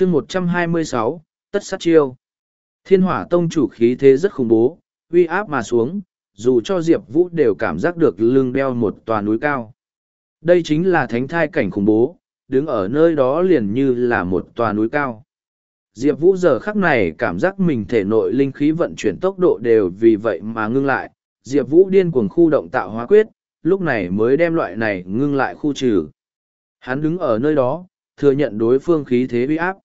chương một trăm hai mươi sáu, tất sát chiêu. Thiên hỏa tông chủ khí thế rất khủng bố, uy áp mà xuống, dù cho diệp vũ đều cảm giác được lưng đeo một tòa núi cao. Đây chính là thánh thai cảnh khủng bố, đứng ở nơi đó liền như là một tòa núi cao. Diệp vũ giờ khắc này cảm giác mình thể nội linh khí vận chuyển tốc độ đều vì vậy mà ngưng lại. Diệp vũ điên cuồng khu động tạo hóa quyết, lúc này mới đem loại này ngưng lại khu trừ. Hắn đứng ở nơi đó, thừa nhận đối phương khí thế uy áp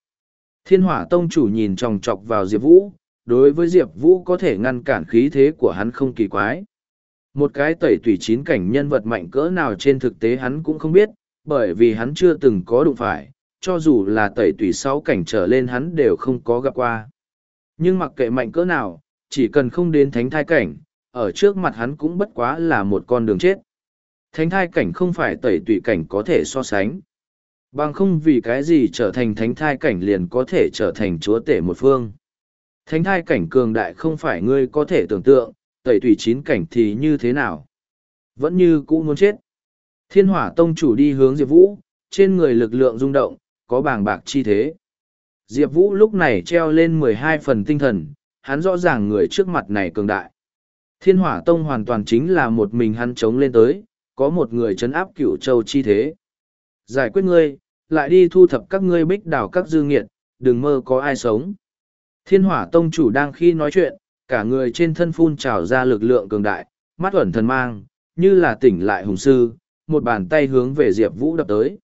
thiên hỏa tông chủ nhìn chòng chọc vào diệp vũ, đối với diệp vũ có thể ngăn cản khí thế của hắn không kỳ quái. Một cái tẩy tủy chín cảnh nhân vật mạnh cỡ nào trên thực tế hắn cũng không biết, bởi vì hắn chưa từng có đụng phải, cho dù là tẩy tủy sáu cảnh trở lên hắn đều không có gặp qua. Nhưng mặc kệ mạnh cỡ nào, chỉ cần không đến thánh thai cảnh, ở trước mặt hắn cũng bất quá là một con đường chết. Thánh thai cảnh không phải tẩy tủy cảnh có thể so sánh bằng không vì cái gì trở thành thánh thai cảnh liền có thể trở thành chúa tể một phương. Thánh thai cảnh cường đại không phải ngươi có thể tưởng tượng, tẩy tủy chín cảnh thì như thế nào? Vẫn như cũ muốn chết. Thiên hỏa tông chủ đi hướng diệp vũ, trên người lực lượng rung động, có bàng bạc chi thế. Diệp vũ lúc này treo lên mười hai phần tinh thần, hắn rõ ràng người trước mặt này cường đại. Thiên hỏa tông hoàn toàn chính là một mình hắn chống lên tới, có một người chấn áp cửu châu chi thế. Giải quyết ngươi lại đi thu thập các ngươi bích đảo các dư nghiệt, đừng mơ có ai sống. Thiên hỏa tông chủ đang khi nói chuyện, cả người trên thân phun trào ra lực lượng cường đại, mắt ẩn thần mang, như là tỉnh lại hùng sư, một bàn tay hướng về diệp vũ đập tới.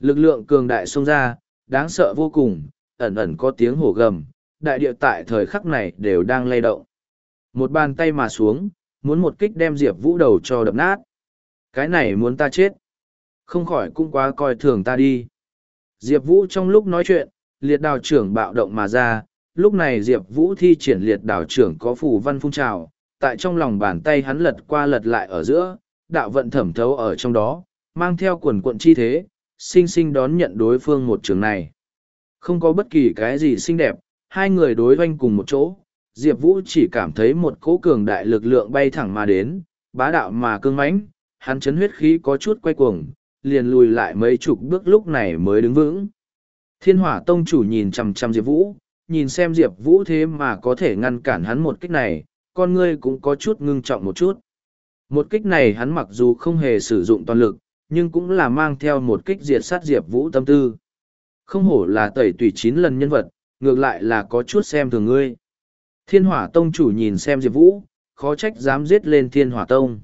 Lực lượng cường đại xông ra, đáng sợ vô cùng, ẩn ẩn có tiếng hổ gầm, đại địa tại thời khắc này đều đang lay động. Một bàn tay mà xuống, muốn một kích đem diệp vũ đầu cho đập nát. Cái này muốn ta chết không khỏi cũng quá coi thường ta đi. Diệp vũ trong lúc nói chuyện, liệt đào trưởng bạo động mà ra, lúc này diệp vũ thi triển liệt đào trưởng có phù văn phun trào, tại trong lòng bàn tay hắn lật qua lật lại ở giữa, đạo vận thẩm thấu ở trong đó, mang theo quần quận chi thế, sinh sinh đón nhận đối phương một trường này. Không có bất kỳ cái gì xinh đẹp, hai người đối doanh cùng một chỗ, diệp vũ chỉ cảm thấy một cỗ cường đại lực lượng bay thẳng mà đến, bá đạo mà cương mãnh, hắn chấn huyết khí có chút quay cuồng liền lùi lại mấy chục bước lúc này mới đứng vững. Thiên hỏa tông chủ nhìn chằm chằm diệp vũ, nhìn xem diệp vũ thế mà có thể ngăn cản hắn một kích này, con ngươi cũng có chút ngưng trọng một chút. Một kích này hắn mặc dù không hề sử dụng toàn lực, nhưng cũng là mang theo một kích diệt sát diệp vũ tâm tư. Không hổ là tẩy tùy chín lần nhân vật, ngược lại là có chút xem thường ngươi. Thiên hỏa tông chủ nhìn xem diệp vũ, khó trách dám giết lên thiên hỏa tông.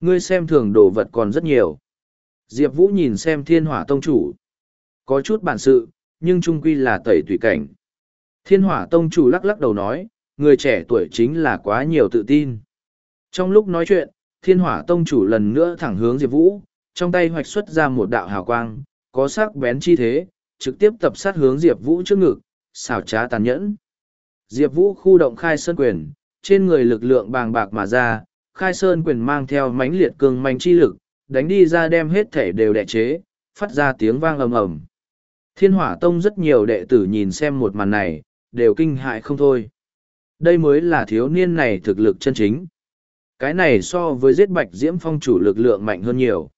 Ngươi xem thường đồ vật còn rất nhiều diệp vũ nhìn xem thiên hỏa tông chủ. Có chút bản sự, nhưng trung quy là tẩy tùy cảnh. Thiên hỏa tông chủ lắc lắc đầu nói, người trẻ tuổi chính là quá nhiều tự tin. Trong lúc nói chuyện, thiên hỏa tông chủ lần nữa thẳng hướng diệp vũ, trong tay hoạch xuất ra một đạo hào quang, có sắc bén chi thế, trực tiếp tập sát hướng diệp vũ trước ngực, xảo trá tàn nhẫn. Diệp vũ khu động khai sơn quyền, trên người lực lượng bàng bạc mà ra, khai sơn quyền mang theo mãnh liệt cường manh chi lực đánh đi ra đem hết thể đều đệ chế, phát ra tiếng vang ầm ầm. Thiên hỏa tông rất nhiều đệ tử nhìn xem một màn này, đều kinh hại không thôi. Đây mới là thiếu niên này thực lực chân chính. Cái này so với giết bạch diễm phong chủ lực lượng mạnh hơn nhiều.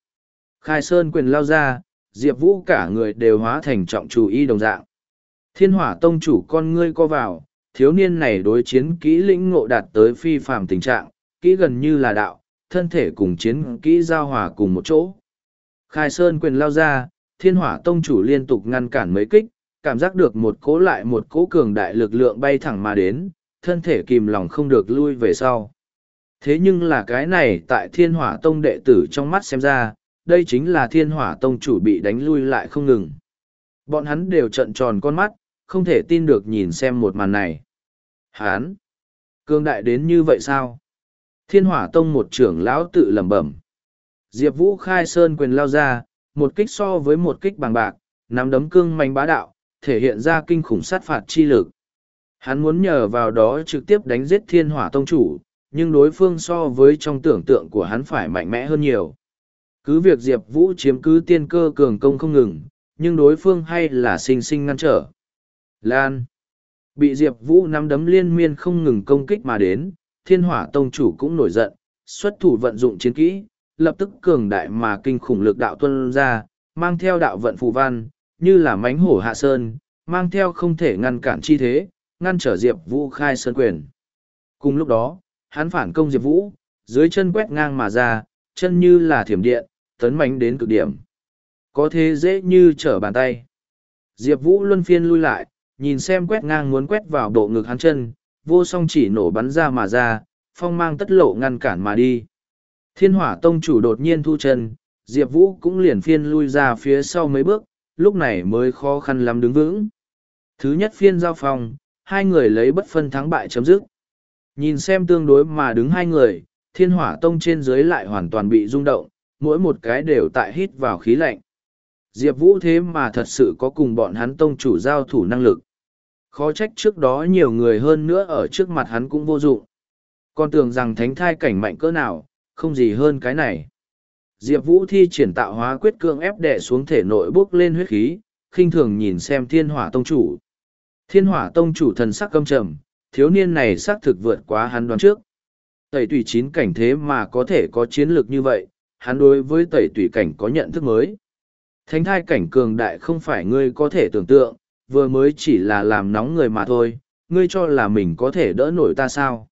Khai sơn quyền lao ra, diệp vũ cả người đều hóa thành trọng chủ y đồng dạng. Thiên hỏa tông chủ con ngươi co vào, thiếu niên này đối chiến kỹ lĩnh ngộ đạt tới phi phàm tình trạng, kỹ gần như là đạo thân thể cùng chiến kỹ giao hòa cùng một chỗ. Khai sơn quyền lao ra, thiên hỏa tông chủ liên tục ngăn cản mấy kích, cảm giác được một cố lại một cố cường đại lực lượng bay thẳng mà đến, thân thể kìm lòng không được lui về sau. Thế nhưng là cái này tại thiên hỏa tông đệ tử trong mắt xem ra, đây chính là thiên hỏa tông chủ bị đánh lui lại không ngừng. Bọn hắn đều trận tròn con mắt, không thể tin được nhìn xem một màn này. Hán cương đại đến như vậy sao? Thiên hỏa tông một trưởng lão tự lẩm bẩm. Diệp vũ khai sơn quyền lao ra, một kích so với một kích bằng bạc, nắm đấm cương mạnh bá đạo, thể hiện ra kinh khủng sát phạt chi lực. Hắn muốn nhờ vào đó trực tiếp đánh giết thiên hỏa tông chủ, nhưng đối phương so với trong tưởng tượng của hắn phải mạnh mẽ hơn nhiều. Cứ việc diệp vũ chiếm cứ tiên cơ cường công không ngừng, nhưng đối phương hay là sinh sinh ngăn trở. Lan. Bị diệp vũ nắm đấm liên miên không ngừng công kích mà đến thiên hỏa tông chủ cũng nổi giận xuất thủ vận dụng chiến kỹ lập tức cường đại mà kinh khủng lực đạo tuân ra mang theo đạo vận phù văn như là mánh hổ hạ sơn mang theo không thể ngăn cản chi thế, ngăn trở Diệp Vũ khai sơn quyền. Cùng lúc đó, hắn phản công Diệp Vũ, dưới chân quét ngang mà ra, chân như là thiểm điện, tấn mánh đến cực điểm. Có thế dễ như trở bàn tay. Diệp Vũ luân phiên lui lại, nhìn xem quét ngang muốn quét vào bộ ngực hắn chân, vô song chỉ nổ bắn ra mà ra, phong mang tất lộ ngăn cản mà đi. Thiên hỏa tông chủ đột nhiên thu chân, Diệp Vũ cũng liền phiên lui ra phía sau mấy bước, lúc này mới khó khăn lắm đứng vững. Thứ nhất phiên giao phòng, hai người lấy bất phân thắng bại chấm dứt. Nhìn xem tương đối mà đứng hai người, thiên hỏa tông trên dưới lại hoàn toàn bị rung động, mỗi một cái đều tại hít vào khí lạnh. Diệp Vũ thế mà thật sự có cùng bọn hắn tông chủ giao thủ năng lực. Khó trách trước đó nhiều người hơn nữa ở trước mặt hắn cũng vô dụng. Con tưởng rằng thánh thai cảnh mạnh cỡ nào, không gì hơn cái này. Diệp Vũ thi triển tạo hóa quyết cương ép đẻ xuống thể nội bốc lên huyết khí, khinh thường nhìn xem thiên hỏa tông chủ. Thiên hỏa tông chủ thần sắc căm trầm, thiếu niên này xác thực vượt quá hắn đoán trước. Tẩy tùy chín cảnh thế mà có thể có chiến lược như vậy, hắn đối với tẩy tùy cảnh có nhận thức mới. Thánh thai cảnh cường đại không phải ngươi có thể tưởng tượng, vừa mới chỉ là làm nóng người mà thôi, ngươi cho là mình có thể đỡ nổi ta sao.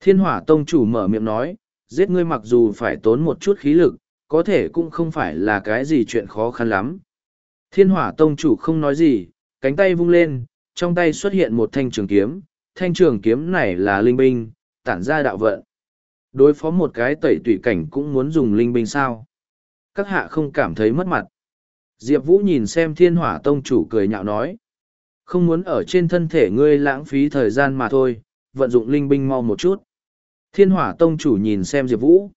Thiên hỏa tông chủ mở miệng nói, giết ngươi mặc dù phải tốn một chút khí lực, có thể cũng không phải là cái gì chuyện khó khăn lắm. Thiên hỏa tông chủ không nói gì, cánh tay vung lên, trong tay xuất hiện một thanh trường kiếm, thanh trường kiếm này là linh binh, tản ra đạo vận. Đối phó một cái tẩy tủy cảnh cũng muốn dùng linh binh sao. Các hạ không cảm thấy mất mặt. Diệp Vũ nhìn xem thiên hỏa tông chủ cười nhạo nói. Không muốn ở trên thân thể ngươi lãng phí thời gian mà thôi, vận dụng linh binh mau một chút. Thiên hỏa tông chủ nhìn xem Diệp Vũ.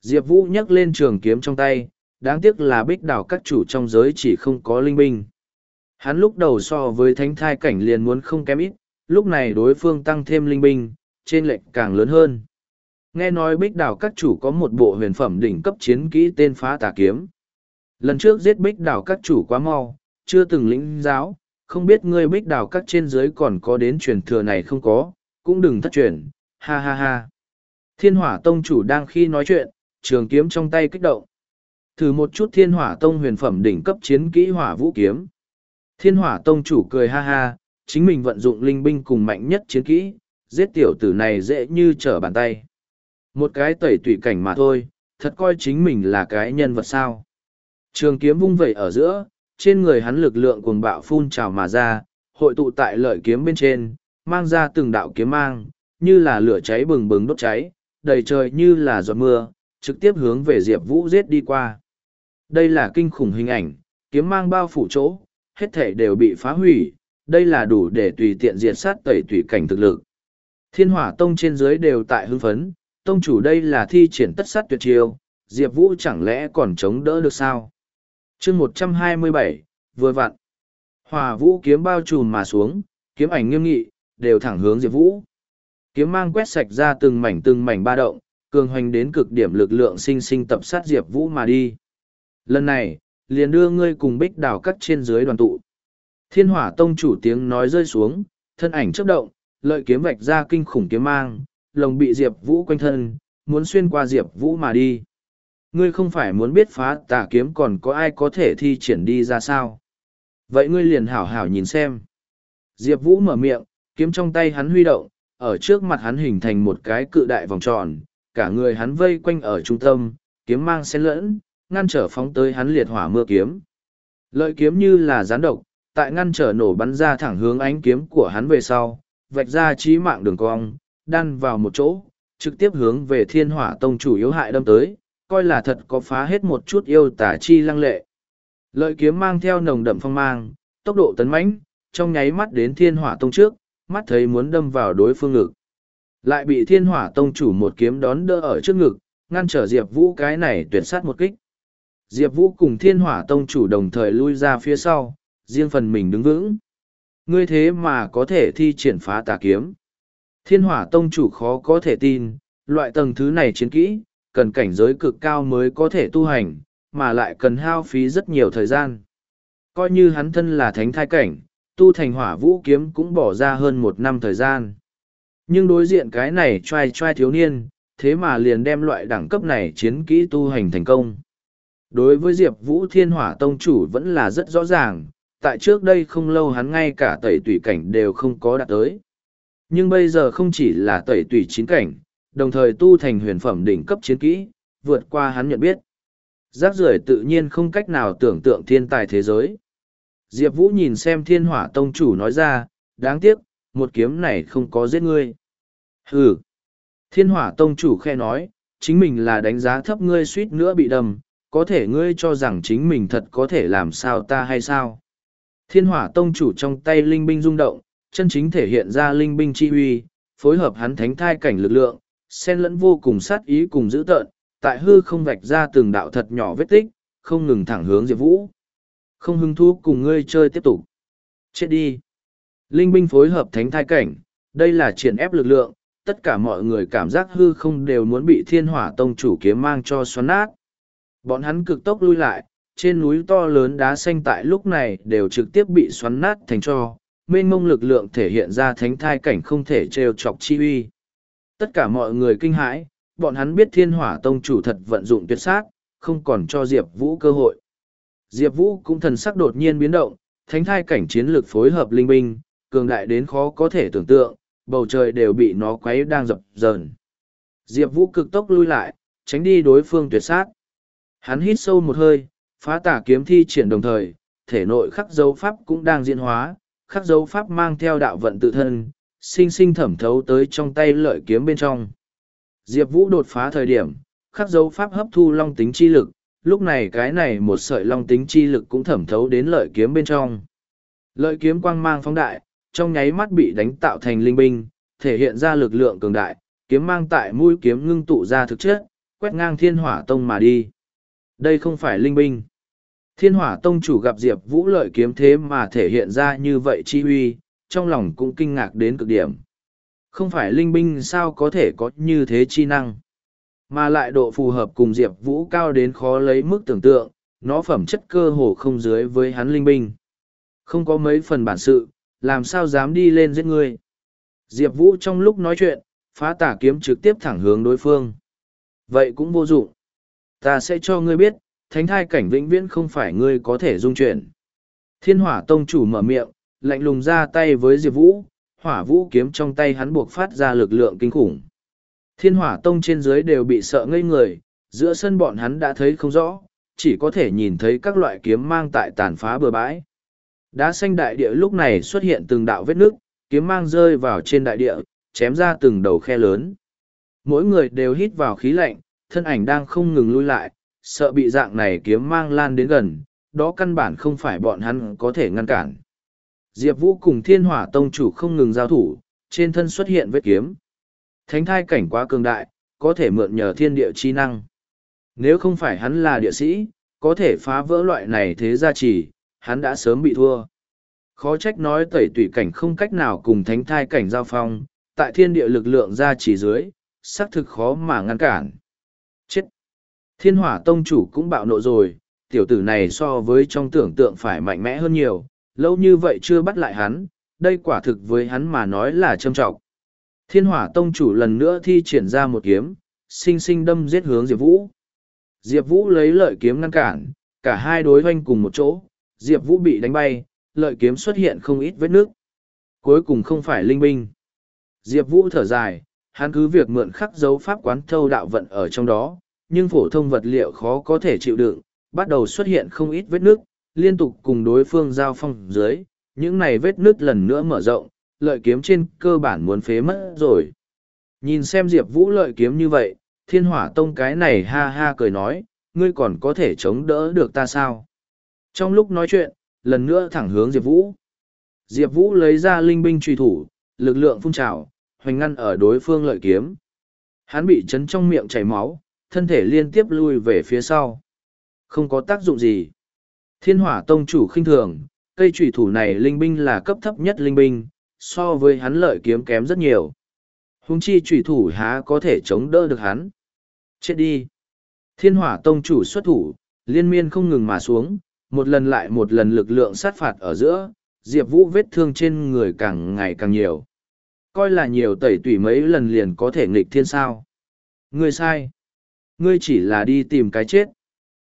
Diệp Vũ nhấc lên trường kiếm trong tay, đáng tiếc là bích đảo các chủ trong giới chỉ không có linh binh. Hắn lúc đầu so với thánh thai cảnh liền muốn không kém ít, lúc này đối phương tăng thêm linh binh, trên lệnh càng lớn hơn. Nghe nói bích đảo các chủ có một bộ huyền phẩm đỉnh cấp chiến kỹ tên phá tà kiếm. Lần trước giết bích đảo các chủ quá mau, chưa từng lĩnh giáo, không biết ngươi bích đảo các trên dưới còn có đến truyền thừa này không có, cũng đừng thất truyền, ha ha ha. Thiên hỏa tông chủ đang khi nói chuyện, trường kiếm trong tay kích động. Thử một chút thiên hỏa tông huyền phẩm đỉnh cấp chiến kỹ hỏa vũ kiếm. Thiên hỏa tông chủ cười ha ha, chính mình vận dụng linh binh cùng mạnh nhất chiến kỹ, giết tiểu tử này dễ như trở bàn tay. Một cái tẩy tùy cảnh mà thôi, thật coi chính mình là cái nhân vật sao. Trường kiếm vung vẩy ở giữa, trên người hắn lực lượng cuồng bạo phun trào mà ra, hội tụ tại lợi kiếm bên trên, mang ra từng đạo kiếm mang, như là lửa cháy bừng bừng đốt cháy, đầy trời như là giọt mưa, trực tiếp hướng về Diệp Vũ giết đi qua. Đây là kinh khủng hình ảnh, kiếm mang bao phủ chỗ, hết thể đều bị phá hủy, đây là đủ để tùy tiện diệt sát tẩy tùy cảnh thực lực. Thiên hỏa tông trên dưới đều tại hưng phấn, tông chủ đây là thi triển tất sát tuyệt chiêu, Diệp Vũ chẳng lẽ còn chống đỡ được sao? Chương một trăm hai mươi bảy vừa vặn. Hòa vũ kiếm bao trùm mà xuống, kiếm ảnh nghiêm nghị, đều thẳng hướng Diệp Vũ. Kiếm mang quét sạch ra từng mảnh từng mảnh ba động, cường hoành đến cực điểm lực lượng sinh sinh tập sát Diệp Vũ mà đi. Lần này, liền đưa ngươi cùng bích đào cắt trên dưới đoàn tụ. Thiên hỏa tông chủ tiếng nói rơi xuống, thân ảnh chấp động, lợi kiếm vạch ra kinh khủng kiếm mang, lồng bị Diệp Vũ quanh thân, muốn xuyên qua Diệp Vũ mà đi. Ngươi không phải muốn biết phá tà kiếm còn có ai có thể thi triển đi ra sao? Vậy ngươi liền hảo hảo nhìn xem. Diệp Vũ mở miệng, kiếm trong tay hắn huy động, ở trước mặt hắn hình thành một cái cự đại vòng tròn, cả người hắn vây quanh ở trung tâm, kiếm mang xen lẫn, ngăn trở phóng tới hắn liệt hỏa mưa kiếm. Lợi kiếm như là gián độc, tại ngăn trở nổ bắn ra thẳng hướng ánh kiếm của hắn về sau, vạch ra trí mạng đường cong, đan vào một chỗ, trực tiếp hướng về thiên hỏa tông chủ yếu hại đâm tới, coi là thật có phá hết một chút yêu tả chi lăng lệ. Lợi kiếm mang theo nồng đậm phong mang, tốc độ tấn mãnh, trong nháy mắt đến thiên hỏa tông trước, mắt thấy muốn đâm vào đối phương ngực. Lại bị thiên hỏa tông chủ một kiếm đón đỡ ở trước ngực, ngăn trở Diệp Vũ cái này tuyệt sát một kích. Diệp Vũ cùng thiên hỏa tông chủ đồng thời lui ra phía sau, riêng phần mình đứng vững. Ngươi thế mà có thể thi triển phá tà kiếm. Thiên hỏa tông chủ khó có thể tin, loại tầng thứ này chiến kỹ, cần cảnh giới cực cao mới có thể tu hành, mà lại cần hao phí rất nhiều thời gian. Coi như hắn thân là thánh thai cảnh, tu thành hỏa vũ kiếm cũng bỏ ra hơn một năm thời gian. Nhưng đối diện cái này trai trai thiếu niên, thế mà liền đem loại đẳng cấp này chiến kỹ tu hành thành công. Đối với Diệp Vũ Thiên Hỏa Tông chủ vẫn là rất rõ ràng, tại trước đây không lâu hắn ngay cả tẩy tủy cảnh đều không có đạt tới. Nhưng bây giờ không chỉ là tẩy tủy chín cảnh, đồng thời tu thành huyền phẩm đỉnh cấp chiến kỹ, vượt qua hắn nhận biết. Giác rưởi tự nhiên không cách nào tưởng tượng thiên tài thế giới. Diệp Vũ nhìn xem thiên hỏa tông chủ nói ra, đáng tiếc, một kiếm này không có giết ngươi. Hừ. Thiên hỏa tông chủ khe nói, chính mình là đánh giá thấp ngươi suýt nữa bị đầm, có thể ngươi cho rằng chính mình thật có thể làm sao ta hay sao. Thiên hỏa tông chủ trong tay linh binh rung động, chân chính thể hiện ra linh binh chi huy, phối hợp hắn thánh thai cảnh lực lượng, sen lẫn vô cùng sát ý cùng dữ tợn, tại hư không vạch ra từng đạo thật nhỏ vết tích, không ngừng thẳng hướng Diệp Vũ. Không hứng thú cùng ngươi chơi tiếp tục. Chết đi. Linh binh phối hợp thánh thai cảnh, đây là triển ép lực lượng, tất cả mọi người cảm giác hư không đều muốn bị thiên hỏa tông chủ kiếm mang cho xoắn nát. Bọn hắn cực tốc lui lại, trên núi to lớn đá xanh tại lúc này đều trực tiếp bị xoắn nát thành cho, mênh mông lực lượng thể hiện ra thánh thai cảnh không thể trêu chọc chi uy. Tất cả mọi người kinh hãi, bọn hắn biết thiên hỏa tông chủ thật vận dụng tuyệt sát, không còn cho Diệp Vũ cơ hội. Diệp Vũ cũng thần sắc đột nhiên biến động, thánh thai cảnh chiến lực phối hợp linh binh, cường đại đến khó có thể tưởng tượng, bầu trời đều bị nó quấy đang dập dờn. Diệp Vũ cực tốc lui lại, tránh đi đối phương tuyệt sát. Hắn hít sâu một hơi, phá tả kiếm thi triển đồng thời, thể nội khắc dấu pháp cũng đang diễn hóa, khắc dấu pháp mang theo đạo vận tự thân, sinh sinh thẩm thấu tới trong tay lợi kiếm bên trong. Diệp Vũ đột phá thời điểm, khắc dấu pháp hấp thu long tính chi lực, lúc này cái này một sợi long tính chi lực cũng thẩm thấu đến lợi kiếm bên trong. Lợi kiếm quang mang phóng đại, trong nháy mắt bị đánh tạo thành linh binh, thể hiện ra lực lượng cường đại, kiếm mang tại mũi kiếm ngưng tụ ra thực chất, quét ngang thiên hỏa tông mà đi. Đây không phải linh binh. Thiên hỏa tông chủ gặp Diệp Vũ lợi kiếm thế mà thể hiện ra như vậy chi huy, trong lòng cũng kinh ngạc đến cực điểm. Không phải linh binh sao có thể có như thế chi năng, mà lại độ phù hợp cùng Diệp Vũ cao đến khó lấy mức tưởng tượng, nó phẩm chất cơ hồ không dưới với hắn linh binh. Không có mấy phần bản sự, làm sao dám đi lên giết ngươi. Diệp Vũ trong lúc nói chuyện, phá tả kiếm trực tiếp thẳng hướng đối phương. Vậy cũng vô dụng. Ta sẽ cho ngươi biết, thánh thai cảnh vĩnh viễn không phải ngươi có thể dung chuyển. Thiên hỏa tông chủ mở miệng, lạnh lùng ra tay với Diệp Vũ, hỏa vũ kiếm trong tay hắn buộc phát ra lực lượng kinh khủng. Thiên hỏa tông trên dưới đều bị sợ ngây người, giữa sân bọn hắn đã thấy không rõ, chỉ có thể nhìn thấy các loại kiếm mang tại tàn phá bờ bãi. Đá xanh đại địa lúc này xuất hiện từng đạo vết nước, kiếm mang rơi vào trên đại địa, chém ra từng đầu khe lớn. Mỗi người đều hít vào khí lạnh, thân ảnh đang không ngừng lui lại, sợ bị dạng này kiếm mang lan đến gần, đó căn bản không phải bọn hắn có thể ngăn cản. Diệp Vũ cùng thiên hỏa tông chủ không ngừng giao thủ, trên thân xuất hiện vết kiếm. Thánh thai cảnh quá cường đại, có thể mượn nhờ thiên địa chi năng. Nếu không phải hắn là địa sĩ, có thể phá vỡ loại này thế gia chỉ, hắn đã sớm bị thua. Khó trách nói tẩy tùy cảnh không cách nào cùng thánh thai cảnh giao phong, tại thiên địa lực lượng gia chỉ dưới, xác thực khó mà ngăn cản. Chết! Thiên hỏa tông chủ cũng bạo nộ rồi, tiểu tử này so với trong tưởng tượng phải mạnh mẽ hơn nhiều, lâu như vậy chưa bắt lại hắn, đây quả thực với hắn mà nói là châm trọng. Thiên hỏa tông chủ lần nữa thi triển ra một kiếm, sinh sinh đâm giết hướng Diệp Vũ. Diệp Vũ lấy lợi kiếm ngăn cản, cả hai đối hoanh cùng một chỗ, Diệp Vũ bị đánh bay, lợi kiếm xuất hiện không ít vết nước. Cuối cùng không phải linh binh. Diệp Vũ thở dài, hắn cứ việc mượn khắc dấu pháp quán thâu đạo vận ở trong đó, nhưng phổ thông vật liệu khó có thể chịu đựng, bắt đầu xuất hiện không ít vết nước, liên tục cùng đối phương giao phong dưới, những này vết nứt lần nữa mở rộng, lợi kiếm trên cơ bản muốn phế mất rồi. Nhìn xem Diệp Vũ lợi kiếm như vậy, thiên hỏa tông cái này ha ha cười nói, ngươi còn có thể chống đỡ được ta sao? Trong lúc nói chuyện, lần nữa thẳng hướng Diệp Vũ. Diệp Vũ lấy ra linh binh truy thủ, lực lượng phun trào, hoành ngăn ở đối phương lợi kiếm. Hắn bị chấn trong miệng chảy máu, thân thể liên tiếp lui về phía sau. Không có tác dụng gì. Thiên hỏa tông chủ khinh thường, cây trùy thủ này linh binh là cấp thấp nhất linh binh, so với hắn lợi kiếm kém rất nhiều. Hùng chi trùy thủ há có thể chống đỡ được hắn. Chết đi. Thiên hỏa tông chủ xuất thủ, liên miên không ngừng mà xuống, một lần lại một lần lực lượng sát phạt ở giữa, Diệp Vũ vết thương trên người càng ngày càng nhiều. Coi là nhiều tẩy tủy mấy lần liền có thể nghịch thiên sao. Ngươi sai. Ngươi chỉ là đi tìm cái chết.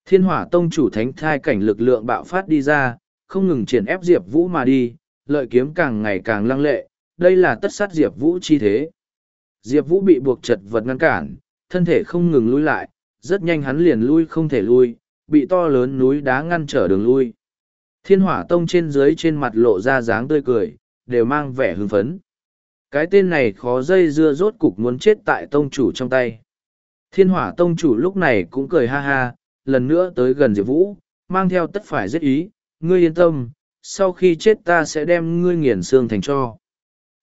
Thiên hỏa tông chủ thánh thai cảnh lực lượng bạo phát đi ra, không ngừng triển ép Diệp Vũ mà đi, lợi kiếm càng ngày càng lăng lệ, đây là tất sát Diệp Vũ chi thế. Diệp Vũ bị buộc chật vật ngăn cản, thân thể không ngừng lui lại, rất nhanh hắn liền lui không thể lui, bị to lớn núi đá ngăn trở đường lui. Thiên hỏa tông trên dưới trên mặt lộ ra dáng tươi cười, đều mang vẻ hưng phấn. Cái tên này khó dây dưa rốt cục muốn chết tại tông chủ trong tay. Thiên hỏa tông chủ lúc này cũng cười ha ha, lần nữa tới gần Diệp Vũ, mang theo tất phải giết ý, ngươi yên tâm, sau khi chết ta sẽ đem ngươi nghiền xương thành cho.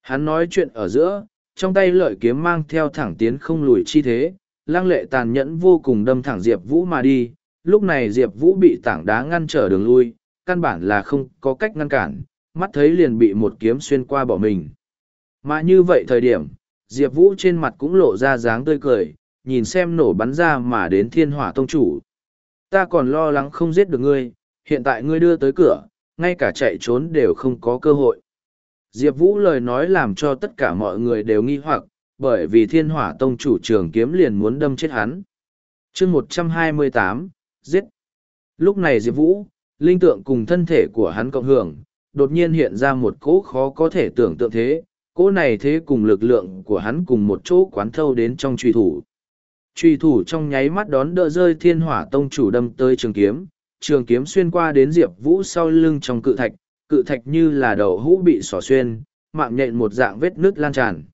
Hắn nói chuyện ở giữa, trong tay lợi kiếm mang theo thẳng tiến không lùi chi thế, lang lệ tàn nhẫn vô cùng đâm thẳng Diệp Vũ mà đi, lúc này Diệp Vũ bị tảng đá ngăn trở đường lui, căn bản là không có cách ngăn cản, mắt thấy liền bị một kiếm xuyên qua bỏ mình. Mà như vậy thời điểm, Diệp Vũ trên mặt cũng lộ ra dáng tươi cười, nhìn xem nổ bắn ra mà đến thiên hỏa tông chủ. Ta còn lo lắng không giết được ngươi, hiện tại ngươi đưa tới cửa, ngay cả chạy trốn đều không có cơ hội. Diệp Vũ lời nói làm cho tất cả mọi người đều nghi hoặc, bởi vì thiên hỏa tông chủ trường kiếm liền muốn đâm chết hắn. chương một trăm hai mươi tám giết. Lúc này Diệp Vũ, linh tượng cùng thân thể của hắn cộng hưởng, đột nhiên hiện ra một cỗ khó có thể tưởng tượng thế, cỗ này thế cùng lực lượng của hắn cùng một chỗ quán thâu đến trong truy thủ. Truy thủ trong nháy mắt đón đỡ rơi thiên hỏa tông chủ đâm tới trường kiếm, trường kiếm xuyên qua đến Diệp Vũ sau lưng trong cự thạch, cự thạch như là đầu hũ bị xỏ xuyên, mạng nhện một dạng vết nứt lan tràn.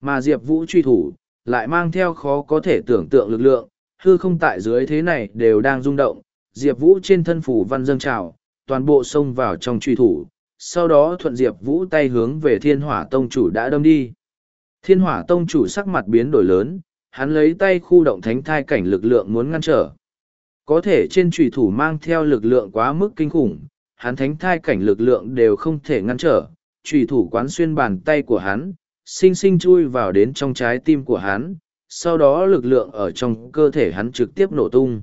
Mà Diệp Vũ truy thủ, lại mang theo khó có thể tưởng tượng lực lượng, hư không tại dưới thế này đều đang rung động, Diệp Vũ trên thân phủ văn dâng trào, toàn bộ xông vào trong truy thủ, sau đó thuận Diệp Vũ tay hướng về thiên hỏa tông chủ đã đâm đi. Thiên hỏa tông chủ sắc mặt biến đổi lớn, hắn lấy tay khu động thánh thai cảnh lực lượng muốn ngăn trở. Có thể trên trùy thủ mang theo lực lượng quá mức kinh khủng, hắn thánh thai cảnh lực lượng đều không thể ngăn trở, trùy thủ quán xuyên bàn tay của hắn, sinh sinh chui vào đến trong trái tim của hắn, sau đó lực lượng ở trong cơ thể hắn trực tiếp nổ tung.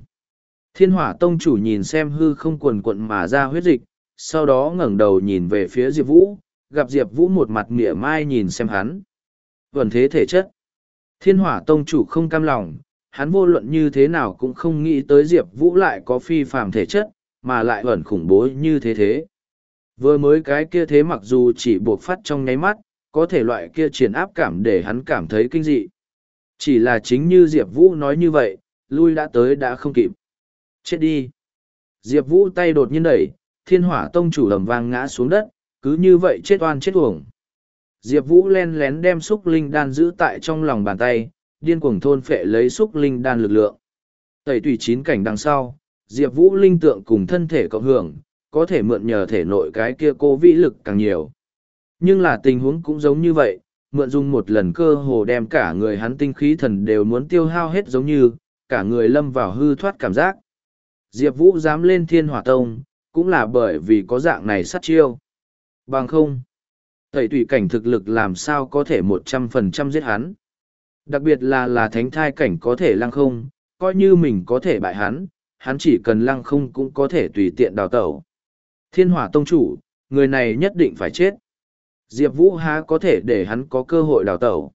Thiên hỏa tông chủ nhìn xem hư không quần quận mà ra huyết dịch, sau đó ngẩng đầu nhìn về phía Diệp Vũ, gặp Diệp Vũ một mặt mỉa mai nhìn xem hắn. Vần thế thể chất. Thiên hỏa tông chủ không cam lòng, hắn vô luận như thế nào cũng không nghĩ tới Diệp Vũ lại có phi phàm thể chất, mà lại vẫn khủng bố như thế thế. Vừa mới cái kia thế mặc dù chỉ buộc phát trong nháy mắt, có thể loại kia triển áp cảm để hắn cảm thấy kinh dị. Chỉ là chính như Diệp Vũ nói như vậy, lui đã tới đã không kịp. Chết đi. Diệp Vũ tay đột nhiên đẩy, thiên hỏa tông chủ lầm vang ngã xuống đất, cứ như vậy chết oan chết uổng. Diệp Vũ len lén đem xúc linh đan giữ tại trong lòng bàn tay, điên cuồng thôn phệ lấy xúc linh đan lực lượng. Tẩy tùy chín cảnh đằng sau, Diệp Vũ linh tượng cùng thân thể cộng hưởng, có thể mượn nhờ thể nội cái kia cô vĩ lực càng nhiều. Nhưng là tình huống cũng giống như vậy, mượn dùng một lần cơ hồ đem cả người hắn tinh khí thần đều muốn tiêu hao hết giống như, cả người lâm vào hư thoát cảm giác. Diệp Vũ dám lên thiên hỏa tông, cũng là bởi vì có dạng này sát chiêu. Bằng không, tẩy tùy cảnh thực lực làm sao có thể một trăm phần trăm giết hắn. Đặc biệt là là thánh thai cảnh có thể lăng không, coi như mình có thể bại hắn, hắn chỉ cần lăng không cũng có thể tùy tiện đào tẩu. Thiên hỏa tông chủ, người này nhất định phải chết. Diệp Vũ há có thể để hắn có cơ hội đào tẩu.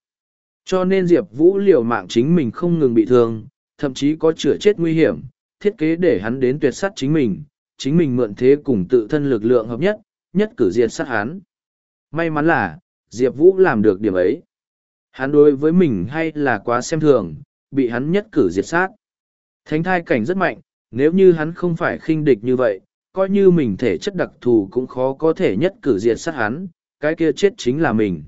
Cho nên Diệp Vũ liều mạng chính mình không ngừng bị thương, thậm chí có chữa chết nguy hiểm, thiết kế để hắn đến tuyệt sát chính mình, chính mình mượn thế cùng tự thân lực lượng hợp nhất, nhất cử diệt sát hắn. May mắn là, Diệp Vũ làm được điểm ấy. Hắn đối với mình hay là quá xem thường, bị hắn nhất cử diệt sát. Thánh thai cảnh rất mạnh, nếu như hắn không phải khinh địch như vậy, coi như mình thể chất đặc thù cũng khó có thể nhất cử diệt sát hắn, cái kia chết chính là mình.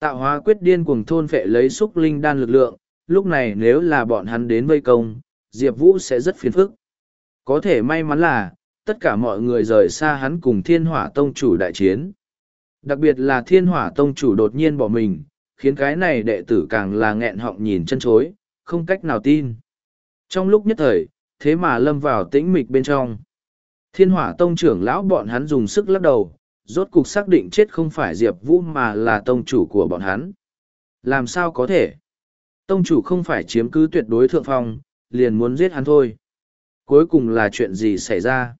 Tạo hóa quyết điên cuồng thôn phệ lấy xúc linh đan lực lượng, lúc này nếu là bọn hắn đến vây công, Diệp Vũ sẽ rất phiền phức. Có thể may mắn là, tất cả mọi người rời xa hắn cùng thiên hỏa tông chủ đại chiến. Đặc biệt là thiên hỏa tông chủ đột nhiên bỏ mình, khiến cái này đệ tử càng là nghẹn họng nhìn chân chối, không cách nào tin. Trong lúc nhất thời, thế mà lâm vào tĩnh mịch bên trong. Thiên hỏa tông trưởng lão bọn hắn dùng sức lắc đầu, rốt cục xác định chết không phải Diệp Vũ mà là tông chủ của bọn hắn. Làm sao có thể? Tông chủ không phải chiếm cứ tuyệt đối thượng phong, liền muốn giết hắn thôi. Cuối cùng là chuyện gì xảy ra?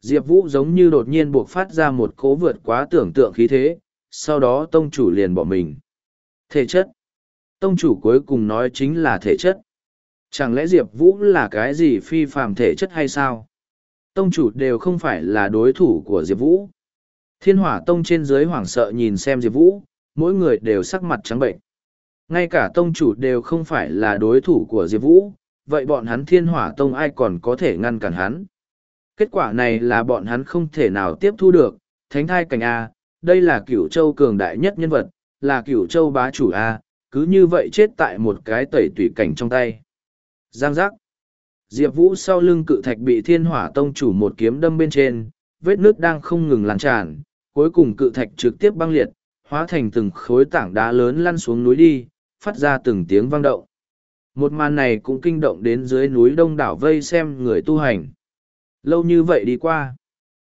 Diệp Vũ giống như đột nhiên buộc phát ra một cố vượt quá tưởng tượng khí thế, sau đó tông chủ liền bỏ mình. Thể chất. Tông chủ cuối cùng nói chính là thể chất. Chẳng lẽ Diệp Vũ là cái gì phi phàm thể chất hay sao? Tông chủ đều không phải là đối thủ của Diệp Vũ. Thiên hỏa tông trên dưới hoảng sợ nhìn xem Diệp Vũ, mỗi người đều sắc mặt trắng bệnh. Ngay cả tông chủ đều không phải là đối thủ của Diệp Vũ, vậy bọn hắn thiên hỏa tông ai còn có thể ngăn cản hắn. Kết quả này là bọn hắn không thể nào tiếp thu được, thánh thai cảnh A, đây là cửu châu cường đại nhất nhân vật, là cửu châu bá chủ A, cứ như vậy chết tại một cái tẩy tủy cảnh trong tay. Giang giác. Diệp Vũ sau lưng cự thạch bị thiên hỏa tông chủ một kiếm đâm bên trên, vết nước đang không ngừng lan tràn, cuối cùng cự thạch trực tiếp băng liệt, hóa thành từng khối tảng đá lớn lăn xuống núi đi, phát ra từng tiếng vang động. Một màn này cũng kinh động đến dưới núi đông đảo vây xem người tu hành. Lâu như vậy đi qua.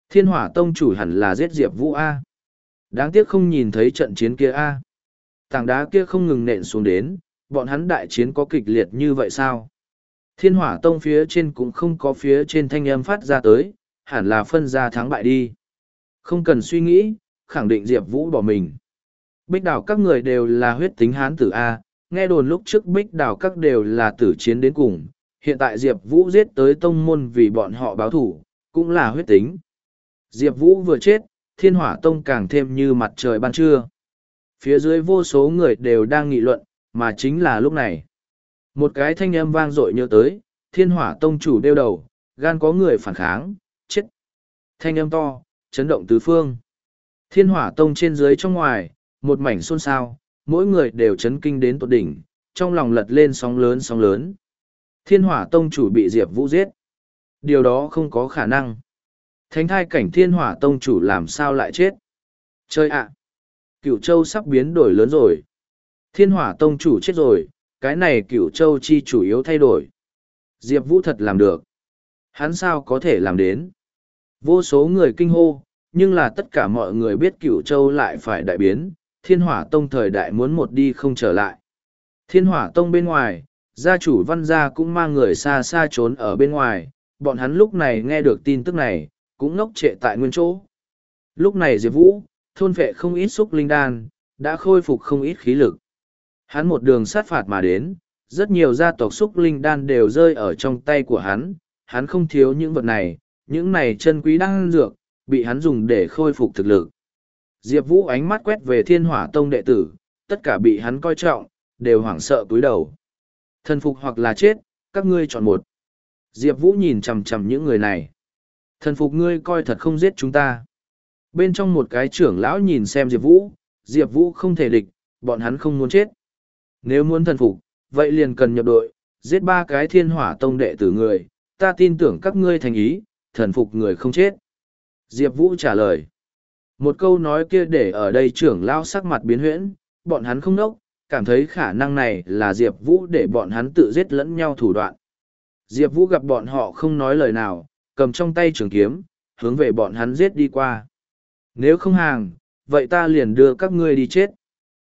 Thiên hỏa tông chủ hẳn là giết Diệp Vũ A. Đáng tiếc không nhìn thấy trận chiến kia A. Tảng đá kia không ngừng nện xuống đến, bọn hắn đại chiến có kịch liệt như vậy sao? Thiên hỏa tông phía trên cũng không có phía trên thanh âm phát ra tới, hẳn là phân ra thắng bại đi. Không cần suy nghĩ, khẳng định Diệp Vũ bỏ mình. Bích đảo các người đều là huyết tính hán tử A, nghe đồn lúc trước bích đảo các đều là tử chiến đến cùng, hiện tại Diệp Vũ giết tới tông môn vì bọn họ báo thủ, cũng là huyết tính. Diệp Vũ vừa chết, thiên hỏa tông càng thêm như mặt trời ban trưa. Phía dưới vô số người đều đang nghị luận, mà chính là lúc này. Một cái thanh âm vang dội nhớ tới, thiên hỏa tông chủ đeo đầu, gan có người phản kháng, chết. Thanh âm to, chấn động tứ phương. Thiên hỏa tông trên dưới trong ngoài, một mảnh xôn xao, mỗi người đều chấn kinh đến tột đỉnh, trong lòng lật lên sóng lớn sóng lớn. Thiên hỏa tông chủ bị Diệp Vũ giết. Điều đó không có khả năng. Thánh thai cảnh thiên hỏa tông chủ làm sao lại chết? Chơi ạ! Cửu châu sắp biến đổi lớn rồi. Thiên hỏa tông chủ chết rồi, cái này cửu châu chi chủ yếu thay đổi. Diệp Vũ thật làm được. Hắn sao có thể làm đến? Vô số người kinh hô, nhưng là tất cả mọi người biết cửu châu lại phải đại biến, thiên hỏa tông thời đại muốn một đi không trở lại. Thiên hỏa tông bên ngoài, gia chủ văn gia cũng mang người xa xa trốn ở bên ngoài, bọn hắn lúc này nghe được tin tức này, cũng ngốc trệ tại nguyên chỗ. Lúc này Diệp Vũ, thôn vệ không ít xúc linh đan, đã khôi phục không ít khí lực. Hắn một đường sát phạt mà đến, rất nhiều gia tộc xúc linh đan đều rơi ở trong tay của hắn, hắn không thiếu những vật này, những này chân quý đan dược, bị hắn dùng để khôi phục thực lực. Diệp Vũ ánh mắt quét về thiên hỏa tông đệ tử, tất cả bị hắn coi trọng, đều hoảng sợ túi đầu. Thần phục hoặc là chết, các ngươi chọn một. Diệp Vũ nhìn chầm chầm những người này. Thần phục ngươi coi thật không giết chúng ta. Bên trong một cái trưởng lão nhìn xem Diệp Vũ, Diệp Vũ không thể địch, bọn hắn không muốn chết. Nếu muốn thần phục, vậy liền cần nhập đội, giết ba cái thiên hỏa tông đệ tử người, ta tin tưởng các ngươi thành ý, thần phục người không chết. Diệp Vũ trả lời. Một câu nói kia để ở đây trưởng lão sắc mặt biến huyễn, bọn hắn không nốc, cảm thấy khả năng này là Diệp Vũ để bọn hắn tự giết lẫn nhau thủ đoạn. Diệp Vũ gặp bọn họ không nói lời nào, cầm trong tay trường kiếm, hướng về bọn hắn giết đi qua. Nếu không hàng, vậy ta liền đưa các ngươi đi chết.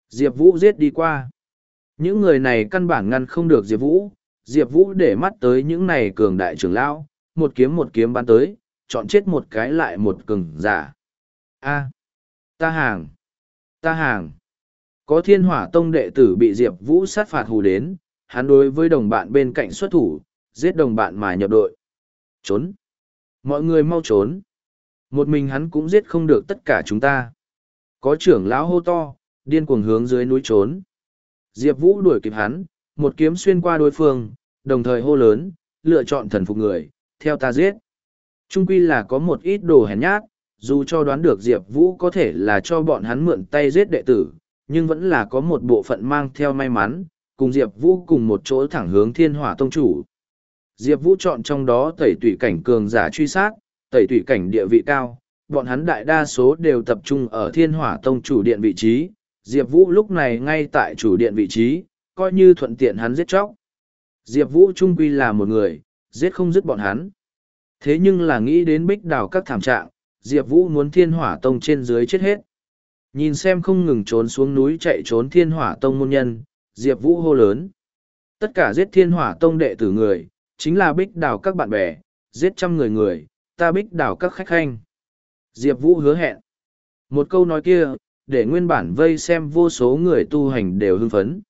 Diệp Vũ giết đi qua. Những người này căn bản ngăn không được Diệp Vũ, Diệp Vũ để mắt tới những này cường đại trưởng lão, một kiếm một kiếm bắn tới, chọn chết một cái lại một cường giả. A, ta hàng, ta hàng. Có thiên hỏa tông đệ tử bị Diệp Vũ sát phạt hù đến, hắn đối với đồng bạn bên cạnh xuất thủ, giết đồng bạn mà nhập đội. Trốn. Mọi người mau trốn. Một mình hắn cũng giết không được tất cả chúng ta. Có trưởng lão hô to, điên cuồng hướng dưới núi trốn. Diệp Vũ đuổi kịp hắn, một kiếm xuyên qua đối phương, đồng thời hô lớn, lựa chọn thần phục người, theo ta giết. Trung quy là có một ít đồ hèn nhát, dù cho đoán được Diệp Vũ có thể là cho bọn hắn mượn tay giết đệ tử, nhưng vẫn là có một bộ phận mang theo may mắn, cùng Diệp Vũ cùng một chỗ thẳng hướng thiên hỏa tông chủ. Diệp Vũ chọn trong đó tẩy tủy cảnh cường giả truy sát, tẩy tủy cảnh địa vị cao, bọn hắn đại đa số đều tập trung ở thiên hỏa tông chủ điện vị trí. Diệp Vũ lúc này ngay tại chủ điện vị trí, coi như thuận tiện hắn giết chóc. Diệp Vũ trung quy là một người, giết không dứt bọn hắn. Thế nhưng là nghĩ đến bích đào các thảm trạng, Diệp Vũ muốn thiên hỏa tông trên dưới chết hết. Nhìn xem không ngừng trốn xuống núi chạy trốn thiên hỏa tông môn nhân, Diệp Vũ hô lớn. Tất cả giết thiên hỏa tông đệ tử người, chính là bích đào các bạn bè, giết trăm người người, ta bích đào các khách khanh. Diệp Vũ hứa hẹn. Một câu nói kia, để nguyên bản vây xem vô số người tu hành đều hưng phấn.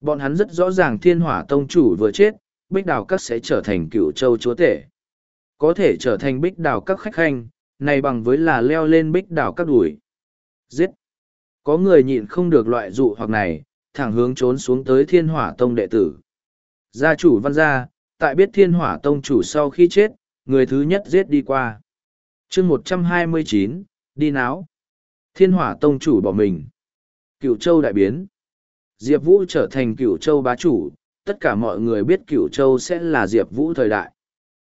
Bọn hắn rất rõ ràng thiên hỏa tông chủ vừa chết, bích đào các sẽ trở thành cựu châu chúa tể. Có thể trở thành bích đào các khách khanh, này bằng với là leo lên bích đào các đuổi. Giết! Có người nhịn không được loại dụ hoặc này, thẳng hướng trốn xuống tới thiên hỏa tông đệ tử. Gia chủ văn gia, tại biết thiên hỏa tông chủ sau khi chết, người thứ nhất giết đi qua. chương một trăm hai mươi chín đi náo. Thiên hỏa tông chủ bỏ mình. cửu châu đại biến. Diệp Vũ trở thành cửu châu bá chủ, tất cả mọi người biết cửu châu sẽ là Diệp Vũ thời đại.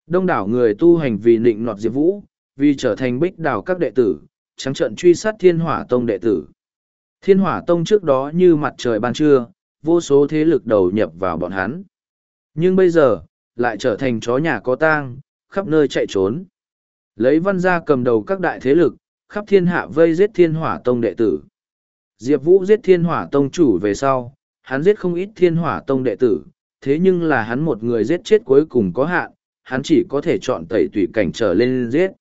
Đông đảo người tu hành vì nịnh nọt Diệp Vũ, vì trở thành bích đảo các đệ tử, trắng trận truy sát thiên hỏa tông đệ tử. Thiên hỏa tông trước đó như mặt trời ban trưa, vô số thế lực đầu nhập vào bọn hắn. Nhưng bây giờ, lại trở thành chó nhà có tang, khắp nơi chạy trốn. Lấy văn gia cầm đầu các đại thế lực, khắp thiên hạ vây giết thiên hỏa tông đệ tử. Diệp Vũ giết thiên hỏa tông chủ về sau, hắn giết không ít thiên hỏa tông đệ tử, thế nhưng là hắn một người giết chết cuối cùng có hạn, hắn chỉ có thể chọn tẩy tùy cảnh trở lên giết.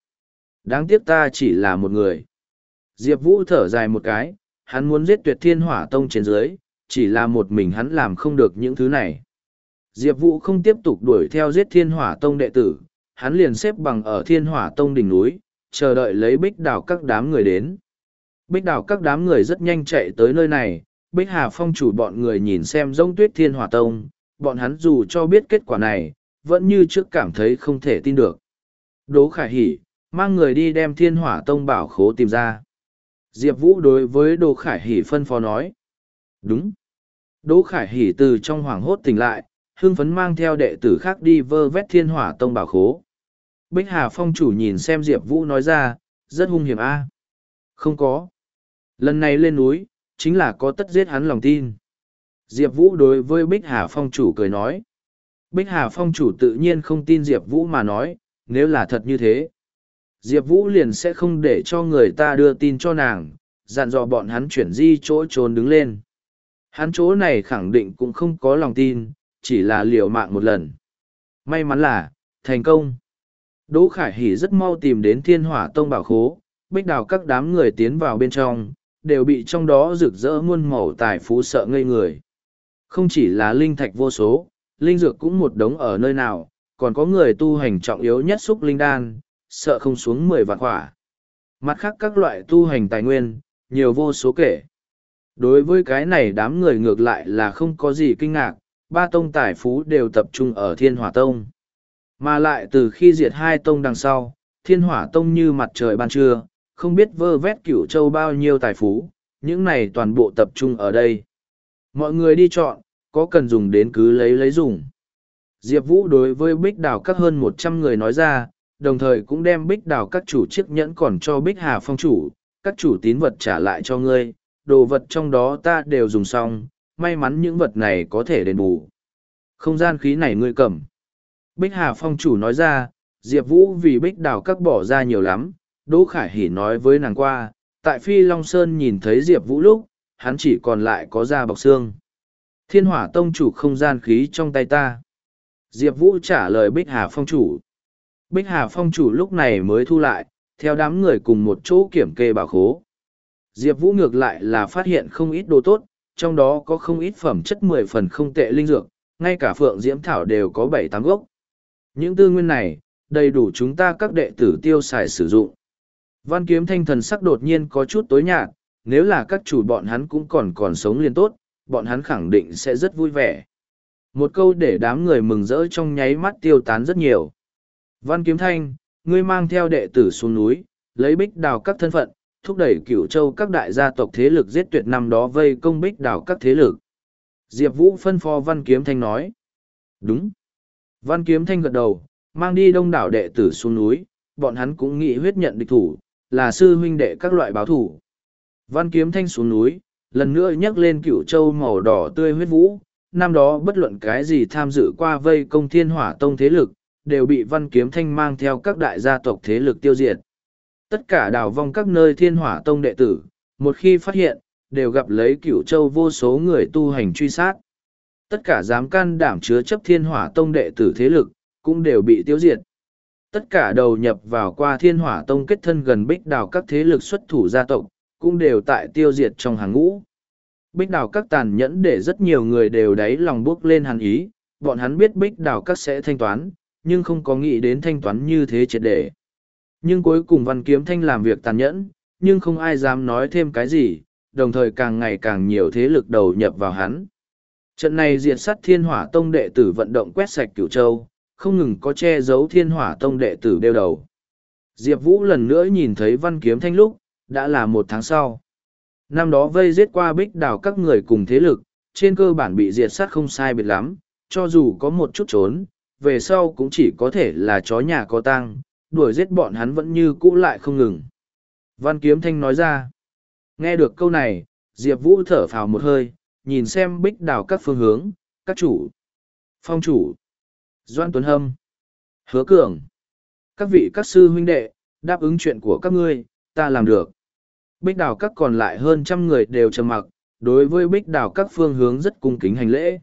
Đáng tiếc ta chỉ là một người. Diệp Vũ thở dài một cái, hắn muốn giết tuyệt thiên hỏa tông trên dưới, chỉ là một mình hắn làm không được những thứ này. Diệp Vũ không tiếp tục đuổi theo giết thiên hỏa tông đệ tử, hắn liền xếp bằng ở thiên hỏa tông đỉnh núi, chờ đợi lấy bích đảo các đám người đến. Bích đảo các đám người rất nhanh chạy tới nơi này, bích hà phong chủ bọn người nhìn xem giống tuyết thiên hỏa tông, bọn hắn dù cho biết kết quả này, vẫn như trước cảm thấy không thể tin được. Đỗ khải hỉ, mang người đi đem thiên hỏa tông bảo khố tìm ra. Diệp Vũ đối với Đỗ khải Hỷ phân phó nói. Đúng. Đỗ khải Hỷ từ trong hoàng hốt tỉnh lại, hưng phấn mang theo đệ tử khác đi vơ vét thiên hỏa tông bảo khố. Bích Hà Phong chủ nhìn xem Diệp Vũ nói ra, rất hung hiểm a Không có. Lần này lên núi, chính là có tất giết hắn lòng tin. Diệp Vũ đối với Bích Hà Phong chủ cười nói. Bích Hà Phong chủ tự nhiên không tin Diệp Vũ mà nói, nếu là thật như thế. Diệp Vũ liền sẽ không để cho người ta đưa tin cho nàng, dặn dò bọn hắn chuyển di chỗ trốn đứng lên. Hắn chỗ này khẳng định cũng không có lòng tin, chỉ là liều mạng một lần. May mắn là, thành công. Đỗ Khải Hỷ rất mau tìm đến thiên hỏa tông bảo khố, bích đào các đám người tiến vào bên trong, đều bị trong đó rực rỡ muôn màu tài phú sợ ngây người. Không chỉ là linh thạch vô số, linh dược cũng một đống ở nơi nào, còn có người tu hành trọng yếu nhất xúc linh đan, sợ không xuống mười vạn hỏa. Mặt khác các loại tu hành tài nguyên, nhiều vô số kể. Đối với cái này đám người ngược lại là không có gì kinh ngạc, ba tông tài phú đều tập trung ở thiên hỏa tông. Mà lại từ khi diệt hai tông đằng sau, thiên hỏa tông như mặt trời ban trưa, không biết vơ vét cửu châu bao nhiêu tài phú, những này toàn bộ tập trung ở đây. Mọi người đi chọn, có cần dùng đến cứ lấy lấy dùng. Diệp Vũ đối với bích đào các hơn một trăm người nói ra, đồng thời cũng đem bích đào các chủ chiếc nhẫn còn cho bích hà phong chủ, các chủ tín vật trả lại cho ngươi, đồ vật trong đó ta đều dùng xong, may mắn những vật này có thể đền bù. Không gian khí này ngươi cầm. Bích Hà Phong chủ nói ra, Diệp Vũ vì Bích Đào các bỏ ra nhiều lắm, Đỗ Khải hỉ nói với nàng qua, tại Phi Long Sơn nhìn thấy Diệp Vũ lúc, hắn chỉ còn lại có da bọc xương. Thiên hỏa tông chủ không gian khí trong tay ta. Diệp Vũ trả lời Bích Hà Phong chủ. Bích Hà Phong chủ lúc này mới thu lại, theo đám người cùng một chỗ kiểm kê bảo khố. Diệp Vũ ngược lại là phát hiện không ít đồ tốt, trong đó có không ít phẩm chất mười phần không tệ linh dược, ngay cả phượng diễm thảo đều có bảy tám gốc. Những tư nguyên này, đầy đủ chúng ta các đệ tử tiêu xài sử dụng. Văn kiếm thanh thần sắc đột nhiên có chút tối nhạt, nếu là các chủ bọn hắn cũng còn còn sống liên tốt, bọn hắn khẳng định sẽ rất vui vẻ. Một câu để đám người mừng rỡ trong nháy mắt tiêu tán rất nhiều. Văn kiếm thanh, ngươi mang theo đệ tử xuống núi, lấy bích đào các thân phận, thúc đẩy cửu châu các đại gia tộc thế lực giết tuyệt năm đó vây công bích đào các thế lực. Diệp Vũ phân phó Văn Kiếm Thanh nói. Đúng. Văn Kiếm Thanh gật đầu, mang đi đông đảo đệ tử xuống núi, bọn hắn cũng nghĩ huyết nhận địch thủ, là sư huynh đệ các loại báo thủ. Văn Kiếm Thanh xuống núi, lần nữa nhắc lên cửu châu màu đỏ tươi huyết vũ, năm đó bất luận cái gì tham dự qua vây công thiên hỏa tông thế lực, đều bị Văn Kiếm Thanh mang theo các đại gia tộc thế lực tiêu diệt. Tất cả đào vong các nơi thiên hỏa tông đệ tử, một khi phát hiện, đều gặp lấy cửu châu vô số người tu hành truy sát. Tất cả dám can đảm chứa chấp thiên hỏa tông đệ tử thế lực, cũng đều bị tiêu diệt. Tất cả đầu nhập vào qua thiên hỏa tông kết thân gần bích đào các thế lực xuất thủ gia tộc, cũng đều tại tiêu diệt trong hàng ngũ. Bích đào các tàn nhẫn để rất nhiều người đều đáy lòng bước lên hàn ý, bọn hắn biết bích đào các sẽ thanh toán, nhưng không có nghĩ đến thanh toán như thế triệt để. Nhưng cuối cùng Văn Kiếm Thanh làm việc tàn nhẫn, nhưng không ai dám nói thêm cái gì, đồng thời càng ngày càng nhiều thế lực đầu nhập vào hắn. Trận này diệt sát thiên hỏa tông đệ tử vận động quét sạch cửu châu, không ngừng có che giấu thiên hỏa tông đệ tử đeo đầu. Diệp Vũ lần nữa nhìn thấy văn kiếm thanh lúc, đã là một tháng sau. Năm đó vây giết qua bích đảo các người cùng thế lực, trên cơ bản bị diệt sát không sai biệt lắm, cho dù có một chút trốn, về sau cũng chỉ có thể là chó nhà có tang, đuổi giết bọn hắn vẫn như cũ lại không ngừng. Văn Kiếm Thanh nói ra, nghe được câu này, Diệp Vũ thở phào một hơi, nhìn xem bích Đào các phương hướng, các chủ, phong chủ, Doan Tuấn Hâm, Hứa Cường, các vị các sư huynh đệ, đáp ứng chuyện của các ngươi, ta làm được. Bích Đào các còn lại hơn trăm người đều trầm mặc, đối với bích Đào các phương hướng rất cung kính hành lễ.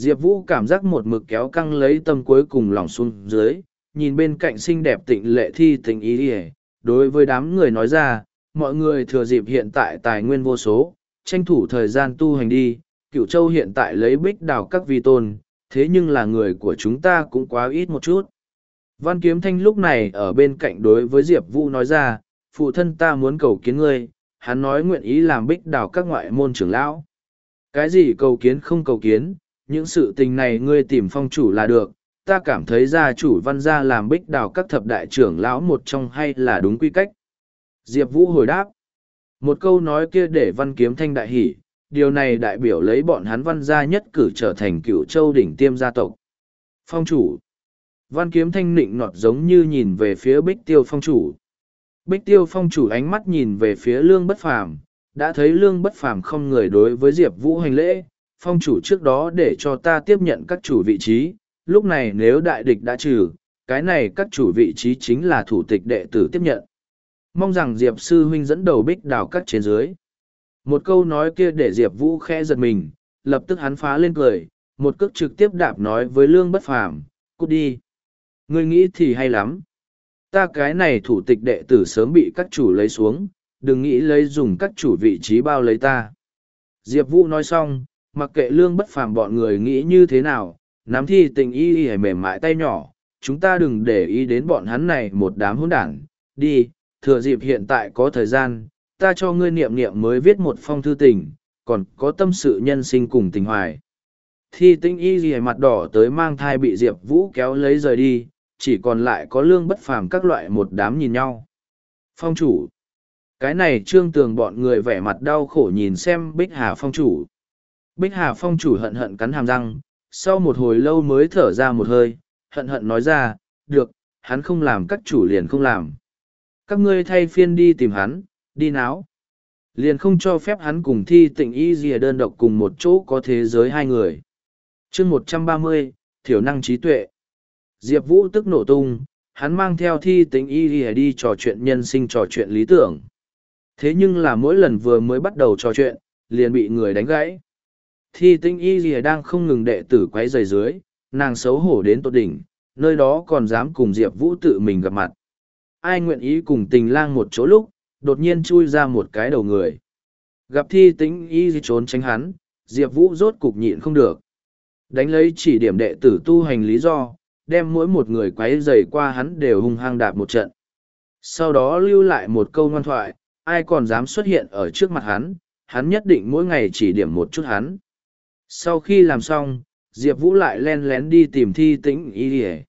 Diệp Vũ cảm giác một mực kéo căng lấy tâm cuối cùng lòng xuống dưới, nhìn bên cạnh xinh đẹp tịnh lệ thi tình ý đi đối với đám người nói ra, mọi người thừa dịp hiện tại tài nguyên vô số, tranh thủ thời gian tu hành đi, cựu châu hiện tại lấy bích đào các vi tôn, thế nhưng là người của chúng ta cũng quá ít một chút. Văn Kiếm Thanh lúc này ở bên cạnh đối với Diệp Vũ nói ra, phụ thân ta muốn cầu kiến ngươi, hắn nói nguyện ý làm bích đào các ngoại môn trưởng lão. Cái gì cầu kiến không cầu kiến, những sự tình này ngươi tìm phong chủ là được, ta cảm thấy gia chủ văn gia làm bích đào các thập đại trưởng lão một trong hay là đúng quy cách. Diệp Vũ hồi đáp. Một câu nói kia để văn kiếm thanh đại hỷ, điều này đại biểu lấy bọn hắn văn gia nhất cử trở thành cựu châu đỉnh tiêm gia tộc. Phong chủ. Văn kiếm thanh nịnh nọt giống như nhìn về phía bích tiêu phong chủ. Bích tiêu phong chủ ánh mắt nhìn về phía lương bất phàm, đã thấy lương bất phàm không người đối với Diệp Vũ hành lễ, phong chủ trước đó để cho ta tiếp nhận các chủ vị trí, lúc này nếu đại địch đã trừ, cái này các chủ vị trí chính là thủ tịch đệ tử tiếp nhận. Mong rằng Diệp sư huynh dẫn đầu bích đào cắt trên dưới. Một câu nói kia để Diệp Vũ khẽ giật mình, lập tức hắn phá lên cười, một cước trực tiếp đạp nói với lương bất phàm, cút đi. Ngươi nghĩ thì hay lắm. Ta cái này thủ tịch đệ tử sớm bị các chủ lấy xuống, đừng nghĩ lấy dùng các chủ vị trí bao lấy ta. Diệp Vũ nói xong, mặc kệ lương bất phàm bọn người nghĩ như thế nào, nắm thi tình y y mềm mại tay nhỏ, chúng ta đừng để ý đến bọn hắn này một đám hỗn đảng, đi, thừa dịp hiện tại có thời gian, ta cho ngươi niệm niệm mới viết một phong thư tình, còn có tâm sự nhân sinh cùng tình hoài. Thi tinh y gì mặt đỏ tới mang thai bị Diệp Vũ kéo lấy rời đi, chỉ còn lại có lương bất phàm các loại một đám nhìn nhau. Phong chủ. Cái này trương tường bọn người vẻ mặt đau khổ nhìn xem Bích Hà phong chủ. Bích Hà phong chủ hận hận cắn hàm răng, sau một hồi lâu mới thở ra một hơi, hận hận nói ra, được, hắn không làm các chủ liền không làm. Các ngươi thay phiên đi tìm hắn, đi náo. Liền không cho phép hắn cùng thi tịnh y dìa đơn độc cùng một chỗ có thế giới hai người. chương một trăm ba mươi thiểu năng trí tuệ. Diệp Vũ tức nổ tung, hắn mang theo thi tịnh y dìa đi trò chuyện nhân sinh trò chuyện lý tưởng. Thế nhưng là mỗi lần vừa mới bắt đầu trò chuyện, liền bị người đánh gãy. Thi tinh y dìa đang không ngừng đệ tử quấy giày dưới, nàng xấu hổ đến tột đỉnh, nơi đó còn dám cùng Diệp Vũ tự mình gặp mặt. Ai nguyện ý cùng tình lang một chỗ lúc, đột nhiên chui ra một cái đầu người. Gặp thi tĩnh y trốn tránh hắn, Diệp Vũ rốt cục nhịn không được. Đánh lấy chỉ điểm đệ tử tu hành lý do, đem mỗi một người quấy dày qua hắn đều hung hăng đạp một trận. Sau đó lưu lại một câu ngoan thoại, ai còn dám xuất hiện ở trước mặt hắn, hắn nhất định mỗi ngày chỉ điểm một chút hắn. Sau khi làm xong, Diệp Vũ lại len lén đi tìm thi tĩnh y ỉa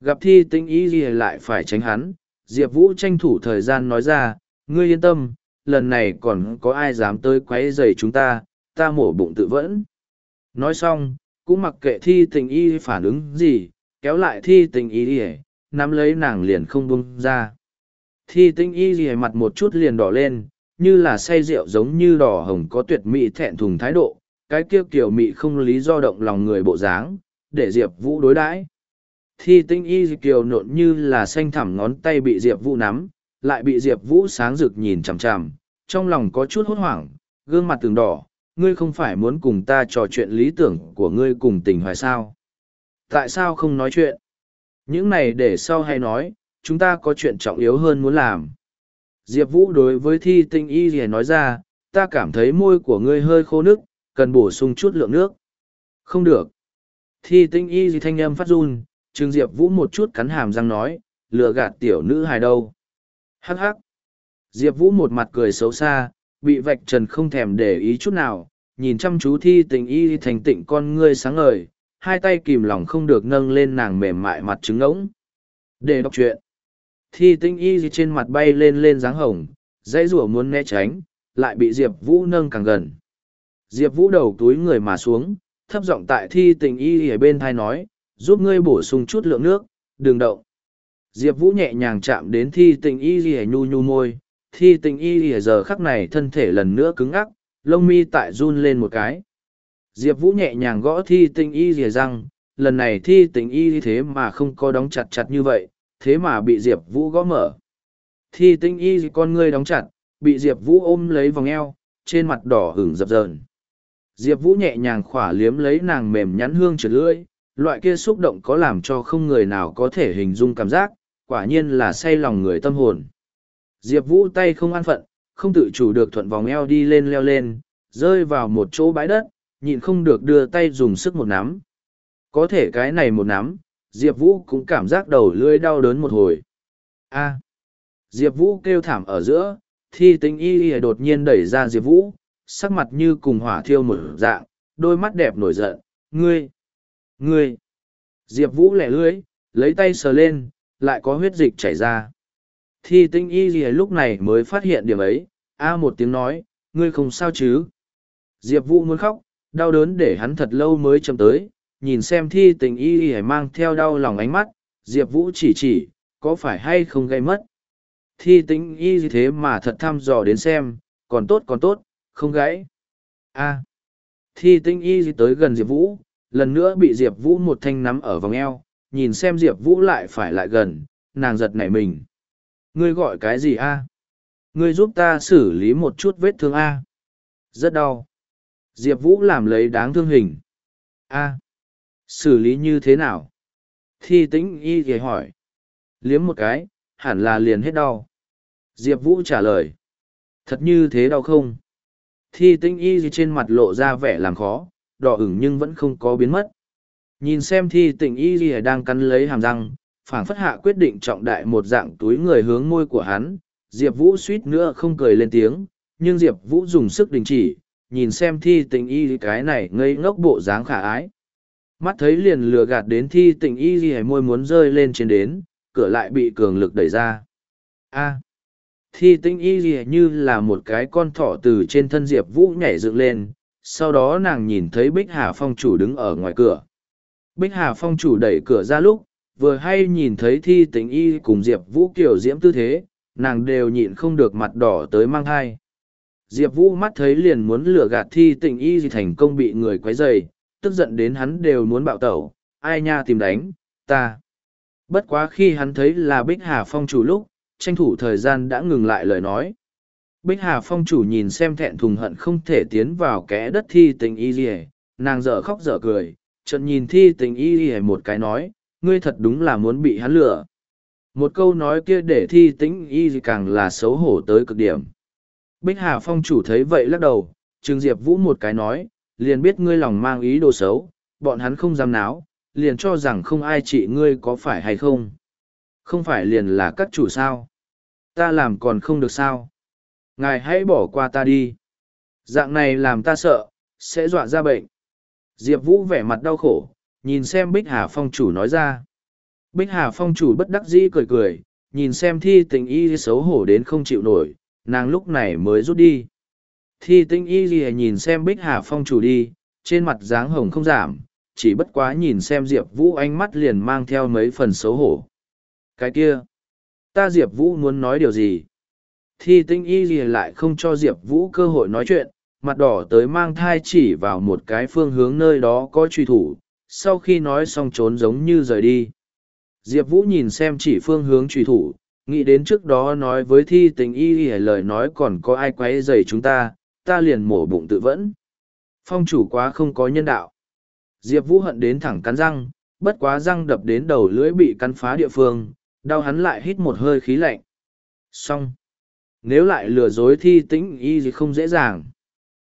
Gặp thi tĩnh y ỉa lại phải tránh hắn, Diệp Vũ tranh thủ thời gian nói ra, ngươi yên tâm, lần này còn có ai dám tới quấy dày chúng ta, ta mổ bụng tự vẫn. Nói xong, cũng mặc kệ thi tình y phản ứng gì, kéo lại thi tình y ỉa nắm lấy nàng liền không buông ra. Thi tình y ỉa mặt một chút liền đỏ lên, như là say rượu giống như đỏ hồng có tuyệt mỹ thẹn thùng thái độ, cái kia kiểu mị không lý do động lòng người bộ dáng, để Diệp Vũ đối đãi. Thi tinh y kiều nộn như là xanh thẳm ngón tay bị Diệp Vũ nắm, lại bị Diệp Vũ sáng rực nhìn chằm chằm, trong lòng có chút hốt hoảng, gương mặt từng đỏ, ngươi không phải muốn cùng ta trò chuyện lý tưởng của ngươi cùng tình hoài sao? Tại sao không nói chuyện? Những này để sau hay nói, chúng ta có chuyện trọng yếu hơn muốn làm. Diệp Vũ đối với thi tinh y gì nói ra, ta cảm thấy môi của ngươi hơi khô nức, cần bổ sung chút lượng nước. Không được. Thi tinh y gì thanh âm phát run, Trương Diệp Vũ một chút cắn hàm răng nói, lừa gạt tiểu nữ hài đâu. Hắc hắc. Diệp Vũ một mặt cười xấu xa, bị vạch trần không thèm để ý chút nào, nhìn chăm chú thi tình y thành tịnh con ngươi sáng ngời, hai tay kìm lòng không được nâng lên nàng mềm mại mặt trứng ngỗng. Để đọc chuyện. Thi tinh y trên mặt bay lên lên dáng hồng, dãy rủa muốn né tránh, lại bị Diệp Vũ nâng càng gần. Diệp Vũ đầu túi người mà xuống, thấp giọng tại thi tình y ở bên thai nói, giúp ngươi bổ sung chút lượng nước, đừng động. Diệp Vũ nhẹ nhàng chạm đến thi tình y gì nhu nhu môi, thi tình y gì giờ khắc này thân thể lần nữa cứng ắc, lông mi tại run lên một cái. Diệp Vũ nhẹ nhàng gõ thi tình y gì răng, lần này thi tình y thế mà không có đóng chặt chặt như vậy, thế mà bị Diệp Vũ gõ mở. Thi tình y con ngươi đóng chặt, bị Diệp Vũ ôm lấy vòng eo, trên mặt đỏ hửng dập dờn. Diệp Vũ nhẹ nhàng khỏa liếm lấy nàng mềm nhắn hương trượt lưỡi, loại kia xúc động có làm cho không người nào có thể hình dung cảm giác, quả nhiên là say lòng người tâm hồn. Diệp Vũ tay không an phận, không tự chủ được thuận vòng eo đi lên leo lên, rơi vào một chỗ bãi đất, nhịn không được đưa tay dùng sức một nắm. Có thể cái này một nắm, Diệp Vũ cũng cảm giác đầu lưỡi đau đớn một hồi. A. Diệp Vũ kêu thảm ở giữa, thi tính y y đột nhiên đẩy ra Diệp Vũ, sắc mặt như cùng hỏa thiêu một dạng, đôi mắt đẹp nổi giận, ngươi, ngươi. Diệp Vũ lẻ lưỡi, lấy tay sờ lên, lại có huyết dịch chảy ra. Thi tinh y gì lúc này mới phát hiện điểm ấy, a một tiếng nói, ngươi không sao chứ. Diệp Vũ muốn khóc, đau đớn để hắn thật lâu mới chậm tới, nhìn xem thi tình y y mang theo đau lòng ánh mắt, Diệp Vũ chỉ chỉ, có phải hay không gây mất. Thi tình y gì thế mà thật thăm dò đến xem, còn tốt còn tốt, không gãy. a Thi tinh y tới gần Diệp Vũ, lần nữa bị Diệp Vũ một thanh nắm ở vòng eo, nhìn xem Diệp Vũ lại phải lại gần, nàng giật nảy mình. Ngươi gọi cái gì a? Ngươi giúp ta xử lý một chút vết thương a. Rất đau. Diệp Vũ làm lấy đáng thương hình. a Xử lý như thế nào? Thi tĩnh y thì hỏi. Liếm một cái, hẳn là liền hết đau. Diệp Vũ trả lời. Thật như thế đau không? Thi tĩnh y gì trên mặt lộ ra vẻ làm khó, đỏ ửng nhưng vẫn không có biến mất. Nhìn xem thi tĩnh y gì đang cắn lấy hàm răng, phảng phất hạ quyết định trọng đại một dạng túi người hướng môi của hắn, Diệp Vũ suýt nữa không cười lên tiếng, nhưng Diệp Vũ dùng sức đình chỉ, nhìn xem thi tình y cái này ngây ngốc bộ dáng khả ái. Mắt thấy liền lừa gạt đến thi tình y gì môi muốn rơi lên trên đến, cửa lại bị cường lực đẩy ra. A thi Tĩnh y gì như là một cái con thỏ từ trên thân Diệp Vũ nhảy dựng lên, sau đó nàng nhìn thấy Bích Hà Phong chủ đứng ở ngoài cửa. Bích Hà Phong chủ đẩy cửa ra lúc, vừa hay nhìn thấy thi Tĩnh y cùng diệp vũ kiểu diễm tư thế nàng đều nhịn không được mặt đỏ tới mang thai. Diệp vũ mắt thấy liền muốn lừa gạt thi Tĩnh y gì thành công bị người quấy dày tức giận đến hắn đều muốn bạo tẩu. Ai nha tìm đánh ta. Bất quá khi hắn thấy là bích hà phong chủ lúc tranh thủ thời gian đã ngừng lại lời nói bích hà phong chủ nhìn xem thẹn thùng hận không thể tiến vào kẽ đất thi tình y gì nàng dở khóc dở cười trận nhìn thi tình y gì một cái nói ngươi thật đúng là muốn bị hắn lừa. Một câu nói kia để thi tính y càng là xấu hổ tới cực điểm. Bích Hà Phong chủ thấy vậy lắc đầu, trương Diệp Vũ một cái nói, liền biết ngươi lòng mang ý đồ xấu, bọn hắn không dám náo, liền cho rằng không ai trị ngươi có phải hay không. Không phải liền là các chủ sao. Ta làm còn không được sao. Ngài hãy bỏ qua ta đi. Dạng này làm ta sợ, sẽ dọa ra bệnh. Diệp Vũ vẻ mặt đau khổ, nhìn xem Bích Hà Phong chủ nói ra. Bích Hà Phong chủ bất đắc dĩ cười cười, nhìn xem thi tình y xấu hổ đến không chịu nổi, nàng lúc này mới rút đi. Thi tinh y gì nhìn xem Bích Hà Phong chủ đi, trên mặt dáng hồng không giảm, chỉ bất quá nhìn xem Diệp Vũ ánh mắt liền mang theo mấy phần xấu hổ. Cái kia, ta Diệp Vũ muốn nói điều gì? Thi tinh y gì lại không cho Diệp Vũ cơ hội nói chuyện, mặt đỏ tới mang thai chỉ vào một cái phương hướng nơi đó có truy thủ, sau khi nói xong trốn giống như rời đi. Diệp vũ nhìn xem chỉ phương hướng truy thủ nghĩ đến trước đó nói với thi tình y y lời nói còn có ai quấy dày chúng ta ta liền mổ bụng tự vẫn. Phong chủ quá không có nhân đạo. Diệp vũ hận đến thẳng cắn răng bất quá răng đập đến đầu lưỡi bị cắn phá địa phương đau hắn lại hít một hơi khí lạnh xong nếu lại lừa dối thi tĩnh y thì không dễ dàng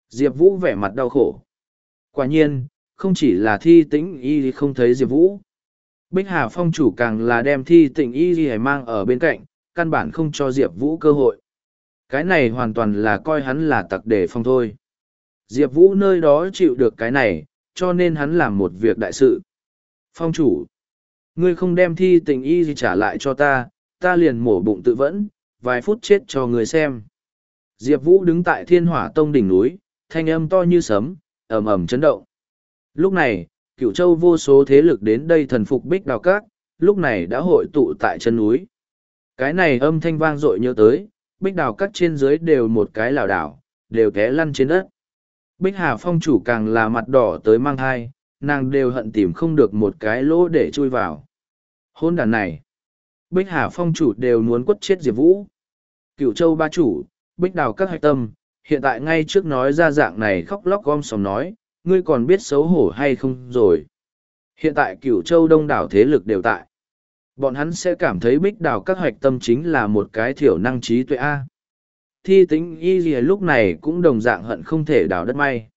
diệp vũ vẻ mặt đau khổ quả nhiên không chỉ là thi tĩnh y không thấy diệp vũ Bích Hà Phong chủ càng là đem thi Tĩnh y gì mang ở bên cạnh, căn bản không cho Diệp Vũ cơ hội. Cái này hoàn toàn là coi hắn là tặc đề phong thôi. Diệp Vũ nơi đó chịu được cái này, cho nên hắn làm một việc đại sự. Phong chủ, ngươi không đem thi tình y gì trả lại cho ta, ta liền mổ bụng tự vẫn, vài phút chết cho người xem. Diệp Vũ đứng tại thiên hỏa tông đỉnh núi, thanh âm to như sấm, ầm ầm chấn động. Lúc này, cựu châu vô số thế lực đến đây thần phục bích đào cát, lúc này đã hội tụ tại chân núi. Cái này âm thanh vang dội nhớ tới, bích đào cát trên dưới đều một cái lảo đảo, đều té lăn trên đất. Bích Hà Phong chủ càng là mặt đỏ tới mang hai, nàng đều hận tìm không được một cái lỗ để chui vào. Hôn đàn này, Bích Hà Phong chủ đều muốn quất chết Diệp Vũ. Cựu châu ba chủ, Bích Đào các hạch tâm, hiện tại ngay trước nói ra dạng này khóc lóc gom sòng nói, ngươi còn biết xấu hổ hay không rồi. Hiện tại cửu châu đông đảo thế lực đều tại. Bọn hắn sẽ cảm thấy bích đào các hoạch tâm chính là một cái thiểu năng trí tuệ A. Thi tính y gì lúc này cũng đồng dạng hận không thể đào đất may.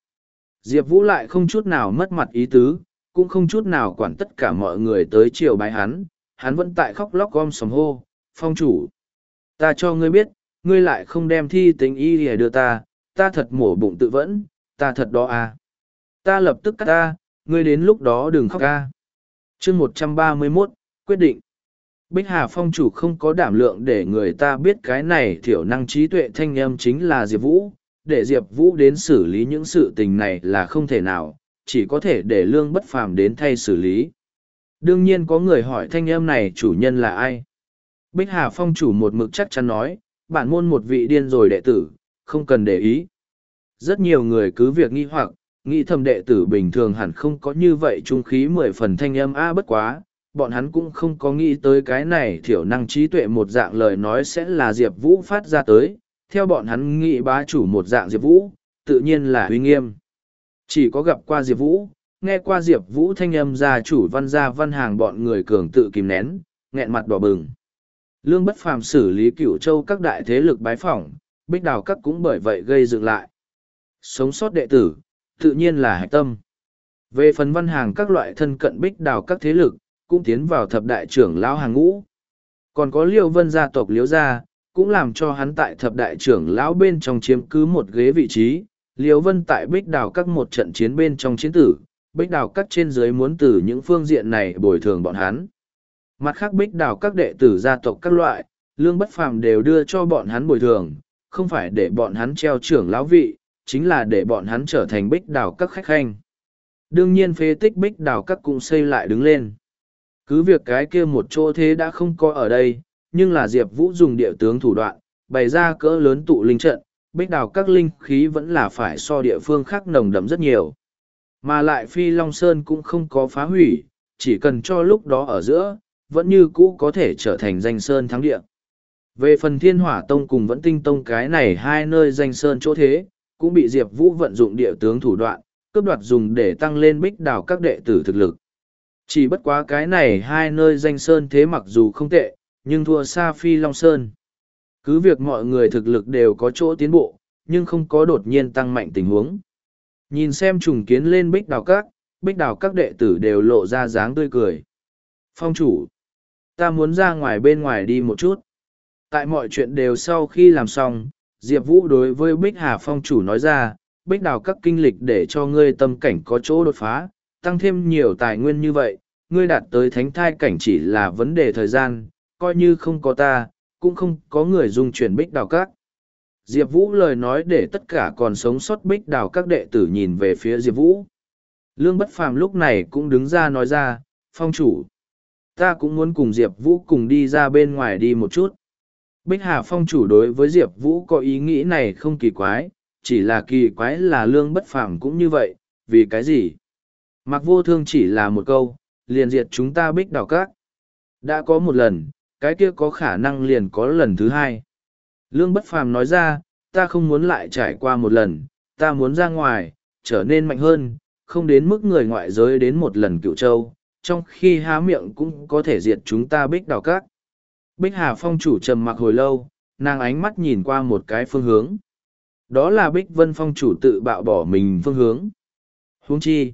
Diệp Vũ lại không chút nào mất mặt ý tứ, cũng không chút nào quản tất cả mọi người tới chiều bái hắn, hắn vẫn tại khóc lóc gom sòng hô, phong chủ. Ta cho ngươi biết, ngươi lại không đem thi tính y để đưa ta, ta thật mổ bụng tự vẫn, ta thật đó à ta lập tức cắt ta ngươi đến lúc đó đừng khóc ca chương một trăm ba mươi mốt quyết định bích hà phong chủ không có đảm lượng để người ta biết cái này thiểu năng trí tuệ thanh âm chính là diệp vũ để diệp vũ đến xử lý những sự tình này là không thể nào, chỉ có thể để lương bất phàm đến thay xử lý. Đương nhiên có người hỏi thanh âm này chủ nhân là ai? Bích hà phong chủ một mực chắc chắn nói, bản môn một vị điên rồi đệ tử, không cần để ý. Rất nhiều người cứ việc nghi hoặc, nghĩ thầm đệ tử bình thường hẳn không có như vậy trung khí mười phần thanh âm a bất quá, bọn hắn cũng không có nghĩ tới cái này thiểu năng trí tuệ một dạng lời nói sẽ là diệp vũ phát ra tới theo bọn hắn nghĩ bá chủ một dạng diệp vũ tự nhiên là uy nghiêm chỉ có gặp qua diệp vũ nghe qua diệp vũ thanh âm gia chủ văn gia văn hàng bọn người cường tự kìm nén nghẹn mặt đỏ bừng lương bất phàm xử lý cửu châu các đại thế lực bái phỏng bích đào các cũng bởi vậy gây dựng lại sống sót đệ tử tự nhiên là hạch tâm. Về phần văn hàng các loại thân cận bích đào các thế lực, cũng tiến vào thập đại trưởng lão hàng ngũ. Còn có liêu vân gia tộc liễu gia, cũng làm cho hắn tại thập đại trưởng lão bên trong chiếm cứ một ghế vị trí. Liêu vân tại bích đào các một trận chiến bên trong chiến tử, bích đào các trên dưới muốn từ những phương diện này bồi thường bọn hắn. Mặt khác bích đào các đệ tử gia tộc các loại, lương bất phàm đều đưa cho bọn hắn bồi thường, không phải để bọn hắn treo trưởng lão vị, chính là để bọn hắn trở thành bích đào các khách khanh. Đương nhiên phế tích bích đào các cũng xây lại đứng lên. Cứ việc cái kia một chỗ thế đã không có ở đây, nhưng là Diệp Vũ dùng địa tướng thủ đoạn, bày ra cỡ lớn tụ linh trận, bích đào các linh khí vẫn là phải so địa phương khác nồng đậm rất nhiều. Mà lại Phi Long Sơn cũng không có phá hủy, chỉ cần cho lúc đó ở giữa, vẫn như cũ có thể trở thành danh sơn thắng địa. Về phần thiên hỏa tông cùng vẫn tinh tông cái này hai nơi danh sơn chỗ thế, cũng bị Diệp Vũ vận dụng địa tướng thủ đoạn, cướp đoạt dùng để tăng lên bích đào các đệ tử thực lực. Chỉ bất quá cái này hai nơi danh sơn thế mặc dù không tệ, nhưng thua xa Phi Long Sơn. Cứ việc mọi người thực lực đều có chỗ tiến bộ, nhưng không có đột nhiên tăng mạnh tình huống. Nhìn xem trùng kiến lên bích đào các, bích đào các đệ tử đều lộ ra dáng tươi cười. Phong chủ, ta muốn ra ngoài bên ngoài đi một chút. Tại mọi chuyện đều sau khi làm xong, Diệp Vũ đối với Bích Hà Phong chủ nói ra, Bích đào các kinh lịch để cho ngươi tâm cảnh có chỗ đột phá, tăng thêm nhiều tài nguyên như vậy, ngươi đạt tới thánh thai cảnh chỉ là vấn đề thời gian, coi như không có ta, cũng không có người dung chuyển Bích đào các. Diệp Vũ lời nói để tất cả còn sống sót Bích đào các đệ tử nhìn về phía Diệp Vũ. Lương Bất Phàm lúc này cũng đứng ra nói ra, Phong chủ, ta cũng muốn cùng Diệp Vũ cùng đi ra bên ngoài đi một chút. Bích Hà Phong chủ đối với Diệp Vũ có ý nghĩ này không kỳ quái, chỉ là kỳ quái là lương bất phàm cũng như vậy, vì cái gì? Mặc vô thương chỉ là một câu, liền diệt chúng ta bích đào các. Đã có một lần, cái kia có khả năng liền có lần thứ hai. Lương bất phàm nói ra, ta không muốn lại trải qua một lần, ta muốn ra ngoài, trở nên mạnh hơn, không đến mức người ngoại giới đến một lần cựu châu, trong khi há miệng cũng có thể diệt chúng ta bích đào các. Bích Hà Phong chủ trầm mặc hồi lâu, nàng ánh mắt nhìn qua một cái phương hướng. Đó là Bích Vân Phong chủ tự bạo bỏ mình phương hướng. Huống chi.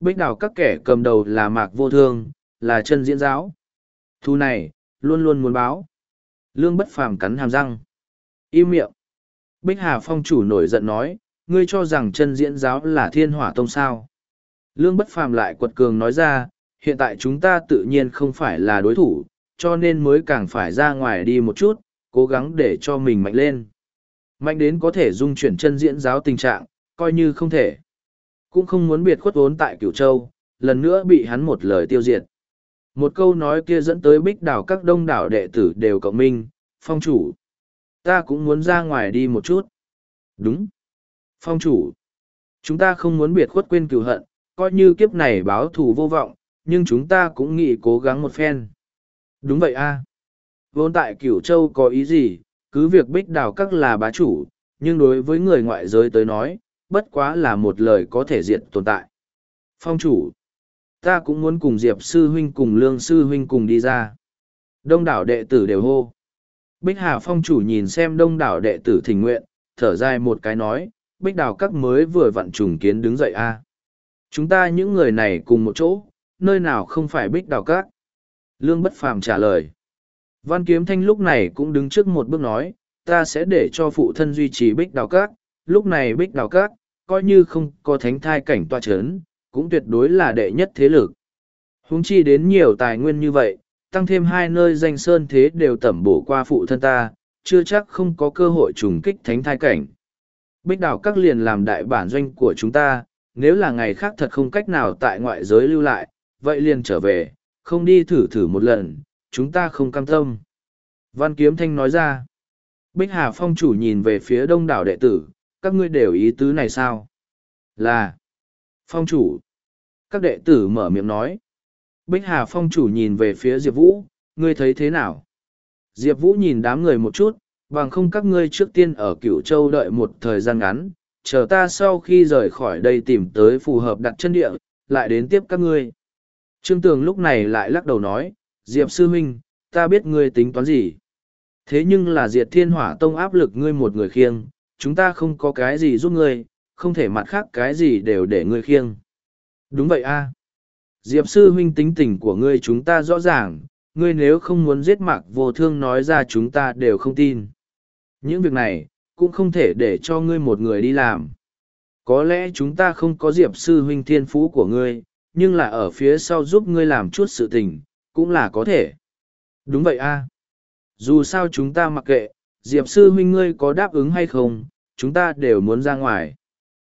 Bích đảo các kẻ cầm đầu là Mạc Vô Thương, là chân diễn giáo. Thu này, luôn luôn muốn báo. Lương bất phàm cắn hàm răng. Im miệng. Bích Hà Phong chủ nổi giận nói, ngươi cho rằng chân diễn giáo là thiên hỏa tông sao. Lương bất phàm lại quật cường nói ra, hiện tại chúng ta tự nhiên không phải là đối thủ, cho nên mới càng phải ra ngoài đi một chút, cố gắng để cho mình mạnh lên. Mạnh đến có thể dung chuyển chân diễn giáo tình trạng, coi như không thể. Cũng không muốn biệt khuất vốn tại Cửu Châu, lần nữa bị hắn một lời tiêu diệt. Một câu nói kia dẫn tới bích đảo các đông đảo đệ tử đều cộng minh, phong chủ. Ta cũng muốn ra ngoài đi một chút. Đúng. Phong chủ. Chúng ta không muốn biệt khuất quên cửu hận, coi như kiếp này báo thù vô vọng, nhưng chúng ta cũng nghĩ cố gắng một phen. Đúng vậy a. Vốn tại cửu châu có ý gì, cứ việc bích đào các là bá chủ, nhưng đối với người ngoại giới tới nói, bất quá là một lời có thể diệt tồn tại. Phong chủ, ta cũng muốn cùng Diệp sư huynh cùng Lương sư huynh cùng đi ra. Đông đảo đệ tử đều hô. Bích Hà phong chủ nhìn xem đông đảo đệ tử thỉnh nguyện, thở dài một cái nói, Bích đào các mới vừa vặn trùng kiến đứng dậy a. Chúng ta những người này cùng một chỗ, nơi nào không phải Bích đào các? Lương bất phàm trả lời. Văn Kiếm Thanh lúc này cũng đứng trước một bước nói, ta sẽ để cho phụ thân duy trì Bích đào các, lúc này Bích đào các, coi như không có thánh thai cảnh toa chấn, cũng tuyệt đối là đệ nhất thế lực. Húng chi đến nhiều tài nguyên như vậy, tăng thêm hai nơi danh sơn thế đều tẩm bổ qua phụ thân ta, chưa chắc không có cơ hội trùng kích thánh thai cảnh. Bích đảo các liền làm đại bản doanh của chúng ta, nếu là ngày khác thật không cách nào tại ngoại giới lưu lại, vậy liền trở về, không đi thử thử một lần, chúng ta không cam tâm. Văn Kiếm Thanh nói ra, Bích Hà Phong chủ nhìn về phía đông đảo đệ tử, các ngươi đều ý tứ này sao? Là, Phong chủ. Các đệ tử mở miệng nói. Bích Hà Phong chủ nhìn về phía Diệp Vũ, ngươi thấy thế nào? Diệp Vũ nhìn đám người một chút, bằng không các ngươi trước tiên ở cửu châu đợi một thời gian ngắn, chờ ta sau khi rời khỏi đây tìm tới phù hợp đặt chân địa, lại đến tiếp các ngươi. Trương Tường lúc này lại lắc đầu nói, Diệp Sư Minh, ta biết ngươi tính toán gì. Thế nhưng là diệt thiên hỏa tông áp lực ngươi một người khiêng, chúng ta không có cái gì giúp ngươi, không thể mặt khác cái gì đều để ngươi khiêng. Đúng vậy a Diệp sư huynh tính tình của ngươi chúng ta rõ ràng, ngươi nếu không muốn giết mạc vô thương nói ra chúng ta đều không tin. Những việc này, cũng không thể để cho ngươi một người đi làm. Có lẽ chúng ta không có diệp sư huynh thiên phú của ngươi, nhưng là ở phía sau giúp ngươi làm chút sự tình, cũng là có thể. Đúng vậy a Dù sao chúng ta mặc kệ, diệp sư huynh ngươi có đáp ứng hay không, chúng ta đều muốn ra ngoài.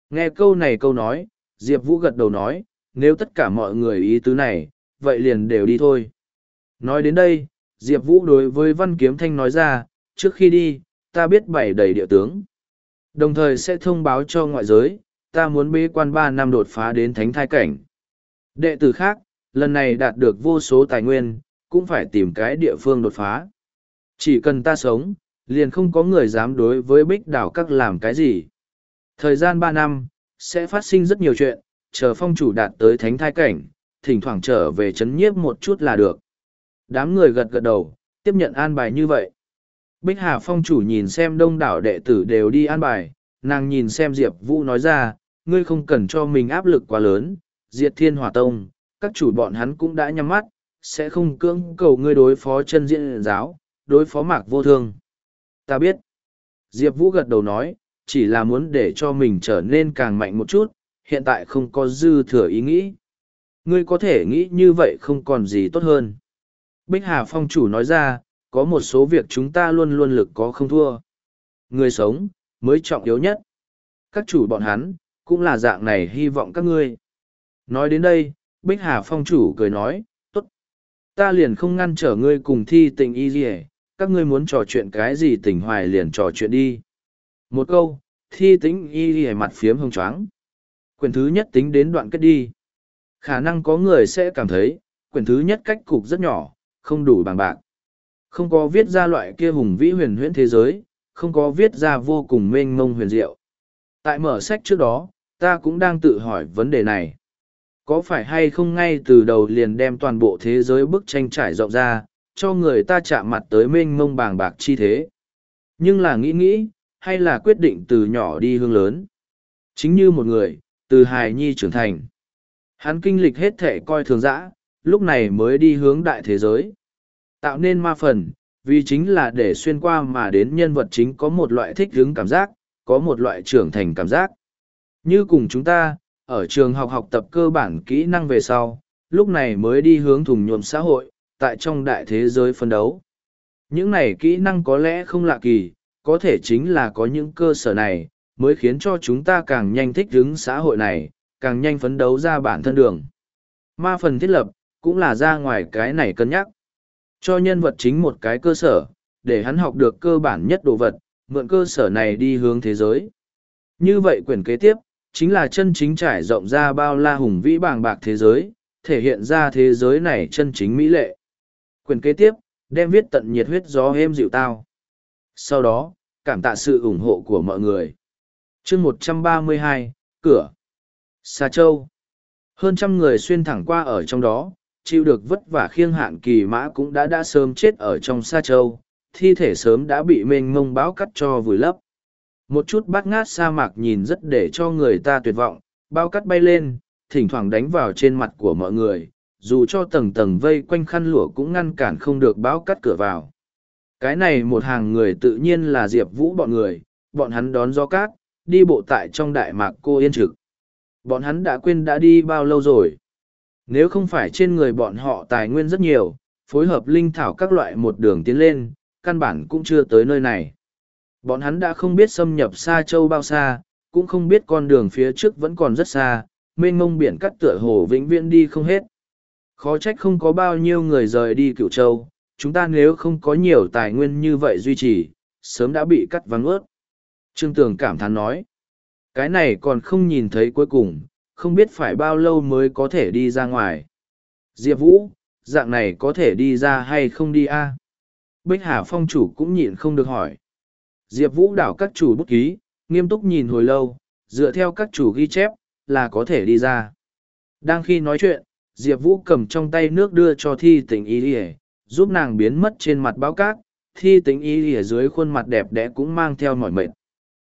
Nghe câu này câu nói, Diệp Vũ gật đầu nói, nếu tất cả mọi người ý tứ này, vậy liền đều đi thôi. Nói đến đây, Diệp Vũ đối với Văn Kiếm Thanh nói ra, trước khi đi, ta biết bảy đầy địa tướng. Đồng thời sẽ thông báo cho ngoại giới, ta muốn bế quan ba năm đột phá đến thánh thai cảnh. Đệ tử khác, lần này đạt được vô số tài nguyên, cũng phải tìm cái địa phương đột phá. Chỉ cần ta sống, liền không có người dám đối với bích đảo các làm cái gì. Thời gian ba năm, sẽ phát sinh rất nhiều chuyện, chờ phong chủ đạt tới thánh thai cảnh, thỉnh thoảng trở về chấn nhiếp một chút là được. Đám người gật gật đầu, tiếp nhận an bài như vậy. Bích Hà phong chủ nhìn xem đông đảo đệ tử đều đi an bài, nàng nhìn xem Diệp Vũ nói ra, ngươi không cần cho mình áp lực quá lớn, diệt thiên hỏa tông, các chủ bọn hắn cũng đã nhắm mắt, sẽ không cưỡng cầu ngươi đối phó chân diện giáo, đối phó mạc vô thương. Ta biết. Diệp Vũ gật đầu nói, chỉ là muốn để cho mình trở nên càng mạnh một chút, hiện tại không có dư thừa ý nghĩ. Ngươi có thể nghĩ như vậy không còn gì tốt hơn. Bích Hà Phong chủ nói ra, có một số việc chúng ta luôn luôn lực có không thua. Người sống, mới trọng yếu nhất. Các chủ bọn hắn, cũng là dạng này hy vọng các ngươi. Nói đến đây, Bích Hà Phong chủ cười nói, tốt. Ta liền không ngăn trở ngươi cùng thi tình y gì các ngươi muốn trò chuyện cái gì tình hoài liền trò chuyện đi. Một câu, thi tính y y mặt phiếm hông choáng. Quyển thứ nhất tính đến đoạn kết đi. Khả năng có người sẽ cảm thấy, quyển thứ nhất cách cục rất nhỏ, không đủ bằng bạc. Không có viết ra loại kia hùng vĩ huyền huyễn thế giới, không có viết ra vô cùng mênh mông huyền diệu. Tại mở sách trước đó, ta cũng đang tự hỏi vấn đề này. Có phải hay không ngay từ đầu liền đem toàn bộ thế giới bức tranh trải rộng ra, cho người ta chạm mặt tới mênh mông bàng bạc chi thế. Nhưng là nghĩ nghĩ, hay là quyết định từ nhỏ đi hương lớn. Chính như một người, từ hài nhi trưởng thành. Hắn kinh lịch hết thể coi thường dã, lúc này mới đi hướng đại thế giới. Tạo nên ma phần, vì chính là để xuyên qua mà đến nhân vật chính có một loại thích hứng cảm giác, có một loại trưởng thành cảm giác. Như cùng chúng ta, ở trường học học tập cơ bản kỹ năng về sau, lúc này mới đi hướng thùng nhuộm xã hội, tại trong đại thế giới phân đấu. Những này kỹ năng có lẽ không lạ kỳ, có thể chính là có những cơ sở này, mới khiến cho chúng ta càng nhanh thích ứng xã hội này, càng nhanh phấn đấu ra bản thân đường. Ma phần thiết lập, cũng là ra ngoài cái này cân nhắc. Cho nhân vật chính một cái cơ sở, để hắn học được cơ bản nhất đồ vật, mượn cơ sở này đi hướng thế giới. Như vậy quyển kế tiếp, chính là chân chính trải rộng ra bao la hùng vĩ bàng bạc thế giới, thể hiện ra thế giới này chân chính mỹ lệ. Quyển kế tiếp, đem viết tận nhiệt huyết gió êm dịu tao. Sau đó, cảm tạ sự ủng hộ của mọi người. chương một trăm ba mươi hai cửa. Sa Châu. Hơn trăm người xuyên thẳng qua ở trong đó, chịu được vất vả khiêng hạn kỳ mã cũng đã đã sớm chết ở trong Sa Châu, thi thể sớm đã bị mênh mông báo cắt cho vùi lấp. Một chút bát ngát sa mạc nhìn rất để cho người ta tuyệt vọng, bao cắt bay lên, thỉnh thoảng đánh vào trên mặt của mọi người, dù cho tầng tầng vây quanh khăn lụa cũng ngăn cản không được báo cắt cửa vào. Cái này một hàng người tự nhiên là Diệp Vũ bọn người, bọn hắn đón gió cát, đi bộ tại trong đại mạc cô yên trực. Bọn hắn đã quên đã đi bao lâu rồi. Nếu không phải trên người bọn họ tài nguyên rất nhiều, phối hợp linh thảo các loại một đường tiến lên, căn bản cũng chưa tới nơi này. Bọn hắn đã không biết xâm nhập xa châu bao xa, cũng không biết con đường phía trước vẫn còn rất xa, mênh mông biển cắt tựa hồ vĩnh viễn đi không hết. Khó trách không có bao nhiêu người rời đi cựu châu, chúng ta nếu không có nhiều tài nguyên như vậy duy trì, sớm đã bị cắt vắng ướt. Trương Tường cảm thán nói, cái này còn không nhìn thấy cuối cùng, không biết phải bao lâu mới có thể đi ra ngoài. Diệp Vũ, dạng này có thể đi ra hay không đi a Bích Hà Phong chủ cũng nhịn không được hỏi. Diệp Vũ đảo các chủ bút ký, nghiêm túc nhìn hồi lâu, dựa theo các chủ ghi chép, là có thể đi ra. Đang khi nói chuyện, Diệp Vũ cầm trong tay nước đưa cho thi tình ý đi giúp nàng biến mất trên mặt báo cát, thi tính y ở dưới khuôn mặt đẹp đẽ cũng mang theo mỏi mệt.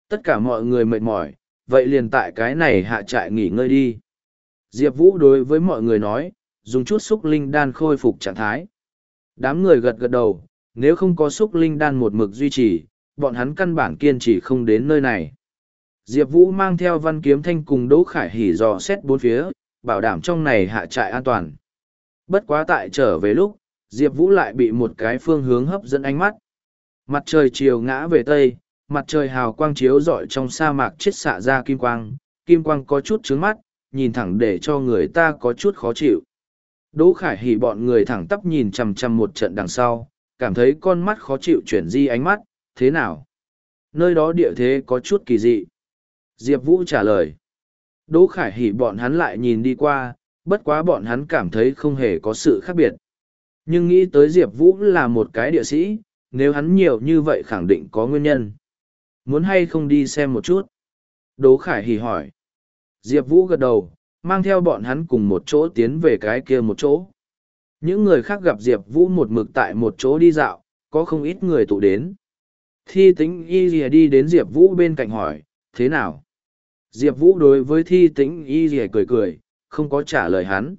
Tất cả mọi người mệt mỏi, vậy liền tại cái này hạ trại nghỉ ngơi đi. Diệp Vũ đối với mọi người nói, dùng chút xúc linh đan khôi phục trạng thái. Đám người gật gật đầu, nếu không có xúc linh đan một mực duy trì, bọn hắn căn bản kiên trì không đến nơi này. Diệp Vũ mang theo văn kiếm thanh cùng Đỗ Khải Hỉ dò xét bốn phía, bảo đảm trong này hạ trại an toàn. Bất quá tại trở về lúc, Diệp Vũ lại bị một cái phương hướng hấp dẫn ánh mắt. Mặt trời chiều ngã về tây, mặt trời hào quang chiếu rọi trong sa mạc chết xạ ra kim quang, kim quang có chút trướng mắt, nhìn thẳng để cho người ta có chút khó chịu. Đỗ Khải Hỉ bọn người thẳng tắp nhìn chằm chằm một trận đằng sau, cảm thấy con mắt khó chịu chuyển di ánh mắt, thế nào? Nơi đó địa thế có chút kỳ dị. Diệp Vũ trả lời. Đỗ Khải Hỉ bọn hắn lại nhìn đi qua, bất quá bọn hắn cảm thấy không hề có sự khác biệt. Nhưng nghĩ tới Diệp Vũ là một cái địa sĩ, nếu hắn nhiều như vậy khẳng định có nguyên nhân. Muốn hay không đi xem một chút? Đỗ Khải Hỉ hỏi. Diệp Vũ gật đầu, mang theo bọn hắn cùng một chỗ tiến về cái kia một chỗ. Những người khác gặp Diệp Vũ một mực tại một chỗ đi dạo, có không ít người tụ đến. Thi tính y rìa đi đến Diệp Vũ bên cạnh hỏi, thế nào? Diệp Vũ đối với thi tính y rìa cười cười, không có trả lời hắn.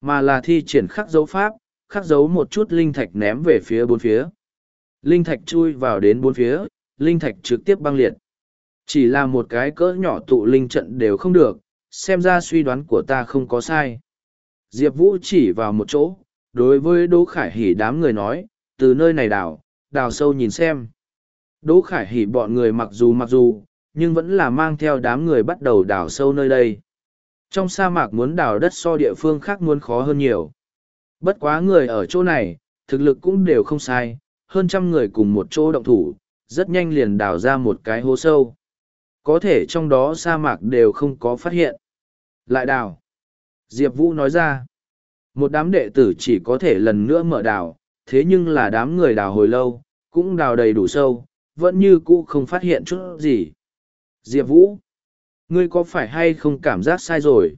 Mà là thi triển khắc dấu pháp, khắc dấu một chút linh thạch ném về phía bốn phía. Linh thạch chui vào đến bốn phía, linh thạch trực tiếp băng liệt. Chỉ là một cái cỡ nhỏ tụ linh trận đều không được, xem ra suy đoán của ta không có sai. Diệp Vũ chỉ vào một chỗ, đối với Đỗ Khải Hỷ đám người nói, từ nơi này đào, đào sâu nhìn xem. Đỗ Khải Hỷ bọn người mặc dù mặc dù, nhưng vẫn là mang theo đám người bắt đầu đào sâu nơi đây. Trong sa mạc muốn đào đất so địa phương khác muốn khó hơn nhiều. Bất quá người ở chỗ này, thực lực cũng đều không sai, hơn trăm người cùng một chỗ động thủ, rất nhanh liền đào ra một cái hố sâu. Có thể trong đó sa mạc đều không có phát hiện. Lại đào. Diệp Vũ nói ra, một đám đệ tử chỉ có thể lần nữa mở đào, thế nhưng là đám người đào hồi lâu, cũng đào đầy đủ sâu, vẫn như cũ không phát hiện chút gì. Diệp Vũ, ngươi có phải hay không cảm giác sai rồi?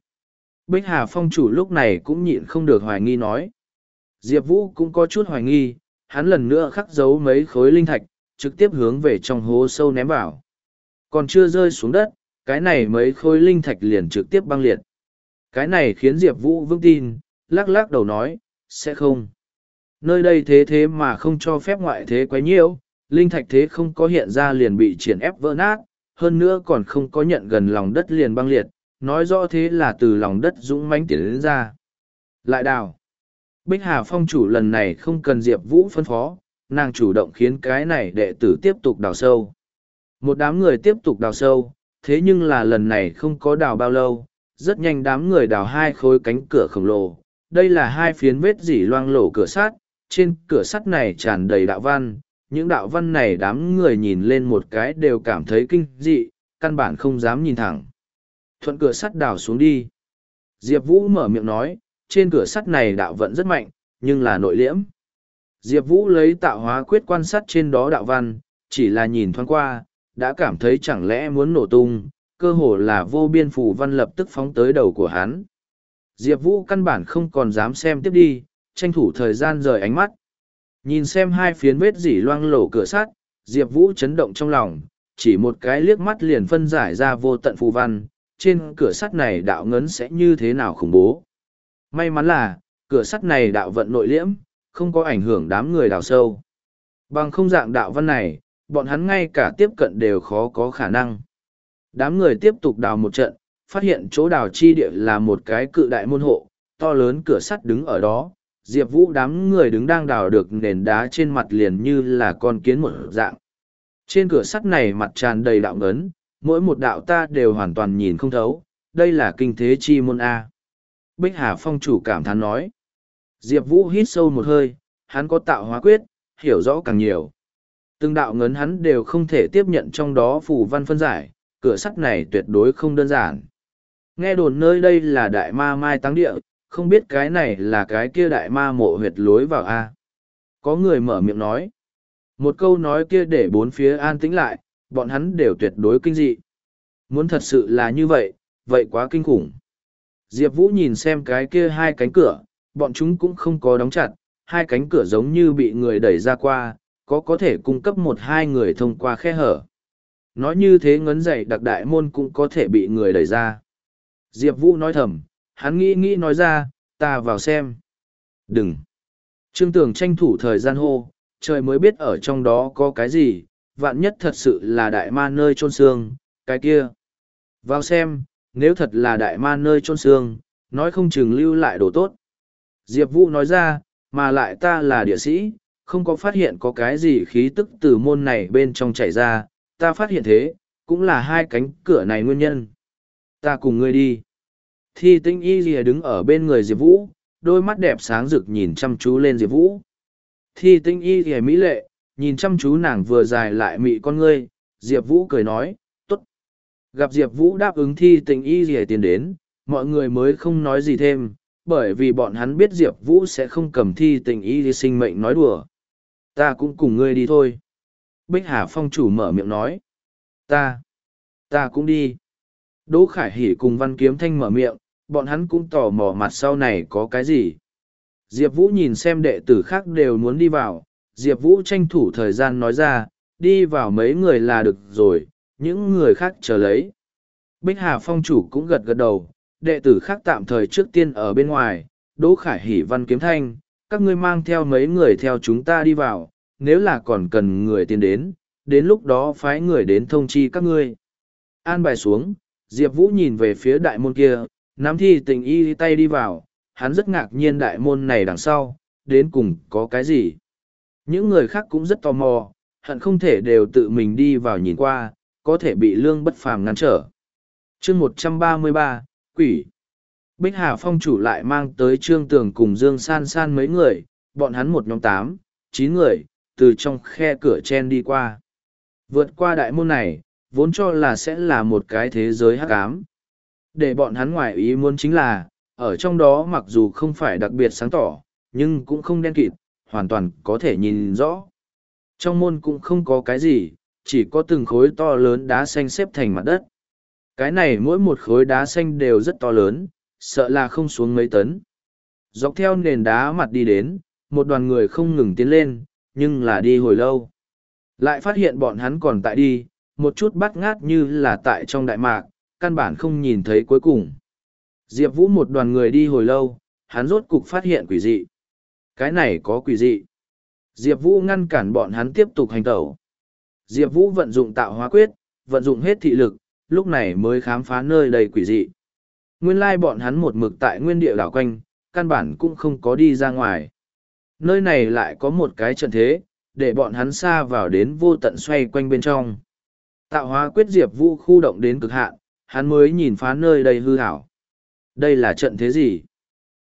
Bích Hà Phong chủ lúc này cũng nhịn không được hoài nghi nói. Diệp Vũ cũng có chút hoài nghi, hắn lần nữa khắc dấu mấy khối linh thạch, trực tiếp hướng về trong hố sâu ném vào. Còn chưa rơi xuống đất, cái này mấy khối linh thạch liền trực tiếp băng liệt. Cái này khiến Diệp Vũ vững tin, lắc lắc đầu nói, sẽ không. Nơi đây thế thế mà không cho phép ngoại thế quấy nhiễu, linh thạch thế không có hiện ra liền bị triển ép vỡ nát, hơn nữa còn không có nhận gần lòng đất liền băng liệt, nói rõ thế là từ lòng đất dũng mãnh tiến đến ra. Lại đào. Bích Hà Phong chủ lần này không cần Diệp Vũ phân phó, nàng chủ động khiến cái này đệ tử tiếp tục đào sâu. Một đám người tiếp tục đào sâu, thế nhưng là lần này không có đào bao lâu, rất nhanh đám người đào hai khối cánh cửa khổng lồ. Đây là hai phiến vết dỉ loang lổ cửa sắt, trên cửa sắt này tràn đầy đạo văn. Những đạo văn này đám người nhìn lên một cái đều cảm thấy kinh dị, căn bản không dám nhìn thẳng. Thuận cửa sắt đào xuống đi. Diệp Vũ mở miệng nói, trên cửa sắt này đạo vận rất mạnh, nhưng là nội liễm. Diệp Vũ lấy tạo hóa quyết quan sát trên đó đạo văn, chỉ là nhìn thoáng qua, đã cảm thấy chẳng lẽ muốn nổ tung, cơ hồ là vô biên phù văn lập tức phóng tới đầu của hắn. Diệp Vũ căn bản không còn dám xem tiếp đi, tranh thủ thời gian rời ánh mắt. Nhìn xem hai phiến vết dỉ loang lổ cửa sắt, Diệp Vũ chấn động trong lòng, chỉ một cái liếc mắt liền phân giải ra vô tận phù văn, trên cửa sắt này đạo ngấn sẽ như thế nào khủng bố. May mắn là, cửa sắt này đạo vận nội liễm, không có ảnh hưởng đám người đào sâu. Bằng không dạng đạo văn này, bọn hắn ngay cả tiếp cận đều khó có khả năng. Đám người tiếp tục đào một trận, phát hiện chỗ đào chi địa là một cái cự đại môn hộ, to lớn cửa sắt đứng ở đó. Diệp Vũ đám người đứng đang đào được nền đá trên mặt liền như là con kiến một dạng. Trên cửa sắt này mặt tràn đầy đạo ngấn, mỗi một đạo ta đều hoàn toàn nhìn không thấu, đây là kinh thế chi môn A. Bích Hà Phong chủ cảm thán nói. Diệp Vũ hít sâu một hơi, hắn có tạo hóa quyết, hiểu rõ càng nhiều. Từng đạo ngấn hắn đều không thể tiếp nhận trong đó phù văn phân giải, cửa sắt này tuyệt đối không đơn giản. Nghe đồn nơi đây là đại ma mai tăng địa, không biết cái này là cái kia đại ma mộ huyệt lối vào A. Có người mở miệng nói. Một câu nói kia để bốn phía an tĩnh lại, bọn hắn đều tuyệt đối kinh dị. Muốn thật sự là như vậy, vậy quá kinh khủng. Diệp Vũ nhìn xem cái kia hai cánh cửa, bọn chúng cũng không có đóng chặt, hai cánh cửa giống như bị người đẩy ra qua, có có thể cung cấp một hai người thông qua khe hở. Nói như thế ngấn dậy đặc đại môn cũng có thể bị người đẩy ra. Diệp Vũ nói thầm, hắn nghĩ nghĩ nói ra, ta vào xem. Đừng. Trương Tường tranh thủ thời gian hô, trời mới biết ở trong đó có cái gì, vạn nhất thật sự là đại ma nơi trôn xương, cái kia. Vào xem, nếu thật là đại ma nơi trôn xương, nói không chừng lưu lại đồ tốt. Diệp Vũ nói ra, mà lại ta là địa sĩ, không có phát hiện có cái gì khí tức từ môn này bên trong chảy ra, ta phát hiện thế, cũng là hai cánh cửa này nguyên nhân. Ta cùng ngươi đi. Thi tinh y gì đứng ở bên người Diệp Vũ, đôi mắt đẹp sáng rực nhìn chăm chú lên Diệp Vũ. Thi tinh y gì mỹ lệ, nhìn chăm chú nàng vừa dài lại mị con ngươi, Diệp Vũ cười nói, tốt. Gặp Diệp Vũ đáp ứng thi tình y rỉa tiền đến, mọi người mới không nói gì thêm, bởi vì bọn hắn biết Diệp Vũ sẽ không cầm thi tình y sinh mệnh nói đùa. Ta cũng cùng ngươi đi thôi. Bích Hà Phong chủ mở miệng nói. Ta, ta cũng đi. Đỗ Khải Hỷ cùng Văn Kiếm Thanh mở miệng, bọn hắn cũng tò mò mặt sau này có cái gì. Diệp Vũ nhìn xem đệ tử khác đều muốn đi vào, Diệp Vũ tranh thủ thời gian nói ra, đi vào mấy người là được rồi, những người khác chờ lấy. Bích Hà Phong chủ cũng gật gật đầu, đệ tử khác tạm thời trước tiên ở bên ngoài, Đỗ Khải Hỷ Văn Kiếm Thanh, các ngươi mang theo mấy người theo chúng ta đi vào, nếu là còn cần người tiến đến, đến lúc đó phái người đến thông chi các ngươi. An bài xuống, Diệp Vũ nhìn về phía đại môn kia, nắm thi tình y tay đi vào, hắn rất ngạc nhiên đại môn này đằng sau, đến cùng có cái gì. Những người khác cũng rất tò mò, hận không thể đều tự mình đi vào nhìn qua, có thể bị lương bất phàm ngăn trở. chương một trăm ba mươi ba quỷ. Bích Hà Phong chủ lại mang tới Trương Tường cùng Dương San San mấy người, bọn hắn một nhóm tám, chín người, từ trong khe cửa chen đi qua. Vượt qua đại môn này, vốn cho là sẽ là một cái thế giới hắc ám. Để bọn hắn ngoài ý muốn chính là, ở trong đó mặc dù không phải đặc biệt sáng tỏ, nhưng cũng không đen kịt, hoàn toàn có thể nhìn rõ. Trong môn cũng không có cái gì, chỉ có từng khối to lớn đá xanh xếp thành mặt đất. Cái này mỗi một khối đá xanh đều rất to lớn, sợ là không xuống mấy tấn. Dọc theo nền đá mặt đi đến, một đoàn người không ngừng tiến lên, nhưng là đi hồi lâu. Lại phát hiện bọn hắn còn tại đi, một chút bắt ngát như là tại trong đại mạc, căn bản không nhìn thấy cuối cùng. Diệp Vũ một đoàn người đi hồi lâu, hắn rốt cục phát hiện quỷ dị. Cái này có quỷ dị. Diệp Vũ ngăn cản bọn hắn tiếp tục hành tẩu. Diệp Vũ vận dụng tạo hóa quyết, vận dụng hết thị lực, lúc này mới khám phá nơi đầy quỷ dị. Nguyên lai bọn hắn một mực tại nguyên địa đảo quanh, căn bản cũng không có đi ra ngoài. Nơi này lại có một cái trận thế, để bọn hắn xa vào đến vô tận xoay quanh bên trong. Tạo hóa quyết Diệp Vũ khu động đến cực hạn, hắn mới nhìn phá nơi đầy hư hảo. Đây là trận thế gì?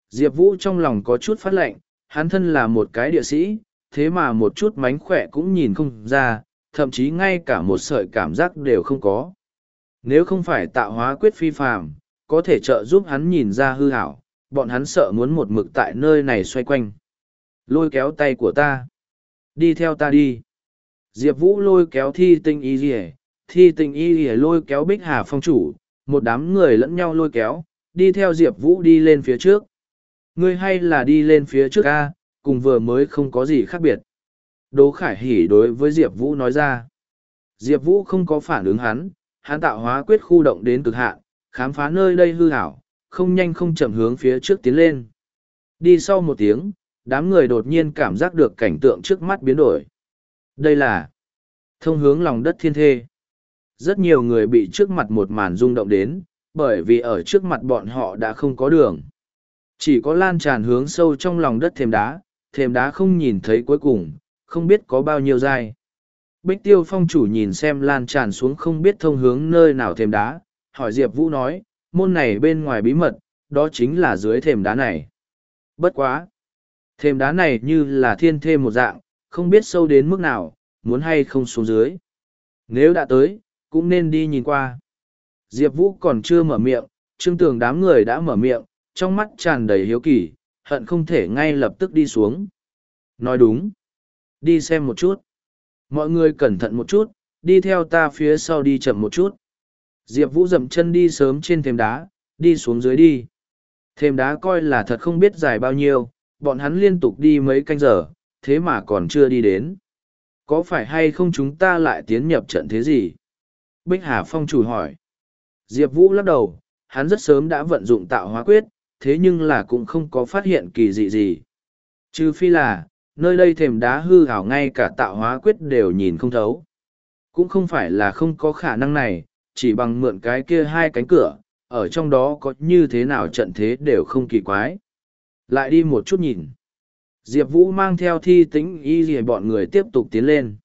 Diệp Vũ trong lòng có chút phát lệnh, hắn thân là một cái địa sĩ, thế mà một chút mánh khỏe cũng nhìn không ra, thậm chí ngay cả một sợi cảm giác đều không có. Nếu không phải tạo hóa quyết phi phàm, có thể trợ giúp hắn nhìn ra hư hảo, bọn hắn sợ muốn một mực tại nơi này xoay quanh. Lôi kéo tay của ta. Đi theo ta đi. Diệp Vũ lôi kéo thi tinh y rỉ, thi tinh y rỉ lôi kéo bích hà phong chủ, một đám người lẫn nhau lôi kéo, đi theo Diệp Vũ đi lên phía trước. Ngươi hay là đi lên phía trước A, cùng vừa mới không có gì khác biệt. Đỗ Khải Hỉ đối với Diệp Vũ nói ra. Diệp Vũ không có phản ứng hắn, hắn tạo hóa quyết khu động đến cực hạn, khám phá nơi đây hư hảo, không nhanh không chậm hướng phía trước tiến lên. Đi sau một tiếng, đám người đột nhiên cảm giác được cảnh tượng trước mắt biến đổi. Đây là thông hướng lòng đất thiên thê. Rất nhiều người bị trước mặt một màn rung động đến, bởi vì ở trước mặt bọn họ đã không có đường. Chỉ có lan tràn hướng sâu trong lòng đất thềm đá, thềm đá không nhìn thấy cuối cùng, không biết có bao nhiêu dai. Bích tiêu phong chủ nhìn xem lan tràn xuống không biết thông hướng nơi nào thềm đá, hỏi Diệp Vũ nói, môn này bên ngoài bí mật, đó chính là dưới thềm đá này. Bất quá! Thềm đá này như là thiên thêm một dạng, không biết sâu đến mức nào, muốn hay không xuống dưới. Nếu đã tới, cũng nên đi nhìn qua. Diệp Vũ còn chưa mở miệng, trương tường đám người đã mở miệng, trong mắt tràn đầy hiếu kỳ, hận không thể ngay lập tức đi xuống. Nói đúng. Đi xem một chút. Mọi người cẩn thận một chút, đi theo ta phía sau đi chậm một chút. Diệp Vũ dậm chân đi sớm trên thềm đá, đi xuống dưới đi. Thềm đá coi là thật không biết dài bao nhiêu, bọn hắn liên tục đi mấy canh giờ, thế mà còn chưa đi đến. Có phải hay không chúng ta lại tiến nhập trận thế gì? Bích Hà Phong chủ hỏi. Diệp Vũ lắc đầu, hắn rất sớm đã vận dụng tạo hóa quyết, thế nhưng là cũng không có phát hiện kỳ dị gì. Trừ phi là, nơi đây thềm đá hư hảo ngay cả tạo hóa quyết đều nhìn không thấu. Cũng không phải là không có khả năng này, chỉ bằng mượn cái kia hai cánh cửa, ở trong đó có như thế nào trận thế đều không kỳ quái. Lại đi một chút nhìn. Diệp Vũ mang theo thi tính y gì bọn người tiếp tục tiến lên.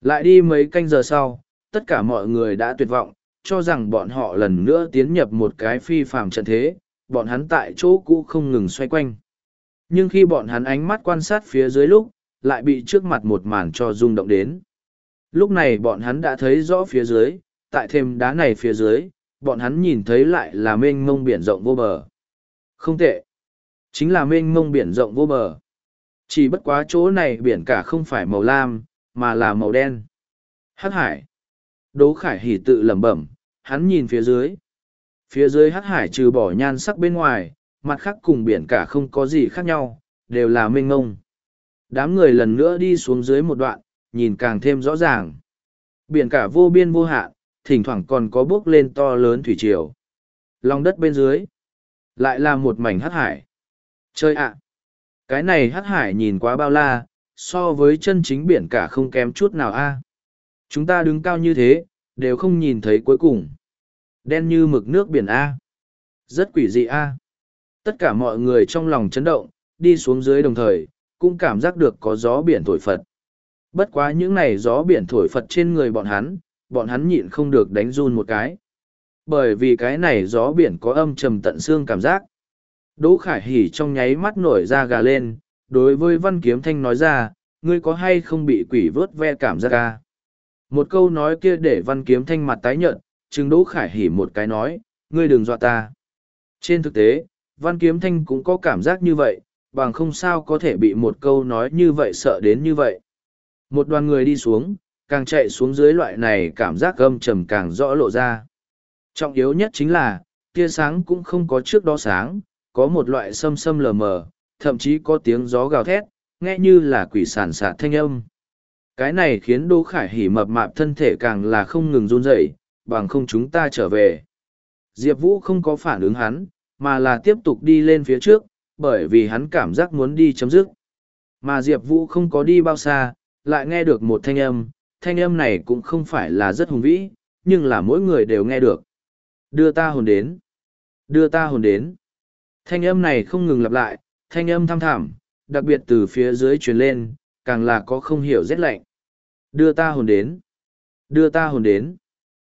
Lại đi mấy canh giờ sau, tất cả mọi người đã tuyệt vọng, cho rằng bọn họ lần nữa tiến nhập một cái phi phàm trận thế, bọn hắn tại chỗ cũ không ngừng xoay quanh. Nhưng khi bọn hắn ánh mắt quan sát phía dưới lúc, lại bị trước mặt một màn cho rung động đến. Lúc này bọn hắn đã thấy rõ phía dưới, tại thêm đá này phía dưới, bọn hắn nhìn thấy lại là mênh mông biển rộng vô bờ. Không tệ. Chính là mênh mông biển rộng vô bờ. Chỉ bất quá chỗ này biển cả không phải màu lam, mà là màu đen. Hắc hải. Đỗ khải hỉ tự lẩm bẩm, hắn nhìn phía dưới. Phía dưới hắc hải trừ bỏ nhan sắc bên ngoài, mặt khác cùng biển cả không có gì khác nhau, đều là mênh mông. Đám người lần nữa đi xuống dưới một đoạn, nhìn càng thêm rõ ràng. Biển cả vô biên vô hạn, thỉnh thoảng còn có bước lên to lớn thủy triều. Lòng đất bên dưới, lại là một mảnh hắc hải. Chơi ạ! cái này hắc hải nhìn quá bao la, so với chân chính biển cả không kém chút nào a. Chúng ta đứng cao như thế, đều không nhìn thấy cuối cùng. Đen như mực nước biển A. Rất quỷ dị A. Tất cả mọi người trong lòng chấn động, đi xuống dưới đồng thời, cũng cảm giác được có gió biển thổi phật. Bất quá những này gió biển thổi phật trên người bọn hắn, bọn hắn nhịn không được đánh run một cái. Bởi vì cái này gió biển có âm trầm tận xương cảm giác. Đỗ Khải Hỉ trong nháy mắt nổi ra gà lên, đối với Văn Kiếm Thanh nói ra, ngươi có hay không bị quỷ vớt ve cảm giác ca? Một câu nói kia để Văn Kiếm Thanh mặt tái nhợt, chừng Đỗ Khải Hỉ một cái nói, ngươi đừng dọa ta. Trên thực tế, Văn Kiếm Thanh cũng có cảm giác như vậy, bằng không sao có thể bị một câu nói như vậy sợ đến như vậy. Một đoàn người đi xuống, càng chạy xuống dưới loại này cảm giác gâm trầm càng rõ lộ ra. Trọng yếu nhất chính là, tia sáng cũng không có trước đó sáng, có một loại sâm sâm lờ mờ, thậm chí có tiếng gió gào thét, nghe như là quỷ sản sạt thanh âm. Cái này khiến Đỗ Khải Hỉ mập mạp thân thể càng là không ngừng run rẩy, bằng không chúng ta trở về. Diệp Vũ không có phản ứng hắn, mà là tiếp tục đi lên phía trước, bởi vì hắn cảm giác muốn đi chấm dứt. Mà Diệp Vũ không có đi bao xa, lại nghe được một thanh âm, thanh âm này cũng không phải là rất hùng vĩ, nhưng là mỗi người đều nghe được. Đưa ta hồn đến. Đưa ta hồn đến. Thanh âm này không ngừng lặp lại, thanh âm thăm thảm, đặc biệt từ phía dưới truyền lên, càng là có không hiểu rét lạnh. Đưa ta hồn đến. Đưa ta hồn đến.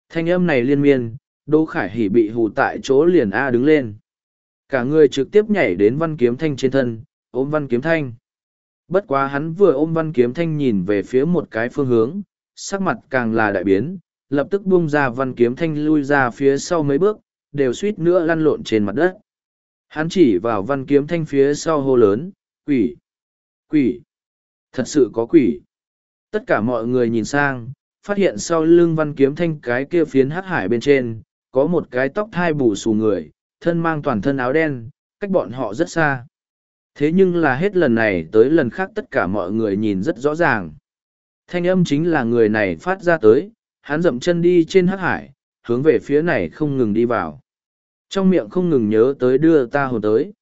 Thanh âm này liên miên, Đỗ Khải Hỉ bị hù tại chỗ liền A đứng lên. Cả người trực tiếp nhảy đến văn kiếm thanh trên thân, ôm văn kiếm thanh. Bất quá hắn vừa ôm văn kiếm thanh nhìn về phía một cái phương hướng, sắc mặt càng là đại biến, lập tức buông ra văn kiếm thanh lui ra phía sau mấy bước, đều suýt nữa lăn lộn trên mặt đất. Hắn chỉ vào văn kiếm thanh phía sau hô lớn, quỷ, quỷ, thật sự có quỷ. Tất cả mọi người nhìn sang, phát hiện sau lưng văn kiếm thanh cái kia phiến hắc hải bên trên, có một cái tóc thai bù xù người, thân mang toàn thân áo đen, cách bọn họ rất xa. Thế nhưng là hết lần này tới lần khác tất cả mọi người nhìn rất rõ ràng. Thanh âm chính là người này phát ra tới, hắn dậm chân đi trên hắc hải, hướng về phía này không ngừng đi vào. Trong miệng không ngừng nhớ tới đưa ta hồn tới.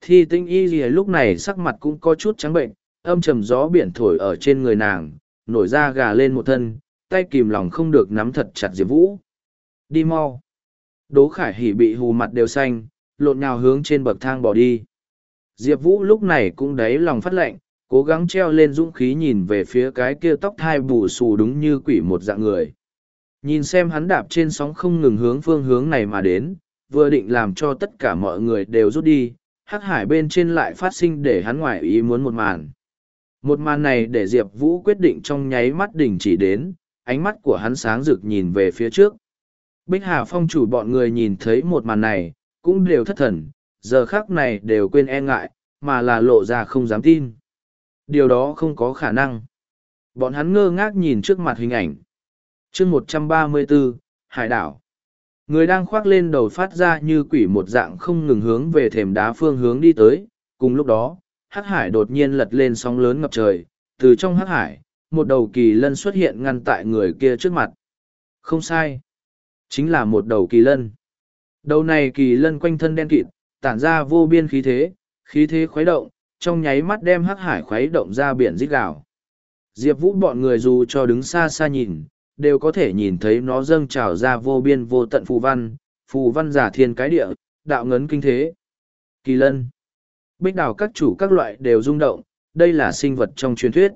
Thi tinh y gì lúc này sắc mặt cũng có chút trắng bệnh, âm trầm gió biển thổi ở trên người nàng, nổi da gà lên một thân, tay kìm lòng không được nắm thật chặt Diệp Vũ. Đi mau. Đỗ Khải Hỉ bị hù mặt đều xanh, lộn nhào hướng trên bậc thang bỏ đi. Diệp Vũ lúc này cũng đáy lòng phát lệnh, cố gắng treo lên dũng khí nhìn về phía cái kia tóc thai bù xù đúng như quỷ một dạng người. Nhìn xem hắn đạp trên sóng không ngừng hướng phương hướng này mà đến, vừa định làm cho tất cả mọi người đều rút đi, hắc hải bên trên lại phát sinh để hắn ngoài ý muốn một màn. Một màn này để Diệp Vũ quyết định trong nháy mắt đỉnh chỉ đến, ánh mắt của hắn sáng rực nhìn về phía trước. Bích Hà Phong chủ bọn người nhìn thấy một màn này, cũng đều thất thần, giờ khác này đều quên e ngại, mà là lộ ra không dám tin. Điều đó không có khả năng. Bọn hắn ngơ ngác nhìn trước mặt hình ảnh. chương một trăm ba mươi 134, Hải đảo. Người đang khoác lên đầu phát ra như quỷ một dạng không ngừng hướng về thềm đá phương hướng đi tới. Cùng lúc đó, hắc hải đột nhiên lật lên sóng lớn ngập trời. Từ trong hắc hải, một đầu kỳ lân xuất hiện ngăn tại người kia trước mặt. Không sai. Chính là một đầu kỳ lân. Đầu này kỳ lân quanh thân đen kịt, tản ra vô biên khí thế, khí thế khuấy động, trong nháy mắt đem hắc hải khuấy động ra biển rít gào. Diệp Vũ bọn người dù cho đứng xa xa nhìn, đều có thể nhìn thấy nó dâng trào ra vô biên vô tận phù văn, phù văn giả thiên cái địa, đạo ngấn kinh thế. Kỳ lân. Bích đảo các chủ các loại đều rung động, đây là sinh vật trong truyền thuyết.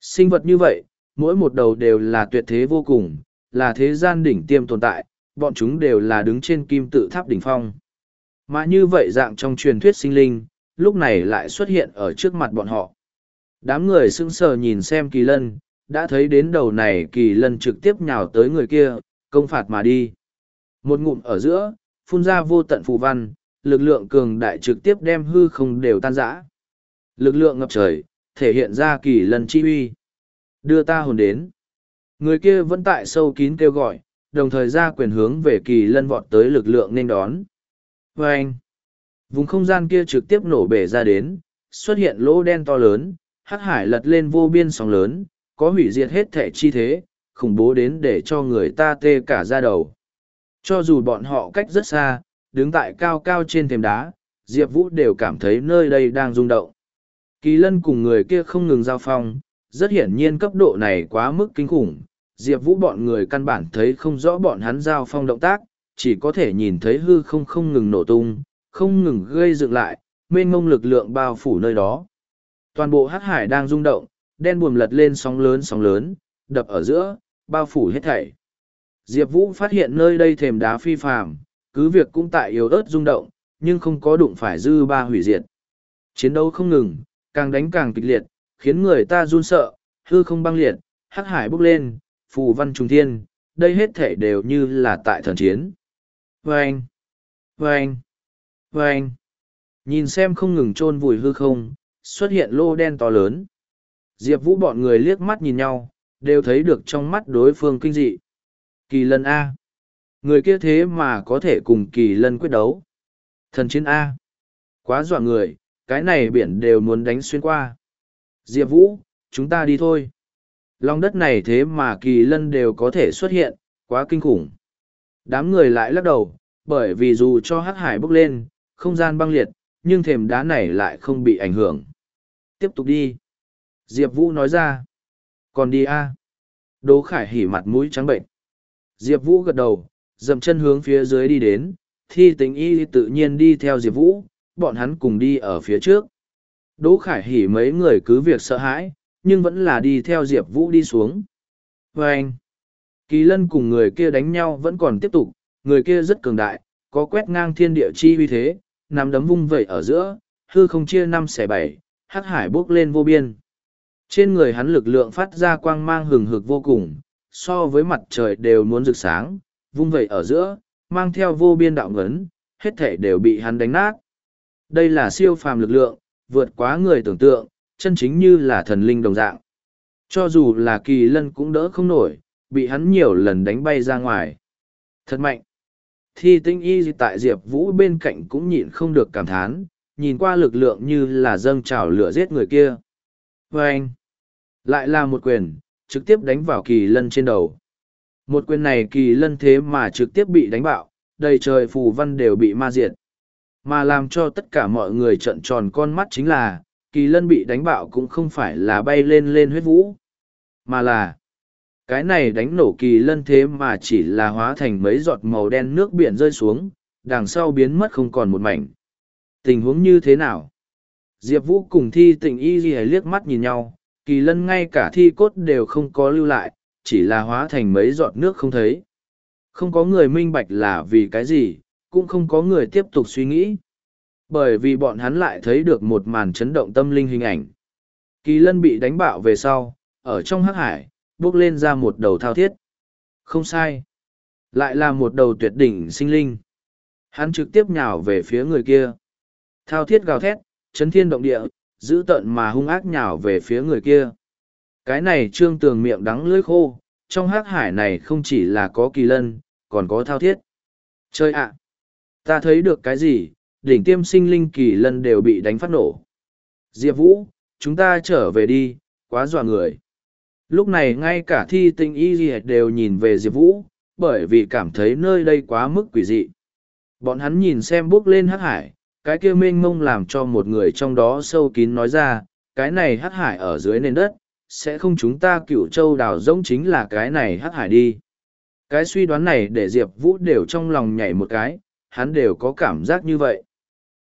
Sinh vật như vậy, mỗi một đầu đều là tuyệt thế vô cùng, là thế gian đỉnh tiêm tồn tại, bọn chúng đều là đứng trên kim tự tháp đỉnh phong. Mà như vậy dạng trong truyền thuyết sinh linh, lúc này lại xuất hiện ở trước mặt bọn họ. Đám người sững sờ nhìn xem kỳ lân, đã thấy đến đầu này kỳ lân trực tiếp nhào tới người kia, công phạt mà đi. Một ngụm ở giữa, phun ra vô tận phù văn, lực lượng cường đại trực tiếp đem hư không đều tan rã. Lực lượng ngập trời, thể hiện ra kỳ lân chi uy. Đưa ta hồn đến. Người kia vẫn tại sâu kín kêu gọi, đồng thời ra quyền hướng về kỳ lân vọt tới lực lượng nên đón. Và anh, vùng không gian kia trực tiếp nổ bể ra đến, xuất hiện lỗ đen to lớn, hắc hải lật lên vô biên sóng lớn, có hủy diệt hết thể chi thế, khủng bố đến để cho người ta tê cả ra đầu. Cho dù bọn họ cách rất xa, đứng tại cao cao trên thềm đá, Diệp Vũ đều cảm thấy nơi đây đang rung động. Kỳ lân cùng người kia không ngừng giao phong, rất hiển nhiên cấp độ này quá mức kinh khủng. Diệp Vũ bọn người căn bản thấy không rõ bọn hắn giao phong động tác, chỉ có thể nhìn thấy hư không không ngừng nổ tung, không ngừng gây dựng lại, mênh mông lực lượng bao phủ nơi đó. Toàn bộ hắc hải đang rung động, đen buồm lật lên sóng lớn sóng lớn, đập ở giữa, bao phủ hết thảy. Diệp Vũ phát hiện nơi đây thềm đá phi phàm, cứ việc cũng tại yếu ớt rung động, nhưng không có đụng phải dư ba hủy diệt. Chiến đấu không ngừng, càng đánh càng kịch liệt, khiến người ta run sợ, hư không băng liệt, hắc hải bốc lên, phù văn trùng thiên, đây hết thể đều như là tại thần chiến. Vâng! Vâng! Vâng! Nhìn xem không ngừng chôn vùi hư không, xuất hiện lô đen to lớn. Diệp Vũ bọn người liếc mắt nhìn nhau, đều thấy được trong mắt đối phương kinh dị. Kỳ lân A. Người kia thế mà có thể cùng kỳ lân quyết đấu. Thần chiến A. Quá dọa người, cái này biển đều muốn đánh xuyên qua. Diệp Vũ, chúng ta đi thôi. Lòng đất này thế mà kỳ lân đều có thể xuất hiện, quá kinh khủng. Đám người lại lắc đầu, bởi vì dù cho hắc hải bốc lên, không gian băng liệt, nhưng thềm đá này lại không bị ảnh hưởng. Tiếp tục đi. Diệp Vũ nói ra. Còn đi a à? Đỗ Khải hỉ mặt mũi trắng bệnh. Diệp Vũ gật đầu, dậm chân hướng phía dưới đi đến, thi tính y tự nhiên đi theo Diệp Vũ, bọn hắn cùng đi ở phía trước. Đỗ Khải hỉ mấy người cứ việc sợ hãi, nhưng vẫn là đi theo Diệp Vũ đi xuống. Và anh, Kỳ lân cùng người kia đánh nhau vẫn còn tiếp tục, người kia rất cường đại, có quét ngang thiên địa chi uy thế, nắm đấm vung vẩy ở giữa, hư không chia năm xẻ bảy, hắc hải bốc lên vô biên. Trên người hắn lực lượng phát ra quang mang hừng hực vô cùng, so với mặt trời đều muốn rực sáng, vung vẩy ở giữa, mang theo vô biên đạo ngấn, hết thể đều bị hắn đánh nát. Đây là siêu phàm lực lượng, vượt quá người tưởng tượng, chân chính như là thần linh đồng dạng. Cho dù là kỳ lân cũng đỡ không nổi, bị hắn nhiều lần đánh bay ra ngoài. Thật mạnh. Thi tinh y tại Diệp Vũ bên cạnh cũng nhịn không được cảm thán, nhìn qua lực lượng như là dâng trào lửa giết người kia. Và anh, lại là một quyền, trực tiếp đánh vào kỳ lân trên đầu. Một quyền này kỳ lân thế mà trực tiếp bị đánh bạo, đầy trời phù văn đều bị ma diệt. Mà làm cho tất cả mọi người trợn tròn con mắt chính là, kỳ lân bị đánh bạo cũng không phải là bay lên lên huyết vũ, mà là cái này đánh nổ kỳ lân thế mà chỉ là hóa thành mấy giọt màu đen nước biển rơi xuống, đằng sau biến mất không còn một mảnh. Tình huống như thế nào? Diệp Vũ cùng thi tình y ghi liếc mắt nhìn nhau, kỳ lân ngay cả thi cốt đều không có lưu lại, chỉ là hóa thành mấy giọt nước không thấy. Không có người minh bạch là vì cái gì, cũng không có người tiếp tục suy nghĩ. Bởi vì bọn hắn lại thấy được một màn chấn động tâm linh hình ảnh. Kỳ lân bị đánh bạo về sau, ở trong hắc hải, bước lên ra một đầu thao thiết. Không sai. Lại là một đầu tuyệt đỉnh sinh linh. Hắn trực tiếp nhào về phía người kia. Thao thiết gào thét, chấn thiên động địa, giữ tận mà hung ác nhào về phía người kia. Cái này trương tường miệng đắng lưỡi khô, trong hắc hải này không chỉ là có kỳ lân, còn có thao thiết. Chơi ạ! Ta thấy được cái gì, đỉnh tiêm sinh linh kỳ lân đều bị đánh phát nổ. Diệp Vũ, chúng ta trở về đi, quá dọa người. Lúc này ngay cả thi tinh y gì đều nhìn về Diệp Vũ, bởi vì cảm thấy nơi đây quá mức quỷ dị. Bọn hắn nhìn xem bước lên hắc hải, cái kia mênh mông làm cho một người trong đó sâu kín nói ra, cái này hắc hải ở dưới nền đất, sẽ không chúng ta cựu châu đào rỗng chính là cái này hắc hải đi. Cái suy đoán này để Diệp Vũ đều trong lòng nhảy một cái, hắn đều có cảm giác như vậy.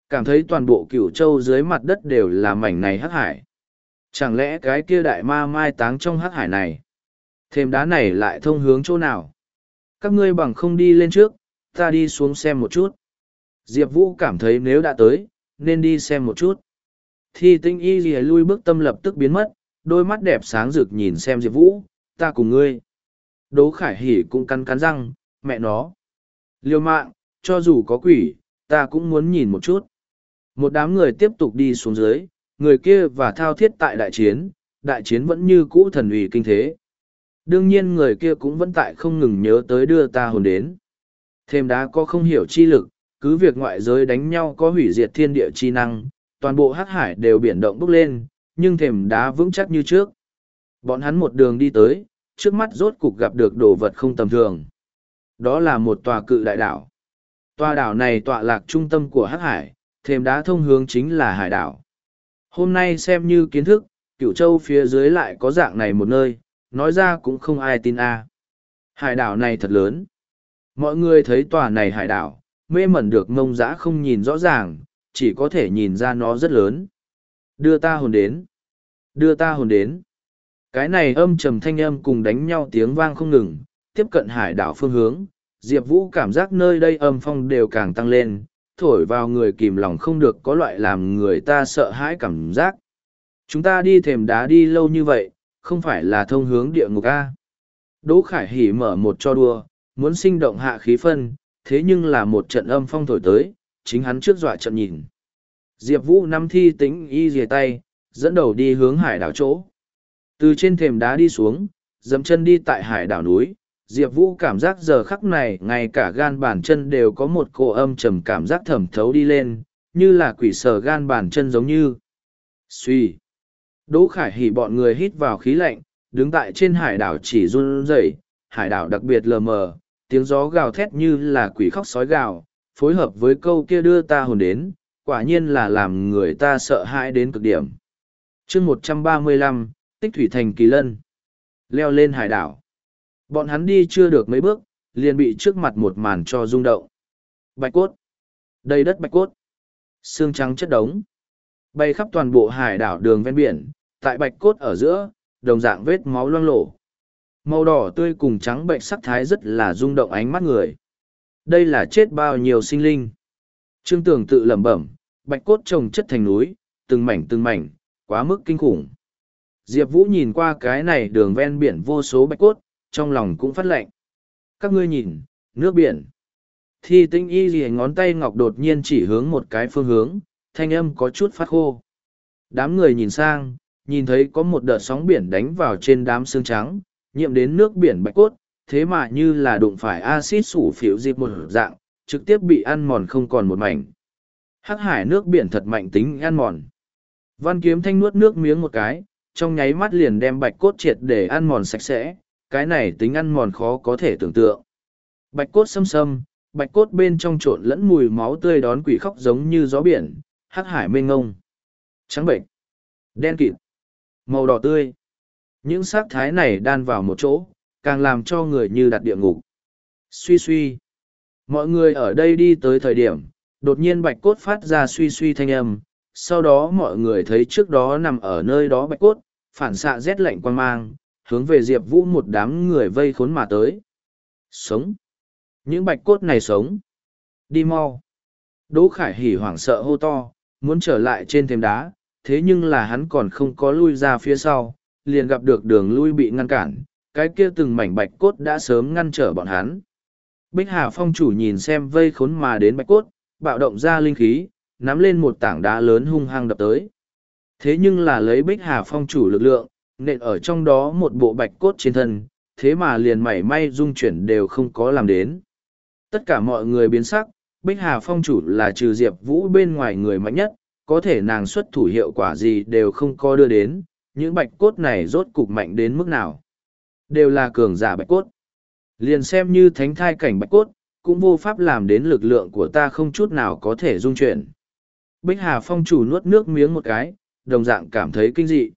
Cảm thấy toàn bộ cửu châu dưới mặt đất đều là mảnh này hắc hải. Chẳng lẽ cái kia đại ma mai táng trong hắc hải này? Thêm đá này lại thông hướng chỗ nào? Các ngươi bằng không đi lên trước, ta đi xuống xem một chút. Diệp Vũ cảm thấy nếu đã tới, nên đi xem một chút. Thì tinh y gì lui bước tâm lập tức biến mất, đôi mắt đẹp sáng rực nhìn xem Diệp Vũ, ta cùng ngươi. Đỗ Khải Hỷ cũng cắn cắn răng, mẹ nó. Liêu mạng, cho dù có quỷ, ta cũng muốn nhìn một chút. Một đám người tiếp tục đi xuống dưới, người kia và thao thiết tại đại chiến, đại chiến vẫn như cũ thần ủy kinh thế. Đương nhiên người kia cũng vẫn tại không ngừng nhớ tới đưa ta hồn đến. Thêm đá có không hiểu chi lực, cứ việc ngoại giới đánh nhau có hủy diệt thiên địa chi năng, toàn bộ hắc hải đều biển động bốc lên, nhưng thềm đá vững chắc như trước. Bọn hắn một đường đi tới, trước mắt rốt cục gặp được đồ vật không tầm thường. Đó là một tòa cự đại đảo. Tòa đảo này tọa lạc trung tâm của hắc hải, thềm đá thông hướng chính là hải đảo. Hôm nay xem như kiến thức, cửu châu phía dưới lại có dạng này một nơi, nói ra cũng không ai tin a. Hải đảo này thật lớn. Mọi người thấy tòa này hải đảo, mê mẩn được mông dã không nhìn rõ ràng, chỉ có thể nhìn ra nó rất lớn. Đưa ta hồn đến. Đưa ta hồn đến. Cái này âm trầm thanh âm cùng đánh nhau tiếng vang không ngừng, tiếp cận hải đảo phương hướng. Diệp Vũ cảm giác nơi đây âm phong đều càng tăng lên, thổi vào người kìm lòng không được có loại làm người ta sợ hãi cảm giác. Chúng ta đi thềm đá đi lâu như vậy, không phải là thông hướng địa ngục A. Đỗ Khải Hỉ mở một cho đua, muốn sinh động hạ khí phân, thế nhưng là một trận âm phong thổi tới, chính hắn trước dọa trận nhìn. Diệp Vũ năm thi tính y dìa tay, dẫn đầu đi hướng hải đảo chỗ. Từ trên thềm đá đi xuống, dầm chân đi tại hải đảo núi, Diệp Vũ cảm giác giờ khắc này ngay cả gan bàn chân đều có một cô âm trầm cảm giác thẩm thấu đi lên, như là quỷ sờ gan bàn chân giống như. suy. Đỗ Khải Hỉ bọn người hít vào khí lạnh, đứng tại trên hải đảo chỉ run rẩy, hải đảo đặc biệt lờ mờ, tiếng gió gào thét như là quỷ khóc sói gào, phối hợp với câu kia đưa ta hồn đến, quả nhiên là làm người ta sợ hãi đến cực điểm. chương một trăm ba mươi lăm Tích Thủy Thành Kỳ Lân. Leo lên hải đảo. Bọn hắn đi chưa được mấy bước, liền bị trước mặt một màn cho rung động. Bạch cốt. Đầy đất bạch cốt. Xương trắng chất đống. Bay khắp toàn bộ hải đảo đường ven biển, tại bạch cốt ở giữa, đồng dạng vết máu loang lổ. Màu đỏ tươi cùng trắng bệnh sắc thái rất là rung động ánh mắt người. Đây là chết bao nhiêu sinh linh. Trương Tường tự lẩm bẩm, bạch cốt trồng chất thành núi, từng mảnh từng mảnh, quá mức kinh khủng. Diệp Vũ nhìn qua cái này đường ven biển vô số bạch cốt, trong lòng cũng phát lệnh. Các ngươi nhìn, nước biển. Thi tinh y gì ngón tay ngọc đột nhiên chỉ hướng một cái phương hướng, thanh âm có chút phát khô. Đám người nhìn sang, nhìn thấy có một đợt sóng biển đánh vào trên đám xương trắng, nhiễm đến nước biển bạch cốt, thế mà như là đụng phải axit sủ phiểu dịp một dạng, trực tiếp bị ăn mòn không còn một mảnh. Hắc hải nước biển thật mạnh tính ăn mòn. Văn kiếm thanh nuốt nước miếng một cái, trong nháy mắt liền đem bạch cốt triệt để ăn mòn sạch sẽ, cái này tính ăn mòn khó có thể tưởng tượng. Bạch cốt xâm xâm, bạch cốt bên trong trộn lẫn mùi máu tươi đón quỷ khóc giống như gió biển, hắc hải mênh ngông. Trắng bệnh, đen kịt, màu đỏ tươi. Những sắc thái này đan vào một chỗ, càng làm cho người như đặt địa ngục. Suy suy. Mọi người ở đây đi tới thời điểm, đột nhiên bạch cốt phát ra suy suy thanh âm, sau đó mọi người thấy trước đó nằm ở nơi đó bạch cốt, phản xạ rét lạnh quan mang, hướng về Diệp Vũ một đám người vây khốn mà tới. Sống! Những bạch cốt này sống! Đi mau! Đỗ Khải hỉ hoảng sợ hô to, muốn trở lại trên thềm đá, thế nhưng là hắn còn không có lui ra phía sau, liền gặp được đường lui bị ngăn cản, cái kia từng mảnh bạch cốt đã sớm ngăn trở bọn hắn. Bích Hà Phong chủ nhìn xem vây khốn mà đến bạch cốt, bạo động ra linh khí, nắm lên một tảng đá lớn hung hăng đập tới. Thế nhưng là lấy Bích Hà Phong chủ lực lượng, nện ở trong đó một bộ bạch cốt trên thân, thế mà liền mảy may dung chuyển đều không có làm đến. Tất cả mọi người biến sắc, Bích Hà Phong chủ là trừ Diệp Vũ bên ngoài người mạnh nhất, có thể nàng xuất thủ hiệu quả gì đều không có đưa đến, những bạch cốt này rốt cục mạnh đến mức nào. Đều là cường giả bạch cốt. Liền xem như thánh thai cảnh bạch cốt, cũng vô pháp làm đến lực lượng của ta không chút nào có thể dung chuyển. Bích Hà Phong chủ nuốt nước miếng một cái, đồng dạng cảm thấy kinh dị.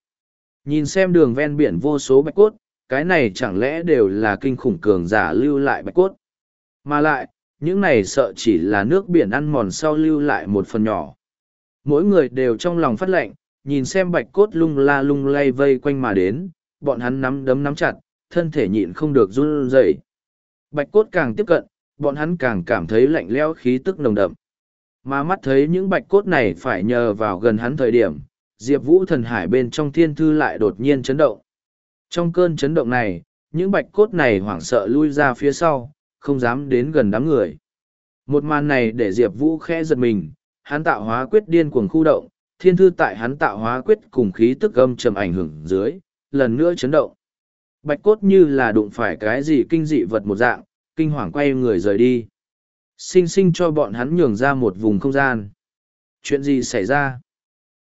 Nhìn xem đường ven biển vô số bạch cốt, cái này chẳng lẽ đều là kinh khủng cường giả lưu lại bạch cốt. Mà lại, những này sợ chỉ là nước biển ăn mòn sau lưu lại một phần nhỏ. Mỗi người đều trong lòng phát lệnh, nhìn xem bạch cốt lung la lung lay vây quanh mà đến, bọn hắn nắm đấm nắm chặt, thân thể nhịn không được run rẩy. Bạch cốt càng tiếp cận, bọn hắn càng cảm thấy lạnh lẽo khí tức nồng đậm. Mà mắt thấy những bạch cốt này phải nhờ vào gần hắn thời điểm, Diệp Vũ thần hải bên trong thiên thư lại đột nhiên chấn động. Trong cơn chấn động này, những bạch cốt này hoảng sợ lui ra phía sau, không dám đến gần đám người. Một màn này để Diệp Vũ khẽ giật mình, hắn tạo hóa quyết điên cuồng khu động, thiên thư tại hắn tạo hóa quyết cùng khí tức âm trầm ảnh hưởng dưới, lần nữa chấn động. Bạch cốt như là đụng phải cái gì kinh dị vật một dạng, kinh hoàng quay người rời đi. Sinh sinh cho bọn hắn nhường ra một vùng không gian. Chuyện gì xảy ra?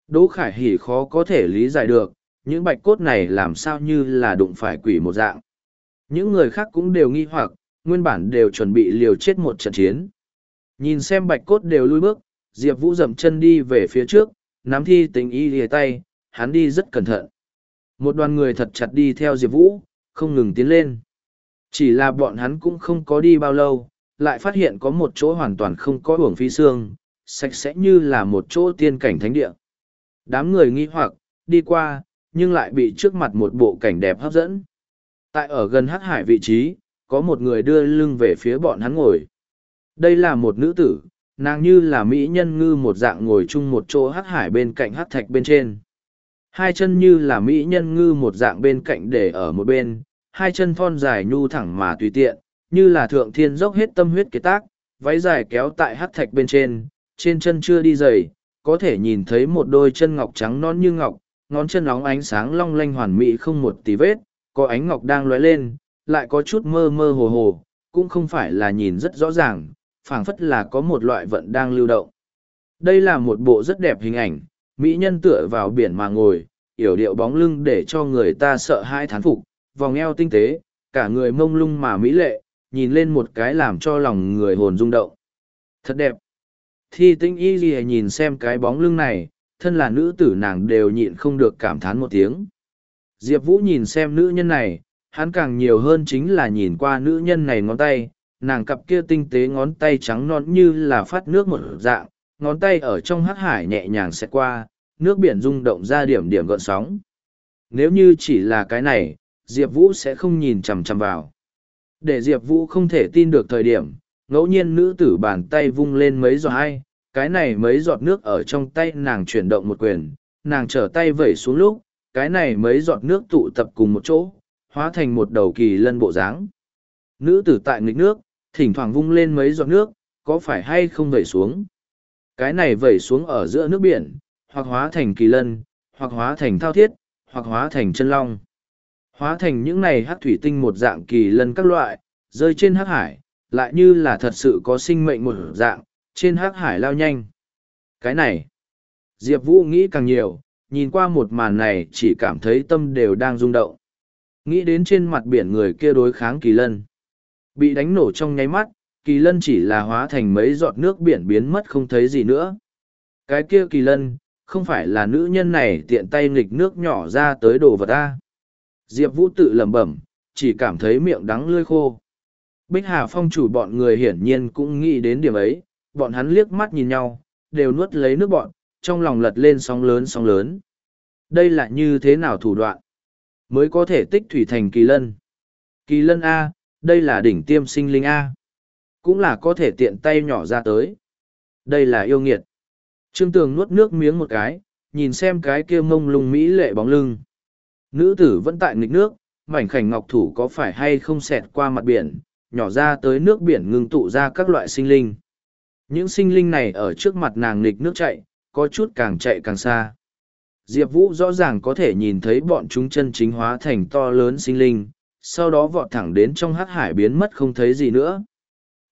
Đỗ Khải Hỉ khó có thể lý giải được, những bạch cốt này làm sao như là đụng phải quỷ một dạng. Những người khác cũng đều nghi hoặc, nguyên bản đều chuẩn bị liều chết một trận chiến. Nhìn xem bạch cốt đều lui bước, Diệp Vũ dậm chân đi về phía trước, nắm thi tình y lìa tay, hắn đi rất cẩn thận. Một đoàn người thật chặt đi theo Diệp Vũ, không ngừng tiến lên. Chỉ là bọn hắn cũng không có đi bao lâu, lại phát hiện có một chỗ hoàn toàn không có uổng phi xương, sạch sẽ như là một chỗ tiên cảnh thánh địa. Đám người nghi hoặc, đi qua, nhưng lại bị trước mặt một bộ cảnh đẹp hấp dẫn. Tại ở gần hắc hải vị trí, có một người đưa lưng về phía bọn hắn ngồi. Đây là một nữ tử, nàng như là mỹ nhân ngư một dạng ngồi chung một chỗ hắc hải bên cạnh hắc thạch bên trên. Hai chân như là mỹ nhân ngư một dạng bên cạnh để ở một bên, hai chân thon dài nhu thẳng mà tùy tiện, như là thượng thiên dốc hết tâm huyết kế tác, váy dài kéo tại hắc thạch bên trên, trên chân chưa đi giày, có thể nhìn thấy một đôi chân ngọc trắng non như ngọc, ngón chân óng ánh sáng long lanh hoàn mỹ không một tí vết, có ánh ngọc đang lóe lên, lại có chút mơ mơ hồ hồ, cũng không phải là nhìn rất rõ ràng, phảng phất là có một loại vận đang lưu động. Đây là một bộ rất đẹp hình ảnh, mỹ nhân tựa vào biển mà ngồi, yểu điệu bóng lưng để cho người ta sợ hãi thán phục, vòng eo tinh tế, cả người mông lung mà mỹ lệ, nhìn lên một cái làm cho lòng người hồn rung động. Thật đẹp. Thi tinh y gì nhìn xem cái bóng lưng này, thân là nữ tử nàng đều nhịn không được cảm thán một tiếng. Diệp Vũ nhìn xem nữ nhân này, hắn càng nhiều hơn chính là nhìn qua nữ nhân này ngón tay, nàng cặp kia tinh tế ngón tay trắng non như là phát nước một dạng, ngón tay ở trong hắc hải nhẹ nhàng xẹt qua, nước biển rung động ra điểm điểm gợn sóng. Nếu như chỉ là cái này, Diệp Vũ sẽ không nhìn chằm chằm vào. Để Diệp Vũ không thể tin được thời điểm, ngẫu nhiên nữ tử bàn tay vung lên mấy giọt hai, cái này mấy giọt nước ở trong tay nàng chuyển động một quyền, nàng trở tay vẩy xuống lúc, cái này mấy giọt nước tụ tập cùng một chỗ, hóa thành một đầu kỳ lân bộ dáng. Nữ tử tại nghịch nước, thỉnh thoảng vung lên mấy giọt nước, có phải hay không vẩy xuống? Cái này vẩy xuống ở giữa nước biển, hoặc hóa thành kỳ lân, hoặc hóa thành thao thiết, hoặc hóa thành chân long. Hóa thành những này hắc thủy tinh một dạng kỳ lân các loại, rơi trên hắc hải, lại như là thật sự có sinh mệnh một dạng, trên hắc hải lao nhanh. Cái này, Diệp Vũ nghĩ càng nhiều, nhìn qua một màn này chỉ cảm thấy tâm đều đang rung động. Nghĩ đến trên mặt biển người kia đối kháng kỳ lân. Bị đánh nổ trong nháy mắt, kỳ lân chỉ là hóa thành mấy giọt nước biển biến mất không thấy gì nữa. Cái kia kỳ lân, không phải là nữ nhân này tiện tay nghịch nước nhỏ ra tới đồ vật ta. Diệp Vũ tự lẩm bẩm, chỉ cảm thấy miệng đắng lươi khô. Bích Hà Phong chủ bọn người hiển nhiên cũng nghĩ đến điểm ấy, bọn hắn liếc mắt nhìn nhau, đều nuốt lấy nước bọn, trong lòng lật lên sóng lớn sóng lớn. Đây là như thế nào thủ đoạn? Mới có thể tích thủy thành kỳ lân. Kỳ lân A, đây là đỉnh tiêm sinh linh A. Cũng là có thể tiện tay nhỏ ra tới. Đây là yêu nghiệt. Trương Tường nuốt nước miếng một cái, nhìn xem cái kia mông lung mỹ lệ bóng lưng. Nữ tử vẫn tại nghịch nước, mảnh khảnh ngọc thủ có phải hay không xẹt qua mặt biển, nhỏ ra tới nước biển ngưng tụ ra các loại sinh linh. Những sinh linh này ở trước mặt nàng nghịch nước chạy, có chút càng chạy càng xa. Diệp Vũ rõ ràng có thể nhìn thấy bọn chúng chân chính hóa thành to lớn sinh linh, sau đó vọt thẳng đến trong hát hải biến mất không thấy gì nữa.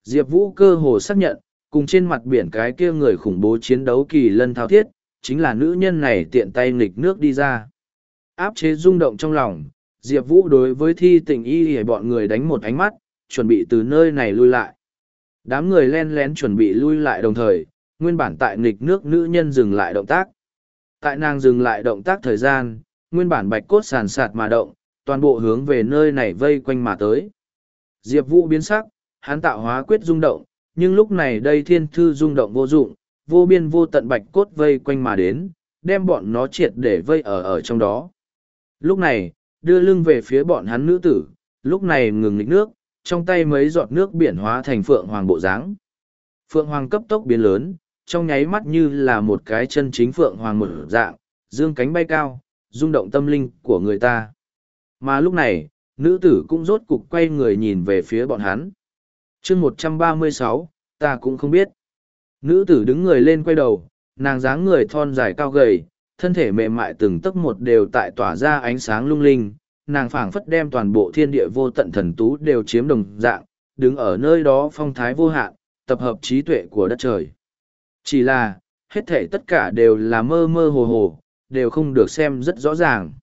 Diệp Vũ cơ hồ xác nhận, cùng trên mặt biển cái kia người khủng bố chiến đấu kỳ lân thao thiết, chính là nữ nhân này tiện tay nghịch nước đi ra. Áp chế rung động trong lòng, Diệp Vũ đối với thi tình y hề bọn người đánh một ánh mắt, chuẩn bị từ nơi này lui lại. Đám người len lén chuẩn bị lui lại đồng thời, nguyên bản tại nghịch nước nữ nhân dừng lại động tác. Tại nàng dừng lại động tác thời gian, nguyên bản bạch cốt sàn sạt mà động, toàn bộ hướng về nơi này vây quanh mà tới. Diệp Vũ biến sắc, hắn tạo hóa quyết rung động, nhưng lúc này đây thiên thư rung động vô dụng, vô biên vô tận bạch cốt vây quanh mà đến, đem bọn nó triệt để vây ở ở trong đó. Lúc này, đưa lưng về phía bọn hắn nữ tử, lúc này ngừng nghịch nước, trong tay mấy giọt nước biển hóa thành phượng hoàng bộ dáng. Phượng hoàng cấp tốc biến lớn, trong nháy mắt như là một cái chân chính phượng hoàng một dạng, dương cánh bay cao, rung động tâm linh của người ta. Mà lúc này, nữ tử cũng rốt cục quay người nhìn về phía bọn hắn. chương một trăm ba mươi sáu ta cũng không biết. Nữ tử đứng người lên quay đầu, nàng dáng người thon dài cao gầy, thân thể mềm mại từng tấc một đều tại tỏa ra ánh sáng lung linh, nàng phảng phất đem toàn bộ thiên địa vô tận thần tú đều chiếm đồng dạng, đứng ở nơi đó phong thái vô hạn, tập hợp trí tuệ của đất trời. Chỉ là, hết thể tất cả đều là mơ mơ hồ hồ, đều không được xem rất rõ ràng.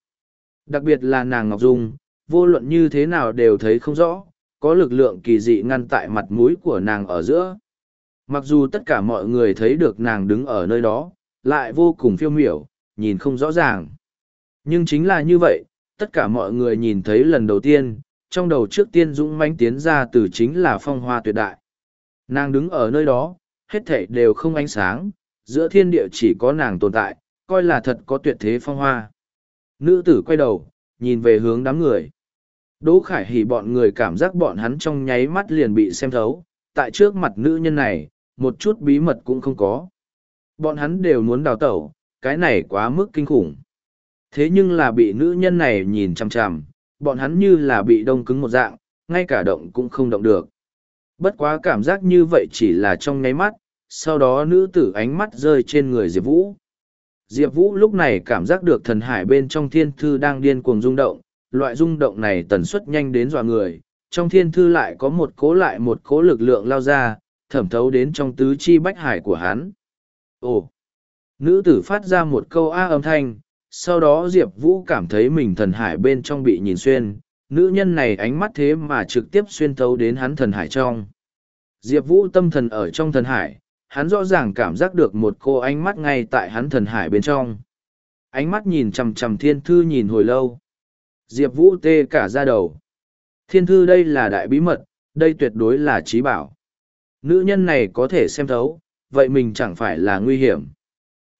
Đặc biệt là nàng Ngọc Dung, vô luận như thế nào đều thấy không rõ, có lực lượng kỳ dị ngăn tại mặt mũi của nàng ở giữa. Mặc dù tất cả mọi người thấy được nàng đứng ở nơi đó, lại vô cùng phiêu miểu, nhìn không rõ ràng. Nhưng chính là như vậy, tất cả mọi người nhìn thấy lần đầu tiên, trong đầu trước tiên dũng manh tiến ra từ chính là phong hoa tuyệt đại. Nàng đứng ở nơi đó, hết thảy đều không ánh sáng, giữa thiên địa chỉ có nàng tồn tại, coi là thật có tuyệt thế phong hoa. Nữ tử quay đầu, nhìn về hướng đám người. Đỗ Khải Hỉ bọn người cảm giác bọn hắn trong nháy mắt liền bị xem thấu, tại trước mặt nữ nhân này, một chút bí mật cũng không có. Bọn hắn đều muốn đào tẩu, cái này quá mức kinh khủng. Thế nhưng là bị nữ nhân này nhìn chằm chằm, bọn hắn như là bị đông cứng một dạng, ngay cả động cũng không động được. Bất quá cảm giác như vậy chỉ là trong nháy mắt, sau đó nữ tử ánh mắt rơi trên người Diệp Vũ. Diệp Vũ lúc này cảm giác được thần hải bên trong thiên thư đang điên cuồng rung động, loại rung động này tần suất nhanh đến dọa người, trong thiên thư lại có một cố lại một cố lực lượng lao ra, thẩm thấu đến trong tứ chi bách hải của hắn. Ồ! Nữ tử phát ra một câu A âm thanh, sau đó Diệp Vũ cảm thấy mình thần hải bên trong bị nhìn xuyên, nữ nhân này ánh mắt thế mà trực tiếp xuyên thấu đến hắn thần hải trong. Diệp Vũ tâm thần ở trong thần hải, hắn rõ ràng cảm giác được một cô ánh mắt ngay tại hắn thần hải bên trong. Ánh mắt nhìn chằm chằm thiên thư nhìn hồi lâu. Diệp Vũ tê cả ra đầu. Thiên thư đây là đại bí mật, đây tuyệt đối là trí bảo. Nữ nhân này có thể xem thấu, vậy mình chẳng phải là nguy hiểm.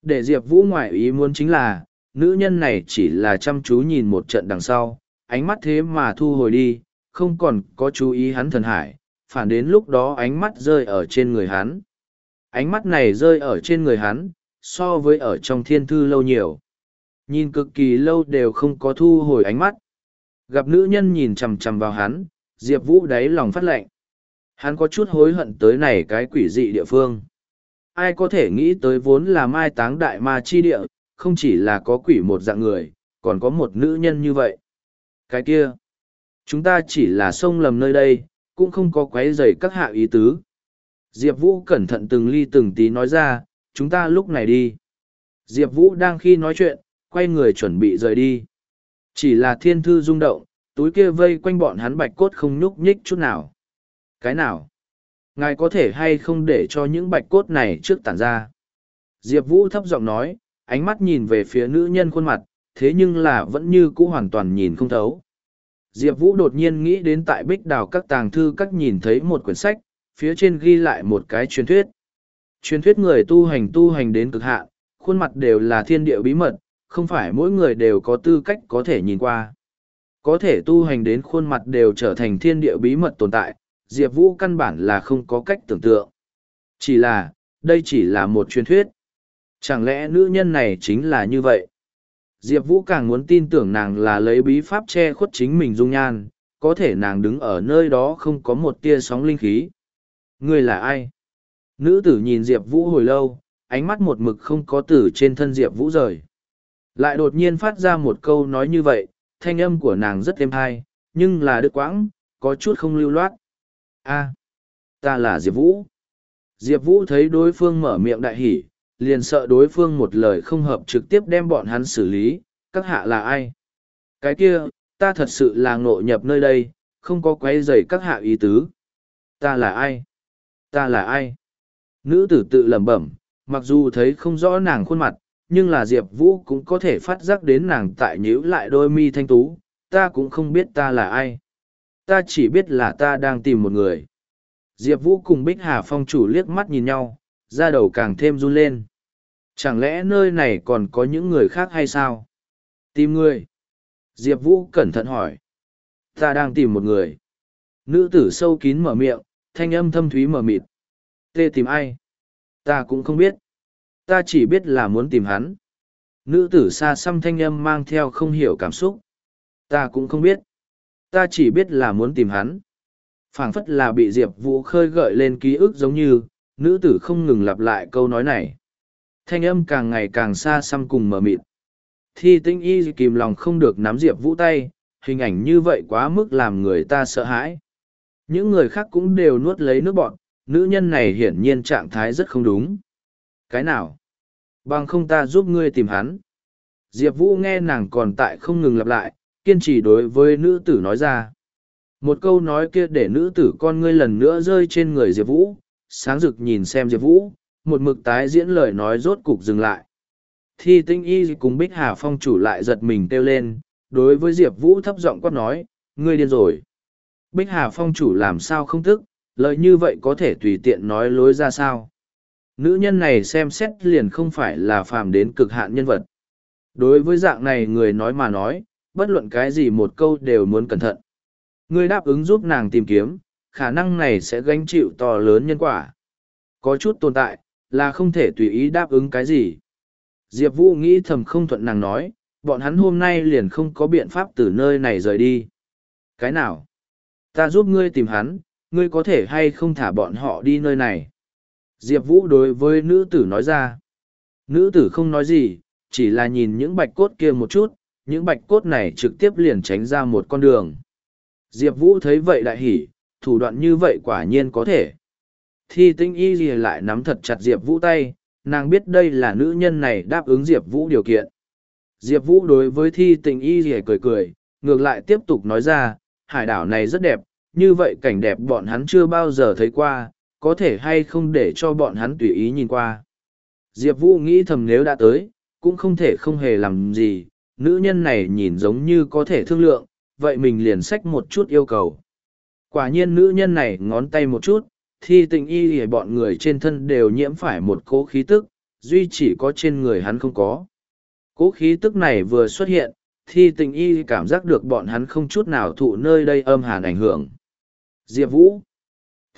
Để Diệp Vũ ngoại ý muốn chính là, nữ nhân này chỉ là chăm chú nhìn một trận đằng sau, ánh mắt thế mà thu hồi đi, không còn có chú ý hắn thần hải, phản đến lúc đó ánh mắt rơi ở trên người hắn. Ánh mắt này rơi ở trên người hắn, so với ở trong thiên thư lâu nhiều. Nhìn cực kỳ lâu đều không có thu hồi ánh mắt. Gặp nữ nhân nhìn chằm chằm vào hắn, Diệp Vũ đáy lòng phát lệnh. Hắn có chút hối hận tới này cái quỷ dị địa phương. Ai có thể nghĩ tới vốn là mai táng đại ma chi địa, không chỉ là có quỷ một dạng người, còn có một nữ nhân như vậy. Cái kia, chúng ta chỉ là sông lầm nơi đây, cũng không có quấy rầy các hạ ý tứ. Diệp Vũ cẩn thận từng ly từng tí nói ra, chúng ta lúc này đi. Diệp Vũ đang khi nói chuyện, quay người chuẩn bị rời đi. Chỉ là thiên thư rung động, túi kia vây quanh bọn hắn bạch cốt không nhúc nhích chút nào. Cái nào? Ngài có thể hay không để cho những bạch cốt này trước tản ra? Diệp Vũ thấp giọng nói, ánh mắt nhìn về phía nữ nhân khuôn mặt, thế nhưng là vẫn như cũ hoàn toàn nhìn không thấu. Diệp Vũ đột nhiên nghĩ đến tại bích đào các tàng thư các nhìn thấy một quyển sách, phía trên ghi lại một cái truyền thuyết. Truyền thuyết người tu hành tu hành đến cực hạn, khuôn mặt đều là thiên địa bí mật, không phải mỗi người đều có tư cách có thể nhìn qua. Có thể tu hành đến khuôn mặt đều trở thành thiên địa bí mật tồn tại, Diệp Vũ căn bản là không có cách tưởng tượng. Chỉ là, đây chỉ là một truyền thuyết. Chẳng lẽ nữ nhân này chính là như vậy? Diệp Vũ càng muốn tin tưởng nàng là lấy bí pháp che khuất chính mình dung nhan, có thể nàng đứng ở nơi đó không có một tia sóng linh khí. Người là ai? Nữ tử nhìn Diệp Vũ hồi lâu, ánh mắt một mực không có tử trên thân Diệp Vũ rời. Lại đột nhiên phát ra một câu nói như vậy, thanh âm của nàng rất êm hay, nhưng là đứt quãng, có chút không lưu loát. a ta là Diệp Vũ. Diệp Vũ thấy đối phương mở miệng đại hỉ, liền sợ đối phương một lời không hợp trực tiếp đem bọn hắn xử lý, các hạ là ai? Cái kia, ta thật sự là ngộ nhập nơi đây, không có quấy rầy các hạ ý tứ. Ta là ai? Ta là ai? Nữ tử tự lẩm bẩm, mặc dù thấy không rõ nàng khuôn mặt, nhưng là Diệp Vũ cũng có thể phát giác đến nàng tại nhíu lại đôi mi thanh tú, ta cũng không biết ta là ai. Ta chỉ biết là ta đang tìm một người. Diệp Vũ cùng Bích Hà Phong chủ liếc mắt nhìn nhau, da đầu càng thêm run lên. Chẳng lẽ nơi này còn có những người khác hay sao? Tìm người. Diệp Vũ cẩn thận hỏi. Ta đang tìm một người. Nữ tử sâu kín mở miệng, thanh âm thâm thúy mở mịt. Tê tìm ai? Ta cũng không biết. Ta chỉ biết là muốn tìm hắn. Nữ tử xa xăm thanh âm mang theo không hiểu cảm xúc. Ta cũng không biết. Ta chỉ biết là muốn tìm hắn. phảng phất là bị Diệp Vũ khơi gợi lên ký ức giống như, nữ tử không ngừng lặp lại câu nói này. Thanh âm càng ngày càng xa xăm cùng mờ mịt. Thi tinh y kìm lòng không được nắm Diệp Vũ tay, hình ảnh như vậy quá mức làm người ta sợ hãi. Những người khác cũng đều nuốt lấy nước bọn, nữ nhân này hiển nhiên trạng thái rất không đúng. Cái nào? Bằng không ta giúp ngươi tìm hắn. Diệp Vũ nghe nàng còn tại không ngừng lặp lại, kiên trì đối với nữ tử nói ra. Một câu nói kia để nữ tử con ngươi lần nữa rơi trên người Diệp Vũ, sáng rực nhìn xem Diệp Vũ, một mực tái diễn lời nói rốt cục dừng lại. Thi tinh y cùng Bích Hà Phong chủ lại giật mình kêu lên, đối với Diệp Vũ thấp giọng quát nói, ngươi điên rồi. Bích Hà Phong chủ làm sao không thức, lời như vậy có thể tùy tiện nói lối ra sao. Nữ nhân này xem xét liền không phải là phàm đến cực hạn nhân vật. Đối với dạng này người nói mà nói, bất luận cái gì một câu đều muốn cẩn thận. Ngươi đáp ứng giúp nàng tìm kiếm, khả năng này sẽ gánh chịu to lớn nhân quả. Có chút tồn tại, là không thể tùy ý đáp ứng cái gì. Diệp Vũ nghĩ thầm không thuận nàng nói, bọn hắn hôm nay liền không có biện pháp từ nơi này rời đi. Cái nào? Ta giúp ngươi tìm hắn, ngươi có thể hay không thả bọn họ đi nơi này. Diệp Vũ đối với nữ tử nói ra. Nữ tử không nói gì, chỉ là nhìn những bạch cốt kia một chút, những bạch cốt này trực tiếp liền tránh ra một con đường. Diệp Vũ thấy vậy đại hỉ, thủ đoạn như vậy quả nhiên có thể. Thi tinh y gì lại nắm thật chặt Diệp Vũ tay, nàng biết đây là nữ nhân này đáp ứng Diệp Vũ điều kiện. Diệp Vũ đối với thi tình y gì cười cười, ngược lại tiếp tục nói ra, hải đảo này rất đẹp, như vậy cảnh đẹp bọn hắn chưa bao giờ thấy qua, có thể hay không để cho bọn hắn tùy ý nhìn qua. Diệp Vũ nghĩ thầm nếu đã tới, cũng không thể không hề làm gì, nữ nhân này nhìn giống như có thể thương lượng, vậy mình liền xách một chút yêu cầu. Quả nhiên nữ nhân này ngón tay một chút, Thi tình y ỉa bọn người trên thân đều nhiễm phải một cỗ khí tức, duy chỉ có trên người hắn không có. Cỗ khí tức này vừa xuất hiện, Thi tình y cảm giác được bọn hắn không chút nào thụ nơi đây âm hàn ảnh hưởng. Diệp Vũ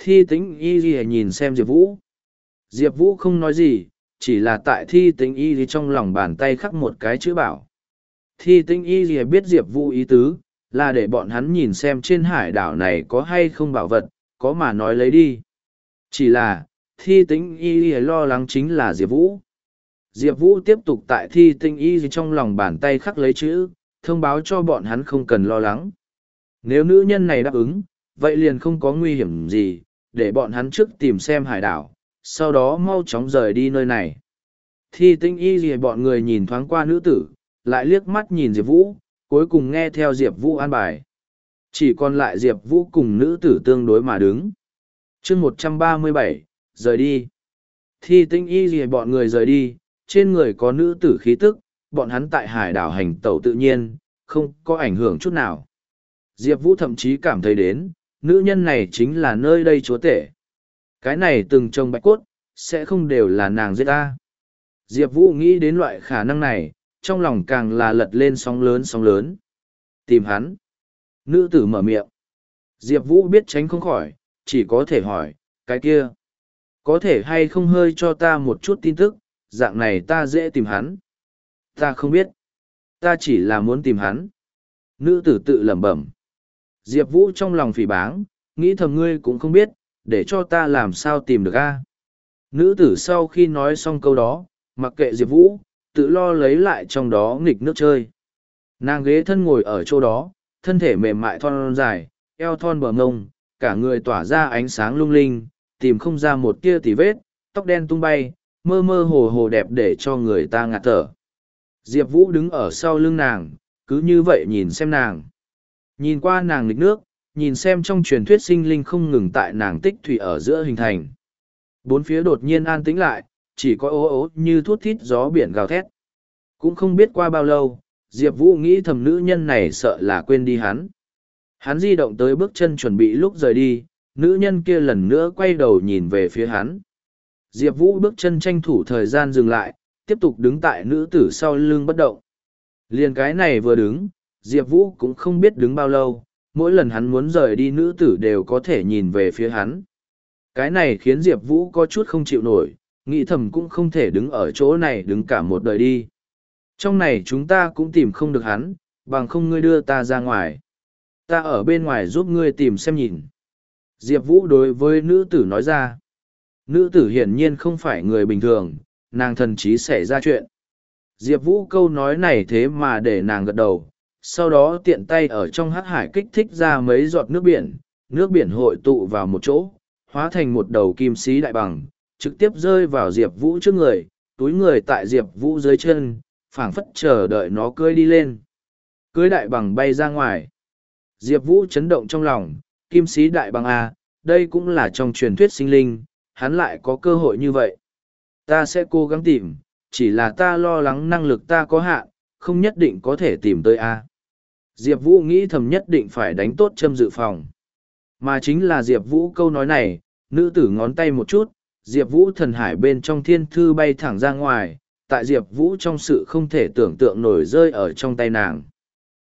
Thi tính y ỉa nhìn xem Diệp Vũ. Diệp Vũ không nói gì, chỉ là tại thi tính y trong lòng bàn tay khắc một cái chữ bảo. Thi tính y ỉa biết Diệp Vũ ý tứ, là để bọn hắn nhìn xem trên hải đảo này có hay không bảo vật, có mà nói lấy đi. Chỉ là, thi tính y lo lắng chính là Diệp Vũ. Diệp Vũ tiếp tục tại thi tinh y trong lòng bàn tay khắc lấy chữ, thông báo cho bọn hắn không cần lo lắng. Nếu nữ nhân này đáp ứng, vậy liền không có nguy hiểm gì, để bọn hắn trước tìm xem hải đảo, sau đó mau chóng rời đi nơi này. Thi tinh y gì bọn người nhìn thoáng qua nữ tử, lại liếc mắt nhìn Diệp Vũ, cuối cùng nghe theo Diệp Vũ an bài. Chỉ còn lại Diệp Vũ cùng nữ tử tương đối mà đứng chương một trăm ba mươi bảy rời đi. Thi tinh y gì bọn người rời đi, trên người có nữ tử khí tức, bọn hắn tại hải đảo hành tẩu tự nhiên, không có ảnh hưởng chút nào. Diệp Vũ thậm chí cảm thấy đến, nữ nhân này chính là nơi đây chúa tể. Cái này từng trông bạch cốt, sẽ không đều là nàng giết ta. Diệp Vũ nghĩ đến loại khả năng này, trong lòng càng là lật lên sóng lớn sóng lớn. Tìm hắn. Nữ tử mở miệng. Diệp Vũ biết tránh không khỏi, chỉ có thể hỏi, cái kia. Có thể hay không hơi cho ta một chút tin tức, dạng này ta dễ tìm hắn. Ta không biết. Ta chỉ là muốn tìm hắn. Nữ tử tự lẩm bẩm. Diệp Vũ trong lòng phỉ báng, nghĩ thầm ngươi cũng không biết, để cho ta làm sao tìm được a. Nữ tử sau khi nói xong câu đó, mặc kệ Diệp Vũ, tự lo lấy lại trong đó nghịch nước chơi. Nàng ghế thân ngồi ở chỗ đó, thân thể mềm mại thon dài, eo thon bờ ngông, cả người tỏa ra ánh sáng lung linh, tìm không ra một tia tì vết, tóc đen tung bay, mơ mơ hồ hồ đẹp để cho người ta ngạt thở. Diệp Vũ đứng ở sau lưng nàng, cứ như vậy nhìn xem nàng. Nhìn qua nàng lịch nước, nhìn xem trong truyền thuyết sinh linh không ngừng tại nàng tích thủy ở giữa hình thành. Bốn phía đột nhiên an tĩnh lại, chỉ có ố ố như thuốc thít gió biển gào thét. Cũng không biết qua bao lâu, Diệp Vũ nghĩ thầm nữ nhân này sợ là quên đi hắn. Hắn di động tới bước chân chuẩn bị lúc rời đi, nữ nhân kia lần nữa quay đầu nhìn về phía hắn. Diệp Vũ bước chân tranh thủ thời gian dừng lại, tiếp tục đứng tại nữ tử sau lưng bất động. Liền cái này vừa đứng, Diệp Vũ cũng không biết đứng bao lâu, mỗi lần hắn muốn rời đi nữ tử đều có thể nhìn về phía hắn. Cái này khiến Diệp Vũ có chút không chịu nổi, nghĩ thầm cũng không thể đứng ở chỗ này đứng cả một đời đi. Trong này chúng ta cũng tìm không được hắn, bằng không ngươi đưa ta ra ngoài. Ta ở bên ngoài giúp ngươi tìm xem nhìn. Diệp Vũ đối với nữ tử nói ra. Nữ tử hiển nhiên không phải người bình thường, nàng thần trí xảy ra chuyện. Diệp Vũ câu nói này thế mà để nàng gật đầu, sau đó tiện tay ở trong hát hải kích thích ra mấy giọt nước biển, nước biển hội tụ vào một chỗ, hóa thành một đầu kim sĩ đại bằng, trực tiếp rơi vào Diệp Vũ trước người, túi người tại Diệp Vũ dưới chân, phảng phất chờ đợi nó cưới đi lên. Cưới đại bằng bay ra ngoài. Diệp Vũ chấn động trong lòng, kim sĩ đại bằng A, đây cũng là trong truyền thuyết sinh linh, hắn lại có cơ hội như vậy. Ta sẽ cố gắng tìm, chỉ là ta lo lắng năng lực ta có hạn, không nhất định có thể tìm tới A. Diệp Vũ nghĩ thầm nhất định phải đánh tốt châm dự phòng. Mà chính là Diệp Vũ câu nói này, nữ tử ngón tay một chút, Diệp Vũ thần hải bên trong thiên thư bay thẳng ra ngoài, tại Diệp Vũ trong sự không thể tưởng tượng nổi rơi ở trong tay nàng.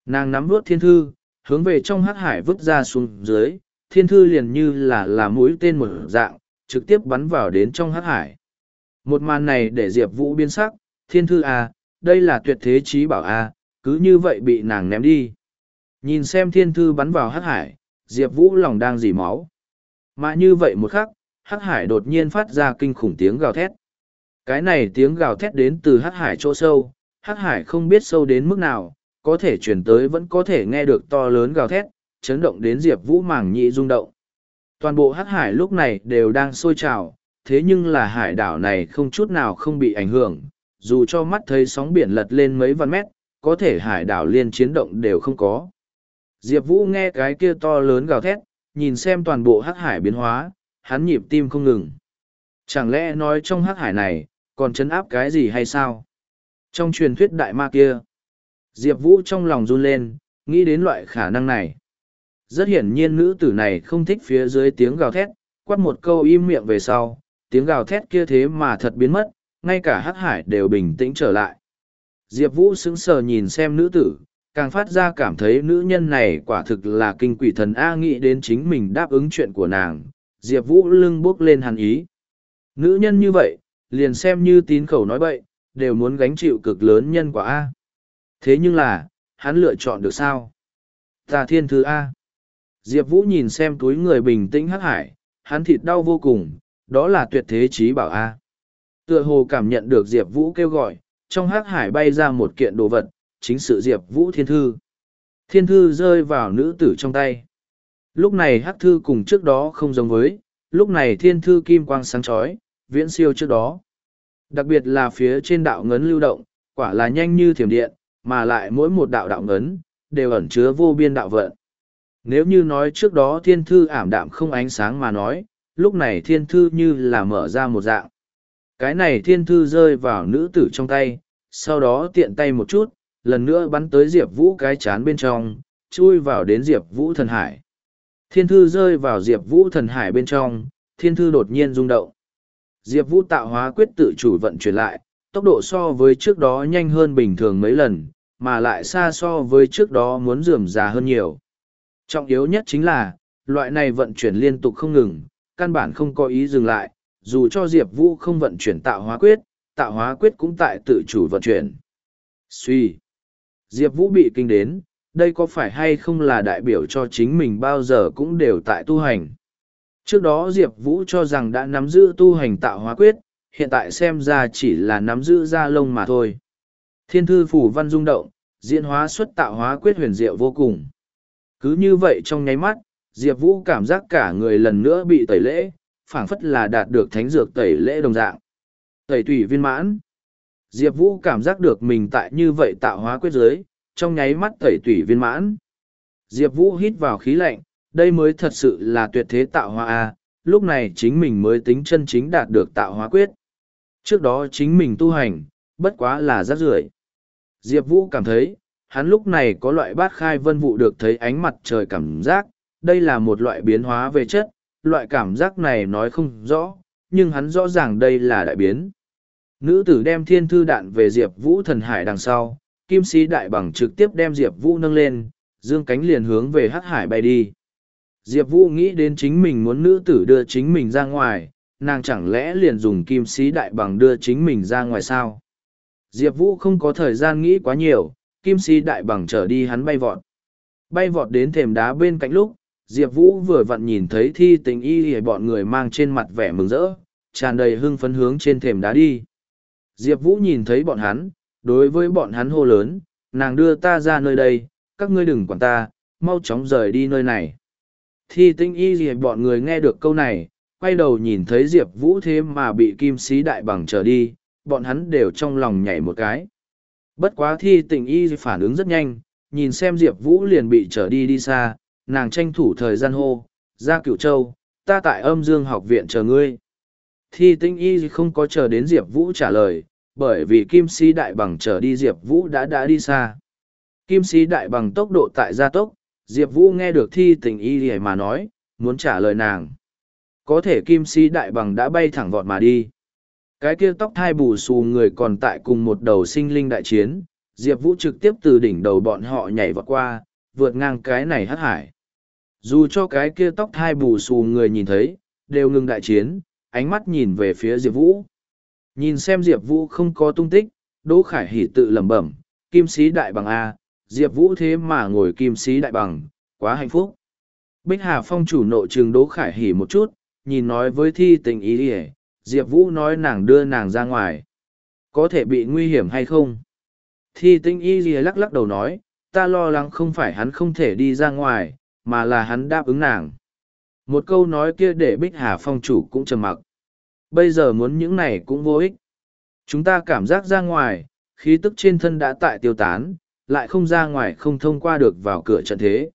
Nàng nắm vướt thiên thư, hướng về trong hắc hải vứt ra xuống dưới, thiên thư liền như là là mũi tên một dạng, trực tiếp bắn vào đến trong hắc hải. Một màn này để Diệp Vũ biến sắc, thiên thư à, đây là tuyệt thế trí bảo à, cứ như vậy bị nàng ném đi. Nhìn xem thiên thư bắn vào hắc hải, Diệp Vũ lòng đang dỉ máu. Mà như vậy một khắc, hắc hải đột nhiên phát ra kinh khủng tiếng gào thét. Cái này tiếng gào thét đến từ hắc hải chỗ sâu, hắc hải không biết sâu đến mức nào, có thể chuyển tới vẫn có thể nghe được to lớn gào thét, chấn động đến Diệp Vũ màng nhị rung động. Toàn bộ hắc hải lúc này đều đang sôi trào, thế nhưng là hải đảo này không chút nào không bị ảnh hưởng, dù cho mắt thấy sóng biển lật lên mấy vạn mét, có thể hải đảo liên chiến động đều không có. Diệp Vũ nghe cái kia to lớn gào thét, nhìn xem toàn bộ hắc hải biến hóa, hắn nhịp tim không ngừng. Chẳng lẽ nói trong hắc hải này, còn chấn áp cái gì hay sao? Trong truyền thuyết đại ma kia, Diệp Vũ trong lòng run lên, nghĩ đến loại khả năng này. Rất hiển nhiên nữ tử này không thích phía dưới tiếng gào thét, quát một câu im miệng về sau, tiếng gào thét kia thế mà thật biến mất, ngay cả hắc hải đều bình tĩnh trở lại. Diệp Vũ sững sờ nhìn xem nữ tử, càng phát ra cảm thấy nữ nhân này quả thực là kinh quỷ thần A nghĩ đến chính mình đáp ứng chuyện của nàng. Diệp Vũ lưng bước lên hàn ý. Nữ nhân như vậy, liền xem như tín khẩu nói bậy, đều muốn gánh chịu cực lớn nhân quả A. Thế nhưng là, hắn lựa chọn được sao? Tà thiên thư A. Diệp Vũ nhìn xem túi người bình tĩnh hắc hải, hắn thịt đau vô cùng, đó là tuyệt thế trí bảo A. Tựa hồ cảm nhận được Diệp Vũ kêu gọi, trong hắc hải bay ra một kiện đồ vật, chính sự Diệp Vũ Thiên Thư. Thiên Thư rơi vào nữ tử trong tay. Lúc này hắc thư cùng trước đó không giống với, lúc này Thiên Thư kim quang sáng chói, viễn siêu trước đó. Đặc biệt là phía trên đạo ngấn lưu động, quả là nhanh như thiểm điện, mà lại mỗi một đạo đạo ngấn, đều ẩn chứa vô biên đạo vận. Nếu như nói trước đó thiên thư ảm đạm không ánh sáng mà nói, lúc này thiên thư như là mở ra một dạng. Cái này thiên thư rơi vào nữ tử trong tay, sau đó tiện tay một chút, lần nữa bắn tới Diệp Vũ cái chán bên trong, chui vào đến Diệp Vũ thần hải. Thiên thư rơi vào Diệp Vũ thần hải bên trong, thiên thư đột nhiên rung động. Diệp Vũ tạo hóa quyết tự chủ vận chuyển lại, tốc độ so với trước đó nhanh hơn bình thường mấy lần, mà lại xa so với trước đó muốn dườm già hơn nhiều. Trọng yếu nhất chính là, loại này vận chuyển liên tục không ngừng, căn bản không có ý dừng lại, dù cho Diệp Vũ không vận chuyển tạo hóa quyết, tạo hóa quyết cũng tại tự chủ vận chuyển. Suy. Diệp Vũ bị kinh đến, đây có phải hay không là đại biểu cho chính mình bao giờ cũng đều tại tu hành. Trước đó Diệp Vũ cho rằng đã nắm giữ tu hành tạo hóa quyết, hiện tại xem ra chỉ là nắm giữ da lông mà thôi. Thiên thư phủ văn rung động, diễn hóa xuất tạo hóa quyết huyền diệu vô cùng. Cứ như vậy trong nháy mắt, Diệp Vũ cảm giác cả người lần nữa bị tẩy lễ, phảng phất là đạt được thánh dược tẩy lễ đồng dạng. Tẩy tủy viên mãn. Diệp Vũ cảm giác được mình tại như vậy tạo hóa quyết giới, trong nháy mắt tẩy tủy viên mãn. Diệp Vũ hít vào khí lạnh, đây mới thật sự là tuyệt thế tạo hóa A, lúc này chính mình mới tính chân chính đạt được tạo hóa quyết. Trước đó chính mình tu hành, bất quá là rác rưởi Diệp Vũ cảm thấy, hắn lúc này có loại bát khai vân vụ được thấy ánh mặt trời cảm giác, đây là một loại biến hóa về chất, loại cảm giác này nói không rõ, nhưng hắn rõ ràng đây là đại biến. Nữ tử đem thiên thư đạn về Diệp Vũ thần hải đằng sau, kim sĩ đại bằng trực tiếp đem Diệp Vũ nâng lên, dương cánh liền hướng về hắc hải bay đi. Diệp Vũ nghĩ đến chính mình muốn nữ tử đưa chính mình ra ngoài, nàng chẳng lẽ liền dùng kim sĩ đại bằng đưa chính mình ra ngoài sao? Diệp Vũ không có thời gian nghĩ quá nhiều, kim sĩ đại bằng trở đi hắn bay vọt. Bay vọt đến thềm đá bên cạnh lúc, Diệp Vũ vừa vặn nhìn thấy thi tình y hề bọn người mang trên mặt vẻ mừng rỡ, tràn đầy hưng phấn hướng trên thềm đá đi. Diệp Vũ nhìn thấy bọn hắn, đối với bọn hắn hô lớn, nàng đưa ta ra nơi đây, các ngươi đừng quản ta, mau chóng rời đi nơi này. Thi tinh y gì bọn người nghe được câu này, quay đầu nhìn thấy Diệp Vũ thế mà bị kim sĩ đại bằng trở đi, bọn hắn đều trong lòng nhảy một cái. Bất quá thi tình y phản ứng rất nhanh, nhìn xem Diệp Vũ liền bị trở đi đi xa, nàng tranh thủ thời gian hô, ra cửu châu, ta tại âm dương học viện chờ ngươi. Thi tinh y không có chờ đến Diệp Vũ trả lời, bởi vì kim sĩ đại bằng trở đi Diệp Vũ đã đã đi xa. Kim sĩ đại bằng tốc độ tại gia tốc, Diệp Vũ nghe được thi tình y mà nói, muốn trả lời nàng. Có thể kim sĩ đại bằng đã bay thẳng vọt mà đi. Cái kia tóc thai bù xù người còn tại cùng một đầu sinh linh đại chiến, Diệp Vũ trực tiếp từ đỉnh đầu bọn họ nhảy vọt qua, vượt ngang cái này hắc hải. Dù cho cái kia tóc thai bù xù người nhìn thấy, đều ngừng đại chiến, ánh mắt nhìn về phía Diệp Vũ. Nhìn xem Diệp Vũ không có tung tích, Đỗ Khải Hỷ tự lẩm bẩm, kim sĩ đại bằng A, Diệp Vũ thế mà ngồi kim sĩ đại bằng, quá hạnh phúc. Bích Hà Phong chủ nội trường Đỗ Khải Hỷ một chút, nhìn nói với thi tình ý ỉa Diệp Vũ nói nàng đưa nàng ra ngoài. Có thể bị nguy hiểm hay không? Thi tinh y ỉa lắc lắc đầu nói, ta lo lắng không phải hắn không thể đi ra ngoài, mà là hắn đáp ứng nàng. Một câu nói kia để Bích Hà Phong chủ cũng trầm mặc. Bây giờ muốn những này cũng vô ích. Chúng ta cảm giác ra ngoài, khí tức trên thân đã tại tiêu tán, lại không ra ngoài không thông qua được vào cửa trận thế.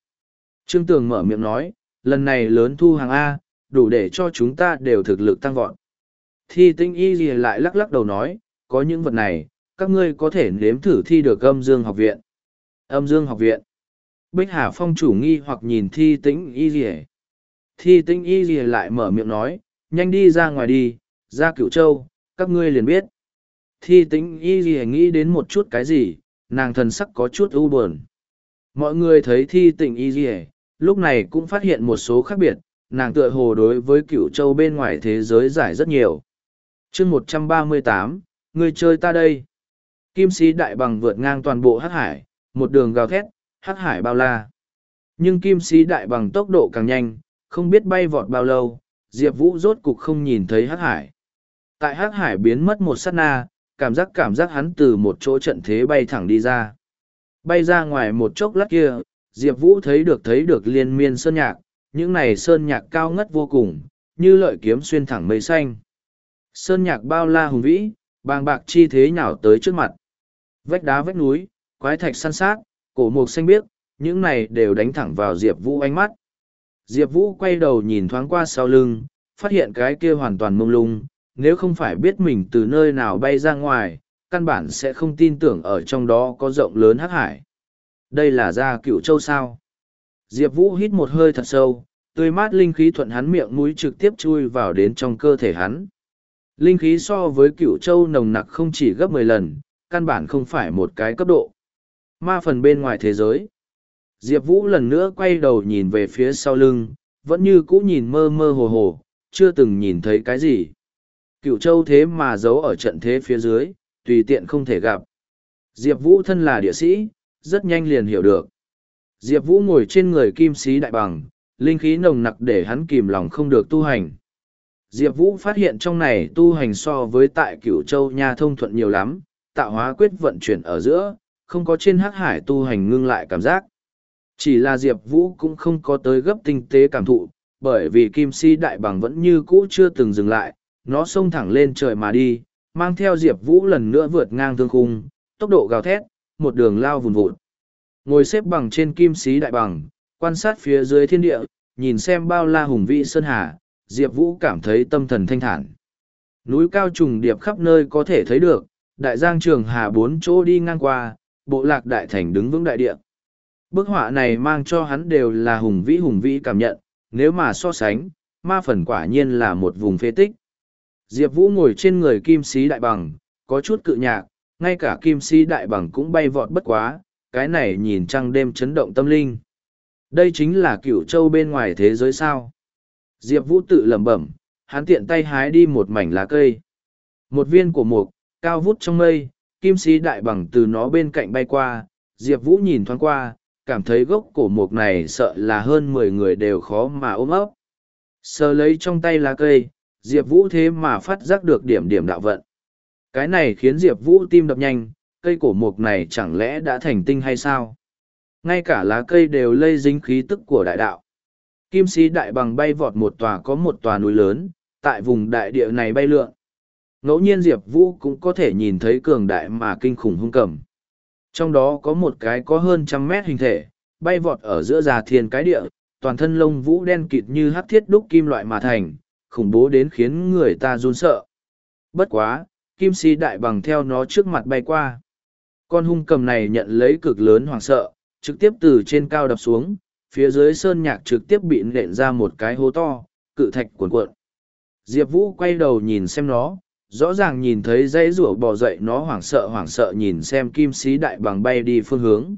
Trương Tường mở miệng nói, lần này lớn thu hàng A, đủ để cho chúng ta đều thực lực tăng vọt. Thi tinh y gì lại lắc lắc đầu nói, có những vật này, các ngươi có thể nếm thử thi được âm dương học viện. Âm dương học viện. Bích Hà Phong chủ nghi hoặc nhìn thi tĩnh y gì Thi tĩnh y gì lại mở miệng nói, nhanh đi ra ngoài đi, ra cửu châu, các ngươi liền biết. Thi tĩnh y gì nghĩ đến một chút cái gì, nàng thần sắc có chút u buồn. Mọi người thấy thi tĩnh y gì lúc này cũng phát hiện một số khác biệt, nàng tựa hồ đối với cựu châu bên ngoài thế giới giải rất nhiều. chương một trăm ba mươi tám, người chơi ta đây. Kim sĩ đại bằng vượt ngang toàn bộ hắc hải, một đường gào thét, hắc hải bao la. Nhưng kim sĩ đại bằng tốc độ càng nhanh, không biết bay vọt bao lâu, Diệp Vũ rốt cục không nhìn thấy hắc hải. Tại hắc hải biến mất một sát na, cảm giác cảm giác hắn từ một chỗ trận thế bay thẳng đi ra. Bay ra ngoài một chốc lát kia, Diệp Vũ thấy được thấy được liên miên sơn nhạc, những này sơn nhạc cao ngất vô cùng, như lợi kiếm xuyên thẳng mây xanh. Sơn nhạc bao la hùng vĩ, bàng bạc chi thế nhào tới trước mặt. Vách đá vách núi, quái thạch săn sát, cổ mục xanh biếc, những này đều đánh thẳng vào Diệp Vũ ánh mắt. Diệp Vũ quay đầu nhìn thoáng qua sau lưng, phát hiện cái kia hoàn toàn mông lung, nếu không phải biết mình từ nơi nào bay ra ngoài, căn bản sẽ không tin tưởng ở trong đó có rộng lớn hắc hải. Đây là gia cựu châu sao. Diệp Vũ hít một hơi thật sâu, tươi mát linh khí thuận hắn miệng mũi trực tiếp chui vào đến trong cơ thể hắn. Linh khí so với cựu châu nồng nặc không chỉ gấp mười lần, căn bản không phải một cái cấp độ. Ma phần bên ngoài thế giới. Diệp Vũ lần nữa quay đầu nhìn về phía sau lưng, vẫn như cũ nhìn mơ mơ hồ hồ, chưa từng nhìn thấy cái gì. Cựu châu thế mà giấu ở trận thế phía dưới, tùy tiện không thể gặp. Diệp Vũ thân là địa sĩ, rất nhanh liền hiểu được. Diệp Vũ ngồi trên người kim sĩ đại bằng, linh khí nồng nặc để hắn kìm lòng không được tu hành. Diệp Vũ phát hiện trong này tu hành so với tại cửu châu nha thông thuận nhiều lắm, tạo hóa quyết vận chuyển ở giữa, không có trên hắc hải tu hành ngưng lại cảm giác. Chỉ là Diệp Vũ cũng không có tới gấp tinh tế cảm thụ, bởi vì kim si đại bằng vẫn như cũ chưa từng dừng lại, nó xông thẳng lên trời mà đi, mang theo Diệp Vũ lần nữa vượt ngang thương khung, tốc độ gào thét, một đường lao vùn vụt. Ngồi xếp bằng trên kim xí đại bằng, quan sát phía dưới thiên địa, nhìn xem bao la hùng vĩ sơn hà, Diệp Vũ cảm thấy tâm thần thanh thản. Núi cao trùng điệp khắp nơi có thể thấy được, đại giang trường hà bốn chỗ đi ngang qua, bộ lạc đại thành đứng vững đại địa. Bức họa này mang cho hắn đều là hùng vĩ hùng vĩ cảm nhận, nếu mà so sánh, ma phần quả nhiên là một vùng phế tích. Diệp Vũ ngồi trên người kim sĩ đại bằng, có chút cự nhạc, ngay cả kim sĩ đại bằng cũng bay vọt bất quá, cái này nhìn trăng đêm chấn động tâm linh. Đây chính là cửu châu bên ngoài thế giới sao. Diệp Vũ tự lẩm bẩm, hắn tiện tay hái đi một mảnh lá cây. Một viên của mục, cao vút trong mây, kim sĩ đại bằng từ nó bên cạnh bay qua, Diệp Vũ nhìn thoáng qua, cảm thấy gốc cổ mục này sợ là hơn mười người đều khó mà ôm ấp. Sờ lấy trong tay lá cây, Diệp Vũ thế mà phát giác được điểm điểm đạo vận. Cái này khiến Diệp Vũ tim đập nhanh, cây cổ mục này chẳng lẽ đã thành tinh hay sao? Ngay cả lá cây đều lây dính khí tức của đại đạo. Kim sĩ đại bằng bay vọt một tòa có một tòa núi lớn, tại vùng đại địa này bay lượn. Ngẫu nhiên Diệp Vũ cũng có thể nhìn thấy cường đại mà kinh khủng hung cầm. Trong đó có một cái có hơn trăm mét hình thể, bay vọt ở giữa già thiên cái địa, toàn thân lông vũ đen kịt như hắc thiết đúc kim loại mà thành, khủng bố đến khiến người ta run sợ. Bất quá, kim si đại bằng theo nó trước mặt bay qua. Con hung cầm này nhận lấy cực lớn hoảng sợ, trực tiếp từ trên cao đập xuống, phía dưới sơn nhạc trực tiếp bị nện ra một cái hố to, cự thạch cuộn cuộn. Diệp Vũ quay đầu nhìn xem nó, rõ ràng nhìn thấy dãy rủa bò dậy nó hoảng sợ hoảng sợ nhìn xem kim sĩ đại bằng bay đi phương hướng.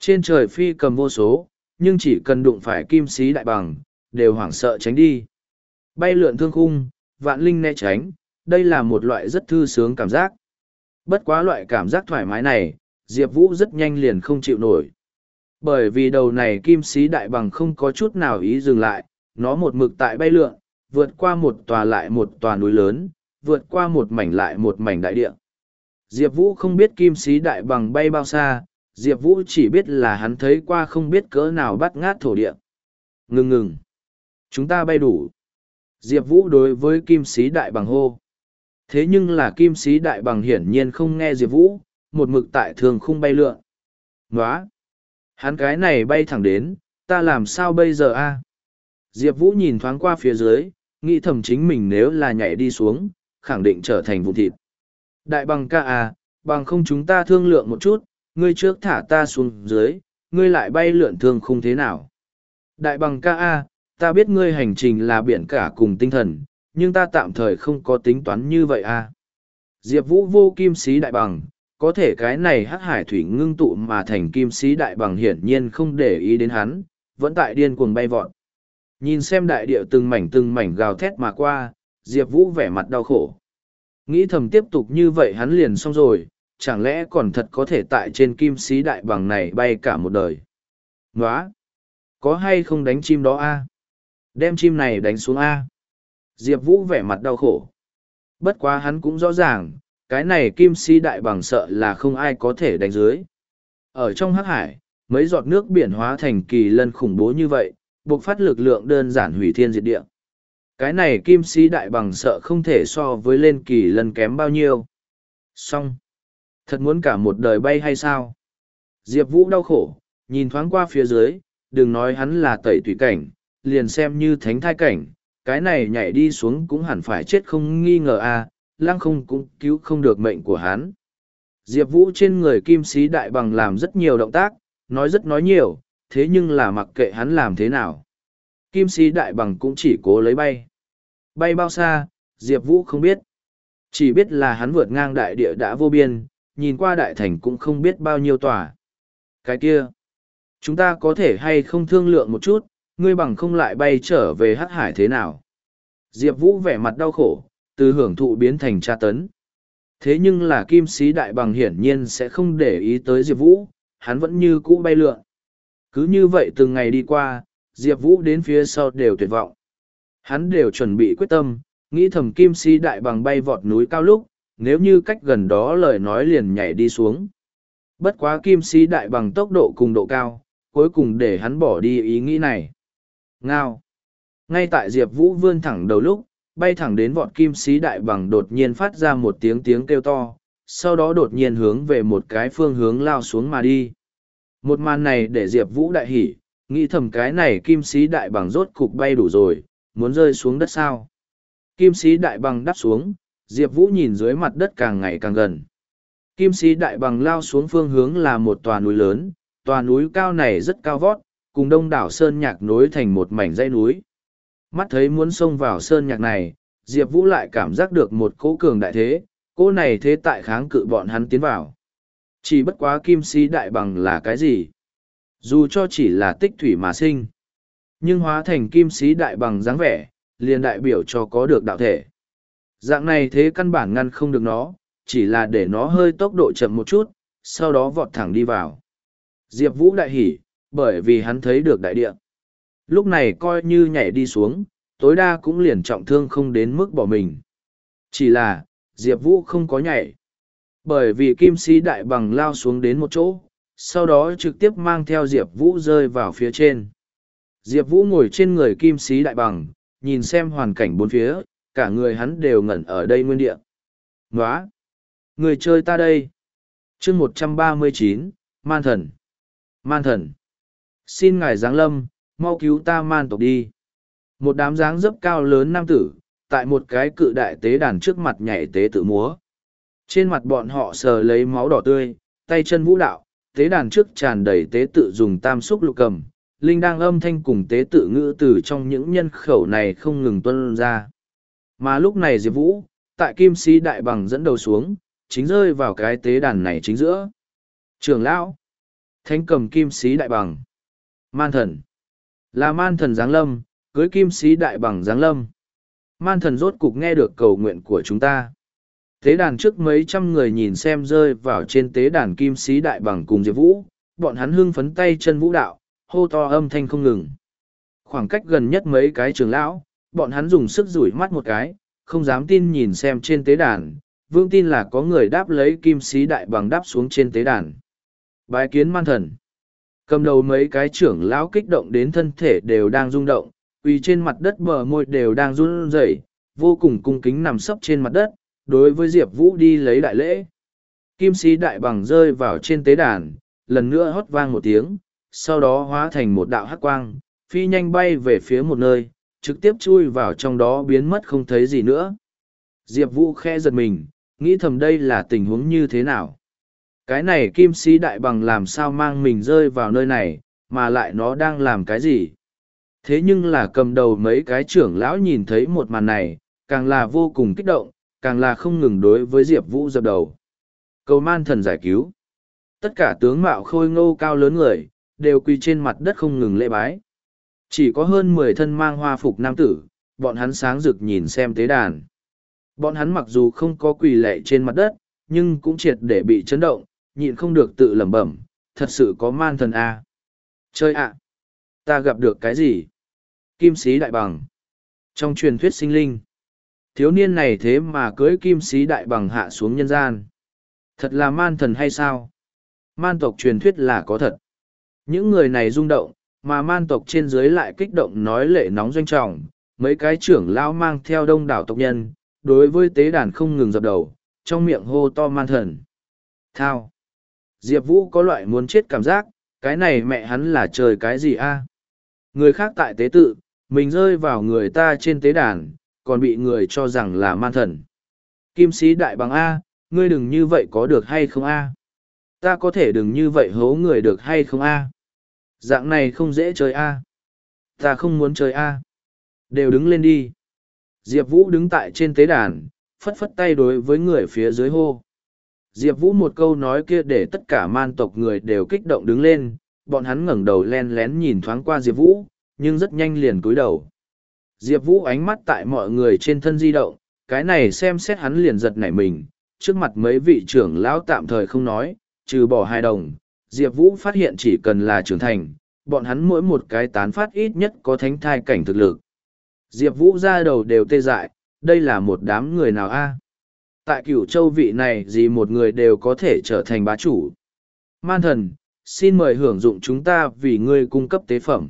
Trên trời phi cầm vô số, nhưng chỉ cần đụng phải kim sĩ đại bằng, đều hoảng sợ tránh đi. Bay lượn thương khung, vạn linh né tránh, đây là một loại rất thư sướng cảm giác. Bất quá loại cảm giác thoải mái này, Diệp Vũ rất nhanh liền không chịu nổi. Bởi vì đầu này kim sĩ đại bằng không có chút nào ý dừng lại, nó một mực tại bay lượn, vượt qua một tòa lại một tòa núi lớn, vượt qua một mảnh lại một mảnh đại địa. Diệp Vũ không biết kim sĩ đại bằng bay bao xa, Diệp Vũ chỉ biết là hắn thấy qua không biết cỡ nào bắt ngát thổ địa. Ngừng ngừng. Chúng ta bay đủ. Diệp Vũ đối với kim sĩ đại bằng hô. Thế nhưng là kim sĩ đại bằng hiển nhiên không nghe Diệp Vũ, một mực tại thường khung bay lượn. Nóa! Hắn cái này bay thẳng đến, ta làm sao bây giờ a? Diệp Vũ nhìn thoáng qua phía dưới, nghĩ thầm chính mình nếu là nhảy đi xuống, khẳng định trở thành vụ thịt. Đại bằng ca à, bằng không chúng ta thương lượng một chút, ngươi trước thả ta xuống dưới, ngươi lại bay lượn thương không thế nào. Đại bằng ca a, ta biết ngươi hành trình là biển cả cùng tinh thần, nhưng ta tạm thời không có tính toán như vậy a. Diệp Vũ vô kim sĩ đại bằng, có thể cái này hắc hải thủy ngưng tụ mà thành kim sĩ đại bằng hiển nhiên không để ý đến hắn, vẫn tại điên cuồng bay vọt. Nhìn xem đại địa từng mảnh từng mảnh gào thét mà qua, Diệp Vũ vẻ mặt đau khổ. Nghĩ thầm tiếp tục như vậy hắn liền xong rồi, chẳng lẽ còn thật có thể tại trên kim sĩ đại bằng này bay cả một đời. Nóa! Có hay không đánh chim đó a Đem chim này đánh xuống a Diệp Vũ vẻ mặt đau khổ. Bất quá hắn cũng rõ ràng, cái này kim si đại bằng sợ là không ai có thể đánh dưới. Ở trong hắc hải, mấy giọt nước biển hóa thành kỳ lân khủng bố như vậy, buộc phát lực lượng đơn giản hủy thiên diệt địa. Cái này kim si đại bằng sợ không thể so với lên kỳ lân kém bao nhiêu. Xong. Thật muốn cả một đời bay hay sao? Diệp Vũ đau khổ, nhìn thoáng qua phía dưới, đừng nói hắn là tẩy tùy cảnh, liền xem như thánh thai cảnh, cái này nhảy đi xuống cũng hẳn phải chết không nghi ngờ a à, lăng không cũng cứu không được mệnh của hắn. Diệp Vũ trên người kim sĩ đại bằng làm rất nhiều động tác, nói rất nói nhiều, thế nhưng là mặc kệ hắn làm thế nào. Kim sĩ đại bằng cũng chỉ cố lấy bay. Bay bao xa, Diệp Vũ không biết. Chỉ biết là hắn vượt ngang đại địa đã vô biên, nhìn qua đại thành cũng không biết bao nhiêu tòa. Cái kia, chúng ta có thể hay không thương lượng một chút, ngươi bằng không lại bay trở về hắc hải thế nào. Diệp Vũ vẻ mặt đau khổ, từ hưởng thụ biến thành tra tấn. Thế nhưng là kim sĩ đại bằng hiển nhiên sẽ không để ý tới Diệp Vũ, hắn vẫn như cũ bay lượn. Cứ như vậy từng ngày đi qua, Diệp Vũ đến phía sau đều tuyệt vọng. Hắn đều chuẩn bị quyết tâm, nghĩ thầm kim sĩ đại bằng bay vọt núi cao lúc, nếu như cách gần đó lời nói liền nhảy đi xuống. Bất quá kim sĩ đại bằng tốc độ cùng độ cao, cuối cùng để hắn bỏ đi ý nghĩ này. Ngao. Ngay tại Diệp Vũ vươn thẳng đầu lúc, bay thẳng đến vọt kim sĩ đại bằng đột nhiên phát ra một tiếng tiếng kêu to, sau đó đột nhiên hướng về một cái phương hướng lao xuống mà đi. Một màn này để Diệp Vũ đại hỉ, nghĩ thầm cái này kim sĩ đại bằng rốt cục bay đủ rồi, muốn rơi xuống đất sao. Kim sĩ đại bằng đắp xuống, Diệp Vũ nhìn dưới mặt đất càng ngày càng gần. Kim sĩ đại bằng lao xuống phương hướng là một tòa núi lớn, tòa núi cao này rất cao vót, cùng đông đảo Sơn Nhạc nối thành một mảnh dãy núi. Mắt thấy muốn xông vào Sơn Nhạc này, Diệp Vũ lại cảm giác được một cỗ cường đại thế, cỗ này thế tại kháng cự bọn hắn tiến vào. Chỉ bất quá kim sĩ đại bằng là cái gì? Dù cho chỉ là tích thủy mà sinh, nhưng hóa thành kim sĩ đại bằng dáng vẻ, liền đại biểu cho có được đạo thể. Dạng này thế căn bản ngăn không được nó, chỉ là để nó hơi tốc độ chậm một chút, sau đó vọt thẳng đi vào. Diệp Vũ đại hỉ, bởi vì hắn thấy được đại địa. Lúc này coi như nhảy đi xuống, tối đa cũng liền trọng thương không đến mức bỏ mình. Chỉ là, Diệp Vũ không có nhảy. Bởi vì kim sĩ đại bằng lao xuống đến một chỗ, sau đó trực tiếp mang theo Diệp Vũ rơi vào phía trên. Diệp Vũ ngồi trên người kim sĩ đại bằng, nhìn xem hoàn cảnh bốn phía, cả người hắn đều ngẩn ở đây nguyên địa. Nóa! Người chơi ta đây! chương một trăm ba mươi chín Man Thần! Man Thần! Xin ngài giáng lâm, mau cứu ta man tộc đi. Một đám dáng dấp cao lớn nam tử, tại một cái cự đại tế đàn trước mặt nhảy tế tự múa. Trên mặt bọn họ sờ lấy máu đỏ tươi, tay chân vũ đạo, tế đàn trước tràn đầy tế tự dùng tam xúc lục cầm. Linh đang âm thanh cùng tế tự ngữ từ trong những nhân khẩu này không ngừng tuân ra. Mà lúc này Diệp Vũ, tại kim sĩ đại bằng dẫn đầu xuống, chính rơi vào cái tế đàn này chính giữa. Trường lão, thanh cầm kim sĩ đại bằng, man thần, là man thần giáng lâm, cưới kim sĩ đại bằng giáng lâm. Man thần rốt cục nghe được cầu nguyện của chúng ta. Tế đàn trước mấy trăm người nhìn xem rơi vào trên tế đàn kim sĩ đại bằng cùng Diệp Vũ, bọn hắn hưng phấn tay chân vũ đạo, hô to âm thanh không ngừng. Khoảng cách gần nhất mấy cái trường lão, bọn hắn dùng sức rủi mắt một cái, không dám tin nhìn xem trên tế đàn, vương tin là có người đáp lấy kim sĩ đại bằng đáp xuống trên tế đàn. Bái kiến man thần. Cầm đầu mấy cái trưởng lão kích động đến thân thể đều đang rung động, vì trên mặt đất bờ môi đều đang run rẩy, vô cùng cung kính nằm sấp trên mặt đất, đối với Diệp Vũ đi lấy đại lễ. Kim sĩ đại bằng rơi vào trên tế đàn, lần nữa hót vang một tiếng, sau đó hóa thành một đạo hắc quang, phi nhanh bay về phía một nơi trực tiếp chui vào trong đó biến mất không thấy gì nữa diệp vũ khe giật mình nghĩ thầm đây là tình huống như thế nào cái này kim sĩ đại bằng làm sao mang mình rơi vào nơi này, mà lại nó đang làm cái gì? Thế nhưng là cầm đầu mấy cái trưởng lão nhìn thấy một màn này, càng là vô cùng kích động, càng là không ngừng đối với diệp vũ dập đầu. Cầu man thần giải cứu. Tất cả tướng mạo khôi ngô cao lớn người, đều quỳ trên mặt đất không ngừng lễ bái. Chỉ có hơn mười thân mang hoa phục nam tử, bọn hắn sáng rực nhìn xem tế đàn. Bọn hắn mặc dù không có quỳ lệ trên mặt đất, nhưng cũng triệt để bị chấn động nhịn không được tự lẩm bẩm, thật sự có man thần a. À. chơi ạ, ta gặp được cái gì? Kim sĩ đại bằng. Trong truyền thuyết sinh linh. Thiếu niên này thế mà cưới kim sĩ đại bằng hạ xuống nhân gian. Thật là man thần hay sao? Man tộc truyền thuyết là có thật. Những người này rung động, mà man tộc trên dưới lại kích động nói lệ nóng doanh trọng. Mấy cái trưởng lão mang theo đông đảo tộc nhân, đối với tế đàn không ngừng dập đầu, trong miệng hô to man thần. Thao diệp vũ có loại muốn chết cảm giác, cái này mẹ hắn là trời cái gì a? Người khác tại tế tự, mình rơi vào người ta trên tế đàn, còn bị người cho rằng là man thần. Kim sĩ đại bằng a, ngươi đừng như vậy có được hay không a? Ta có thể đừng như vậy hố người được hay không a? Dạng này không dễ chơi a. Ta không muốn chơi a. Đều đứng lên đi. Diệp vũ đứng tại trên tế đàn, phất phất tay đối với người phía dưới hô diệp vũ một câu nói kia để tất cả man tộc người đều kích động đứng lên, bọn hắn ngẩng đầu len lén nhìn thoáng qua diệp vũ, nhưng rất nhanh liền cúi đầu. Diệp vũ ánh mắt tại mọi người trên thân di động, cái này xem xét hắn liền giật nảy mình, trước mặt mấy vị trưởng lão tạm thời không nói, trừ bỏ hai đồng, diệp vũ phát hiện chỉ cần là trưởng thành, bọn hắn mỗi một cái tán phát ít nhất có thánh thai cảnh thực lực. Diệp vũ ra đầu đều tê dại, đây là một đám người nào a? Tại cửu châu vị này gì một người đều có thể trở thành bá chủ. Man thần, xin mời hưởng dụng chúng ta vì ngươi cung cấp tế phẩm.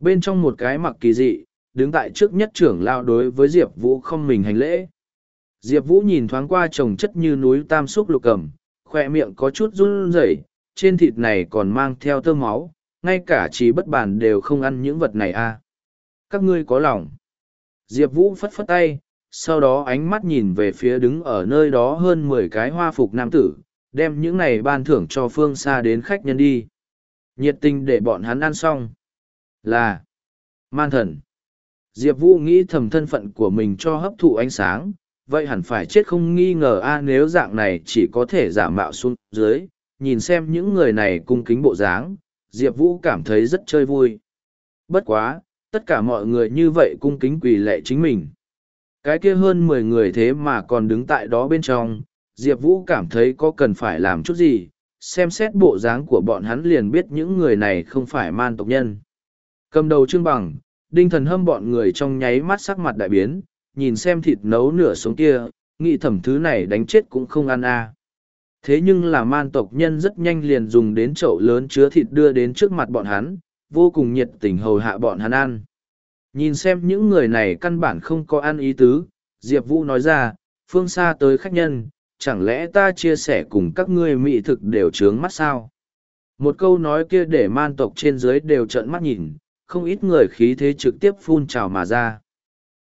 Bên trong một cái mặc kỳ dị, đứng tại trước nhất trưởng lao đối với diệp vũ không mình hành lễ. Diệp vũ nhìn thoáng qua trồng chất như núi tam xúc lục cầm khoe miệng có chút run rẩy, trên thịt này còn mang theo tơ máu, ngay cả trí bất bản đều không ăn những vật này a à. các ngươi có lòng. Diệp vũ phất phất tay sau đó ánh mắt nhìn về phía đứng ở nơi đó hơn mười cái hoa phục nam tử, đem những này ban thưởng cho phương xa đến khách nhân đi. Nhiệt tình để bọn hắn ăn xong. Là, man thần. Diệp vũ nghĩ thầm thân phận của mình cho hấp thụ ánh sáng, vậy hẳn phải chết không nghi ngờ a à, nếu dạng này chỉ có thể giả mạo xuống dưới, nhìn xem những người này cung kính bộ dáng, diệp vũ cảm thấy rất chơi vui. Bất quá, tất cả mọi người như vậy cung kính quỳ lệ chính mình cái kia hơn mười người thế mà còn đứng tại đó bên trong, diệp vũ cảm thấy có cần phải làm chút gì, xem xét bộ dáng của bọn hắn liền biết những người này không phải man tộc nhân. Cầm đầu trương bằng, đinh thần hâm bọn người trong nháy mắt sắc mặt đại biến, nhìn xem thịt nấu nửa sống kia, nghĩ thẩm thứ này đánh chết cũng không ăn a. À. Thế nhưng là man tộc nhân rất nhanh liền dùng đến chậu lớn chứa thịt đưa đến trước mặt bọn hắn, vô cùng nhiệt tình hầu hạ bọn hắn ăn nhìn xem những người này căn bản không có ăn ý tứ, diệp vũ nói ra, phương xa tới khách nhân, chẳng lẽ ta chia sẻ cùng các ngươi mỹ thực đều trướng mắt sao? Một câu nói kia để man tộc trên dưới đều trợn mắt nhìn, không ít người khí thế trực tiếp phun trào mà ra.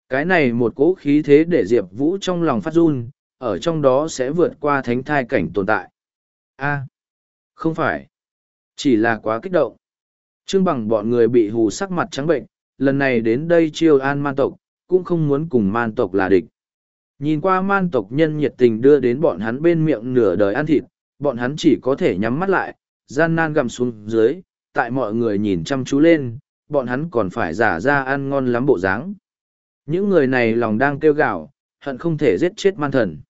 Cái này một cỗ khí thế để diệp vũ trong lòng phát run, ở trong đó sẽ vượt qua thánh thai cảnh tồn tại. A, không phải. Chỉ là quá kích động. Trương bằng bọn người bị hù sắc mặt trắng bệnh lần này đến đây chiêu an man tộc, cũng không muốn cùng man tộc là địch. Nhìn qua man tộc nhân nhiệt tình đưa đến bọn hắn bên miệng nửa đời ăn thịt, bọn hắn chỉ có thể nhắm mắt lại, gian nan gầm xuống dưới, tại mọi người nhìn chăm chú lên, bọn hắn còn phải giả ra ăn ngon lắm bộ dáng. Những người này lòng đang kêu gào, hận không thể giết chết man thần.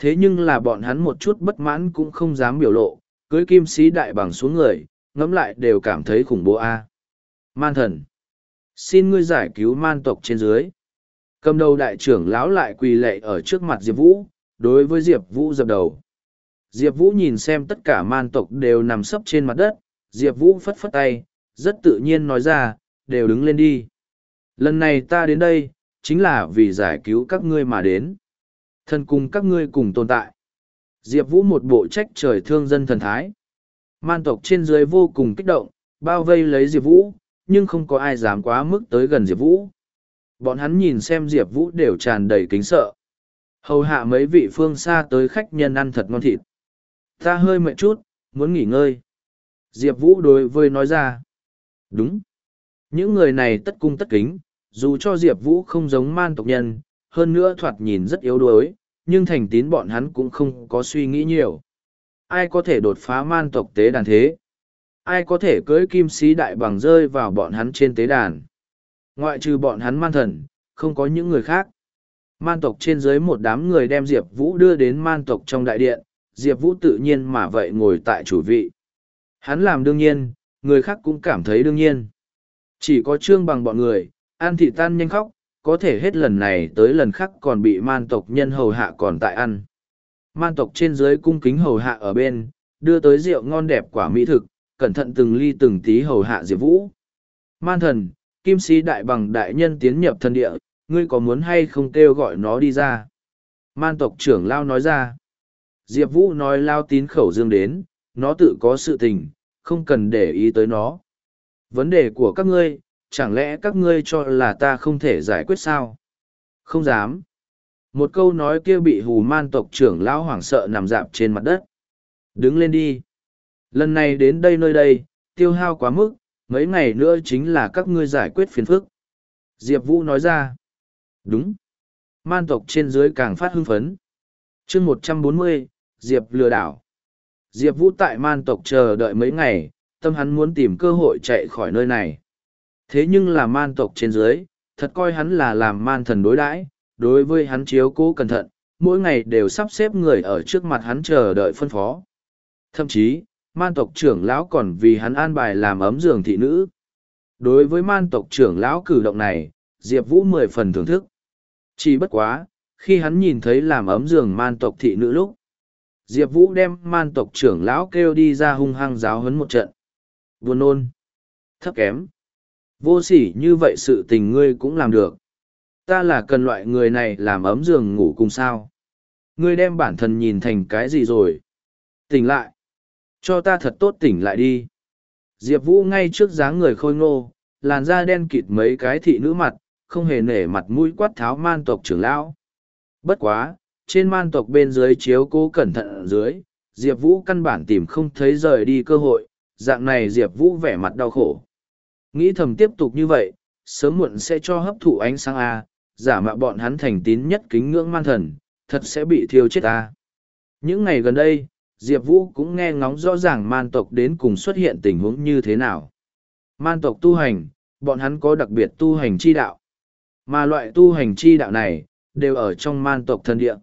Thế nhưng là bọn hắn một chút bất mãn cũng không dám biểu lộ, cưới kim sĩ đại bằng xuống người, ngẫm lại đều cảm thấy khủng bố a. Man thần xin ngươi giải cứu man tộc trên dưới. Cầm đầu đại trưởng lão lại quỳ lệ ở trước mặt diệp vũ, đối với diệp vũ dập đầu. Diệp vũ nhìn xem tất cả man tộc đều nằm sấp trên mặt đất, diệp vũ phất phất tay, rất tự nhiên nói ra, đều đứng lên đi. Lần này ta đến đây, chính là vì giải cứu các ngươi mà đến. Thần cùng các ngươi cùng tồn tại. Diệp vũ một bộ trách trời thương dân thần thái. Man tộc trên dưới vô cùng kích động, bao vây lấy diệp vũ nhưng không có ai dám quá mức tới gần Diệp Vũ. Bọn hắn nhìn xem Diệp Vũ đều tràn đầy kính sợ. Hầu hạ mấy vị phương xa tới khách nhân ăn thật ngon thịt. Ta hơi mệt chút, muốn nghỉ ngơi. Diệp Vũ đối với nói ra. Đúng. Những người này tất cung tất kính, dù cho Diệp Vũ không giống man tộc nhân, hơn nữa thoạt nhìn rất yếu đuối, nhưng thành tín bọn hắn cũng không có suy nghĩ nhiều. Ai có thể đột phá man tộc tế đàn thế? Ai có thể cưỡi kim sĩ đại bằng rơi vào bọn hắn trên tế đàn? Ngoại trừ bọn hắn man thần, không có những người khác. Man tộc trên dưới một đám người đem Diệp Vũ đưa đến man tộc trong đại điện, Diệp Vũ tự nhiên mà vậy ngồi tại chủ vị. Hắn làm đương nhiên, người khác cũng cảm thấy đương nhiên. Chỉ có trương bằng bọn người, ăn thị tan nhanh khóc, có thể hết lần này tới lần khác còn bị man tộc nhân hầu hạ còn tại ăn. Man tộc trên dưới cung kính hầu hạ ở bên, đưa tới rượu ngon đẹp quả mỹ thực, cẩn thận từng ly từng tí hầu hạ Diệp Vũ. Man thần, kim sĩ đại bằng đại nhân tiến nhập thần địa, ngươi có muốn hay không kêu gọi nó đi ra? Man tộc trưởng Lao nói ra. Diệp Vũ nói Lao tín khẩu dương đến, nó tự có sự tình, không cần để ý tới nó. Vấn đề của các ngươi, chẳng lẽ các ngươi cho là ta không thể giải quyết sao? Không dám. Một câu nói kia bị hù man tộc trưởng lão hoảng sợ nằm dạp trên mặt đất. Đứng lên đi. Lần này đến đây nơi đây, tiêu hao quá mức, mấy ngày nữa chính là các ngươi giải quyết phiền phức. Diệp Vũ nói ra. Đúng. Man tộc trên dưới càng phát hưng phấn. chương một trăm bốn mươi, Diệp lừa đảo. Diệp Vũ tại man tộc chờ đợi mấy ngày, tâm hắn muốn tìm cơ hội chạy khỏi nơi này. Thế nhưng là man tộc trên dưới, thật coi hắn là làm man thần đối đãi đối với hắn chiếu cố cẩn thận, mỗi ngày đều sắp xếp người ở trước mặt hắn chờ đợi phân phó. Thậm chí, man tộc trưởng lão còn vì hắn an bài làm ấm giường thị nữ. Đối với man tộc trưởng lão cử động này, Diệp Vũ mười phần thưởng thức. Chỉ bất quá, khi hắn nhìn thấy làm ấm giường man tộc thị nữ lúc, Diệp Vũ đem man tộc trưởng lão kêu đi ra hung hăng giáo hấn một trận. Buồn nôn. Thấp kém. Vô sỉ như vậy sự tình ngươi cũng làm được. Ta là cần loại người này làm ấm giường ngủ cùng sao. Ngươi đem bản thân nhìn thành cái gì rồi? Tỉnh lại. Cho ta thật tốt tỉnh lại đi. Diệp Vũ ngay trước dáng người khôi ngô, làn da đen kịt mấy cái thị nữ mặt, không hề nể mặt mũi quát tháo man tộc trưởng lão. Bất quá, trên man tộc bên dưới chiếu cố cẩn thận ở dưới, Diệp Vũ căn bản tìm không thấy rời đi cơ hội, dạng này Diệp Vũ vẻ mặt đau khổ. Nghĩ thầm tiếp tục như vậy, sớm muộn sẽ cho hấp thụ ánh sáng A, giả mạo bọn hắn thành tín nhất kính ngưỡng man thần, thật sẽ bị thiêu chết A. Những ngày gần đây, Diệp Vũ cũng nghe ngóng rõ ràng man tộc đến cùng xuất hiện tình huống như thế nào. Man tộc tu hành, bọn hắn có đặc biệt tu hành chi đạo. Mà loại tu hành chi đạo này, đều ở trong man tộc thần địa.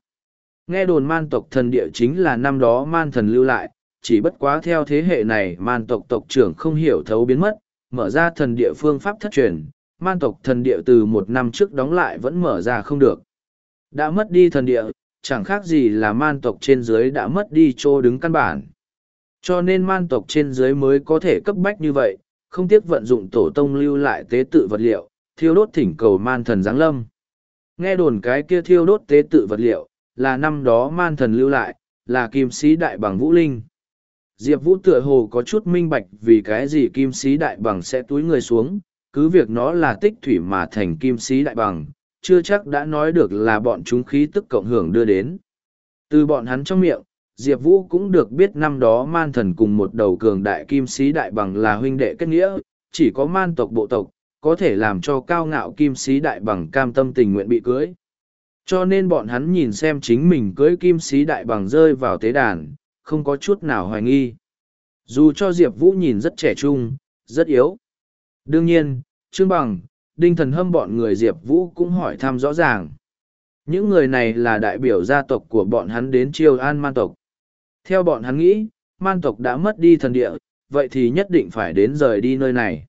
Nghe đồn man tộc thần địa chính là năm đó man thần lưu lại, chỉ bất quá theo thế hệ này man tộc tộc trưởng không hiểu thấu biến mất, mở ra thần địa phương pháp thất truyền, man tộc thần địa từ một năm trước đóng lại vẫn mở ra không được. Đã mất đi thần địa, chẳng khác gì là man tộc trên dưới đã mất đi chỗ đứng căn bản. Cho nên man tộc trên dưới mới có thể cấp bách như vậy, không tiếc vận dụng tổ tông lưu lại tế tự vật liệu, thiêu đốt thỉnh cầu man thần giáng lâm. Nghe đồn cái kia thiêu đốt tế tự vật liệu, là năm đó man thần lưu lại, là kim sĩ đại bằng vũ linh. Diệp Vũ tựa hồ có chút minh bạch vì cái gì kim sĩ đại bằng sẽ túi người xuống, cứ việc nó là tích thủy mà thành kim sĩ đại bằng, chưa chắc đã nói được là bọn chúng khí tức cộng hưởng đưa đến. Từ bọn hắn trong miệng, Diệp Vũ cũng được biết năm đó man thần cùng một đầu cường đại kim sĩ đại bằng là huynh đệ kết nghĩa, chỉ có man tộc bộ tộc, có thể làm cho cao ngạo kim sĩ đại bằng cam tâm tình nguyện bị cưới. Cho nên bọn hắn nhìn xem chính mình cưới kim sĩ đại bằng rơi vào tế đàn, không có chút nào hoài nghi. Dù cho Diệp Vũ nhìn rất trẻ trung, rất yếu. Đương nhiên, Trương Bằng, Đinh Thần Hâm bọn người Diệp Vũ cũng hỏi thăm rõ ràng. Những người này là đại biểu gia tộc của bọn hắn đến triều an man tộc. Theo bọn hắn nghĩ, man tộc đã mất đi thần địa, vậy thì nhất định phải đến rời đi nơi này.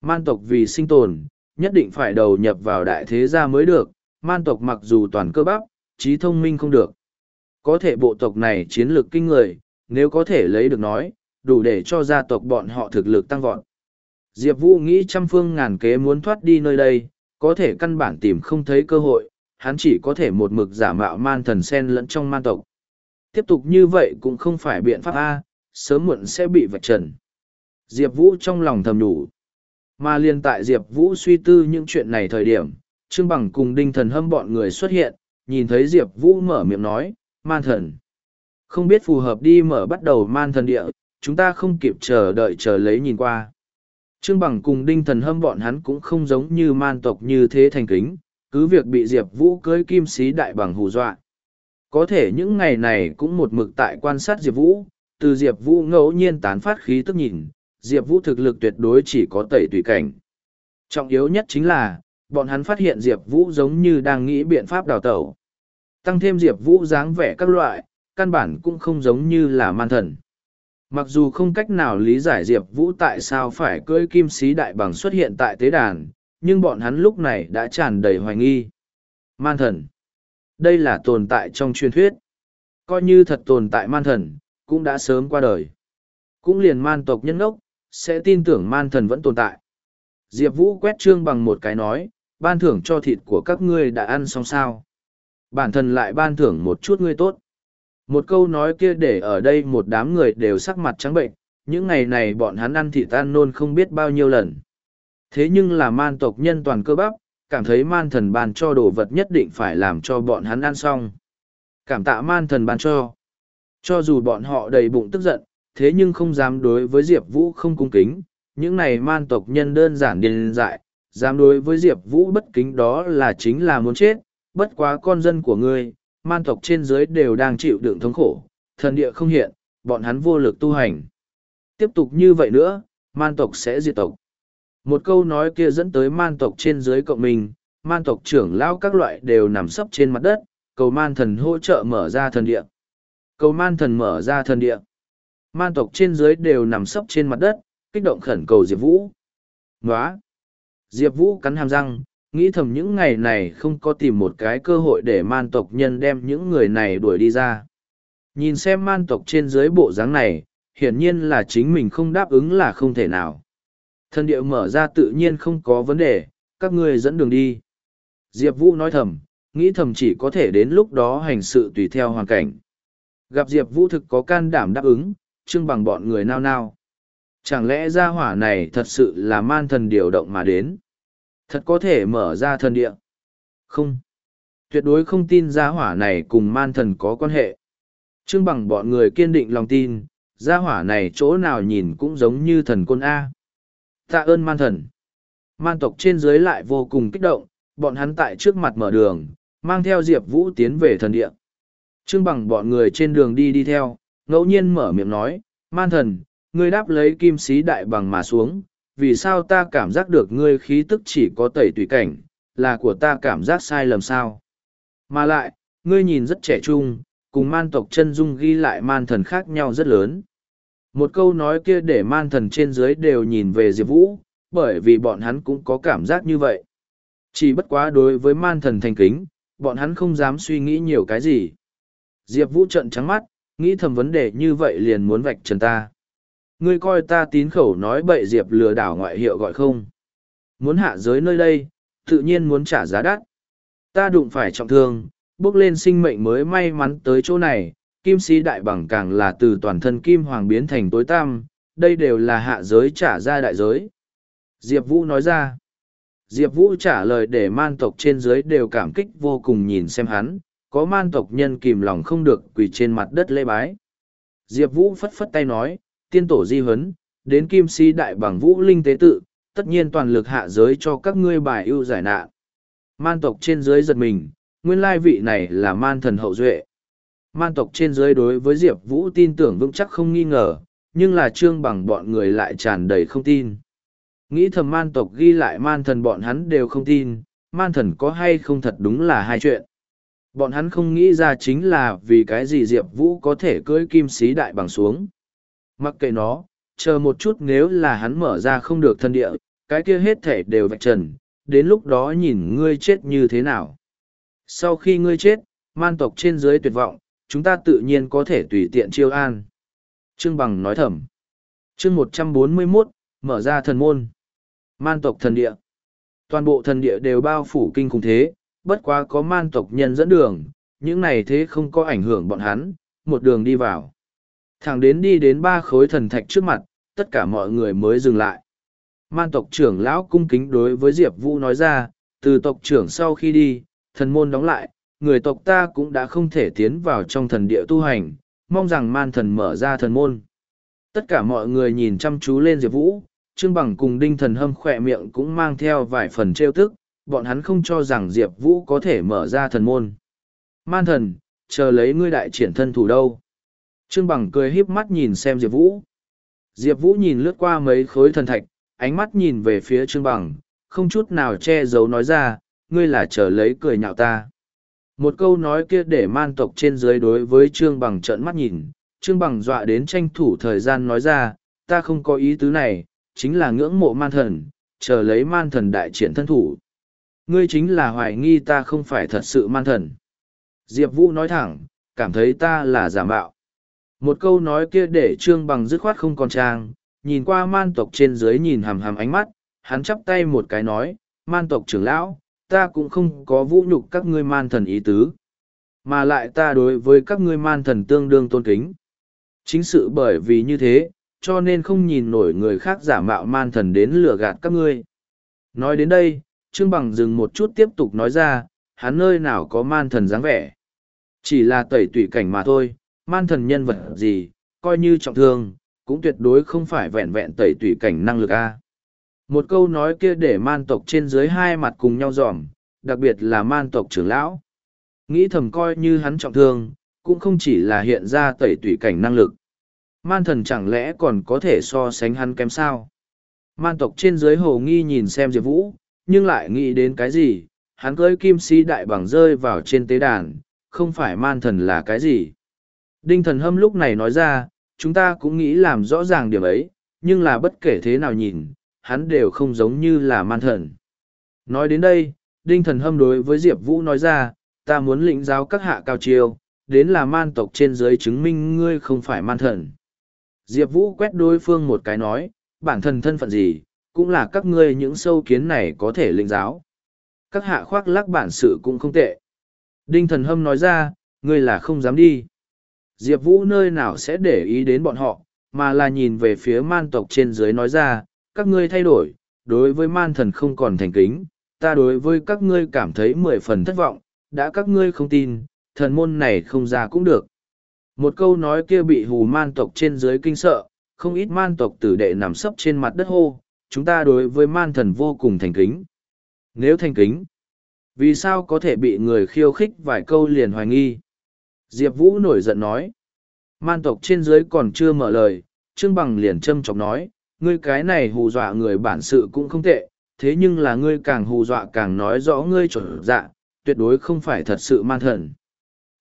Man tộc vì sinh tồn, nhất định phải đầu nhập vào đại thế gia mới được, man tộc mặc dù toàn cơ bắp, trí thông minh không được. Có thể bộ tộc này chiến lược kinh người, nếu có thể lấy được nói, đủ để cho gia tộc bọn họ thực lực tăng vọt. Diệp Vũ nghĩ trăm phương ngàn kế muốn thoát đi nơi đây, có thể căn bản tìm không thấy cơ hội, hắn chỉ có thể một mực giả mạo man thần sen lẫn trong man tộc. Tiếp tục như vậy cũng không phải biện pháp A, sớm muộn sẽ bị vạch trần. Diệp Vũ trong lòng thầm đủ. Mà liên tại Diệp Vũ suy tư những chuyện này thời điểm, Trương Bằng cùng Đinh Thần Hâm bọn người xuất hiện, nhìn thấy Diệp Vũ mở miệng nói, man thần. Không biết phù hợp đi mở bắt đầu man thần địa, chúng ta không kịp chờ đợi chờ lấy nhìn qua. Trương Bằng cùng Đinh Thần Hâm bọn hắn cũng không giống như man tộc như thế thành kính, cứ việc bị Diệp Vũ cưới kim sĩ đại bằng hù dọa. Có thể những ngày này cũng một mực tại quan sát Diệp Vũ, từ Diệp Vũ ngẫu nhiên tán phát khí tức nhìn, Diệp Vũ thực lực tuyệt đối chỉ có tẩy tùy cảnh. Trọng yếu nhất chính là, bọn hắn phát hiện Diệp Vũ giống như đang nghĩ biện pháp đào tẩu. Tăng thêm Diệp Vũ dáng vẻ các loại, căn bản cũng không giống như là man thần. Mặc dù không cách nào lý giải Diệp Vũ tại sao phải cưỡi kim sĩ đại bằng xuất hiện tại tế đàn, nhưng bọn hắn lúc này đã tràn đầy hoài nghi. Man thần. Đây là tồn tại trong truyền thuyết. Coi như thật tồn tại man thần, cũng đã sớm qua đời. Cũng liền man tộc nhân ngốc sẽ tin tưởng man thần vẫn tồn tại. Diệp Vũ quét trương bằng một cái nói, ban thưởng cho thịt của các ngươi đã ăn xong sao. Bản thân lại ban thưởng một chút ngươi tốt. Một câu nói kia để ở đây một đám người đều sắc mặt trắng bệnh, những ngày này bọn hắn ăn thịt tan nôn không biết bao nhiêu lần. Thế nhưng là man tộc nhân toàn cơ bắp, cảm thấy man thần ban cho đồ vật nhất định phải làm cho bọn hắn ăn xong. Cảm tạ man thần ban cho. Cho dù bọn họ đầy bụng tức giận, thế nhưng không dám đối với Diệp Vũ không cung kính, những này man tộc nhân đơn giản điên dại, dám đối với Diệp Vũ bất kính đó là chính là muốn chết, bất quá con dân của ngươi, man tộc trên dưới đều đang chịu đựng thống khổ, thần địa không hiện, bọn hắn vô lực tu hành. Tiếp tục như vậy nữa, man tộc sẽ diệt tộc. Một câu nói kia dẫn tới man tộc trên dưới cộng mình, man tộc trưởng lao các loại đều nằm sấp trên mặt đất, cầu man thần hỗ trợ mở ra thần địa. Cầu man thần mở ra thần địa. Man tộc trên dưới đều nằm sấp trên mặt đất, kích động khẩn cầu Diệp Vũ. Nóa! Diệp Vũ cắn hàm răng, nghĩ thầm những ngày này không có tìm một cái cơ hội để man tộc nhân đem những người này đuổi đi ra. Nhìn xem man tộc trên dưới bộ dáng này, hiển nhiên là chính mình không đáp ứng là không thể nào. Thân địa mở ra tự nhiên không có vấn đề, các ngươi dẫn đường đi. Diệp Vũ nói thầm, nghĩ thầm chỉ có thể đến lúc đó hành sự tùy theo hoàn cảnh. Gặp Diệp Vũ thực có can đảm đáp ứng, chưng bằng bọn người nao nao. Chẳng lẽ gia hỏa này thật sự là man thần điều động mà đến? Thật có thể mở ra thần địa? Không. Tuyệt đối không tin gia hỏa này cùng man thần có quan hệ. Trưng bằng bọn người kiên định lòng tin, gia hỏa này chỗ nào nhìn cũng giống như thần côn A. Tạ ơn man thần. Man tộc trên dưới lại vô cùng kích động, bọn hắn tại trước mặt mở đường, mang theo Diệp Vũ tiến về thần địa. Trương bằng bọn người trên đường đi đi theo, ngẫu nhiên mở miệng nói, man thần, ngươi đáp lấy kim sĩ đại bằng mà xuống, vì sao ta cảm giác được ngươi khí tức chỉ có tẩy tùy cảnh, là của ta cảm giác sai lầm sao. Mà lại, ngươi nhìn rất trẻ trung, cùng man tộc chân dung ghi lại man thần khác nhau rất lớn. Một câu nói kia để man thần trên dưới đều nhìn về Diệp Vũ, bởi vì bọn hắn cũng có cảm giác như vậy. Chỉ bất quá đối với man thần thành kính, bọn hắn không dám suy nghĩ nhiều cái gì. Diệp Vũ trận trắng mắt, nghĩ thầm vấn đề như vậy liền muốn vạch trần ta. Ngươi coi ta tín khẩu nói bậy Diệp lừa đảo ngoại hiệu gọi không. Muốn hạ giới nơi đây, tự nhiên muốn trả giá đắt. Ta đụng phải trọng thương, bước lên sinh mệnh mới may mắn tới chỗ này, kim sĩ đại bằng càng là từ toàn thân kim hoàng biến thành tối tam, đây đều là hạ giới trả ra đại giới. Diệp Vũ nói ra. Diệp Vũ trả lời để man tộc trên dưới đều cảm kích vô cùng nhìn xem hắn, có man tộc nhân kìm lòng không được quỳ trên mặt đất lê bái. Diệp Vũ phất phất tay nói, tiên tổ di huấn, đến kim si đại bằng vũ linh tế tự, tất nhiên toàn lực hạ giới cho các ngươi bài ưu giải nạn. Man tộc trên dưới giật mình, nguyên lai vị này là man thần hậu duệ. Man tộc trên dưới đối với Diệp Vũ tin tưởng vững chắc không nghi ngờ, nhưng là trương bằng bọn người lại tràn đầy không tin. Nghĩ thầm man tộc ghi lại man thần bọn hắn đều không tin, man thần có hay không thật đúng là hai chuyện. Bọn hắn không nghĩ ra chính là vì cái gì Diệp Vũ có thể cưỡi kim sĩ đại bằng xuống. Mặc kệ nó, chờ một chút nếu là hắn mở ra không được thân địa, cái kia hết thể đều vạch trần, đến lúc đó nhìn ngươi chết như thế nào. Sau khi ngươi chết, man tộc trên dưới tuyệt vọng, chúng ta tự nhiên có thể tùy tiện chiêu an. Trương Bằng nói thầm. chương một trăm bốn mươi 141, mở ra thần môn. Man tộc thần địa. Toàn bộ thần địa đều bao phủ kinh khủng thế, bất quá có man tộc nhân dẫn đường, những này thế không có ảnh hưởng bọn hắn, một đường đi vào. Thẳng đến đi đến ba khối thần thạch trước mặt, tất cả mọi người mới dừng lại. Man tộc trưởng lão cung kính đối với Diệp Vũ nói ra, từ tộc trưởng sau khi đi, thần môn đóng lại, người tộc ta cũng đã không thể tiến vào trong thần địa tu hành, mong rằng man thần mở ra thần môn. Tất cả mọi người nhìn chăm chú lên Diệp Vũ, Trương Bằng cùng Đinh Thần Hâm khỏe miệng cũng mang theo vài phần trêu tức, bọn hắn không cho rằng Diệp Vũ có thể mở ra thần môn. Man thần, chờ lấy ngươi đại triển thân thủ đâu. Trương Bằng cười híp mắt nhìn xem Diệp Vũ. Diệp Vũ nhìn lướt qua mấy khối thần thạch, ánh mắt nhìn về phía Trương Bằng, không chút nào che giấu nói ra, ngươi là chờ lấy cười nhạo ta. Một câu nói kia để man tộc trên dưới đối với Trương Bằng trợn mắt nhìn, Trương Bằng dọa đến tranh thủ thời gian nói ra, ta không có ý tứ này, chính là ngưỡng mộ man thần, chờ lấy man thần đại triển thân thủ. Ngươi chính là hoài nghi ta không phải thật sự man thần. Diệp Vũ nói thẳng, cảm thấy ta là giả mạo. Một câu nói kia để Trương Bằng dứt khoát không còn trang, nhìn qua man tộc trên dưới nhìn hàm hàm ánh mắt, hắn chắp tay một cái nói, man tộc trưởng lão, ta cũng không có vũ nhục các ngươi man thần ý tứ. Mà lại ta đối với các ngươi man thần tương đương tôn kính. Chính sự bởi vì như thế, cho nên không nhìn nổi người khác giả mạo man thần đến lừa gạt các ngươi. Nói đến đây, Trương Bằng dừng một chút tiếp tục nói ra, hắn nơi nào có man thần dáng vẻ. Chỉ là tẩy tủy cảnh mà thôi, man thần nhân vật gì, coi như trọng thương, cũng tuyệt đối không phải vẹn vẹn tẩy tủy cảnh năng lực A. Một câu nói kia để man tộc trên dưới hai mặt cùng nhau dòm, đặc biệt là man tộc trưởng lão. Nghĩ thầm coi như hắn trọng thương, cũng không chỉ là hiện ra tẩy tủy cảnh năng lực. Man thần chẳng lẽ còn có thể so sánh hắn kém sao? Man tộc trên dưới hồ nghi nhìn xem Diệp Vũ, nhưng lại nghĩ đến cái gì? Hắn cưới kim si đại bằng rơi vào trên tế đàn, không phải man thần là cái gì? Đinh thần hâm lúc này nói ra, chúng ta cũng nghĩ làm rõ ràng điểm ấy, nhưng là bất kể thế nào nhìn, hắn đều không giống như là man thần. Nói đến đây, đinh thần hâm đối với Diệp Vũ nói ra, ta muốn lĩnh giáo các hạ cao chiêu, đến là man tộc trên dưới chứng minh ngươi không phải man thần. Diệp Vũ quét đối phương một cái nói, bản thân thân phận gì, cũng là các ngươi những sâu kiến này có thể lĩnh giáo. Các hạ khoác lác bản sự cũng không tệ. Đinh thần hâm nói ra, ngươi là không dám đi. Diệp Vũ nơi nào sẽ để ý đến bọn họ, mà là nhìn về phía man tộc trên dưới nói ra, các ngươi thay đổi, đối với man thần không còn thành kính, ta đối với các ngươi cảm thấy mười phần thất vọng, đã các ngươi không tin, thần môn này không ra cũng được. Một câu nói kia bị hù man tộc trên dưới kinh sợ, không ít man tộc tử đệ nằm sấp trên mặt đất hô, chúng ta đối với man thần vô cùng thành kính. Nếu thành kính, vì sao có thể bị người khiêu khích vài câu liền hoài nghi? Diệp Vũ nổi giận nói. Man tộc trên dưới còn chưa mở lời, Trương Bằng liền châm chọc nói, ngươi cái này hù dọa người bản sự cũng không tệ, thế nhưng là ngươi càng hù dọa càng nói rõ ngươi trở dạ, tuyệt đối không phải thật sự man thần.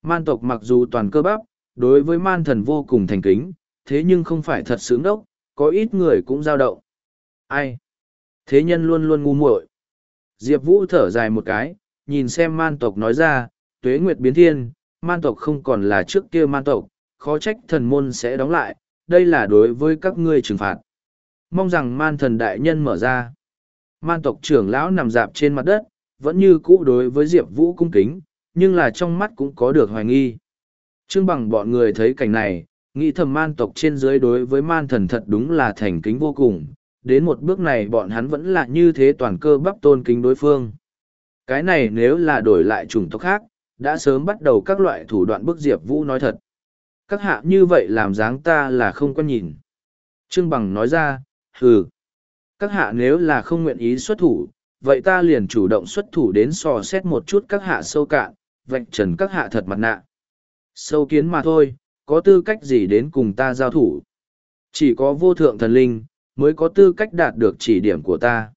Man tộc mặc dù toàn cơ bắp, đối với man thần vô cùng thành kính, thế nhưng không phải thật sướng đốc, có ít người cũng dao động. Ai? Thế nhân luôn luôn ngu muội. Diệp Vũ thở dài một cái, nhìn xem man tộc nói ra, tuế nguyệt biến thiên, man tộc không còn là trước kia man tộc, khó trách thần môn sẽ đóng lại, đây là đối với các ngươi trừng phạt. Mong rằng man thần đại nhân mở ra. Man tộc trưởng lão nằm dạp trên mặt đất, vẫn như cũ đối với Diệp Vũ cung kính, nhưng là trong mắt cũng có được hoài nghi. Trương bằng bọn người thấy cảnh này, nghĩ thầm man tộc trên dưới đối với man thần thật đúng là thành kính vô cùng. Đến một bước này bọn hắn vẫn là như thế toàn cơ bắp tôn kính đối phương. Cái này nếu là đổi lại chủng tộc khác, đã sớm bắt đầu các loại thủ đoạn bức Diệp Vũ nói thật. Các hạ như vậy làm dáng ta là không có nhìn. Trương Bằng nói ra, hừ. Các hạ nếu là không nguyện ý xuất thủ, vậy ta liền chủ động xuất thủ đến sò xét một chút các hạ sâu cạn, vạch trần các hạ thật mặt nạ. Sâu kiến mà thôi, có tư cách gì đến cùng ta giao thủ. Chỉ có vô thượng thần linh, mới có tư cách đạt được chỉ điểm của ta.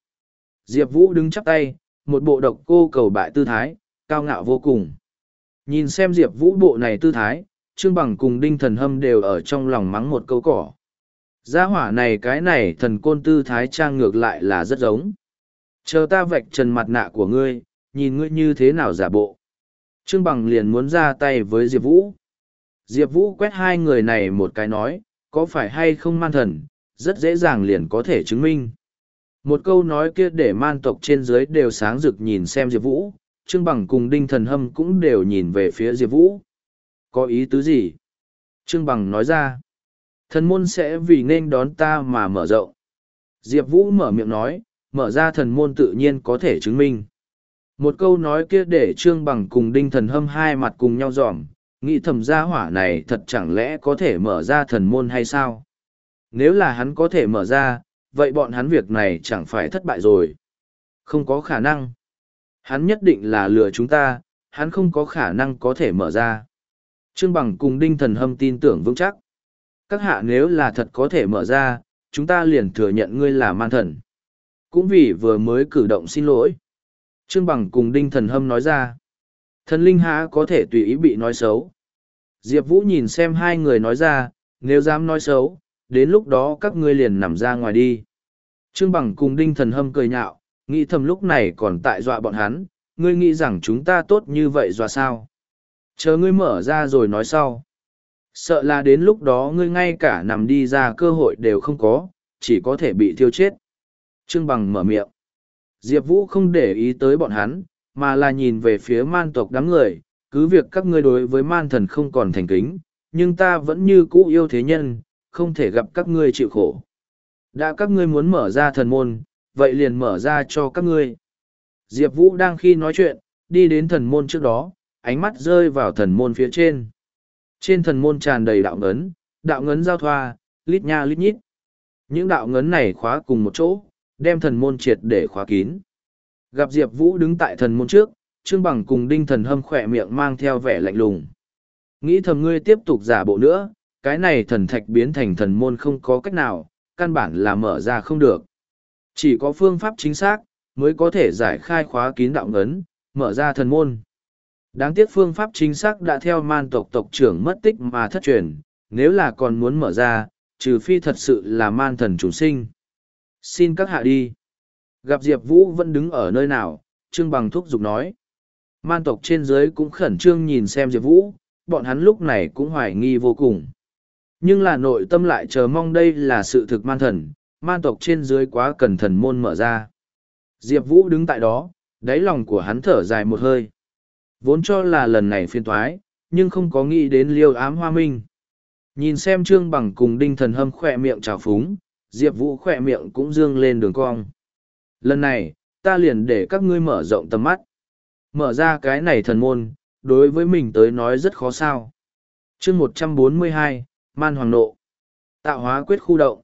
Diệp Vũ đứng chắp tay, một bộ độc cô cầu bại tư thái, cao ngạo vô cùng. Nhìn xem Diệp Vũ bộ này tư thái, Trương Bằng cùng Đinh Thần Hâm đều ở trong lòng mắng một câu cỏ. Gia hỏa này cái này thần côn tư thái trang ngược lại là rất giống. Chờ ta vạch trần mặt nạ của ngươi, nhìn ngươi như thế nào giả bộ. Trương Bằng liền muốn ra tay với Diệp Vũ. Diệp Vũ quét hai người này một cái nói, có phải hay không man thần, rất dễ dàng liền có thể chứng minh. Một câu nói kia để man tộc trên dưới đều sáng rực nhìn xem Diệp Vũ, Trương Bằng cùng Đinh Thần Hâm cũng đều nhìn về phía Diệp Vũ. Có ý tứ gì? Trương Bằng nói ra, thần môn sẽ vì nên đón ta mà mở rộng. Diệp Vũ mở miệng nói, mở ra thần môn tự nhiên có thể chứng minh. Một câu nói kia để Trương Bằng cùng Đinh Thần Hâm hai mặt cùng nhau dòm, nghĩ thầm gia hỏa này thật chẳng lẽ có thể mở ra thần môn hay sao? Nếu là hắn có thể mở ra, vậy bọn hắn việc này chẳng phải thất bại rồi. Không có khả năng. Hắn nhất định là lừa chúng ta, hắn không có khả năng có thể mở ra. Trương Bằng cùng Đinh Thần Hâm tin tưởng vững chắc. Các hạ nếu là thật có thể mở ra, chúng ta liền thừa nhận ngươi là man thần. Cũng vì vừa mới cử động xin lỗi. Trương Bằng cùng Đinh Thần Hâm nói ra. Thần linh há có thể tùy ý bị nói xấu. Diệp Vũ nhìn xem hai người nói ra, nếu dám nói xấu, đến lúc đó các ngươi liền nằm ra ngoài đi. Trương Bằng cùng Đinh Thần Hâm cười nhạo, nghĩ thầm lúc này còn tại dọa bọn hắn, ngươi nghĩ rằng chúng ta tốt như vậy dọa sao. Chờ ngươi mở ra rồi nói sau. Sợ là đến lúc đó ngươi ngay cả nằm đi ra cơ hội đều không có, chỉ có thể bị thiêu chết. Trương Bằng mở miệng. Diệp Vũ không để ý tới bọn hắn, mà là nhìn về phía man tộc đám người, cứ việc các ngươi đối với man thần không còn thành kính, nhưng ta vẫn như cũ yêu thế nhân, không thể gặp các ngươi chịu khổ. Đã các ngươi muốn mở ra thần môn, vậy liền mở ra cho các ngươi. Diệp Vũ đang khi nói chuyện, đi đến thần môn trước đó, ánh mắt rơi vào thần môn phía trên. Trên thần môn tràn đầy đạo ngấn, đạo ngấn giao thoa, lít nha lít nhít. Những đạo ngấn này khóa cùng một chỗ, đem thần môn triệt để khóa kín. Gặp Diệp Vũ đứng tại thần môn trước, Trương Bằng cùng Đinh Thần Hâm khỏe miệng mang theo vẻ lạnh lùng. Nghĩ thầm ngươi tiếp tục giả bộ nữa, cái này thần thạch biến thành thần môn không có cách nào, căn bản là mở ra không được. Chỉ có phương pháp chính xác, mới có thể giải khai khóa kín đạo ngấn, mở ra thần môn. Đáng tiếc phương pháp chính xác đã theo man tộc tộc trưởng mất tích mà thất truyền, nếu là còn muốn mở ra, trừ phi thật sự là man thần chủ sinh. Xin các hạ đi. Gặp Diệp Vũ vẫn đứng ở nơi nào, Trương Bằng thúc giục nói. Man tộc trên dưới cũng khẩn trương nhìn xem Diệp Vũ, bọn hắn lúc này cũng hoài nghi vô cùng. Nhưng là nội tâm lại chờ mong đây là sự thực man thần, man tộc trên dưới quá cần thần môn mở ra. Diệp Vũ đứng tại đó, đáy lòng của hắn thở dài một hơi. Vốn cho là lần này phiên toái, nhưng không có nghĩ đến liêu ám hoa minh. Nhìn xem trương bằng cùng đinh thần hâm khỏe miệng trào phúng, Diệp Vũ khỏe miệng cũng dương lên đường cong. Lần này, ta liền để các ngươi mở rộng tầm mắt. Mở ra cái này thần môn, đối với mình tới nói rất khó sao. chương một trăm bốn mươi hai Man Hoàng Nộ. Tạo hóa quyết khu động.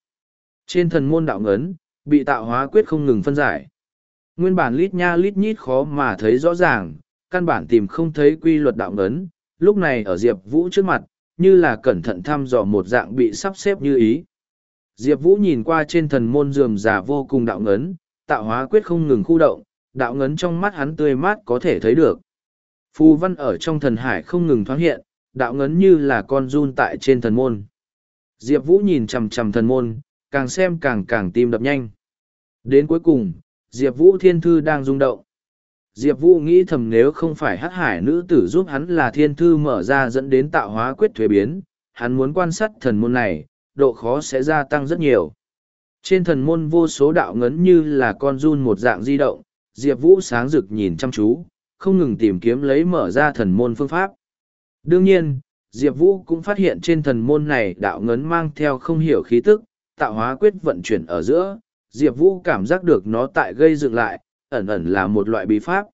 Trên thần môn đạo ngấn, bị tạo hóa quyết không ngừng phân giải. Nguyên bản lít nha lít nhít khó mà thấy rõ ràng, căn bản tìm không thấy quy luật đạo ngấn, lúc này ở Diệp Vũ trước mặt, như là cẩn thận thăm dò một dạng bị sắp xếp như ý. Diệp Vũ nhìn qua trên thần môn dườm giả vô cùng đạo ngấn, tạo hóa quyết không ngừng khu động, đạo ngấn trong mắt hắn tươi mát có thể thấy được. Phù văn ở trong thần hải không ngừng thoáng hiện, đạo ngấn như là con run tại trên thần môn. Diệp Vũ nhìn chầm chầm thần môn, càng xem càng càng tim đập nhanh. Đến cuối cùng, Diệp Vũ thiên thư đang rung động. Diệp Vũ nghĩ thầm nếu không phải Hát hải nữ tử giúp hắn là thiên thư mở ra dẫn đến tạo hóa quyết thuế biến, hắn muốn quan sát thần môn này, độ khó sẽ gia tăng rất nhiều. Trên thần môn vô số đạo ngấn như là con run một dạng di động, Diệp Vũ sáng rực nhìn chăm chú, không ngừng tìm kiếm lấy mở ra thần môn phương pháp. Đương nhiên, Diệp Vũ cũng phát hiện trên thần môn này đạo ngấn mang theo không hiểu khí tức, tạo hóa quyết vận chuyển ở giữa, Diệp Vũ cảm giác được nó tại gây dựng lại, ẩn ẩn là một loại bí pháp.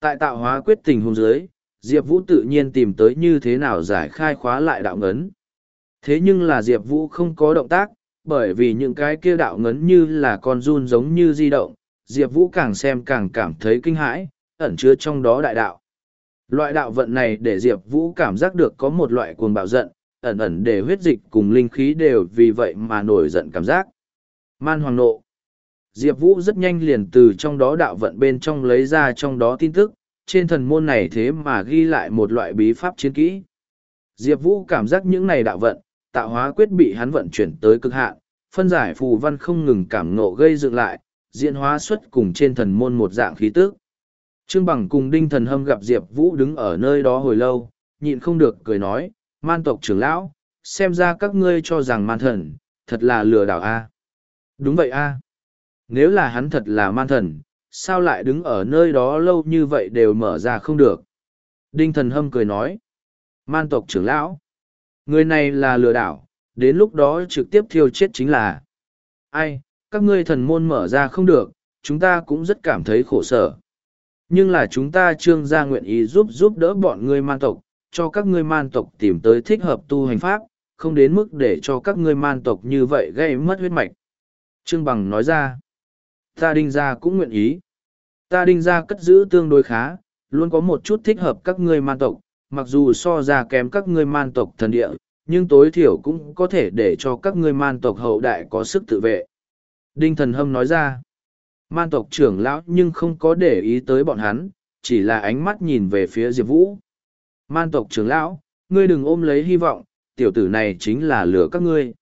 Tại tạo hóa quyết tình hôn giới, Diệp Vũ tự nhiên tìm tới như thế nào giải khai khóa lại đạo ngấn. Thế nhưng là Diệp Vũ không có động tác, bởi vì những cái kia đạo ngấn như là con run giống như di động, Diệp Vũ càng xem càng cảm thấy kinh hãi, ẩn chứa trong đó đại đạo. Loại đạo vận này để Diệp Vũ cảm giác được có một loại cuồng bạo giận, ẩn ẩn để huyết dịch cùng linh khí đều vì vậy mà nổi giận cảm giác. Man Hoàng Nộ Diệp Vũ rất nhanh liền từ trong đó đạo vận bên trong lấy ra trong đó tin tức, trên thần môn này thế mà ghi lại một loại bí pháp chiến kỹ. Diệp Vũ cảm giác những này đạo vận, tạo hóa quyết bị hắn vận chuyển tới cực hạn, phân giải phù văn không ngừng cảm ngộ gây dựng lại, diễn hóa xuất cùng trên thần môn một dạng khí tức. Trương Bằng cùng Đinh Thần Hâm gặp Diệp Vũ đứng ở nơi đó hồi lâu, nhịn không được cười nói, man tộc trưởng lão, xem ra các ngươi cho rằng man thần, thật là lừa đảo a. Đúng vậy a. Nếu là hắn thật là man thần, sao lại đứng ở nơi đó lâu như vậy đều mở ra không được. Đinh Thần Hâm cười nói, man tộc trưởng lão, người này là lừa đảo, đến lúc đó trực tiếp thiêu chết chính là. Ai, các ngươi thần môn mở ra không được, chúng ta cũng rất cảm thấy khổ sở. Nhưng là chúng ta trương gia nguyện ý giúp giúp đỡ bọn ngươi man tộc, cho các ngươi man tộc tìm tới thích hợp tu hành pháp, không đến mức để cho các ngươi man tộc như vậy gây mất huyết mạch. Trương Bằng nói ra, ta đinh gia cũng nguyện ý. Ta đinh gia cất giữ tương đối khá, luôn có một chút thích hợp các ngươi man tộc, mặc dù so ra kém các ngươi man tộc thần địa, nhưng tối thiểu cũng có thể để cho các ngươi man tộc hậu đại có sức tự vệ. Đinh thần hâm nói ra, man tộc trưởng lão nhưng không có để ý tới bọn hắn, chỉ là ánh mắt nhìn về phía Diệp Vũ. Man tộc trưởng lão, ngươi đừng ôm lấy hy vọng, tiểu tử này chính là lửa các ngươi.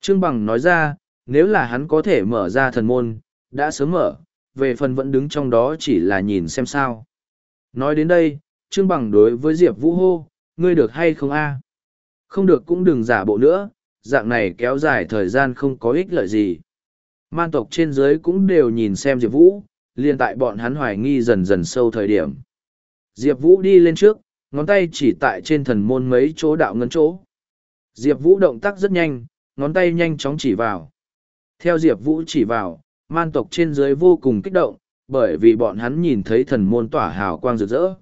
Trương Bằng nói ra, nếu là hắn có thể mở ra thần môn, đã sớm mở, về phần vẫn đứng trong đó chỉ là nhìn xem sao. Nói đến đây, Trương Bằng đối với Diệp Vũ hô, ngươi được hay không a Không được cũng đừng giả bộ nữa, dạng này kéo dài thời gian không có ích lợi gì. Man tộc trên dưới cũng đều nhìn xem Diệp Vũ, liên tại bọn hắn hoài nghi dần dần sâu thời điểm. Diệp Vũ đi lên trước, ngón tay chỉ tại trên thần môn mấy chỗ đạo ngân chỗ. Diệp Vũ động tác rất nhanh, ngón tay nhanh chóng chỉ vào. Theo Diệp Vũ chỉ vào, man tộc trên dưới vô cùng kích động, bởi vì bọn hắn nhìn thấy thần môn tỏa hào quang rực rỡ.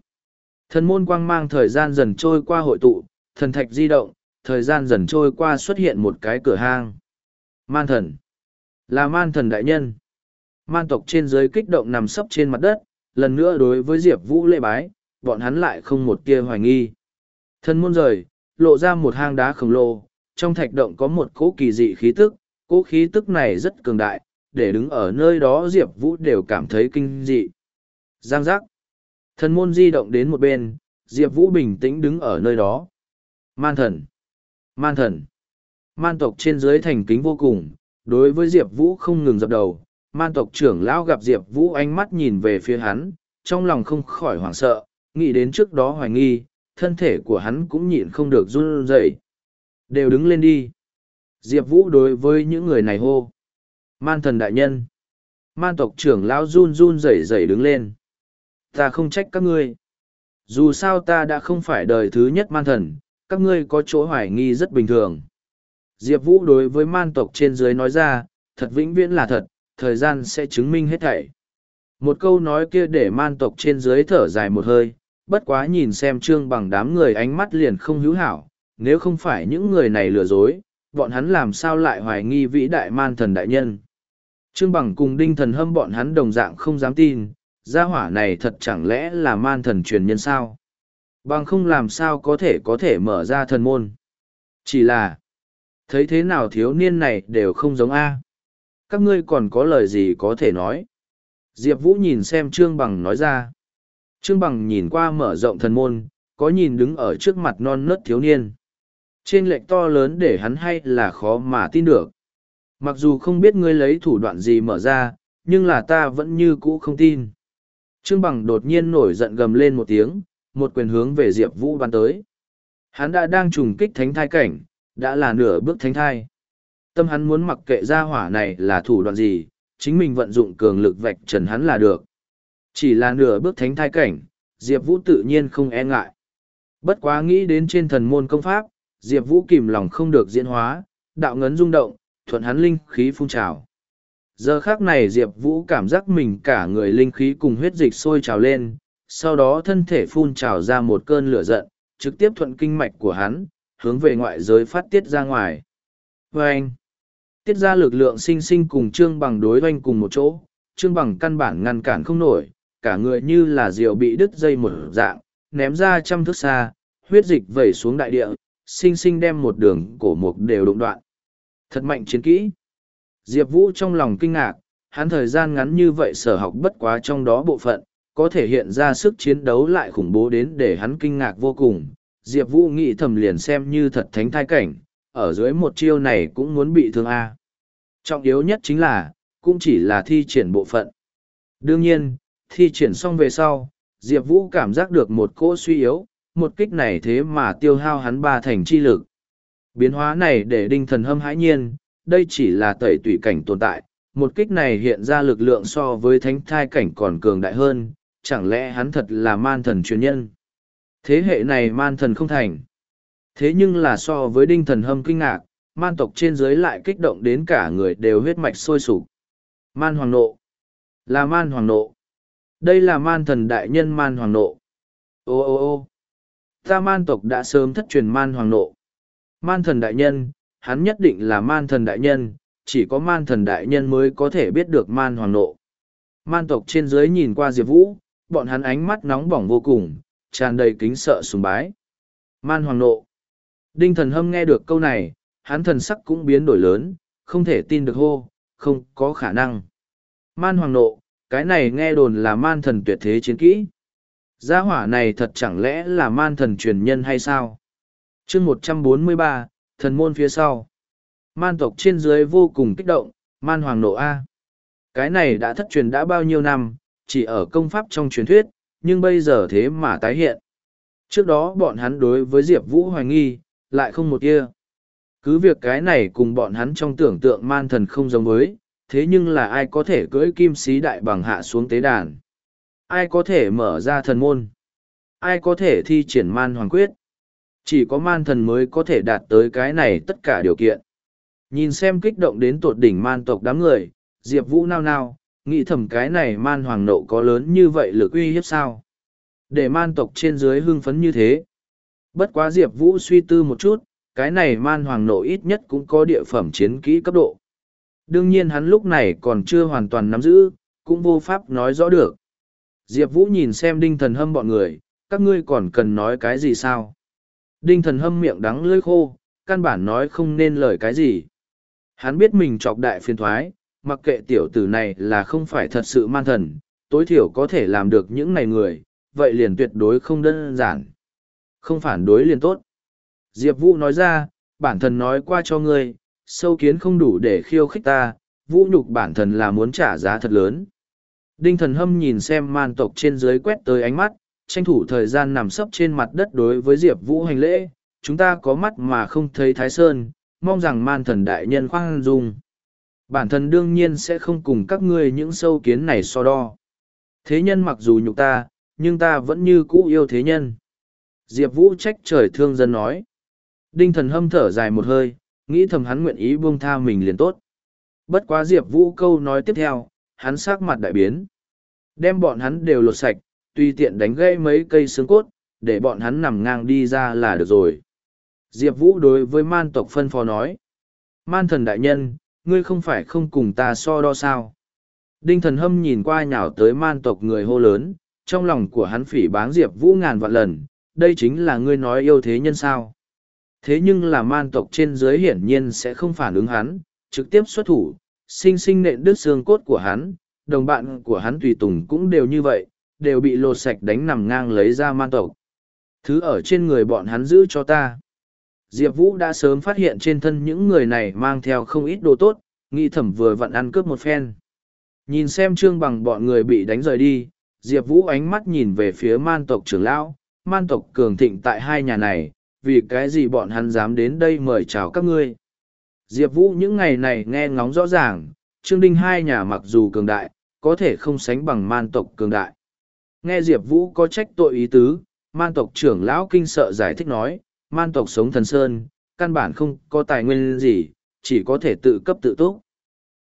Thần môn quang mang thời gian dần trôi qua hội tụ, thần thạch di động, thời gian dần trôi qua xuất hiện một cái cửa hang. Man thần. Là man thần đại nhân. Man tộc trên dưới kích động nằm sấp trên mặt đất, lần nữa đối với Diệp Vũ lễ bái, bọn hắn lại không một tia hoài nghi. thân môn rời, lộ ra một hang đá khổng lồ, trong thạch động có một cỗ kỳ dị khí tức, cỗ khí tức này rất cường đại, để đứng ở nơi đó Diệp Vũ đều cảm thấy kinh dị. Giang giác. thân môn di động đến một bên, Diệp Vũ bình tĩnh đứng ở nơi đó. Man thần. Man thần. Man tộc trên dưới thành kính vô cùng, đối với Diệp Vũ không ngừng dập đầu. Man tộc trưởng lão gặp Diệp Vũ ánh mắt nhìn về phía hắn, trong lòng không khỏi hoảng sợ, nghĩ đến trước đó hoài nghi, thân thể của hắn cũng nhịn không được run rẩy. Đều đứng lên đi. Diệp Vũ đối với những người này hô. Man thần đại nhân. Man tộc trưởng lão run run rẩy rẩy đứng lên. Ta không trách các ngươi. Dù sao ta đã không phải đời thứ nhất man thần, các ngươi có chỗ hoài nghi rất bình thường. Diệp Vũ đối với man tộc trên dưới nói ra, thật vĩnh viễn là thật, thời gian sẽ chứng minh hết thảy. Một câu nói kia để man tộc trên dưới thở dài một hơi, bất quá nhìn xem trương bằng đám người ánh mắt liền không hữu hảo, nếu không phải những người này lừa dối, bọn hắn làm sao lại hoài nghi vĩ đại man thần đại nhân. Trương bằng cùng đinh thần hâm bọn hắn đồng dạng không dám tin, gia hỏa này thật chẳng lẽ là man thần truyền nhân sao? Bằng không làm sao có thể có thể mở ra thần môn. Chỉ là, thấy thế nào thiếu niên này đều không giống A. Các ngươi còn có lời gì có thể nói? Diệp Vũ nhìn xem Trương Bằng nói ra. Trương Bằng nhìn qua mở rộng thần môn, có nhìn đứng ở trước mặt non nớt thiếu niên. Trên lệch to lớn để hắn hay là khó mà tin được. Mặc dù không biết ngươi lấy thủ đoạn gì mở ra, nhưng là ta vẫn như cũ không tin. Trương Bằng đột nhiên nổi giận gầm lên một tiếng, một quyền hướng về Diệp Vũ bắn tới. Hắn đã đang trùng kích thánh thai cảnh, đã là nửa bước thánh thai. Tâm hắn muốn mặc kệ ra hỏa này là thủ đoạn gì, chính mình vận dụng cường lực vạch trần hắn là được. Chỉ là nửa bước thánh thai cảnh, Diệp Vũ tự nhiên không e ngại. Bất quá nghĩ đến trên thần môn công pháp, Diệp Vũ kìm lòng không được diễn hóa, đạo ngấn rung động, thuận hắn linh khí phun trào. Giờ khác này Diệp Vũ cảm giác mình cả người linh khí cùng huyết dịch sôi trào lên, sau đó thân thể phun trào ra một cơn lửa giận, trực tiếp thuận kinh mạch của hắn, hướng về ngoại giới phát tiết ra ngoài. Vâng! Tiết ra lực lượng sinh sinh cùng Trương Bằng đối doanh cùng một chỗ, Trương Bằng căn bản ngăn cản không nổi, cả người như là diều bị đứt dây một dạng, ném ra trăm thước xa, huyết dịch vẩy xuống đại địa, sinh sinh đem một đường cổ mục đều đụng đoạn. Thật mạnh chiến kỹ. Diệp Vũ trong lòng kinh ngạc, hắn thời gian ngắn như vậy sở học bất quá trong đó bộ phận, có thể hiện ra sức chiến đấu lại khủng bố đến để hắn kinh ngạc vô cùng. Diệp Vũ nghĩ thầm liền xem như thật thánh thai cảnh, ở dưới một chiêu này cũng muốn bị thương A. Trọng yếu nhất chính là, cũng chỉ là thi triển bộ phận. Đương nhiên, thi triển xong về sau, Diệp Vũ cảm giác được một cỗ suy yếu, một kích này thế mà tiêu hao hắn ba thành chi lực. Biến hóa này để đinh thần hâm hãi nhiên, đây chỉ là tẩy tủy cảnh tồn tại, một kích này hiện ra lực lượng so với thánh thai cảnh còn cường đại hơn, chẳng lẽ hắn thật là man thần truyền nhân. Thế hệ này man thần không thành. Thế nhưng là so với đinh thần hâm kinh ngạc, man tộc trên dưới lại kích động đến cả người đều huyết mạch sôi sục. Man hoàng nộ. Là man hoàng nộ. Đây là man thần đại nhân man hoàng nộ. Ô ô ô ta man tộc đã sớm thất truyền man hoàng nộ. Man thần đại nhân, hắn nhất định là man thần đại nhân, chỉ có man thần đại nhân mới có thể biết được man hoàng nộ. Man tộc trên dưới nhìn qua Diệp Vũ, bọn hắn ánh mắt nóng bỏng vô cùng, tràn đầy kính sợ sùng bái. Man hoàng nộ. Đinh thần hâm nghe được câu này, hắn thần sắc cũng biến đổi lớn, không thể tin được hô, không có khả năng. Man hoàng nộ, cái này nghe đồn là man thần tuyệt thế chiến kỹ. Gia hỏa này thật chẳng lẽ là man thần truyền nhân hay sao? chương một trăm bốn mươi ba thần môn phía sau. Man tộc trên dưới vô cùng kích động, man hoàng nộ A. Cái này đã thất truyền đã bao nhiêu năm, chỉ ở công pháp trong truyền thuyết, nhưng bây giờ thế mà tái hiện. Trước đó bọn hắn đối với Diệp Vũ hoài nghi, lại không một kia. Cứ việc cái này cùng bọn hắn trong tưởng tượng man thần không giống với, thế nhưng là ai có thể cưỡi kim sĩ đại bằng hạ xuống tế đàn? Ai có thể mở ra thần môn? Ai có thể thi triển man hoàng quyết? Chỉ có man thần mới có thể đạt tới cái này tất cả điều kiện. Nhìn xem kích động đến tột đỉnh man tộc đám người, Diệp Vũ nao nao, nghĩ thầm cái này man hoàng nộ có lớn như vậy lực uy hiếp sao? Để man tộc trên dưới hưng phấn như thế. Bất quá Diệp Vũ suy tư một chút, cái này man hoàng nộ ít nhất cũng có địa phẩm chiến kỹ cấp độ. Đương nhiên hắn lúc này còn chưa hoàn toàn nắm giữ, cũng vô pháp nói rõ được. Diệp Vũ nhìn xem đinh thần hâm bọn người, các ngươi còn cần nói cái gì sao? Đinh thần hâm miệng đắng lưỡi khô, căn bản nói không nên lời cái gì. Hắn biết mình chọc đại phiền thoái, mặc kệ tiểu tử này là không phải thật sự man thần, tối thiểu có thể làm được những này người, vậy liền tuyệt đối không đơn giản. Không phản đối liền tốt. Diệp Vũ nói ra, bản thân nói qua cho ngươi, sâu kiến không đủ để khiêu khích ta, vũ nhục bản thân là muốn trả giá thật lớn. Đinh thần hâm nhìn xem man tộc trên dưới quét tới ánh mắt, tranh thủ thời gian nằm sấp trên mặt đất đối với Diệp Vũ hành lễ, chúng ta có mắt mà không thấy Thái Sơn, mong rằng man thần đại nhân khoan dung. Bản thân đương nhiên sẽ không cùng các ngươi những sâu kiến này so đo. Thế nhân mặc dù nhục ta, nhưng ta vẫn như cũ yêu thế nhân. Diệp Vũ trách trời thương dân nói. Đinh thần hâm thở dài một hơi, nghĩ thầm hắn nguyện ý buông tha mình liền tốt. Bất quá Diệp Vũ câu nói tiếp theo, hắn sắc mặt đại biến. Đem bọn hắn đều lột sạch, tùy tiện đánh gây mấy cây xương cốt, để bọn hắn nằm ngang đi ra là được rồi. Diệp Vũ đối với man tộc phân phó nói. Man thần đại nhân, ngươi không phải không cùng ta so đo sao. Đinh thần hâm nhìn qua nhào tới man tộc người hô lớn, trong lòng của hắn phỉ báng Diệp Vũ ngàn vạn lần, đây chính là ngươi nói yêu thế nhân sao. Thế nhưng là man tộc trên dưới hiển nhiên sẽ không phản ứng hắn, trực tiếp xuất thủ, sinh sinh nện đứt xương cốt của hắn, đồng bạn của hắn tùy tùng cũng đều như vậy, đều bị lột sạch đánh nằm ngang lấy ra man tộc. Thứ ở trên người bọn hắn giữ cho ta. Diệp Vũ đã sớm phát hiện trên thân những người này mang theo không ít đồ tốt, nghĩ thẩm vừa vặn ăn cướp một phen. Nhìn xem trương bằng bọn người bị đánh rời đi, Diệp Vũ ánh mắt nhìn về phía man tộc trưởng lão, man tộc cường thịnh tại hai nhà này, vì cái gì bọn hắn dám đến đây mời chào các ngươi. Diệp Vũ những ngày này nghe ngóng rõ ràng, Trương Đinh hai nhà mặc dù cường đại, có thể không sánh bằng man tộc cường đại. Nghe Diệp Vũ có trách tội ý tứ, man tộc trưởng lão kinh sợ giải thích nói, man tộc sống thần sơn, căn bản không có tài nguyên gì, chỉ có thể tự cấp tự túc.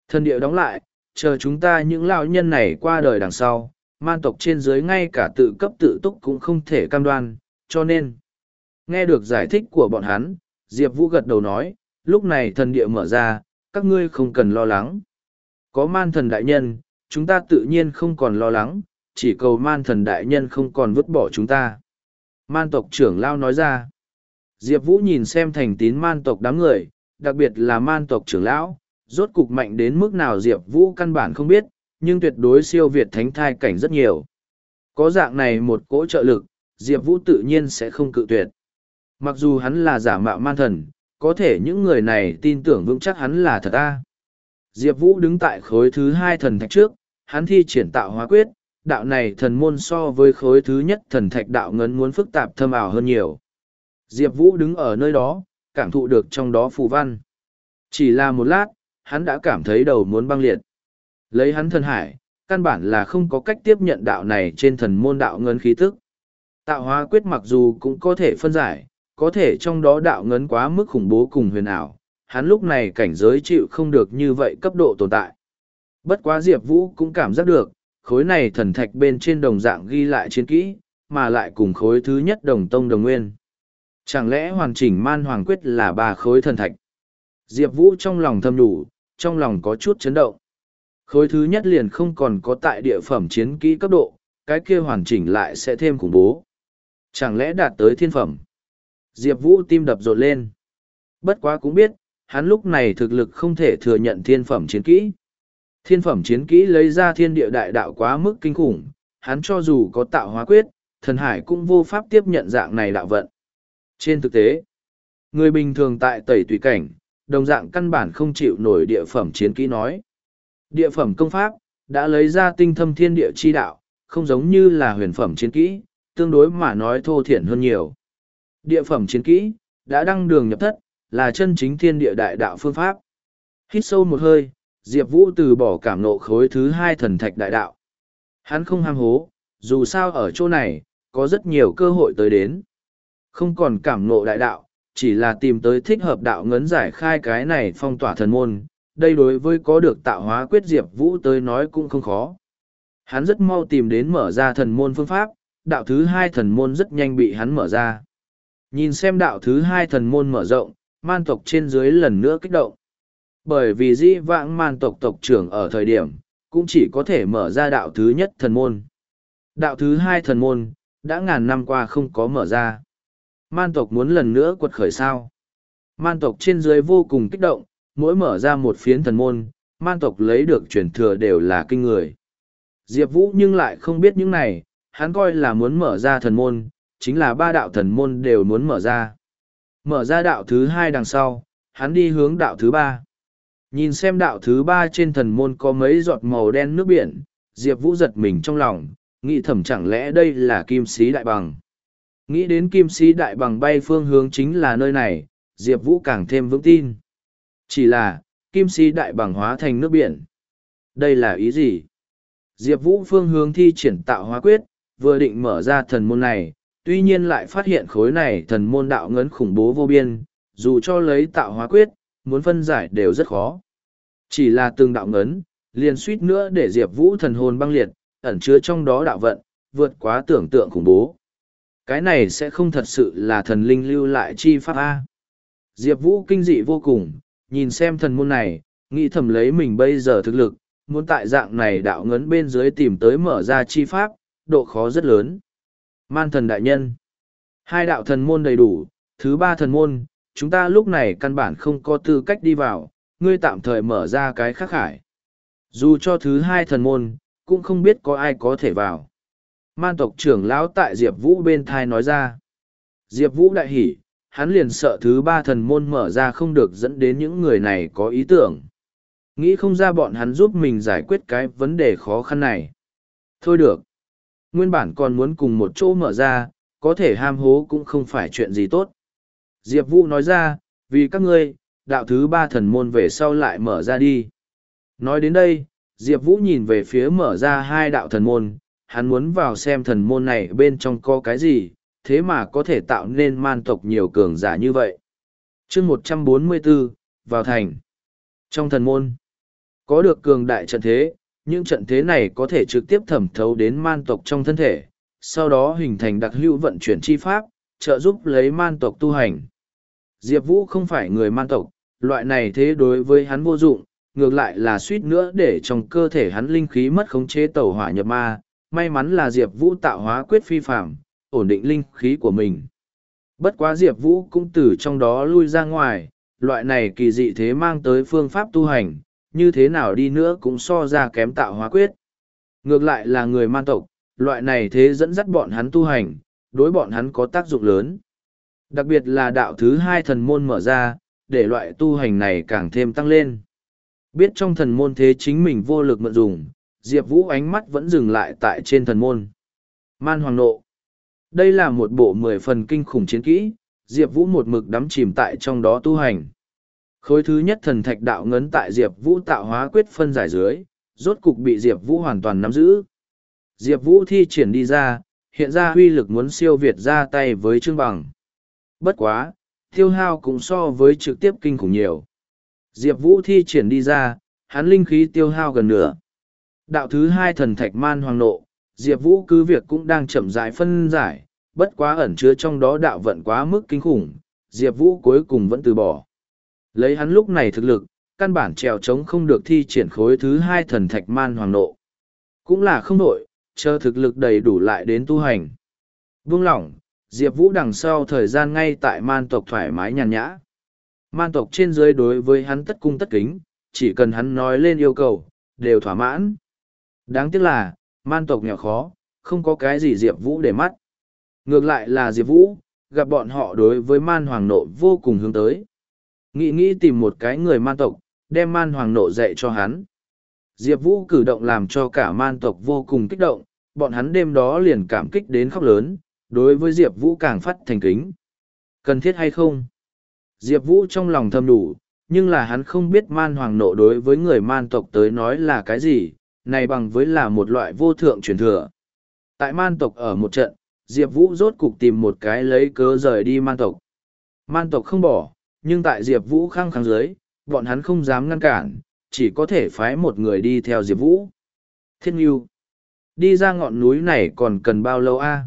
Thần địa đóng lại, chờ chúng ta những lão nhân này qua đời đằng sau, man tộc trên dưới ngay cả tự cấp tự túc cũng không thể cam đoan, cho nên. Nghe được giải thích của bọn hắn, Diệp Vũ gật đầu nói, lúc này thần địa mở ra, các ngươi không cần lo lắng. Có man thần đại nhân, chúng ta tự nhiên không còn lo lắng, chỉ cầu man thần đại nhân không còn vứt bỏ chúng ta. Man tộc trưởng lao nói ra. Diệp Vũ nhìn xem thành tín man tộc đám người, đặc biệt là man tộc trưởng lão, rốt cục mạnh đến mức nào Diệp Vũ căn bản không biết, nhưng tuyệt đối siêu việt thánh thai cảnh rất nhiều. Có dạng này một cỗ trợ lực, Diệp Vũ tự nhiên sẽ không cự tuyệt. Mặc dù hắn là giả mạo man thần, có thể những người này tin tưởng vững chắc hắn là thật a. Diệp Vũ đứng tại khối thứ hai thần thạch trước, hắn thi triển tạo hóa quyết, đạo này thần môn so với khối thứ nhất thần thạch đạo ngấn muốn phức tạp thâm ảo hơn nhiều. Diệp Vũ đứng ở nơi đó, cảm thụ được trong đó phù văn. Chỉ là một lát, hắn đã cảm thấy đầu muốn băng liệt. Lấy hắn thần hải, căn bản là không có cách tiếp nhận đạo này trên thần môn đạo ngân khí tức. Tạo hóa quyết mặc dù cũng có thể phân giải, có thể trong đó đạo ngấn quá mức khủng bố cùng huyền ảo, hắn lúc này cảnh giới chịu không được như vậy cấp độ tồn tại. Bất quá Diệp Vũ cũng cảm giác được, khối này thần thạch bên trên đồng dạng ghi lại chiến kỹ, mà lại cùng khối thứ nhất đồng tông đồng nguyên. Chẳng lẽ hoàn chỉnh man hoàng quyết là ba khối thần thạch? Diệp Vũ trong lòng thâm đủ, trong lòng có chút chấn động. Khối thứ nhất liền không còn có tại địa phẩm chiến kỹ cấp độ, cái kia hoàn chỉnh lại sẽ thêm khủng bố. Chẳng lẽ đạt tới thiên phẩm? Diệp Vũ tim đập rột lên. Bất quá cũng biết, hắn lúc này thực lực không thể thừa nhận thiên phẩm chiến kỹ. Thiên phẩm chiến kỹ lấy ra thiên địa đại đạo quá mức kinh khủng, hắn cho dù có tạo hóa quyết, thần hải cũng vô pháp tiếp nhận dạng này đạo vận. Trên thực tế, người bình thường tại tẩy tùy cảnh, đồng dạng căn bản không chịu nổi địa phẩm chiến kỹ nói. Địa phẩm công pháp, đã lấy ra tinh thâm thiên địa chi đạo, không giống như là huyền phẩm chiến kỹ, tương đối mà nói thô thiển hơn nhiều. Địa phẩm chiến kỹ, đã đăng đường nhập thất, là chân chính thiên địa đại đạo phương pháp. Hít sâu một hơi, Diệp Vũ từ bỏ cảm nộ khối thứ hai thần thạch đại đạo. Hắn không ham hố, dù sao ở chỗ này, có rất nhiều cơ hội tới đến. Không còn cảm nộ đại đạo, chỉ là tìm tới thích hợp đạo ngấn giải khai cái này phong tỏa thần môn. Đây đối với có được tạo hóa quyết Diệp Vũ tới nói cũng không khó. Hắn rất mau tìm đến mở ra thần môn phương pháp, đạo thứ hai thần môn rất nhanh bị hắn mở ra. Nhìn xem đạo thứ hai thần môn mở rộng, man tộc trên dưới lần nữa kích động. Bởi vì di vãng man tộc tộc trưởng ở thời điểm, cũng chỉ có thể mở ra đạo thứ nhất thần môn. Đạo thứ hai thần môn, đã ngàn năm qua không có mở ra. Man tộc muốn lần nữa quật khởi sao. Man tộc trên dưới vô cùng kích động, mỗi mở ra một phiến thần môn, man tộc lấy được truyền thừa đều là kinh người. Diệp Vũ nhưng lại không biết những này, hắn coi là muốn mở ra thần môn, chính là ba đạo thần môn đều muốn mở ra. Mở ra đạo thứ hai đằng sau, hắn đi hướng đạo thứ ba. Nhìn xem đạo thứ ba trên thần môn có mấy giọt màu đen nước biển, Diệp Vũ giật mình trong lòng, nghĩ thầm chẳng lẽ đây là kim sĩ đại bằng. Nghĩ đến kim sĩ đại bằng bay phương hướng chính là nơi này, Diệp Vũ càng thêm vững tin. Chỉ là, kim sĩ đại bằng hóa thành nước biển. Đây là ý gì? Diệp Vũ phương hướng thi triển tạo hóa quyết, vừa định mở ra thần môn này, tuy nhiên lại phát hiện khối này thần môn đạo ngấn khủng bố vô biên, dù cho lấy tạo hóa quyết, muốn phân giải đều rất khó. Chỉ là từng đạo ngấn, liền suýt nữa để Diệp Vũ thần hồn băng liệt, ẩn chứa trong đó đạo vận, vượt quá tưởng tượng khủng bố. Cái này sẽ không thật sự là thần linh lưu lại chi pháp A. Diệp Vũ kinh dị vô cùng, nhìn xem thần môn này, nghĩ thầm lấy mình bây giờ thực lực, muốn tại dạng này đạo ngấn bên dưới tìm tới mở ra chi pháp, độ khó rất lớn. Man thần đại nhân. Hai đạo thần môn đầy đủ, thứ ba thần môn, chúng ta lúc này căn bản không có tư cách đi vào, ngươi tạm thời mở ra cái khắc khải. Dù cho thứ hai thần môn, cũng không biết có ai có thể vào. Man tộc trưởng lão tại Diệp Vũ bên thai nói ra. Diệp Vũ đại hỉ, hắn liền sợ thứ ba thần môn mở ra không được dẫn đến những người này có ý tưởng. Nghĩ không ra bọn hắn giúp mình giải quyết cái vấn đề khó khăn này. Thôi được. Nguyên bản còn muốn cùng một chỗ mở ra, có thể ham hố cũng không phải chuyện gì tốt. Diệp Vũ nói ra, vì các ngươi, đạo thứ ba thần môn về sau lại mở ra đi. Nói đến đây, Diệp Vũ nhìn về phía mở ra hai đạo thần môn, hắn muốn vào xem thần môn này bên trong có cái gì, thế mà có thể tạo nên man tộc nhiều cường giả như vậy. chương một trăm bốn mươi 144, vào thành. Trong thần môn, có được cường đại trận thế, những trận thế này có thể trực tiếp thẩm thấu đến man tộc trong thân thể, sau đó hình thành đặc hữu vận chuyển chi pháp, trợ giúp lấy man tộc tu hành. Diệp Vũ không phải người man tộc, loại này thế đối với hắn vô dụng, ngược lại là suýt nữa để trong cơ thể hắn linh khí mất khống chế tẩu hỏa nhập ma. May mắn là Diệp Vũ tạo hóa quyết phi phạm, ổn định linh khí của mình. Bất quá Diệp Vũ cũng từ trong đó lui ra ngoài, loại này kỳ dị thế mang tới phương pháp tu hành, như thế nào đi nữa cũng so ra kém tạo hóa quyết. Ngược lại là người man tộc, loại này thế dẫn dắt bọn hắn tu hành, đối bọn hắn có tác dụng lớn. Đặc biệt là đạo thứ hai thần môn mở ra, để loại tu hành này càng thêm tăng lên. Biết trong thần môn thế chính mình vô lực mượn dùng, Diệp Vũ ánh mắt vẫn dừng lại tại trên thần môn. Man Hoàng Nộ Đây là một bộ mười phần kinh khủng chiến kỹ, Diệp Vũ một mực đắm chìm tại trong đó tu hành. Khối thứ nhất thần thạch đạo ngấn tại Diệp Vũ tạo hóa quyết phân giải dưới, rốt cục bị Diệp Vũ hoàn toàn nắm giữ. Diệp Vũ thi triển đi ra, hiện ra huy lực muốn siêu việt ra tay với Trương Bằng. Bất quá, tiêu hao cũng so với trực tiếp kinh khủng nhiều. Diệp Vũ thi triển đi ra, hắn linh khí tiêu hao gần nửa. Đạo thứ hai thần thạch man hoàng nộ, Diệp Vũ cứ việc cũng đang chậm rãi phân giải, bất quá ẩn chứa trong đó đạo vận quá mức kinh khủng, Diệp Vũ cuối cùng vẫn từ bỏ. Lấy hắn lúc này thực lực, căn bản trèo trống không được thi triển khối thứ hai thần thạch man hoàng nộ. Cũng là không đổi, chờ thực lực đầy đủ lại đến tu hành. Vương lỏng, Diệp Vũ đằng sau thời gian ngay tại man tộc thoải mái nhàn nhã. Man tộc trên dưới đối với hắn tất cung tất kính, chỉ cần hắn nói lên yêu cầu, đều thỏa mãn. Đáng tiếc là, man tộc nghèo khó, không có cái gì Diệp Vũ để mắt. Ngược lại là Diệp Vũ, gặp bọn họ đối với man hoàng nộ vô cùng hướng tới. Nghĩ nghĩ tìm một cái người man tộc, đem man hoàng nộ dạy cho hắn. Diệp Vũ cử động làm cho cả man tộc vô cùng kích động, bọn hắn đêm đó liền cảm kích đến khóc lớn, đối với Diệp Vũ càng phát thành kính. Cần thiết hay không? Diệp Vũ trong lòng thầm đủ, nhưng là hắn không biết man hoàng nộ đối với người man tộc tới nói là cái gì, này bằng với là một loại vô thượng truyền thừa. Tại man tộc ở một trận, Diệp Vũ rốt cục tìm một cái lấy cớ rời đi man tộc. Man tộc không bỏ, nhưng tại Diệp Vũ khăng khăng dưới, bọn hắn không dám ngăn cản, chỉ có thể phái một người đi theo Diệp Vũ. Thiên Nhiêu, đi ra ngọn núi này còn cần bao lâu a?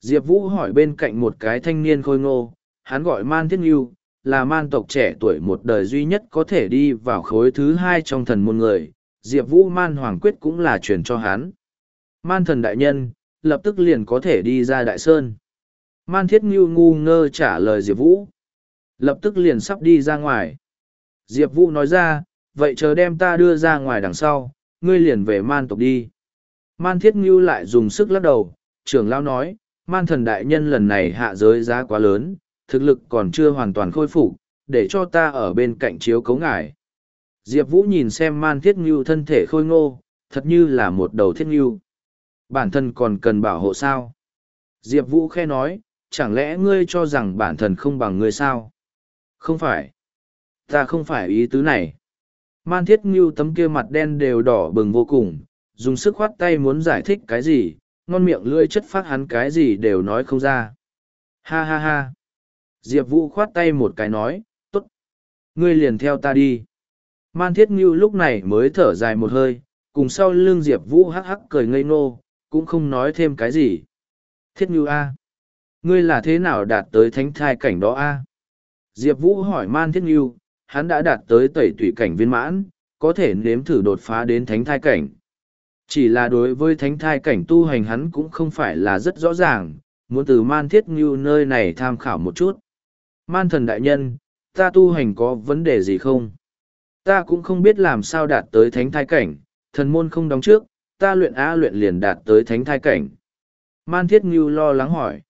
Diệp Vũ hỏi bên cạnh một cái thanh niên khôi ngô, hắn gọi Man Thiên Nhiêu, là man tộc trẻ tuổi một đời duy nhất có thể đi vào khối thứ hai trong thần môn người, Diệp Vũ Man Hoàng Quyết cũng là truyền cho hắn. Man thần đại nhân, lập tức liền có thể đi ra đại sơn. Man Thiết Ngưu ngu ngơ trả lời Diệp Vũ. Lập tức liền sắp đi ra ngoài. Diệp Vũ nói ra, vậy chờ đem ta đưa ra ngoài đằng sau, ngươi liền về man tộc đi. Man Thiết Ngưu lại dùng sức lắc đầu, trưởng lão nói, man thần đại nhân lần này hạ giới giá quá lớn, thực lực còn chưa hoàn toàn khôi phục, để cho ta ở bên cạnh chiếu cấu ngải. Diệp Vũ nhìn xem man thiết ngưu thân thể khôi ngô, thật như là một đầu thiết ngưu. Bản thân còn cần bảo hộ sao? Diệp Vũ khe nói, chẳng lẽ ngươi cho rằng bản thân không bằng ngươi sao? Không phải. Ta không phải ý tứ này. Man thiết ngưu tấm kia mặt đen đều đỏ bừng vô cùng, dùng sức khoát tay muốn giải thích cái gì, ngon miệng lưỡi chất phát hắn cái gì đều nói không ra. Ha ha ha. Diệp Vũ khoát tay một cái nói, tốt. Ngươi liền theo ta đi. Man Thiết Ngưu lúc này mới thở dài một hơi, cùng sau lưng Diệp Vũ hắc hắc cười ngây ngô, cũng không nói thêm cái gì. Thiết Ngưu A. Ngươi là thế nào đạt tới thánh thai cảnh đó A? Diệp Vũ hỏi Man Thiết Ngưu, hắn đã đạt tới tẩy tủy cảnh viên mãn, có thể nếm thử đột phá đến thánh thai cảnh. Chỉ là đối với thánh thai cảnh tu hành hắn cũng không phải là rất rõ ràng, muốn từ Man Thiết Ngưu nơi này tham khảo một chút. Man thần đại nhân, ta tu hành có vấn đề gì không? Ta cũng không biết làm sao đạt tới thánh thai cảnh, thần môn không đóng trước, ta luyện á luyện liền đạt tới thánh thai cảnh. Man thiết ngưu lo lắng hỏi.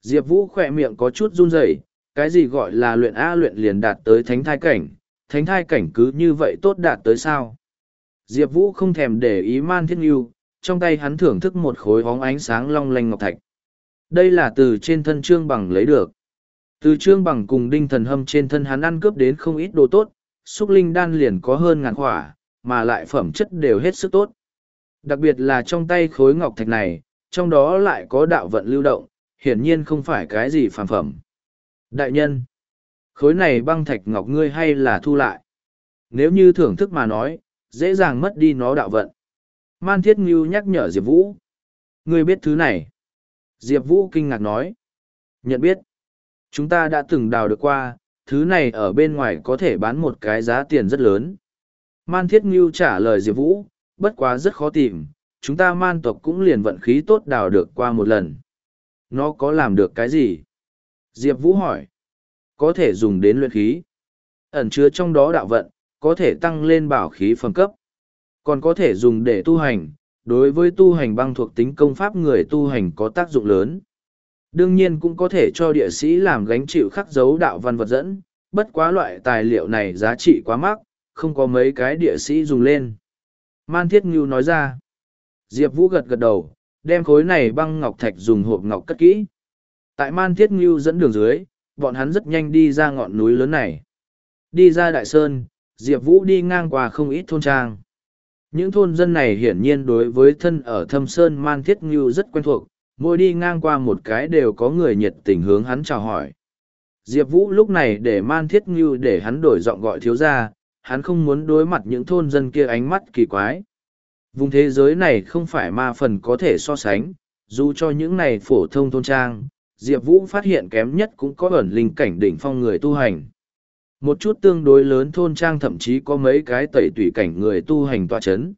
Diệp Vũ khỏe miệng có chút run rẩy cái gì gọi là luyện a luyện liền đạt tới thánh thai cảnh, thánh thai cảnh cứ như vậy tốt đạt tới sao? Diệp Vũ không thèm để ý man thiết ngưu, trong tay hắn thưởng thức một khối hóng ánh sáng long lanh ngọc thạch. Đây là từ trên thân trương bằng lấy được. Từ trương bằng cùng đinh thần hâm trên thân hắn ăn cướp đến không ít đồ tốt, xúc linh đan liền có hơn ngàn khỏa, mà lại phẩm chất đều hết sức tốt. Đặc biệt là trong tay khối ngọc thạch này, trong đó lại có đạo vận lưu động, hiển nhiên không phải cái gì phàm phẩm. Đại nhân, khối này băng thạch ngọc ngươi hay là thu lại. Nếu như thưởng thức mà nói, dễ dàng mất đi nó đạo vận. Man Thiết Ngưu nhắc nhở Diệp Vũ. Ngươi biết thứ này. Diệp Vũ kinh ngạc nói. Nhận biết. Chúng ta đã từng đào được qua, thứ này ở bên ngoài có thể bán một cái giá tiền rất lớn. Man Thiết Ngưu trả lời Diệp Vũ, bất quá rất khó tìm, chúng ta man tộc cũng liền vận khí tốt đào được qua một lần. Nó có làm được cái gì? Diệp Vũ hỏi. Có thể dùng đến luyện khí. Ẩn chứa trong đó đạo vận, có thể tăng lên bảo khí phẩm cấp. Còn có thể dùng để tu hành, đối với tu hành băng thuộc tính công pháp người tu hành có tác dụng lớn. Đương nhiên cũng có thể cho địa sĩ làm gánh chịu khắc dấu đạo văn vật dẫn, bất quá loại tài liệu này giá trị quá mắc, không có mấy cái địa sĩ dùng lên. Man Thiết Ngưu nói ra. Diệp Vũ gật gật đầu, đem khối này băng ngọc thạch dùng hộp ngọc cất kỹ. Tại Man Thiết Ngưu dẫn đường dưới, bọn hắn rất nhanh đi ra ngọn núi lớn này. Đi ra Đại Sơn, Diệp Vũ đi ngang qua không ít thôn trang. Những thôn dân này hiển nhiên đối với thân ở thâm sơn Man Thiết Ngưu rất quen thuộc, mỗi đi ngang qua một cái đều có người nhiệt tình hướng hắn chào hỏi. Diệp Vũ lúc này để man thiết ngưu để hắn đổi giọng gọi thiếu gia, hắn không muốn đối mặt những thôn dân kia ánh mắt kỳ quái. Vùng thế giới này không phải ma phần có thể so sánh, dù cho những này phổ thông thôn trang, Diệp Vũ phát hiện kém nhất cũng có ẩn linh cảnh đỉnh phong người tu hành. Một chút tương đối lớn thôn trang thậm chí có mấy cái tẩy tủy cảnh người tu hành tòa chấn.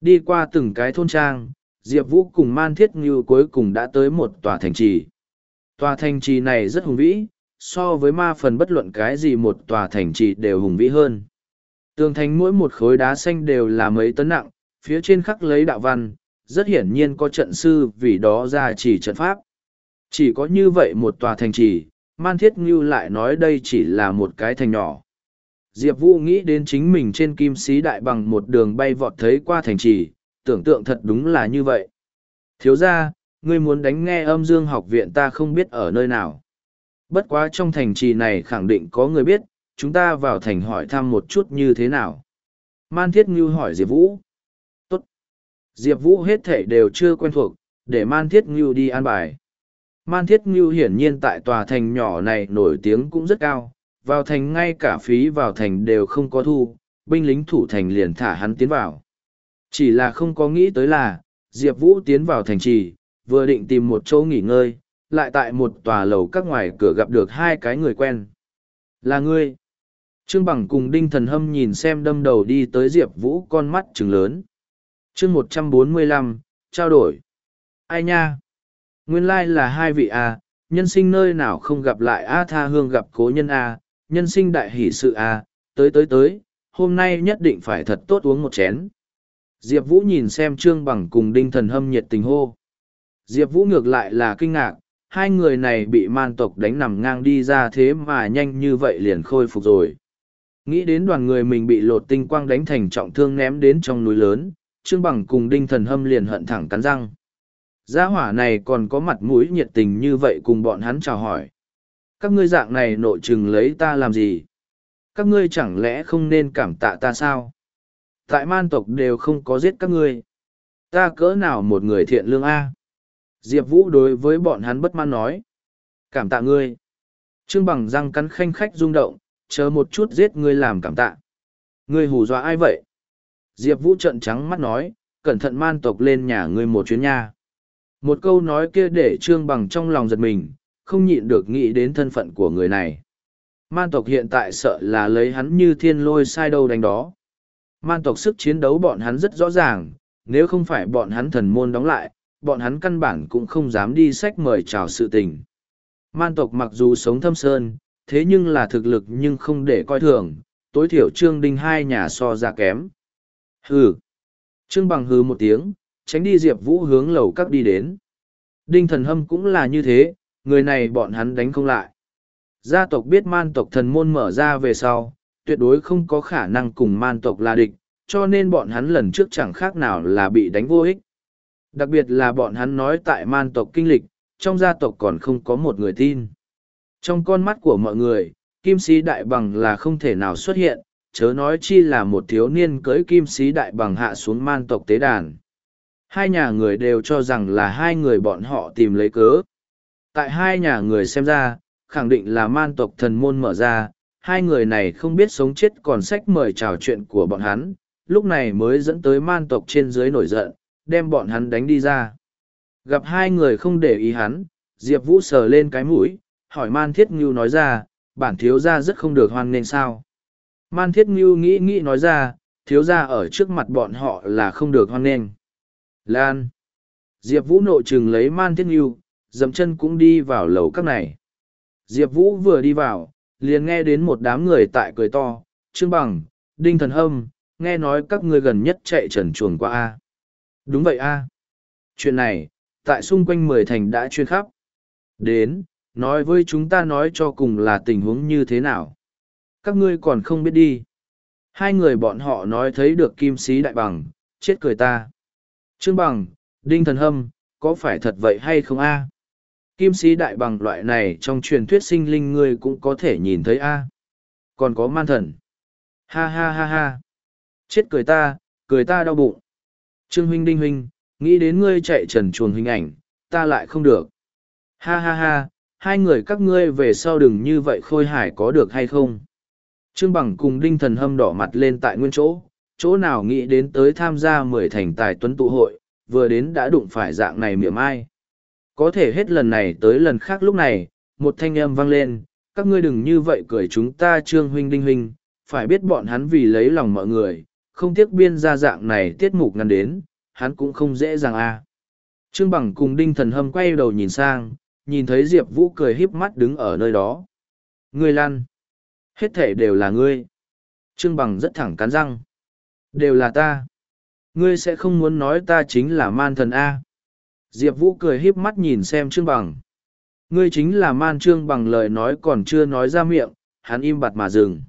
Đi qua từng cái thôn trang, Diệp Vũ cùng Man Thiết Ngưu cuối cùng đã tới một tòa thành trì. Tòa thành trì này rất hùng vĩ, so với ma phần bất luận cái gì một tòa thành trì đều hùng vĩ hơn. Tường thành mỗi một khối đá xanh đều là mấy tấn nặng, phía trên khắc lấy đạo văn, rất hiển nhiên có trận sư vì đó ra chỉ trận pháp. Chỉ có như vậy một tòa thành trì, Man Thiết Ngưu lại nói đây chỉ là một cái thành nhỏ. Diệp Vũ nghĩ đến chính mình trên kim sĩ đại bằng một đường bay vọt thấy qua thành trì, tưởng tượng thật đúng là như vậy. Thiếu ra, ngươi muốn đánh nghe âm dương học viện ta không biết ở nơi nào. Bất quá trong thành trì này khẳng định có người biết, chúng ta vào thành hỏi thăm một chút như thế nào. Man Thiết Ngưu hỏi Diệp Vũ. Tốt. Diệp Vũ hết thể đều chưa quen thuộc, để Man Thiết Ngưu đi an bài. Man Thiết Ngưu hiển nhiên tại tòa thành nhỏ này nổi tiếng cũng rất cao, vào thành ngay cả phí vào thành đều không có thu, binh lính thủ thành liền thả hắn tiến vào. Chỉ là không có nghĩ tới là, Diệp Vũ tiến vào thành trì, vừa định tìm một chỗ nghỉ ngơi, lại tại một tòa lầu các ngoài cửa gặp được hai cái người quen. Là ngươi. Trương Bằng cùng Đinh Thần Hâm nhìn xem đâm đầu đi tới Diệp Vũ con mắt trừng lớn. chương một trăm bốn mươi lăm trao đổi. Ai nha? Nguyên lai là hai vị A, nhân sinh nơi nào không gặp lại A tha hương gặp cố nhân A, nhân sinh đại hỷ sự A, tới tới tới, hôm nay nhất định phải thật tốt uống một chén. Diệp Vũ nhìn xem Trương Bằng cùng Đinh Thần Hâm nhiệt tình hô. Diệp Vũ ngược lại là kinh ngạc, hai người này bị man tộc đánh nằm ngang đi ra thế mà nhanh như vậy liền khôi phục rồi. Nghĩ đến đoàn người mình bị lột tinh quang đánh thành trọng thương ném đến trong núi lớn, Trương Bằng cùng Đinh Thần Hâm liền hận thẳng cắn răng. Gia hỏa này còn có mặt mũi nhiệt tình như vậy cùng bọn hắn chào hỏi. Các ngươi dạng này nội chừng lấy ta làm gì? Các ngươi chẳng lẽ không nên cảm tạ ta sao? Tại man tộc đều không có giết các ngươi. Ta cỡ nào một người thiện lương A? Diệp Vũ đối với bọn hắn bất mãn nói. Cảm tạ ngươi. Trương bằng răng cắn khanh khách rung động, chờ một chút giết ngươi làm cảm tạ. Ngươi hù dọa ai vậy? Diệp Vũ trận trắng mắt nói, cẩn thận man tộc lên nhà ngươi một chuyến nha. Một câu nói kia để Trương bằng trong lòng giật mình, không nhịn được nghĩ đến thân phận của người này. Man tộc hiện tại sợ là lấy hắn như thiên lôi sai đâu đánh đó. Man tộc sức chiến đấu bọn hắn rất rõ ràng, nếu không phải bọn hắn thần môn đóng lại, bọn hắn căn bản cũng không dám đi sách mời chào sự tình. Man tộc mặc dù sống thâm sơn, thế nhưng là thực lực nhưng không để coi thường, tối thiểu Trương Đinh hai nhà so ra kém. Hừ. Trương bằng hừ một tiếng, tránh đi Diệp Vũ hướng lầu các đi đến. Đinh thần hâm cũng là như thế, người này bọn hắn đánh không lại. Gia tộc biết man tộc thần môn mở ra về sau, tuyệt đối không có khả năng cùng man tộc là địch, cho nên bọn hắn lần trước chẳng khác nào là bị đánh vô ích. Đặc biệt là bọn hắn nói tại man tộc kinh lịch, trong gia tộc còn không có một người tin. Trong con mắt của mọi người, kim sĩ đại bằng là không thể nào xuất hiện, chớ nói chi là một thiếu niên cưỡi kim sĩ đại bằng hạ xuống man tộc tế đàn. Hai nhà người đều cho rằng là hai người bọn họ tìm lấy cớ. Tại hai nhà người xem ra, khẳng định là man tộc thần môn mở ra, hai người này không biết sống chết còn sách mời trò chuyện của bọn hắn, lúc này mới dẫn tới man tộc trên dưới nổi giận, đem bọn hắn đánh đi ra. Gặp hai người không để ý hắn, Diệp Vũ sờ lên cái mũi, hỏi Man Thiết Ngưu nói ra, bản thiếu gia rất không được hoan nên sao. Man Thiết Ngưu nghĩ nghĩ nói ra, thiếu gia ở trước mặt bọn họ là không được hoan nên. Lan. Diệp Vũ nộ trừng lấy Man Thiết nghiêu, dầm chân cũng đi vào lầu các này. Diệp Vũ vừa đi vào, liền nghe đến một đám người tại cười to, Trương Bằng, Đinh Thần Hâm, nghe nói các ngươi gần nhất chạy trần chuồng qua A. Đúng vậy A. Chuyện này, tại xung quanh mười thành đã chuyên khắp. Đến, nói với chúng ta nói cho cùng là tình huống như thế nào. Các ngươi còn không biết đi. Hai người bọn họ nói thấy được kim sĩ đại bằng, chết cười ta. Trương Bằng, Đinh Thần Hâm, có phải thật vậy hay không a? Kim sĩ đại bằng loại này trong truyền thuyết sinh linh ngươi cũng có thể nhìn thấy a. Còn có man thần. Ha ha ha ha. Chết cười ta, cười ta đau bụng. Trương huynh đinh huynh, nghĩ đến ngươi chạy trần chuồng hình ảnh, ta lại không được. Ha ha ha, hai người các ngươi về sau đừng như vậy khôi hải có được hay không? Trương Bằng cùng Đinh Thần Hâm đỏ mặt lên tại nguyên chỗ, chỗ nào nghĩ đến tới tham gia mười thành tài tuấn tụ hội, vừa đến đã đụng phải dạng này miệng ai. Có thể hết lần này tới lần khác lúc này, một thanh âm vang lên, các ngươi đừng như vậy cười chúng ta Trương Huynh Đinh Huynh, phải biết bọn hắn vì lấy lòng mọi người, không tiếc biên ra dạng này tiết mục ngăn đến, hắn cũng không dễ dàng a. À. Trương Bằng cùng Đinh Thần Hâm quay đầu nhìn sang, nhìn thấy Diệp Vũ cười híp mắt đứng ở nơi đó. Ngươi lăn. Hết thể đều là ngươi. Trương Bằng rất thẳng cắn răng. Đều là ta. Ngươi sẽ không muốn nói ta chính là man thần A. Diệp Vũ cười híp mắt nhìn xem Trương Bằng. Ngươi chính là man Trương Bằng lời nói còn chưa nói ra miệng, hắn im bặt mà dừng.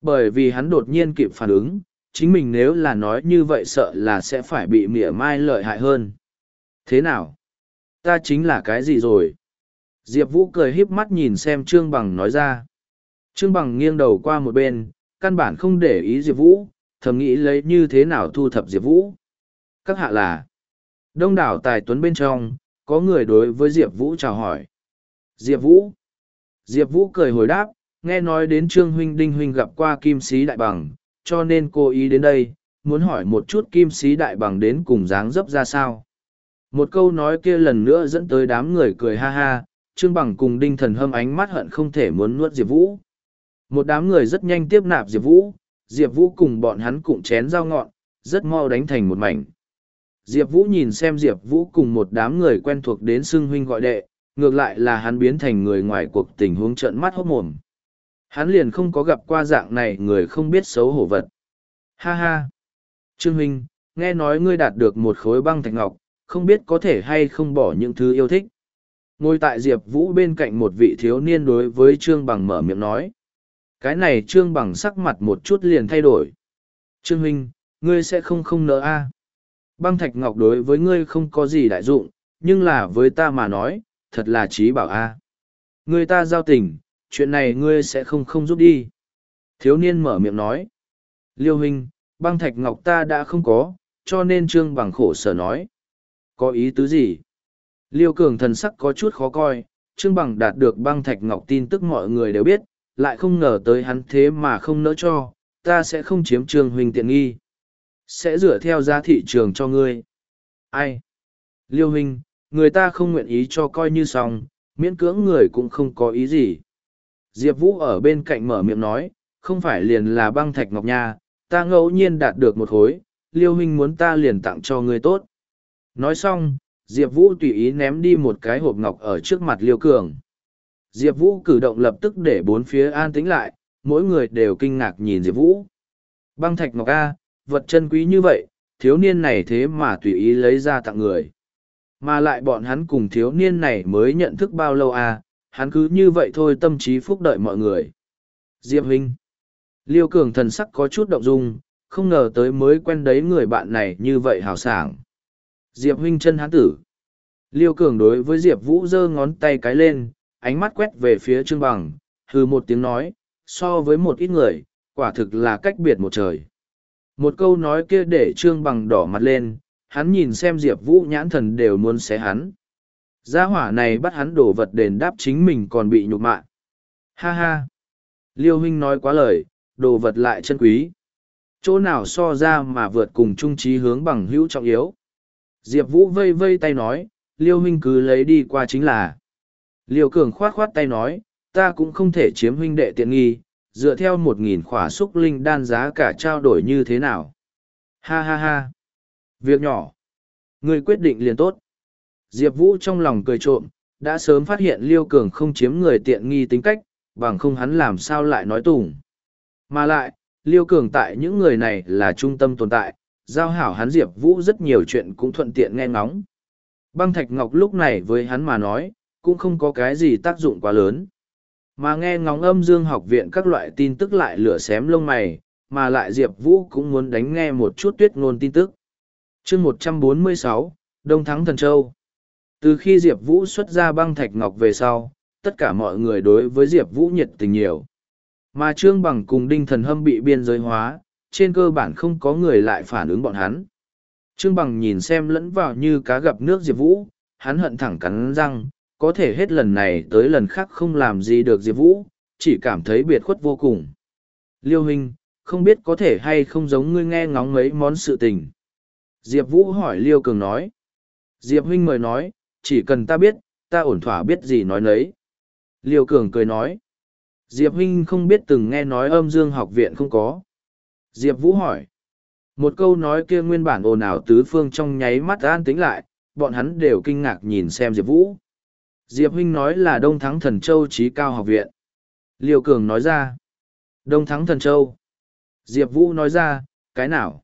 Bởi vì hắn đột nhiên kịp phản ứng, chính mình nếu là nói như vậy sợ là sẽ phải bị mỉa mai lợi hại hơn. Thế nào? Ta chính là cái gì rồi? Diệp Vũ cười híp mắt nhìn xem Trương Bằng nói ra. Trương Bằng nghiêng đầu qua một bên, căn bản không để ý Diệp Vũ, thầm nghĩ lấy như thế nào thu thập Diệp Vũ. Các hạ là Đông đảo tài tuấn bên trong, có người đối với Diệp Vũ chào hỏi. Diệp Vũ Diệp Vũ cười hồi đáp, nghe nói đến Trương Huynh Đinh Huynh gặp qua Kim Sĩ Đại Bằng, cho nên cô ý đến đây, muốn hỏi một chút Kim Sĩ Đại Bằng đến cùng dáng dấp ra sao. Một câu nói kia lần nữa dẫn tới đám người cười ha ha, Trương Bằng cùng Đinh Thần hâm ánh mắt hận không thể muốn nuốt Diệp Vũ. Một đám người rất nhanh tiếp nạp Diệp Vũ, Diệp Vũ cùng bọn hắn cụm chén dao ngọn, rất mau đánh thành một mảnh. Diệp Vũ nhìn xem Diệp Vũ cùng một đám người quen thuộc đến xưng huynh gọi đệ, ngược lại là hắn biến thành người ngoài cuộc tình huống trận mắt hốt mồm. Hắn liền không có gặp qua dạng này người không biết xấu hổ vật. Ha ha! Trương huynh, nghe nói ngươi đạt được một khối băng thạch ngọc, không biết có thể hay không bỏ những thứ yêu thích. Ngồi tại Diệp Vũ bên cạnh một vị thiếu niên đối với Trương Bằng mở miệng nói. Cái này Trương Bằng sắc mặt một chút liền thay đổi. Trương huynh, ngươi sẽ không không nỡ a Băng thạch ngọc đối với ngươi không có gì đại dụng, nhưng là với ta mà nói, thật là trí bảo a Ngươi ta giao tình, chuyện này ngươi sẽ không không giúp đi. Thiếu niên mở miệng nói. Liêu huynh, băng thạch ngọc ta đã không có, cho nên Trương Bằng khổ sở nói. Có ý tứ gì? Liêu cường thần sắc có chút khó coi, Trương Bằng đạt được băng thạch ngọc tin tức mọi người đều biết, lại không ngờ tới hắn thế mà không nỡ cho, ta sẽ không chiếm trường huynh tiện nghi. Sẽ dựa theo giá thị trường cho ngươi. Ai? Liêu huynh, người ta không nguyện ý cho coi như xong, miễn cưỡng người cũng không có ý gì. Diệp Vũ ở bên cạnh mở miệng nói, không phải liền là băng thạch ngọc nha, ta ngẫu nhiên đạt được một khối, liêu huynh muốn ta liền tặng cho ngươi tốt. Nói xong, Diệp Vũ tùy ý ném đi một cái hộp ngọc ở trước mặt Liêu Cường. Diệp Vũ cử động lập tức để bốn phía an tĩnh lại, mỗi người đều kinh ngạc nhìn Diệp Vũ. Băng thạch ngọc A, vật chân quý như vậy, thiếu niên này thế mà tùy ý lấy ra tặng người. Mà lại bọn hắn cùng thiếu niên này mới nhận thức bao lâu A, hắn cứ như vậy thôi tâm trí phúc đợi mọi người. Diệp Hinh, Liêu Cường thần sắc có chút động dung, không ngờ tới mới quen đấy người bạn này như vậy hào sảng. Diệp huynh chân hán tử. Liêu cường đối với Diệp Vũ giơ ngón tay cái lên, ánh mắt quét về phía Trương Bằng, hừ một tiếng nói, so với một ít người, quả thực là cách biệt một trời. Một câu nói kia để Trương Bằng đỏ mặt lên, hắn nhìn xem Diệp Vũ nhãn thần đều muốn xé hắn. Gia hỏa này bắt hắn đổ vật đền đáp chính mình còn bị nhục mạ. Ha ha! Liêu huynh nói quá lời, đồ vật lại chân quý. Chỗ nào so ra mà vượt cùng trung trí hướng bằng hữu trọng yếu, Diệp Vũ vây vây tay nói, Liêu huynh cứ lấy đi qua chính là. Liêu Cường khoát khoát tay nói, ta cũng không thể chiếm huynh đệ tiện nghi, dựa theo một nghìn khỏa xúc linh đan giá cả trao đổi như thế nào. Ha ha ha. Việc nhỏ. Người quyết định liền tốt. Diệp Vũ trong lòng cười trộm, đã sớm phát hiện Liêu Cường không chiếm người tiện nghi tính cách, bằng không hắn làm sao lại nói tùng. Mà lại, Liêu Cường tại những người này là trung tâm tồn tại, giao hảo hắn Diệp Vũ rất nhiều chuyện cũng thuận tiện nghe ngóng. Băng Thạch Ngọc lúc này với hắn mà nói, cũng không có cái gì tác dụng quá lớn. Mà nghe ngóng âm dương học viện các loại tin tức lại lửa xém lông mày, mà lại Diệp Vũ cũng muốn đánh nghe một chút tuyết ngôn tin tức. chương một trăm bốn mươi sáu Đông Thắng Thần Châu Từ khi Diệp Vũ xuất ra băng Thạch Ngọc về sau, tất cả mọi người đối với Diệp Vũ nhiệt tình nhiều. Mà Trương Bằng cùng Đinh Thần Hâm bị biên giới hóa, trên cơ bản không có người lại phản ứng bọn hắn. Trương Bằng nhìn xem lẫn vào như cá gặp nước Diệp Vũ, hắn hận thẳng cắn răng, có thể hết lần này tới lần khác không làm gì được Diệp Vũ, chỉ cảm thấy biệt khuất vô cùng. Liêu hình không biết có thể hay không giống ngươi nghe ngóng mấy món sự tình. Diệp Vũ hỏi Liêu Cường nói. Diệp Huynh mời nói, chỉ cần ta biết, ta ổn thỏa biết gì nói nấy. Liêu Cường cười nói. Diệp Huynh không biết từng nghe nói âm dương học viện không có. Diệp Vũ hỏi. Một câu nói kia nguyên bản ồn ào tứ phương trong nháy mắt an tính lại, bọn hắn đều kinh ngạc nhìn xem Diệp Vũ. Diệp Huynh nói là Đông Thắng Thần Châu trí cao học viện. Liêu Cường nói ra. Đông Thắng Thần Châu. Diệp Vũ nói ra, cái nào?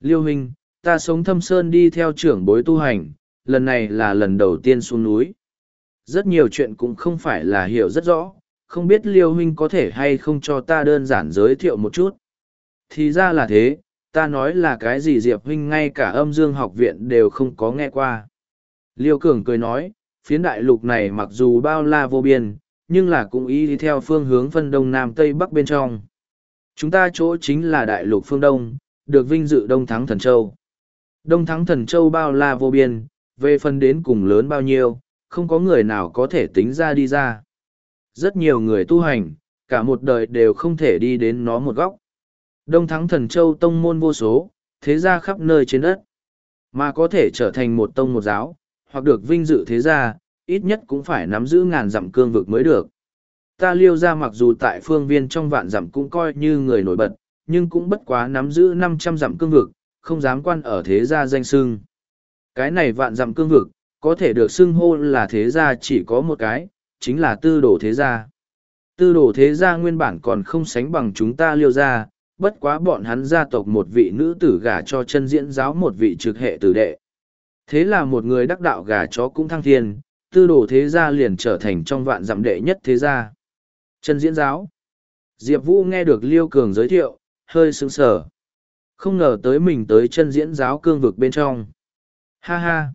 Liêu Huynh, ta sống thâm sơn đi theo trưởng bối tu hành, lần này là lần đầu tiên xuống núi. Rất nhiều chuyện cũng không phải là hiểu rất rõ, không biết Liêu Huynh có thể hay không cho ta đơn giản giới thiệu một chút. Thì ra là thế, ta nói là cái gì Diệp Huynh ngay cả âm dương học viện đều không có nghe qua. Liêu Cường cười nói, phiến đại lục này mặc dù bao la vô biên, nhưng là cũng ý đi theo phương hướng phân đông nam tây bắc bên trong. Chúng ta chỗ chính là đại lục phương đông, được vinh dự Đông Thắng Thần Châu. Đông Thắng Thần Châu bao la vô biên, về phần đến cùng lớn bao nhiêu, không có người nào có thể tính ra đi ra. Rất nhiều người tu hành, cả một đời đều không thể đi đến nó một góc. Đông Thắng Thần Châu tông môn vô số, thế ra khắp nơi trên đất. Mà có thể trở thành một tông một giáo, hoặc được vinh dự thế gia, ít nhất cũng phải nắm giữ ngàn dặm cương vực mới được. Ta liêu ra mặc dù tại phương viên trong vạn dặm cũng coi như người nổi bật, nhưng cũng bất quá nắm giữ năm trăm dặm cương vực, không dám quan ở thế gia danh sưng. Cái này vạn dặm cương vực, có thể được xưng hô là thế gia chỉ có một cái, chính là tư đồ thế gia. Tư đồ thế gia nguyên bản còn không sánh bằng chúng ta liêu ra, bất quá bọn hắn gia tộc một vị nữ tử gả cho chân diễn giáo một vị trực hệ tử đệ. Thế là một người đắc đạo gà chó cũng thăng thiên, tư đồ thế gia liền trở thành trong vạn dặm đệ nhất thế gia. Trần diễn giáo. Diệp Vũ nghe được Liêu Cường giới thiệu, hơi sững sờ. Không ngờ tới mình tới chân diễn giáo cương vực bên trong. Ha ha!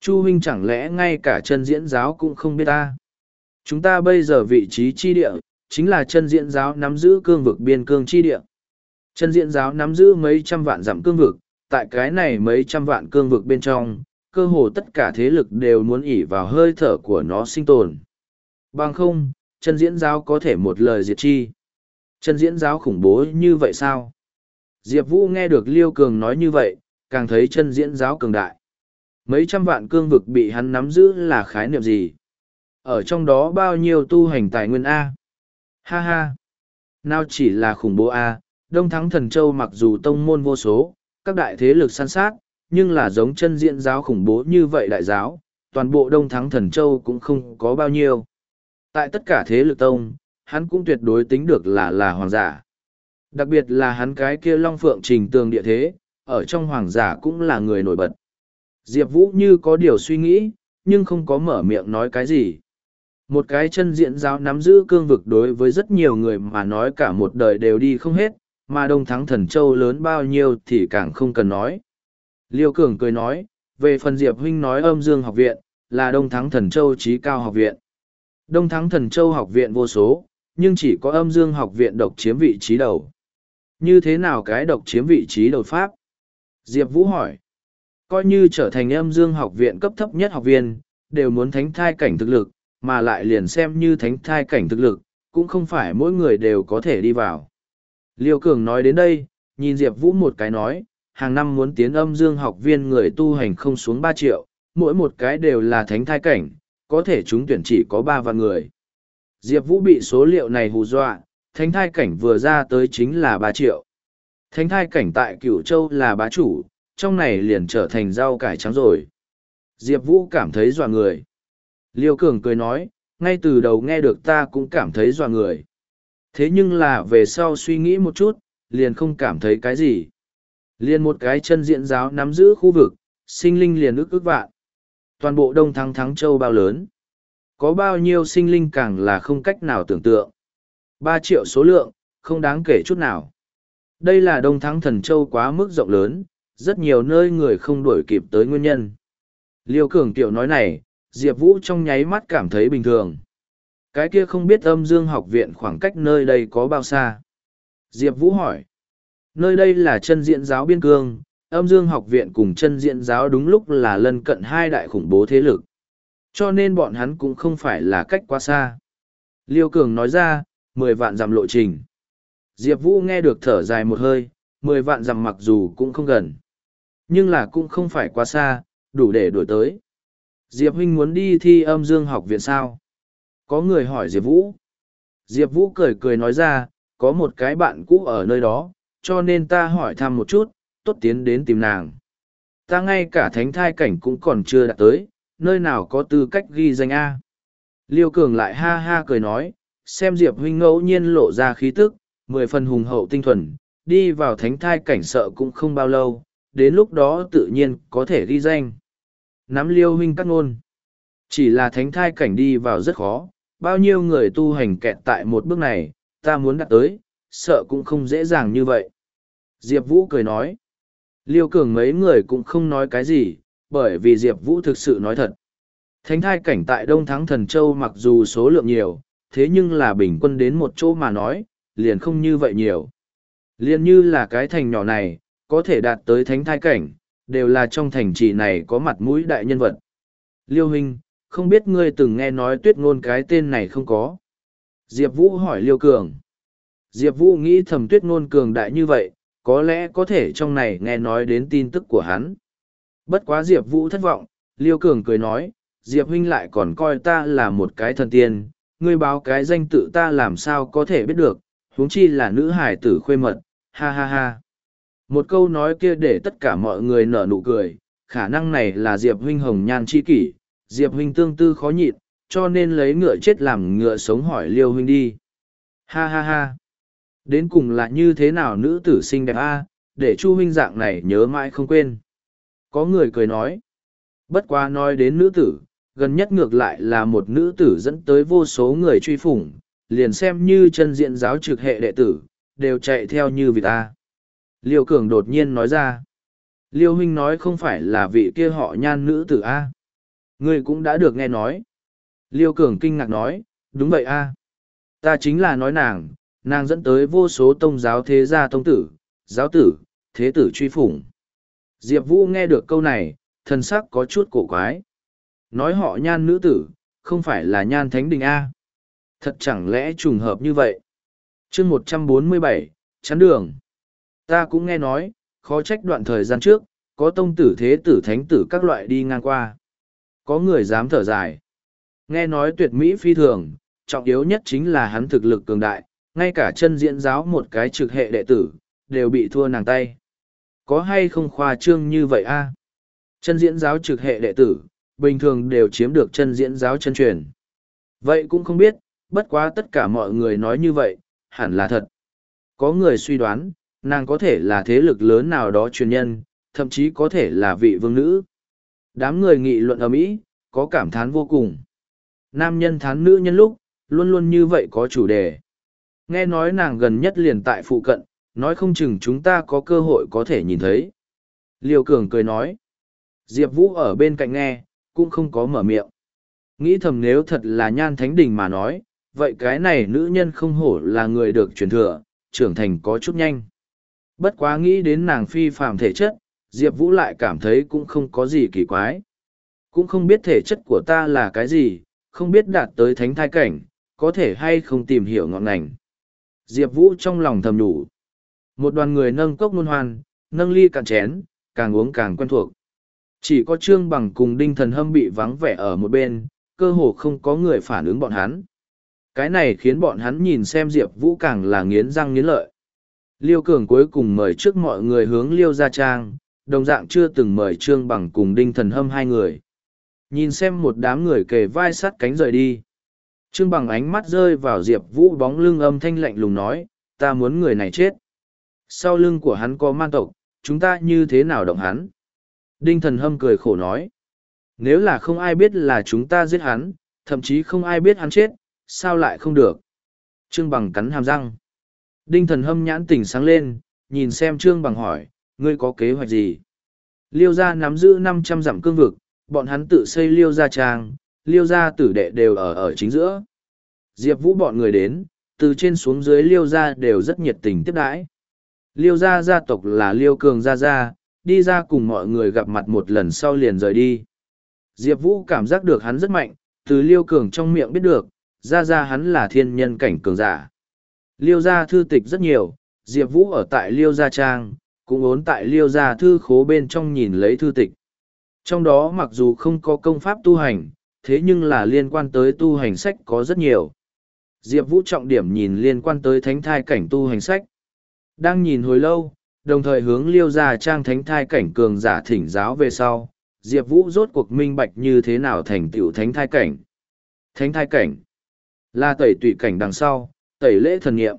Chu huynh chẳng lẽ ngay cả chân diễn giáo cũng không biết ta. Chúng ta bây giờ vị trí chi địa, chính là chân diễn giáo nắm giữ cương vực biên cương chi địa. Chân diễn giáo nắm giữ mấy trăm vạn dặm cương vực, tại cái này mấy trăm vạn cương vực bên trong, cơ hồ tất cả thế lực đều muốn ỉ vào hơi thở của nó sinh tồn. Bằng không, chân diễn giáo có thể một lời diệt chi. Chân diễn giáo khủng bố như vậy sao? Diệp Vũ nghe được Liêu Cường nói như vậy, càng thấy chân diễn giáo cường đại. Mấy trăm vạn cương vực bị hắn nắm giữ là khái niệm gì? Ở trong đó bao nhiêu tu hành tài nguyên A? Ha ha! Nào chỉ là khủng bố A, Đông Thắng Thần Châu mặc dù tông môn vô số, các đại thế lực săn sát, nhưng là giống chân diện giáo khủng bố như vậy đại giáo, toàn bộ Đông Thắng Thần Châu cũng không có bao nhiêu. Tại tất cả thế lực tông, hắn cũng tuyệt đối tính được là là hoàng giả. Đặc biệt là hắn cái kia long phượng trình tường địa thế, ở trong hoàng giả cũng là người nổi bật. Diệp Vũ như có điều suy nghĩ, nhưng không có mở miệng nói cái gì. Một cái chân diện giáo nắm giữ cương vực đối với rất nhiều người mà nói cả một đời đều đi không hết, mà đông thắng thần châu lớn bao nhiêu thì càng không cần nói. Liêu Cường cười nói, về phần Diệp Huynh nói âm dương học viện, là đông thắng thần châu trí cao học viện. Đông thắng thần châu học viện vô số, nhưng chỉ có âm dương học viện độc chiếm vị trí đầu. Như thế nào cái độc chiếm vị trí đầu Pháp? Diệp Vũ hỏi. Coi như trở thành âm dương học viện cấp thấp nhất học viên, đều muốn thánh thai cảnh thực lực, mà lại liền xem như thánh thai cảnh thực lực, cũng không phải mỗi người đều có thể đi vào. Liêu Cường nói đến đây, nhìn Diệp Vũ một cái nói, hàng năm muốn tiến âm dương học viên người tu hành không xuống ba triệu, mỗi một cái đều là thánh thai cảnh, có thể chúng tuyển chỉ có ba vạn người. Diệp Vũ bị số liệu này hù dọa, thánh thai cảnh vừa ra tới chính là ba triệu. Thánh thai cảnh tại Cửu Châu là bá chủ, trong này liền trở thành rau cải trắng rồi. Diệp Vũ cảm thấy dọa người. Liêu Cường cười nói, ngay từ đầu nghe được ta cũng cảm thấy dọa người. Thế nhưng là về sau suy nghĩ một chút, liền không cảm thấy cái gì. Liền một cái chân diện giáo nắm giữ khu vực, sinh linh liền ức ức vạn. Toàn bộ đông thắng thắng châu bao lớn. Có bao nhiêu sinh linh càng là không cách nào tưởng tượng. Ba triệu số lượng, không đáng kể chút nào. Đây là đông thắng thần châu quá mức rộng lớn, rất nhiều nơi người không đuổi kịp tới nguyên nhân. Liêu cường tiểu nói này, Diệp Vũ trong nháy mắt cảm thấy bình thường. Cái kia không biết âm dương học viện khoảng cách nơi đây có bao xa. Diệp Vũ hỏi. Nơi đây là chân diện giáo biên cương, âm dương học viện cùng chân diện giáo đúng lúc là lân cận hai đại khủng bố thế lực. Cho nên bọn hắn cũng không phải là cách quá xa. Liêu Cường nói ra, mười vạn dặm lộ trình. Diệp Vũ nghe được thở dài một hơi, mười vạn dặm mặc dù cũng không gần. Nhưng là cũng không phải quá xa, đủ để đuổi tới. Diệp huynh muốn đi thi âm dương học viện sao? Có người hỏi Diệp Vũ. Diệp Vũ cười cười nói ra, có một cái bạn cũ ở nơi đó, cho nên ta hỏi thăm một chút, tốt tiến đến tìm nàng. Ta ngay cả thánh thai cảnh cũng còn chưa đạt tới, nơi nào có tư cách ghi danh A. Liêu Cường lại ha ha cười nói, xem Diệp huynh ngẫu nhiên lộ ra khí tức, mười phần hùng hậu tinh thuần, đi vào thánh thai cảnh sợ cũng không bao lâu, đến lúc đó tự nhiên có thể ghi danh. Nắm liêu huynh cắt ngôn. Chỉ là thánh thai cảnh đi vào rất khó, bao nhiêu người tu hành kẹt tại một bước này, ta muốn đạt tới, sợ cũng không dễ dàng như vậy. Diệp Vũ cười nói. Liêu cường mấy người cũng không nói cái gì, bởi vì Diệp Vũ thực sự nói thật. Thánh thai cảnh tại Đông Thắng Thần Châu mặc dù số lượng nhiều, thế nhưng là bình quân đến một chỗ mà nói, liền không như vậy nhiều. Liền như là cái thành nhỏ này, có thể đạt tới thánh thai cảnh, đều là trong thành trì này có mặt mũi đại nhân vật. Liêu Hình, không biết ngươi từng nghe nói tuyết ngôn cái tên này không có. Diệp Vũ hỏi Liêu Cường. Diệp Vũ nghĩ thầm tuyết ngôn cường đại như vậy, có lẽ có thể trong này nghe nói đến tin tức của hắn. Bất quá Diệp Vũ thất vọng, Liêu Cường cười nói, Diệp huynh lại còn coi ta là một cái thần tiên, ngươi báo cái danh tự ta làm sao có thể biết được, huống chi là nữ hải tử khuê mật, ha ha ha. Một câu nói kia để tất cả mọi người nở nụ cười, khả năng này là Diệp huynh hồng nhan chi kỷ, Diệp huynh tương tư khó nhịn, cho nên lấy ngựa chết làm ngựa sống hỏi Liêu huynh đi. Ha ha ha. Đến cùng là như thế nào nữ tử xinh đẹp a để Chu huynh dạng này nhớ mãi không quên. Có người cười nói. Bất quá nói đến nữ tử, gần nhất ngược lại là một nữ tử dẫn tới vô số người truy phủng, liền xem như chân diện giáo trực hệ đệ tử, đều chạy theo như vị ta. Liêu Cường đột nhiên nói ra. Liêu Huynh nói không phải là vị kia họ nhan nữ tử A. Ngươi cũng đã được nghe nói. Liêu Cường kinh ngạc nói, đúng vậy A. Ta chính là nói nàng, nàng dẫn tới vô số tông giáo thế gia tông tử, giáo tử, thế tử truy phủng. Diệp Vũ nghe được câu này, thân sắc có chút cổ quái. Nói họ nhan nữ tử, không phải là nhan thánh đình A. Thật chẳng lẽ trùng hợp như vậy? chương một trăm bốn mươi bảy chắn đường. Ta cũng nghe nói, khó trách đoạn thời gian trước, có tông tử thế tử thánh tử các loại đi ngang qua. Có người dám thở dài. Nghe nói tuyệt mỹ phi thường, trọng yếu nhất chính là hắn thực lực cường đại, ngay cả chân diễn giáo một cái trực hệ đệ tử, đều bị thua nàng tay. Có hay không khoa trương như vậy a Chân diễn giáo trực hệ đệ tử, bình thường đều chiếm được chân diễn giáo chân truyền. Vậy cũng không biết, bất quá tất cả mọi người nói như vậy, hẳn là thật. Có người suy đoán, nàng có thể là thế lực lớn nào đó truyền nhân, thậm chí có thể là vị vương nữ. Đám người nghị luận ở Mỹ, có cảm thán vô cùng. Nam nhân thán nữ nhân lúc, luôn luôn như vậy có chủ đề. Nghe nói nàng gần nhất liền tại phụ cận, nói không chừng chúng ta có cơ hội có thể nhìn thấy. Liêu Cường cười nói. Diệp Vũ ở bên cạnh nghe, cũng không có mở miệng. Nghĩ thầm nếu thật là nhan thánh đình mà nói, vậy cái này nữ nhân không hổ là người được truyền thừa, trưởng thành có chút nhanh. Bất quá nghĩ đến nàng phi phàm thể chất, Diệp Vũ lại cảm thấy cũng không có gì kỳ quái. Cũng không biết thể chất của ta là cái gì, không biết đạt tới thánh thai cảnh, có thể hay không tìm hiểu ngọn ngành. Diệp Vũ trong lòng thầm đủ. Một đoàn người nâng cốc nôn hoan, nâng ly cạn chén, càng uống càng quen thuộc. Chỉ có Trương Bằng cùng Đinh Thần Hâm bị vắng vẻ ở một bên, cơ hồ không có người phản ứng bọn hắn. Cái này khiến bọn hắn nhìn xem Diệp Vũ càng là nghiến răng nghiến lợi. Liêu Cường cuối cùng mời trước mọi người hướng Liêu Gia Trang, đồng dạng chưa từng mời Trương Bằng cùng Đinh Thần Hâm hai người. Nhìn xem một đám người kề vai sát cánh rời đi. Trương Bằng ánh mắt rơi vào Diệp Vũ bóng lưng âm thanh lạnh lùng nói, ta muốn người này chết. Sau lưng của hắn có man tộc, chúng ta như thế nào động hắn? Đinh Thần Hâm cười khổ nói, nếu là không ai biết là chúng ta giết hắn, thậm chí không ai biết hắn chết, sao lại không được? Trương Bằng cắn hàm răng. Đinh Thần Hâm nhãn tỉnh sáng lên, nhìn xem Trương Bằng hỏi, ngươi có kế hoạch gì? Liêu gia nắm giữ năm trăm dặm cương vực, bọn hắn tự xây liêu gia trang, liêu gia tử đệ đều ở ở chính giữa. Diệp Vũ bọn người đến, từ trên xuống dưới liêu gia đều rất nhiệt tình tiếp đãi. Liêu gia gia tộc là liêu cường gia gia, đi ra cùng mọi người gặp mặt một lần sau liền rời đi. Diệp Vũ cảm giác được hắn rất mạnh, từ liêu cường trong miệng biết được, gia gia hắn là thiên nhân cảnh cường giả. Liêu gia thư tịch rất nhiều, Diệp Vũ ở tại Liêu gia trang, cũng ốn tại Liêu gia thư khố bên trong nhìn lấy thư tịch. Trong đó mặc dù không có công pháp tu hành, thế nhưng là liên quan tới tu hành sách có rất nhiều. Diệp Vũ trọng điểm nhìn liên quan tới thánh thai cảnh tu hành sách. Đang nhìn hồi lâu, đồng thời hướng liêu ra trang thánh thai cảnh cường giả thỉnh giáo về sau, Diệp Vũ rốt cuộc minh bạch như thế nào thành tựu thánh thai cảnh. Thánh thai cảnh là tẩy tụy cảnh đằng sau, tẩy lễ thần nghiệm.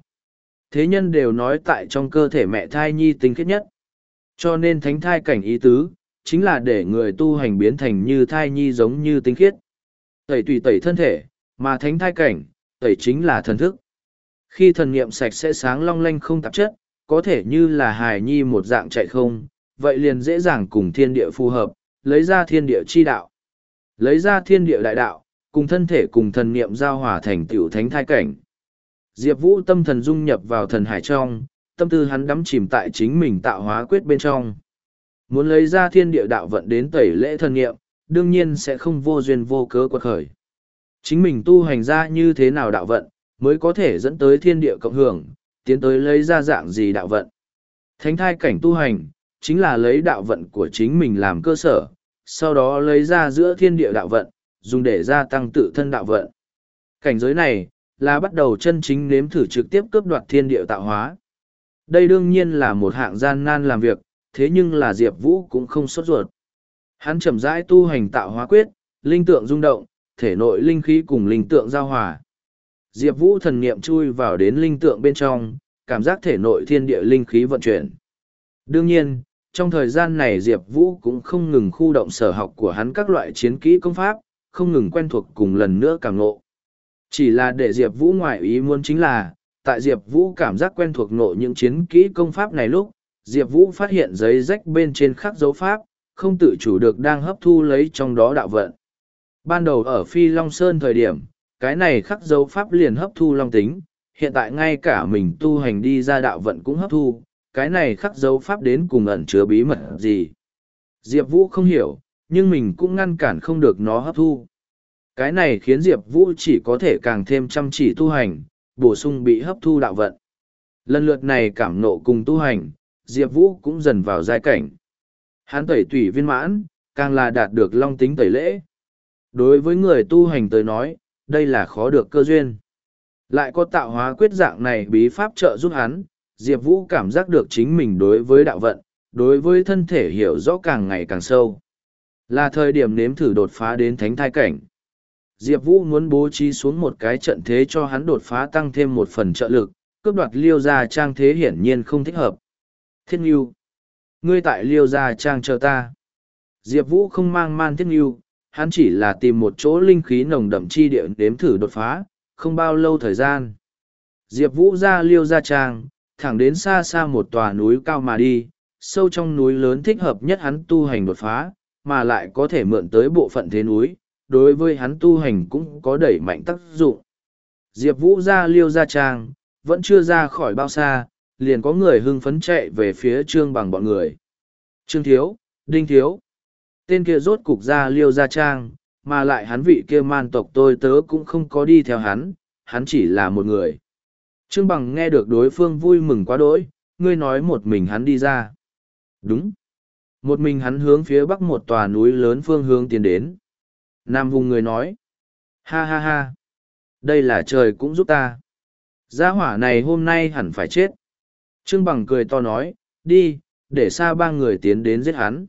Thế nhân đều nói tại trong cơ thể mẹ thai nhi tinh khiết nhất. Cho nên thánh thai cảnh ý tứ, chính là để người tu hành biến thành như thai nhi giống như tinh khiết. Tẩy tùy tẩy thân thể, mà thánh thai cảnh, tẩy chính là thần thức. Khi thần nghiệm sạch sẽ sáng long lanh không tạp chất, có thể như là hài nhi một dạng chạy không, vậy liền dễ dàng cùng thiên địa phù hợp, lấy ra thiên địa chi đạo. Lấy ra thiên địa đại đạo, cùng thân thể cùng thần niệm giao hòa thành tiểu thánh thai cảnh. Diệp Vũ tâm thần dung nhập vào thần hải trong, tâm tư hắn đắm chìm tại chính mình tạo hóa quyết bên trong. Muốn lấy ra thiên địa đạo vận đến tẩy lễ thần nghiệm, đương nhiên sẽ không vô duyên vô cớ quật khởi. Chính mình tu hành ra như thế nào đạo vận, mới có thể dẫn tới thiên địa cộng hưởng, tiến tới lấy ra dạng gì đạo vận. Thánh thai cảnh tu hành, chính là lấy đạo vận của chính mình làm cơ sở, sau đó lấy ra giữa thiên địa đạo vận, dùng để gia tăng tự thân đạo vận. Cảnh giới này, là bắt đầu chân chính nếm thử trực tiếp cướp đoạt thiên địa tạo hóa. Đây đương nhiên là một hạng gian nan làm việc, thế nhưng là Diệp Vũ cũng không sốt ruột. Hắn chậm rãi tu hành tạo hóa quyết, linh tượng rung động, thể nội linh khí cùng linh tượng giao hòa. Diệp Vũ thần niệm chui vào đến linh tượng bên trong, cảm giác thể nội thiên địa linh khí vận chuyển. Đương nhiên, trong thời gian này Diệp Vũ cũng không ngừng khu động sở học của hắn các loại chiến kỹ công pháp, không ngừng quen thuộc cùng lần nữa càng ngộ. Chỉ là để Diệp Vũ ngoại ý muốn chính là, tại Diệp Vũ cảm giác quen thuộc nộ những chiến kỹ công pháp này lúc, Diệp Vũ phát hiện giấy rách bên trên khắc dấu pháp, không tự chủ được đang hấp thu lấy trong đó đạo vận. Ban đầu ở Phi Long Sơn thời điểm, cái này khắc dấu pháp liền hấp thu long tính, hiện tại ngay cả mình tu hành đi ra đạo vận cũng hấp thu, cái này khắc dấu pháp đến cùng ẩn chứa bí mật gì. Diệp Vũ không hiểu, nhưng mình cũng ngăn cản không được nó hấp thu. Cái này khiến Diệp Vũ chỉ có thể càng thêm chăm chỉ tu hành, bổ sung bị hấp thu đạo vận. Lần lượt này cảm nộ cùng tu hành, Diệp Vũ cũng dần vào giai cảnh. Hán tẩy tủy viên mãn, càng là đạt được long tính tẩy lễ. Đối với người tu hành tới nói, đây là khó được cơ duyên. Lại có tạo hóa quyết dạng này bí pháp trợ giúp hắn, Diệp Vũ cảm giác được chính mình đối với đạo vận, đối với thân thể hiểu rõ càng ngày càng sâu. Là thời điểm nếm thử đột phá đến thánh thai cảnh. Diệp Vũ muốn bố trí xuống một cái trận thế cho hắn đột phá tăng thêm một phần trợ lực, cướp đoạt liêu Gia trang thế hiển nhiên không thích hợp. Thiên Nghiêu. Ngươi tại liêu Gia trang chờ ta. Diệp Vũ không mang man Thiên Nghiêu, hắn chỉ là tìm một chỗ linh khí nồng đậm chi địa đếm thử đột phá, không bao lâu thời gian. Diệp Vũ ra liêu Gia trang, thẳng đến xa xa một tòa núi cao mà đi, sâu trong núi lớn thích hợp nhất hắn tu hành đột phá, mà lại có thể mượn tới bộ phận thế núi, đối với hắn tu hành cũng có đẩy mạnh tác dụng. Diệp Vũ ra liêu ra trang, vẫn chưa ra khỏi bao xa, liền có người hưng phấn chạy về phía trương bằng bọn người. Trương Thiếu, Đinh Thiếu. Tên kia rốt cục ra liêu ra trang, mà lại hắn vị kia man tộc tôi tớ cũng không có đi theo hắn, hắn chỉ là một người. Trương Bằng nghe được đối phương vui mừng quá đỗi, ngươi nói một mình hắn đi ra. Đúng. Một mình hắn hướng phía bắc một tòa núi lớn phương hướng tiến đến. Nam vùng người nói. Ha ha ha. Đây là trời cũng giúp ta. Gia hỏa này hôm nay hẳn phải chết. Trương Bằng cười to nói, đi, để xa ba người tiến đến giết hắn.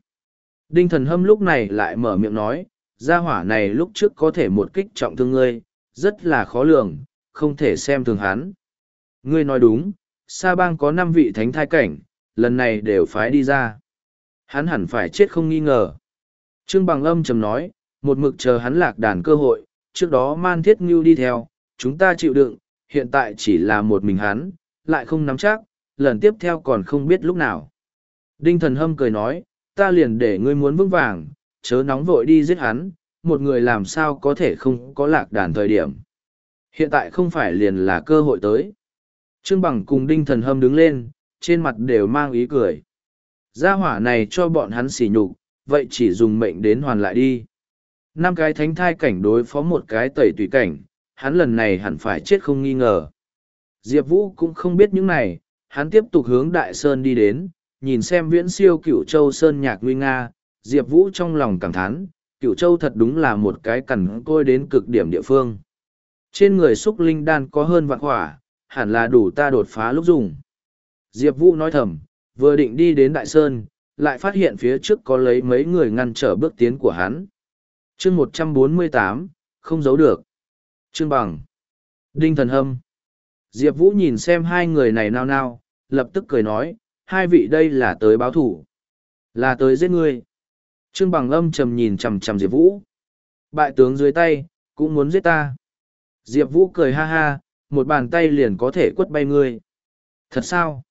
Đinh thần hâm lúc này lại mở miệng nói, gia hỏa này lúc trước có thể một kích trọng thương ngươi, rất là khó lường, không thể xem thường hắn. Ngươi nói đúng, Sa bang có năm vị thánh thai cảnh, lần này đều phái đi ra. Hắn hẳn phải chết không nghi ngờ. Trương Bằng âm trầm nói, một mực chờ hắn lạc đàn cơ hội, trước đó man thiết ngưu đi theo, chúng ta chịu đựng, hiện tại chỉ là một mình hắn, lại không nắm chắc, lần tiếp theo còn không biết lúc nào. Đinh thần hâm cười nói, ta liền để ngươi muốn vững vàng, chớ nóng vội đi giết hắn, một người làm sao có thể không có lạc đàn thời điểm. Hiện tại không phải liền là cơ hội tới. Trương Bằng cùng Đinh Thần Hâm đứng lên, trên mặt đều mang ý cười. Gia hỏa này cho bọn hắn xỉ nhục, vậy chỉ dùng mệnh đến hoàn lại đi. Năm cái thánh thai cảnh đối phó một cái tẩy tùy cảnh, hắn lần này hẳn phải chết không nghi ngờ. Diệp Vũ cũng không biết những này, hắn tiếp tục hướng Đại Sơn đi đến, nhìn xem viễn siêu Cựu châu Sơn nhạc nguy nga, Diệp Vũ trong lòng cảm thán, Cựu châu thật đúng là một cái cẩn côi đến cực điểm địa phương. Trên người xúc linh đan có hơn vạn hỏa, hẳn là đủ ta đột phá lúc dùng. Diệp Vũ nói thầm, vừa định đi đến Đại Sơn, lại phát hiện phía trước có lấy mấy người ngăn trở bước tiến của hắn chương một trăm bốn mươi tám không giấu được. Trương Bằng. Đinh Thần Hâm. Diệp Vũ nhìn xem hai người này nao nao, lập tức cười nói, hai vị đây là tới báo thủ. Là tới giết ngươi. Trương Bằng âm trầm nhìn chằm chằm Diệp Vũ. Bại tướng dưới tay, cũng muốn giết ta. Diệp Vũ cười ha ha, một bàn tay liền có thể quất bay ngươi. Thật sao?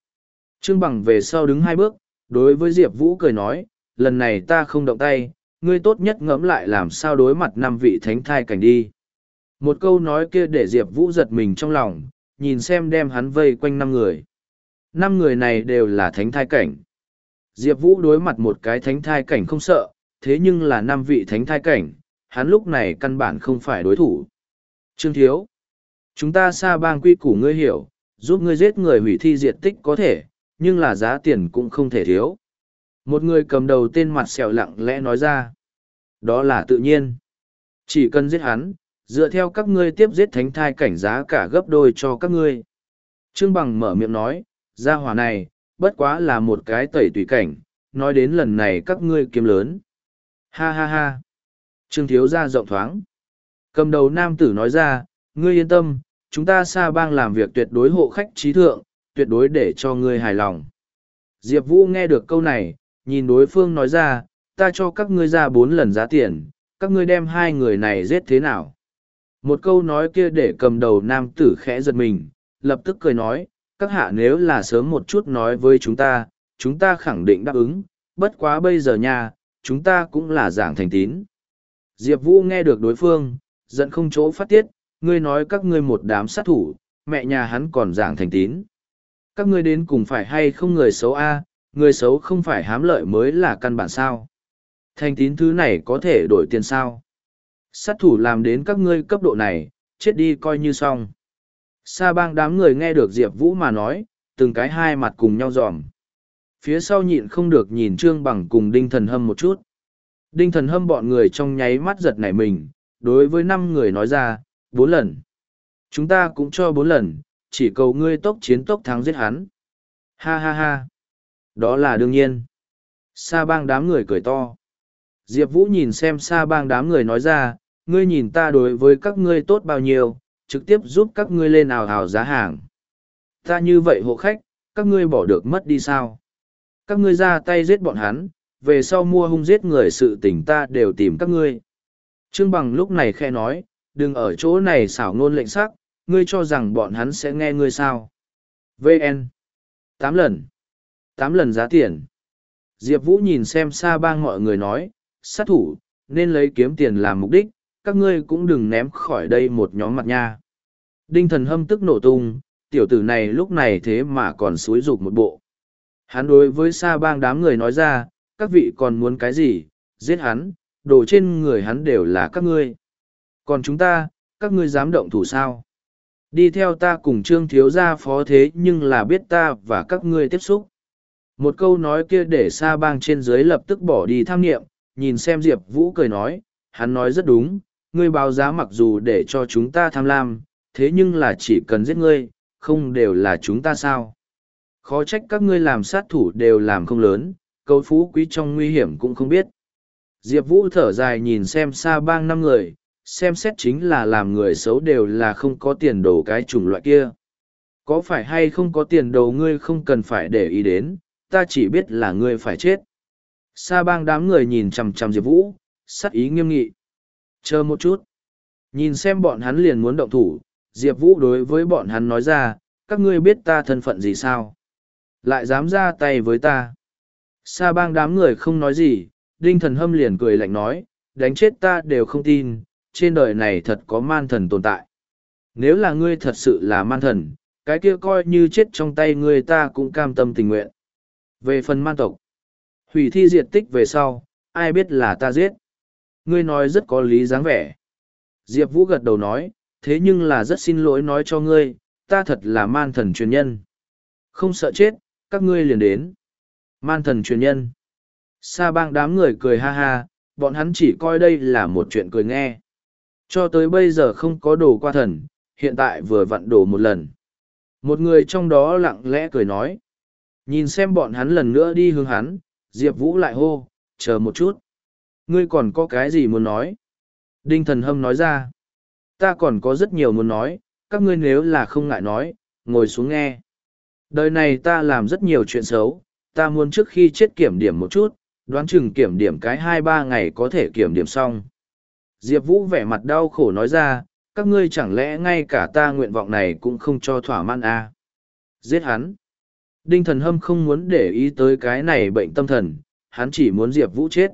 Trương Bằng về sau đứng hai bước, đối với Diệp Vũ cười nói, lần này ta không động tay, ngươi tốt nhất ngẫm lại làm sao đối mặt năm vị thánh thai cảnh đi. Một câu nói kia để Diệp Vũ giật mình trong lòng, nhìn xem đem hắn vây quanh năm người. Năm người này đều là thánh thai cảnh. Diệp Vũ đối mặt một cái thánh thai cảnh không sợ, thế nhưng là năm vị thánh thai cảnh, hắn lúc này căn bản không phải đối thủ. Trương Thiếu, chúng ta xa bang quy củ ngươi hiểu, giúp ngươi giết người hủy thi diện tích có thể, nhưng là giá tiền cũng không thể thiếu. Một người cầm đầu tên mặt sẹo lặng lẽ nói ra. Đó là tự nhiên. Chỉ cần giết hắn, dựa theo các ngươi tiếp giết thánh thai cảnh giá cả gấp đôi cho các ngươi. Trương Bằng mở miệng nói, gia hỏa này, bất quá là một cái tẩy tùy cảnh, nói đến lần này các ngươi kiếm lớn. Ha ha ha. Trương Thiếu ra rộng thoáng. Cầm đầu nam tử nói ra, ngươi yên tâm, chúng ta xa bang làm việc tuyệt đối hộ khách trí thượng, tuyệt đối để cho ngươi hài lòng. Diệp Vũ nghe được câu này, nhìn đối phương nói ra, ta cho các ngươi ra bốn lần giá tiền, các ngươi đem hai người này giết thế nào? Một câu nói kia để cầm đầu nam tử khẽ giật mình, lập tức cười nói, các hạ nếu là sớm một chút nói với chúng ta, chúng ta khẳng định đáp ứng, bất quá bây giờ nha, chúng ta cũng là giảng thành tín. Diệp Vũ nghe được đối phương, giận không chỗ phát tiết, ngươi nói các ngươi một đám sát thủ, mẹ nhà hắn còn giảng thành tín. Các ngươi đến cùng phải hay không người xấu a người xấu không phải hám lợi mới là căn bản sao. Thành tín thứ này có thể đổi tiền sao. Sát thủ làm đến các ngươi cấp độ này, chết đi coi như xong. Sa bang đám người nghe được Diệp Vũ mà nói, từng cái hai mặt cùng nhau dòm. Phía sau nhịn không được nhìn Trương Bằng cùng Đinh Thần Hâm một chút. Đinh Thần Hâm bọn người trong nháy mắt giật nảy mình, đối với năm người nói ra, bốn lần. Chúng ta cũng cho bốn lần, chỉ cầu ngươi tốc chiến tốc thắng giết hắn. Ha ha ha. Đó là đương nhiên. Sa bang đám người cười to. Diệp Vũ nhìn xem sa bang đám người nói ra, ngươi nhìn ta đối với các ngươi tốt bao nhiêu, trực tiếp giúp các ngươi lên ảo hào giá hàng. Ta như vậy hộ khách, các ngươi bỏ được mất đi sao? Các ngươi ra tay giết bọn hắn, về sau mua hung giết người sự tình ta đều tìm các ngươi. Trương Bằng lúc này khe nói, đừng ở chỗ này xảo ngôn lệnh sắc, ngươi cho rằng bọn hắn sẽ nghe ngươi sao. VN. Tám lần. Tám lần giá tiền. Diệp Vũ nhìn xem xa bang mọi người nói, sát thủ, nên lấy kiếm tiền làm mục đích, các ngươi cũng đừng ném khỏi đây một nhóm mặt nha. Đinh thần hâm tức nổ tung, tiểu tử này lúc này thế mà còn xúi dục một bộ. Hắn đối với sa bang đám người nói ra, các vị còn muốn cái gì, giết hắn, đồ trên người hắn đều là các ngươi. Còn chúng ta, các ngươi dám động thủ sao? Đi theo ta cùng trương thiếu gia phó thế nhưng là biết ta và các ngươi tiếp xúc. Một câu nói kia để sa bang trên dưới lập tức bỏ đi tham nghiệm, nhìn xem Diệp Vũ cười nói, hắn nói rất đúng, ngươi báo giá mặc dù để cho chúng ta tham lam, thế nhưng là chỉ cần giết ngươi, không đều là chúng ta sao. Khó trách các ngươi làm sát thủ đều làm không lớn, câu phú quý trong nguy hiểm cũng không biết. Diệp Vũ thở dài nhìn xem xa bang năm người, xem xét chính là làm người xấu đều là không có tiền đồ cái chủng loại kia. Có phải hay không có tiền đồ ngươi không cần phải để ý đến, ta chỉ biết là ngươi phải chết. Sa bang đám người nhìn chằm chằm Diệp Vũ, sắc ý nghiêm nghị. Chờ một chút. Nhìn xem bọn hắn liền muốn động thủ, Diệp Vũ đối với bọn hắn nói ra, các ngươi biết ta thân phận gì sao? Lại dám ra tay với ta. Sa bang đám người không nói gì, Đinh thần hâm liền cười lạnh nói, đánh chết ta đều không tin, trên đời này thật có man thần tồn tại. Nếu là ngươi thật sự là man thần, cái kia coi như chết trong tay ngươi ta cũng cam tâm tình nguyện. Về phần man tộc, hủy thi diệt tích về sau, ai biết là ta giết. Ngươi nói rất có lý dáng vẻ. Diệp Vũ gật đầu nói, thế nhưng là rất xin lỗi nói cho ngươi, ta thật là man thần truyền nhân. Không sợ chết, các ngươi liền đến. Man thần truyền nhân. Sa bang đám người cười ha ha, bọn hắn chỉ coi đây là một chuyện cười nghe. Cho tới bây giờ không có đồ qua thần, hiện tại vừa vặn đổ một lần. Một người trong đó lặng lẽ cười nói. Nhìn xem bọn hắn lần nữa đi hướng hắn, Diệp Vũ lại hô, chờ một chút. Ngươi còn có cái gì muốn nói? Đinh thần hâm nói ra. Ta còn có rất nhiều muốn nói, các ngươi nếu là không ngại nói, ngồi xuống nghe. Đời này ta làm rất nhiều chuyện xấu, ta muốn trước khi chết kiểm điểm một chút, đoán chừng kiểm điểm cái hai ba ngày có thể kiểm điểm xong. Diệp Vũ vẻ mặt đau khổ nói ra, các ngươi chẳng lẽ ngay cả ta nguyện vọng này cũng không cho thỏa mãn à? Giết hắn. Đinh thần hâm không muốn để ý tới cái này bệnh tâm thần, hắn chỉ muốn Diệp Vũ chết.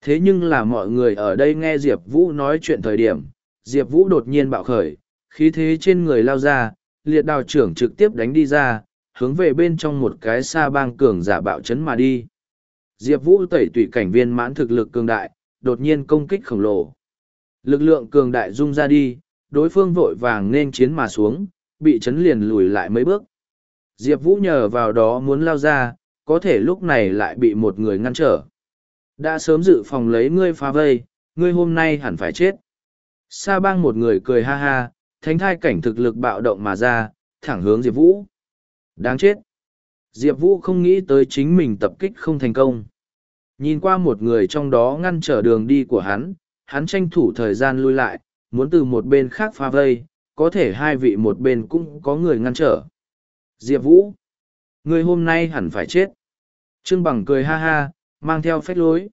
Thế nhưng là mọi người ở đây nghe Diệp Vũ nói chuyện thời điểm, Diệp Vũ đột nhiên bạo khởi, khí thế trên người lao ra, liệt đào trưởng trực tiếp đánh đi ra, hướng về bên trong một cái sa bang cường giả bạo chấn mà đi. Diệp Vũ tẩy tủy cảnh viên mãn thực lực cường đại, đột nhiên công kích khổng lồ. Lực lượng cường đại rung ra đi, đối phương vội vàng nên chiến mà xuống, bị chấn liền lùi lại mấy bước. Diệp Vũ nhờ vào đó muốn lao ra, có thể lúc này lại bị một người ngăn trở. Đã sớm dự phòng lấy ngươi phá vây, ngươi hôm nay hẳn phải chết. Sa bang một người cười ha ha, thánh thai cảnh thực lực bạo động mà ra, thẳng hướng Diệp Vũ. Đáng chết. Diệp Vũ không nghĩ tới chính mình tập kích không thành công. Nhìn qua một người trong đó ngăn trở đường đi của hắn, hắn tranh thủ thời gian lui lại, muốn từ một bên khác phá vây, có thể hai vị một bên cũng có người ngăn trở. Diệp Vũ, người hôm nay hẳn phải chết. Trương Bằng cười ha ha, mang theo phách lối.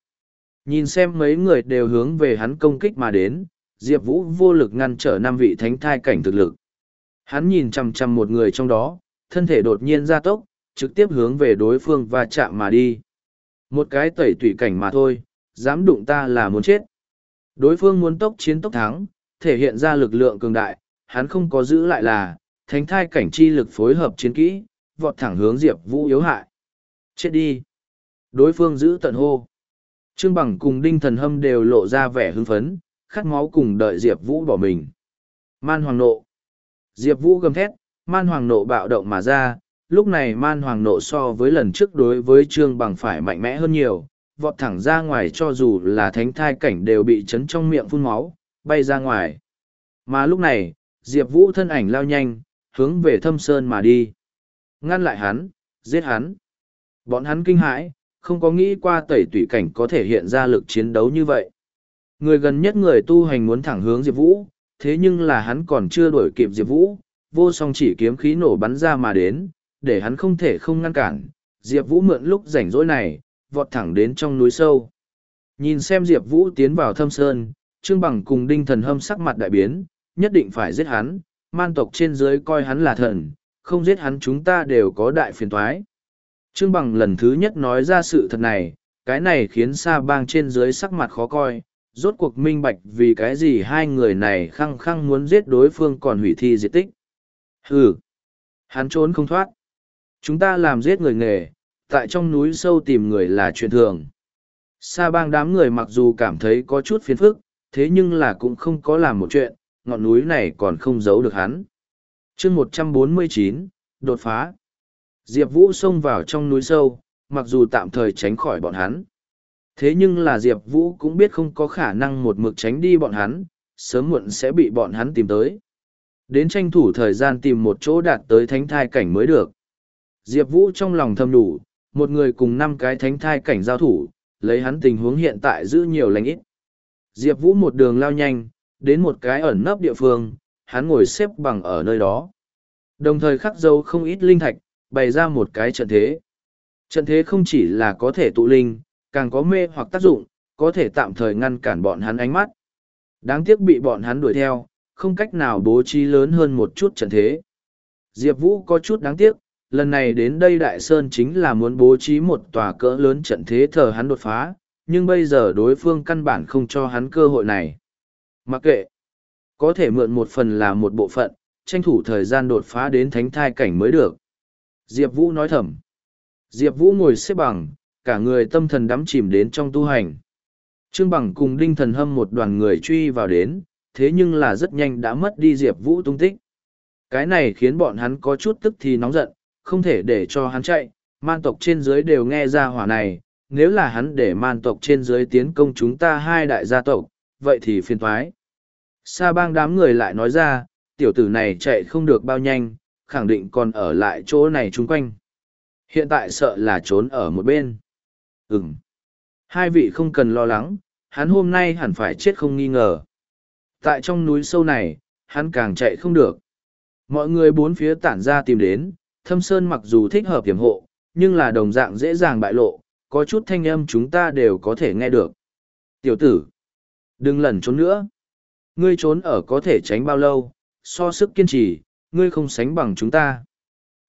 Nhìn xem mấy người đều hướng về hắn công kích mà đến, Diệp Vũ vô lực ngăn trở năm vị thánh thai cảnh thực lực. Hắn nhìn chằm chằm một người trong đó, thân thể đột nhiên ra tốc, trực tiếp hướng về đối phương và chạm mà đi. Một cái tẩy tủy cảnh mà thôi, dám đụng ta là muốn chết. Đối phương muốn tốc chiến tốc thắng, thể hiện ra lực lượng cường đại, hắn không có giữ lại là, thánh thai cảnh chi lực phối hợp chiến kỹ, vọt thẳng hướng Diệp Vũ yếu hại. Chết đi! Đối phương giữ tận hô. Trương Bằng cùng Đinh Thần Hâm đều lộ ra vẻ hưng phấn, khát máu cùng đợi Diệp Vũ bỏ mình. Man Hoàng Nộ Diệp Vũ gầm thét, Man Hoàng Nộ bạo động mà ra, lúc này Man Hoàng Nộ so với lần trước đối với Trương Bằng phải mạnh mẽ hơn nhiều, vọt thẳng ra ngoài cho dù là thánh thai cảnh đều bị chấn trong miệng phun máu, bay ra ngoài. Mà lúc này, Diệp Vũ thân ảnh lao nhanh, hướng về thâm sơn mà đi. Ngăn lại hắn, giết hắn. Bọn hắn kinh hãi, không có nghĩ qua tẩy tủy cảnh có thể hiện ra lực chiến đấu như vậy. Người gần nhất người tu hành muốn thẳng hướng Diệp Vũ, thế nhưng là hắn còn chưa đuổi kịp Diệp Vũ, vô song chỉ kiếm khí nổ bắn ra mà đến, để hắn không thể không ngăn cản. Diệp Vũ mượn lúc rảnh rỗi này, vọt thẳng đến trong núi sâu. Nhìn xem Diệp Vũ tiến vào thâm sơn, Trương Bằng cùng Đinh Thần Hâm sắc mặt đại biến, nhất định phải giết hắn, man tộc trên dưới coi hắn là thần, không giết hắn chúng ta đều có đại phiền toái. Trương Bằng lần thứ nhất nói ra sự thật này, cái này khiến Sa Bang trên dưới sắc mặt khó coi, rốt cuộc minh bạch vì cái gì hai người này khăng khăng muốn giết đối phương còn hủy thi diệt tích. Hừ, hắn trốn không thoát. Chúng ta làm giết người nghề, tại trong núi sâu tìm người là chuyện thường. Sa bang đám người mặc dù cảm thấy có chút phiền phức, thế nhưng là cũng không có làm một chuyện, ngọn núi này còn không giấu được hắn. chương một trăm bốn mươi chín đột phá. Diệp Vũ xông vào trong núi sâu, mặc dù tạm thời tránh khỏi bọn hắn. Thế nhưng là Diệp Vũ cũng biết không có khả năng một mực tránh đi bọn hắn, sớm muộn sẽ bị bọn hắn tìm tới. Đến tranh thủ thời gian tìm một chỗ đạt tới thánh thai cảnh mới được. Diệp Vũ trong lòng thầm đủ, một người cùng năm cái thánh thai cảnh giao thủ, lấy hắn tình huống hiện tại giữ nhiều lành ít. Diệp Vũ một đường lao nhanh, đến một cái ẩn nấp địa phương, hắn ngồi xếp bằng ở nơi đó. Đồng thời khắc dấu không ít linh thạch, bày ra một cái trận thế. Trận thế không chỉ là có thể tụ linh, càng có mê hoặc tác dụng, có thể tạm thời ngăn cản bọn hắn ánh mắt. Đáng tiếc bị bọn hắn đuổi theo, không cách nào bố trí lớn hơn một chút trận thế. Diệp Vũ có chút đáng tiếc, lần này đến đây Đại Sơn chính là muốn bố trí một tòa cỡ lớn trận thế thờ hắn đột phá, nhưng bây giờ đối phương căn bản không cho hắn cơ hội này. Mặc kệ, có thể mượn một phần là một bộ phận, tranh thủ thời gian đột phá đến thánh thai cảnh mới được. Diệp Vũ nói thầm. Diệp Vũ ngồi xếp bằng, cả người tâm thần đắm chìm đến trong tu hành. Trương Bằng cùng Đinh Thần Hâm một đoàn người truy vào đến, thế nhưng là rất nhanh đã mất đi Diệp Vũ tung tích. Cái này khiến bọn hắn có chút tức thì nóng giận, không thể để cho hắn chạy, man tộc trên dưới đều nghe ra hỏa này, nếu là hắn để man tộc trên dưới tiến công chúng ta hai đại gia tộc, vậy thì phiền thoái. Sa bang đám người lại nói ra, tiểu tử này chạy không được bao nhanh, khẳng định còn ở lại chỗ này chung quanh. Hiện tại sợ là trốn ở một bên. Ừm. Hai vị không cần lo lắng, hắn hôm nay hẳn phải chết không nghi ngờ. Tại trong núi sâu này, hắn càng chạy không được. Mọi người bốn phía tản ra tìm đến, thâm sơn mặc dù thích hợp tiềm hộ, nhưng là đồng dạng dễ dàng bại lộ, có chút thanh âm chúng ta đều có thể nghe được. Tiểu tử, đừng lẩn trốn nữa. Ngươi trốn ở có thể tránh bao lâu, so sức kiên trì, ngươi không sánh bằng chúng ta.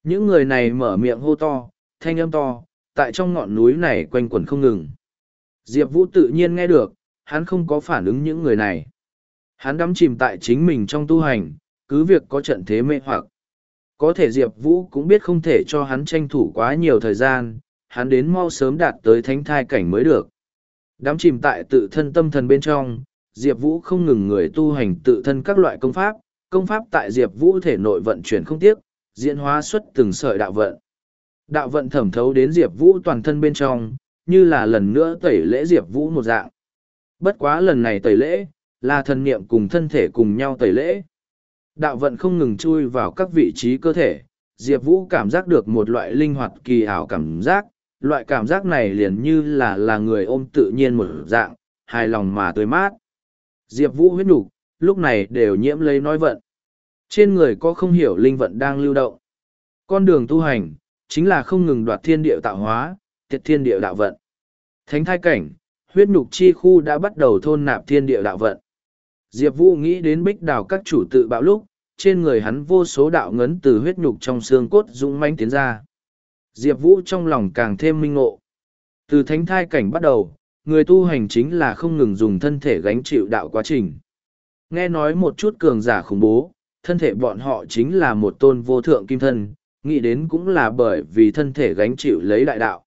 Những người này mở miệng hô to, thanh âm to, tại trong ngọn núi này quanh quẩn không ngừng. Diệp Vũ tự nhiên nghe được, hắn không có phản ứng những người này. Hắn đắm chìm tại chính mình trong tu hành, cứ việc có trận thế mê hoặc. Có thể Diệp Vũ cũng biết không thể cho hắn tranh thủ quá nhiều thời gian, hắn đến mau sớm đạt tới thánh thai cảnh mới được. Đắm chìm tại tự thân tâm thần bên trong, Diệp Vũ không ngừng người tu hành tự thân các loại công pháp, công pháp tại Diệp Vũ thể nội vận chuyển không tiếc, diễn hóa xuất từng sợi đạo vận. Đạo vận thẩm thấu đến Diệp Vũ toàn thân bên trong, như là lần nữa tẩy lễ Diệp Vũ một dạng. Bất quá lần này tẩy lễ, là thần niệm cùng thân thể cùng nhau tẩy lễ. Đạo vận không ngừng chui vào các vị trí cơ thể, Diệp Vũ cảm giác được một loại linh hoạt kỳ ảo cảm giác, loại cảm giác này liền như là là người ôm tự nhiên một dạng, hài lòng mà tươi mát. Diệp Vũ huyết nhục lúc này đều nhiễm lấy nói vận. Trên người có không hiểu linh vận đang lưu động. Con đường tu hành, chính là không ngừng đoạt thiên địa tạo hóa, tiệt thiên địa đạo vận. Thánh thai cảnh, huyết nhục chi khu đã bắt đầu thôn nạp thiên địa đạo vận. Diệp Vũ nghĩ đến bích đào các chủ tự bạo lúc, trên người hắn vô số đạo ngấn từ huyết nhục trong xương cốt dũng manh tiến ra. Diệp Vũ trong lòng càng thêm minh ngộ. Từ thánh thai cảnh bắt đầu, người tu hành chính là không ngừng dùng thân thể gánh chịu đạo quá trình. Nghe nói một chút cường giả khủng bố, thân thể bọn họ chính là một tôn vô thượng kim thân, nghĩ đến cũng là bởi vì thân thể gánh chịu lấy đại đạo.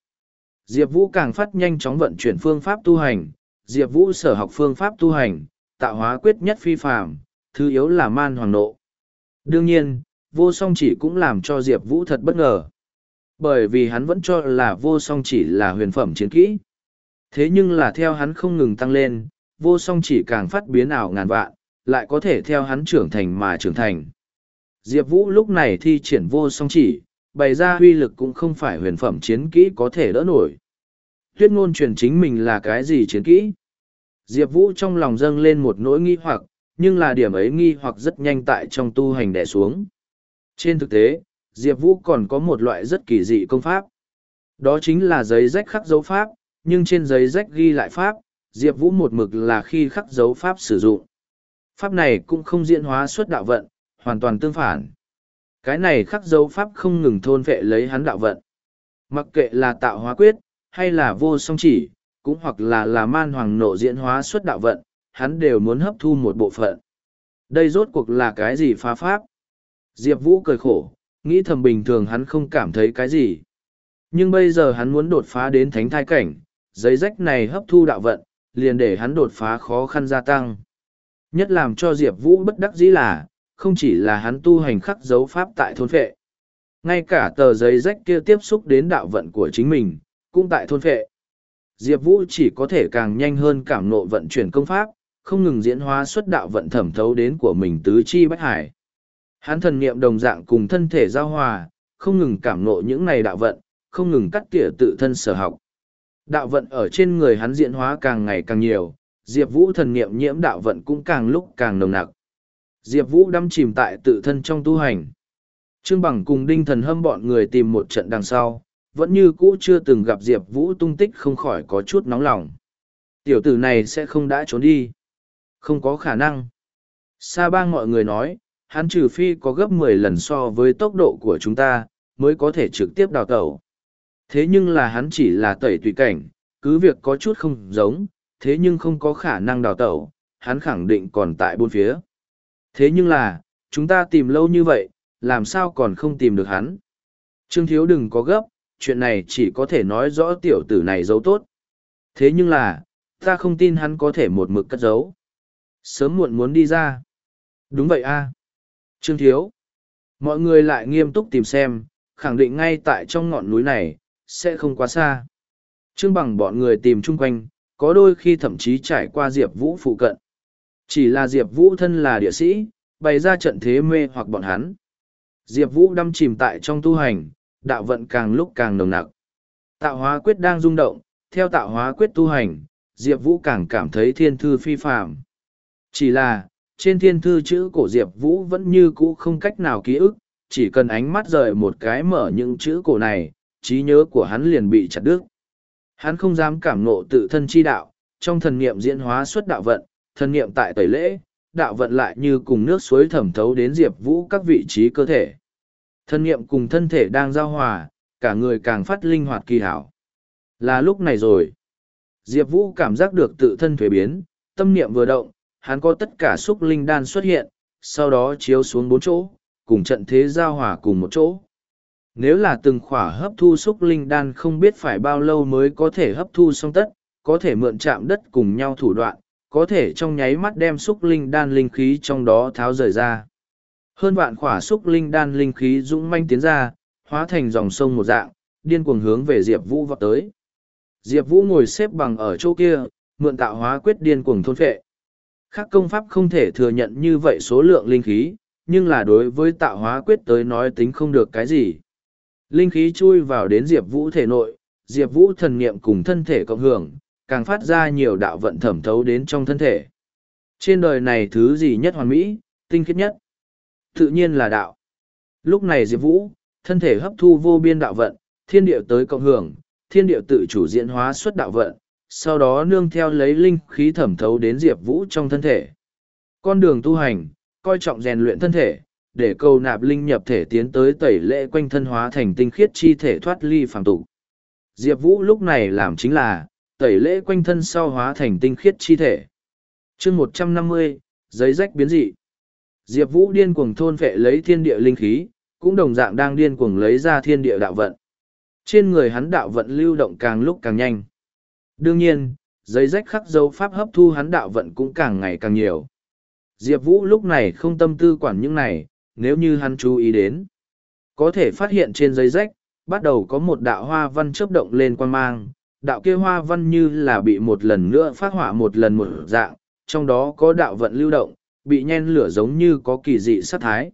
Diệp Vũ càng phát nhanh chóng vận chuyển phương pháp tu hành, Diệp Vũ sở học phương pháp tu hành, tạo hóa quyết nhất phi phàm, thứ yếu là man hoàng nộ. Đương nhiên, vô song chỉ cũng làm cho Diệp Vũ thật bất ngờ. Bởi vì hắn vẫn cho là vô song chỉ là huyền phẩm chiến kỹ. Thế nhưng là theo hắn không ngừng tăng lên, vô song chỉ càng phát biến ảo ngàn vạn, lại có thể theo hắn trưởng thành mà trưởng thành. Diệp Vũ lúc này thi triển vô song chỉ, bày ra huy lực cũng không phải huyền phẩm chiến kỹ có thể đỡ nổi. Tuyết ngôn truyền chính mình là cái gì chiến kỹ? Diệp Vũ trong lòng dâng lên một nỗi nghi hoặc, nhưng là điểm ấy nghi hoặc rất nhanh tại trong tu hành đẻ xuống. Trên thực tế, Diệp Vũ còn có một loại rất kỳ dị công pháp. Đó chính là giấy rách khắc dấu pháp, nhưng trên giấy rách ghi lại pháp, Diệp Vũ một mực là khi khắc dấu pháp sử dụng. Pháp này cũng không diễn hóa xuất đạo vận, hoàn toàn tương phản. Cái này khắc dấu pháp không ngừng thôn vệ lấy hắn đạo vận. Mặc kệ là tạo hóa quyết, hay là vô song chỉ, cũng hoặc là là man hoàng nộ diễn hóa xuất đạo vận, hắn đều muốn hấp thu một bộ phận. Đây rốt cuộc là cái gì phá pháp? Diệp Vũ cười khổ, nghĩ thầm bình thường hắn không cảm thấy cái gì. Nhưng bây giờ hắn muốn đột phá đến thánh thai cảnh, giấy rách này hấp thu đạo vận, liền để hắn đột phá khó khăn gia tăng. Nhất làm cho Diệp Vũ bất đắc dĩ là, không chỉ là hắn tu hành khắc dấu pháp tại thôn phệ. Ngay cả tờ giấy rách kia tiếp xúc đến đạo vận của chính mình, cũng tại thôn phệ. Diệp Vũ chỉ có thể càng nhanh hơn cảm nộ vận chuyển công pháp, không ngừng diễn hóa xuất đạo vận thẩm thấu đến của mình tứ chi bách hải. Hắn thần niệm đồng dạng cùng thân thể giao hòa, không ngừng cảm nộ những này đạo vận, không ngừng cắt tỉa tự thân sở học. Đạo vận ở trên người hắn diễn hóa càng ngày càng nhiều, Diệp Vũ thần niệm nhiễm đạo vận cũng càng lúc càng nồng nặc. Diệp Vũ đâm chìm tại tự thân trong tu hành. Trương Bằng cùng Đinh Thần Hâm bọn người tìm một trận đằng sau, vẫn như cũ chưa từng gặp Diệp Vũ tung tích không khỏi có chút nóng lòng. Tiểu tử này sẽ không đã trốn đi. Không có khả năng. Sa bang mọi người nói, hắn trừ phi có gấp mười lần so với tốc độ của chúng ta, mới có thể trực tiếp đào tẩu. Thế nhưng là hắn chỉ là tẩy tùy cảnh, cứ việc có chút không giống, thế nhưng không có khả năng đào tẩu, hắn khẳng định còn tại bốn phía. Thế nhưng là, chúng ta tìm lâu như vậy, làm sao còn không tìm được hắn? Trương Thiếu đừng có gấp, chuyện này chỉ có thể nói rõ tiểu tử này giấu tốt. Thế nhưng là, ta không tin hắn có thể một mực cất giấu. Sớm muộn muốn đi ra. Đúng vậy a Trương Thiếu. Mọi người lại nghiêm túc tìm xem, khẳng định ngay tại trong ngọn núi này, sẽ không quá xa. Trương bằng bọn người tìm chung quanh, có đôi khi thậm chí trải qua Diệp Vũ phụ cận. Chỉ là Diệp Vũ thân là địa sĩ, bày ra trận thế mê hoặc bọn hắn. Diệp Vũ đâm chìm tại trong tu hành, đạo vận càng lúc càng nồng nặc. Tạo hóa quyết đang rung động, theo tạo hóa quyết tu hành, Diệp Vũ càng cảm thấy thiên thư phi phạm. Chỉ là, trên thiên thư chữ cổ Diệp Vũ vẫn như cũ không cách nào ký ức, chỉ cần ánh mắt rời một cái mở những chữ cổ này, trí nhớ của hắn liền bị chặt đứt. Hắn không dám cảm ngộ tự thân chi đạo, trong thần niệm diễn hóa xuất đạo vận, thần niệm tại tẩy lễ, đạo vận lại như cùng nước suối thẩm thấu đến Diệp Vũ các vị trí cơ thể. Thần niệm cùng thân thể đang giao hòa, cả người càng phát linh hoạt kỳ hảo. Là lúc này rồi. Diệp Vũ cảm giác được tự thân thuế biến, tâm niệm vừa động, hắn có tất cả xúc linh đan xuất hiện, sau đó chiếu xuống bốn chỗ, cùng trận thế giao hòa cùng một chỗ. Nếu là từng khỏa hấp thu xúc linh đan không biết phải bao lâu mới có thể hấp thu xong tất, có thể mượn chạm đất cùng nhau thủ đoạn, có thể trong nháy mắt đem xúc linh đan linh khí trong đó tháo rời ra. Hơn vạn khỏa xúc linh đan linh khí dũng manh tiến ra, hóa thành dòng sông một dạng, điên cuồng hướng về Diệp Vũ vọt tới. Diệp Vũ ngồi xếp bằng ở chỗ kia, mượn tạo hóa quyết điên cuồng thôn phệ. Khác công pháp không thể thừa nhận như vậy số lượng linh khí, nhưng là đối với tạo hóa quyết tới nói tính không được cái gì. Linh khí chui vào đến Diệp Vũ thể nội, Diệp Vũ thần niệm cùng thân thể cộng hưởng, càng phát ra nhiều đạo vận thẩm thấu đến trong thân thể. Trên đời này thứ gì nhất hoàn mỹ, tinh khiết nhất? Tự nhiên là đạo. Lúc này Diệp Vũ, thân thể hấp thu vô biên đạo vận, thiên địa tới cộng hưởng, thiên địa tự chủ diễn hóa xuất đạo vận, sau đó nương theo lấy linh khí thẩm thấu đến Diệp Vũ trong thân thể. Con đường tu hành, coi trọng rèn luyện thân thể, để cầu nạp linh nhập thể tiến tới tẩy lễ quanh thân hóa thành tinh khiết chi thể thoát ly phàm tục. Diệp Vũ lúc này làm chính là, tẩy lễ quanh thân sau hóa thành tinh khiết chi thể. chương một trăm năm mươi giấy rách biến dị. Diệp Vũ điên cuồng thôn vệ lấy thiên địa linh khí, cũng đồng dạng đang điên cuồng lấy ra thiên địa đạo vận. Trên người hắn đạo vận lưu động càng lúc càng nhanh. Đương nhiên, giấy rách khắc dấu pháp hấp thu hắn đạo vận cũng càng ngày càng nhiều. Diệp Vũ lúc này không tâm tư quản những này, nếu như hắn chú ý đến. Có thể phát hiện trên giấy rách, bắt đầu có một đạo hoa văn chớp động lên quan mang, đạo kia hoa văn như là bị một lần nữa phát hỏa một lần một dạng, trong đó có đạo vận lưu động, bị nhen lửa giống như có kỳ dị sát thái.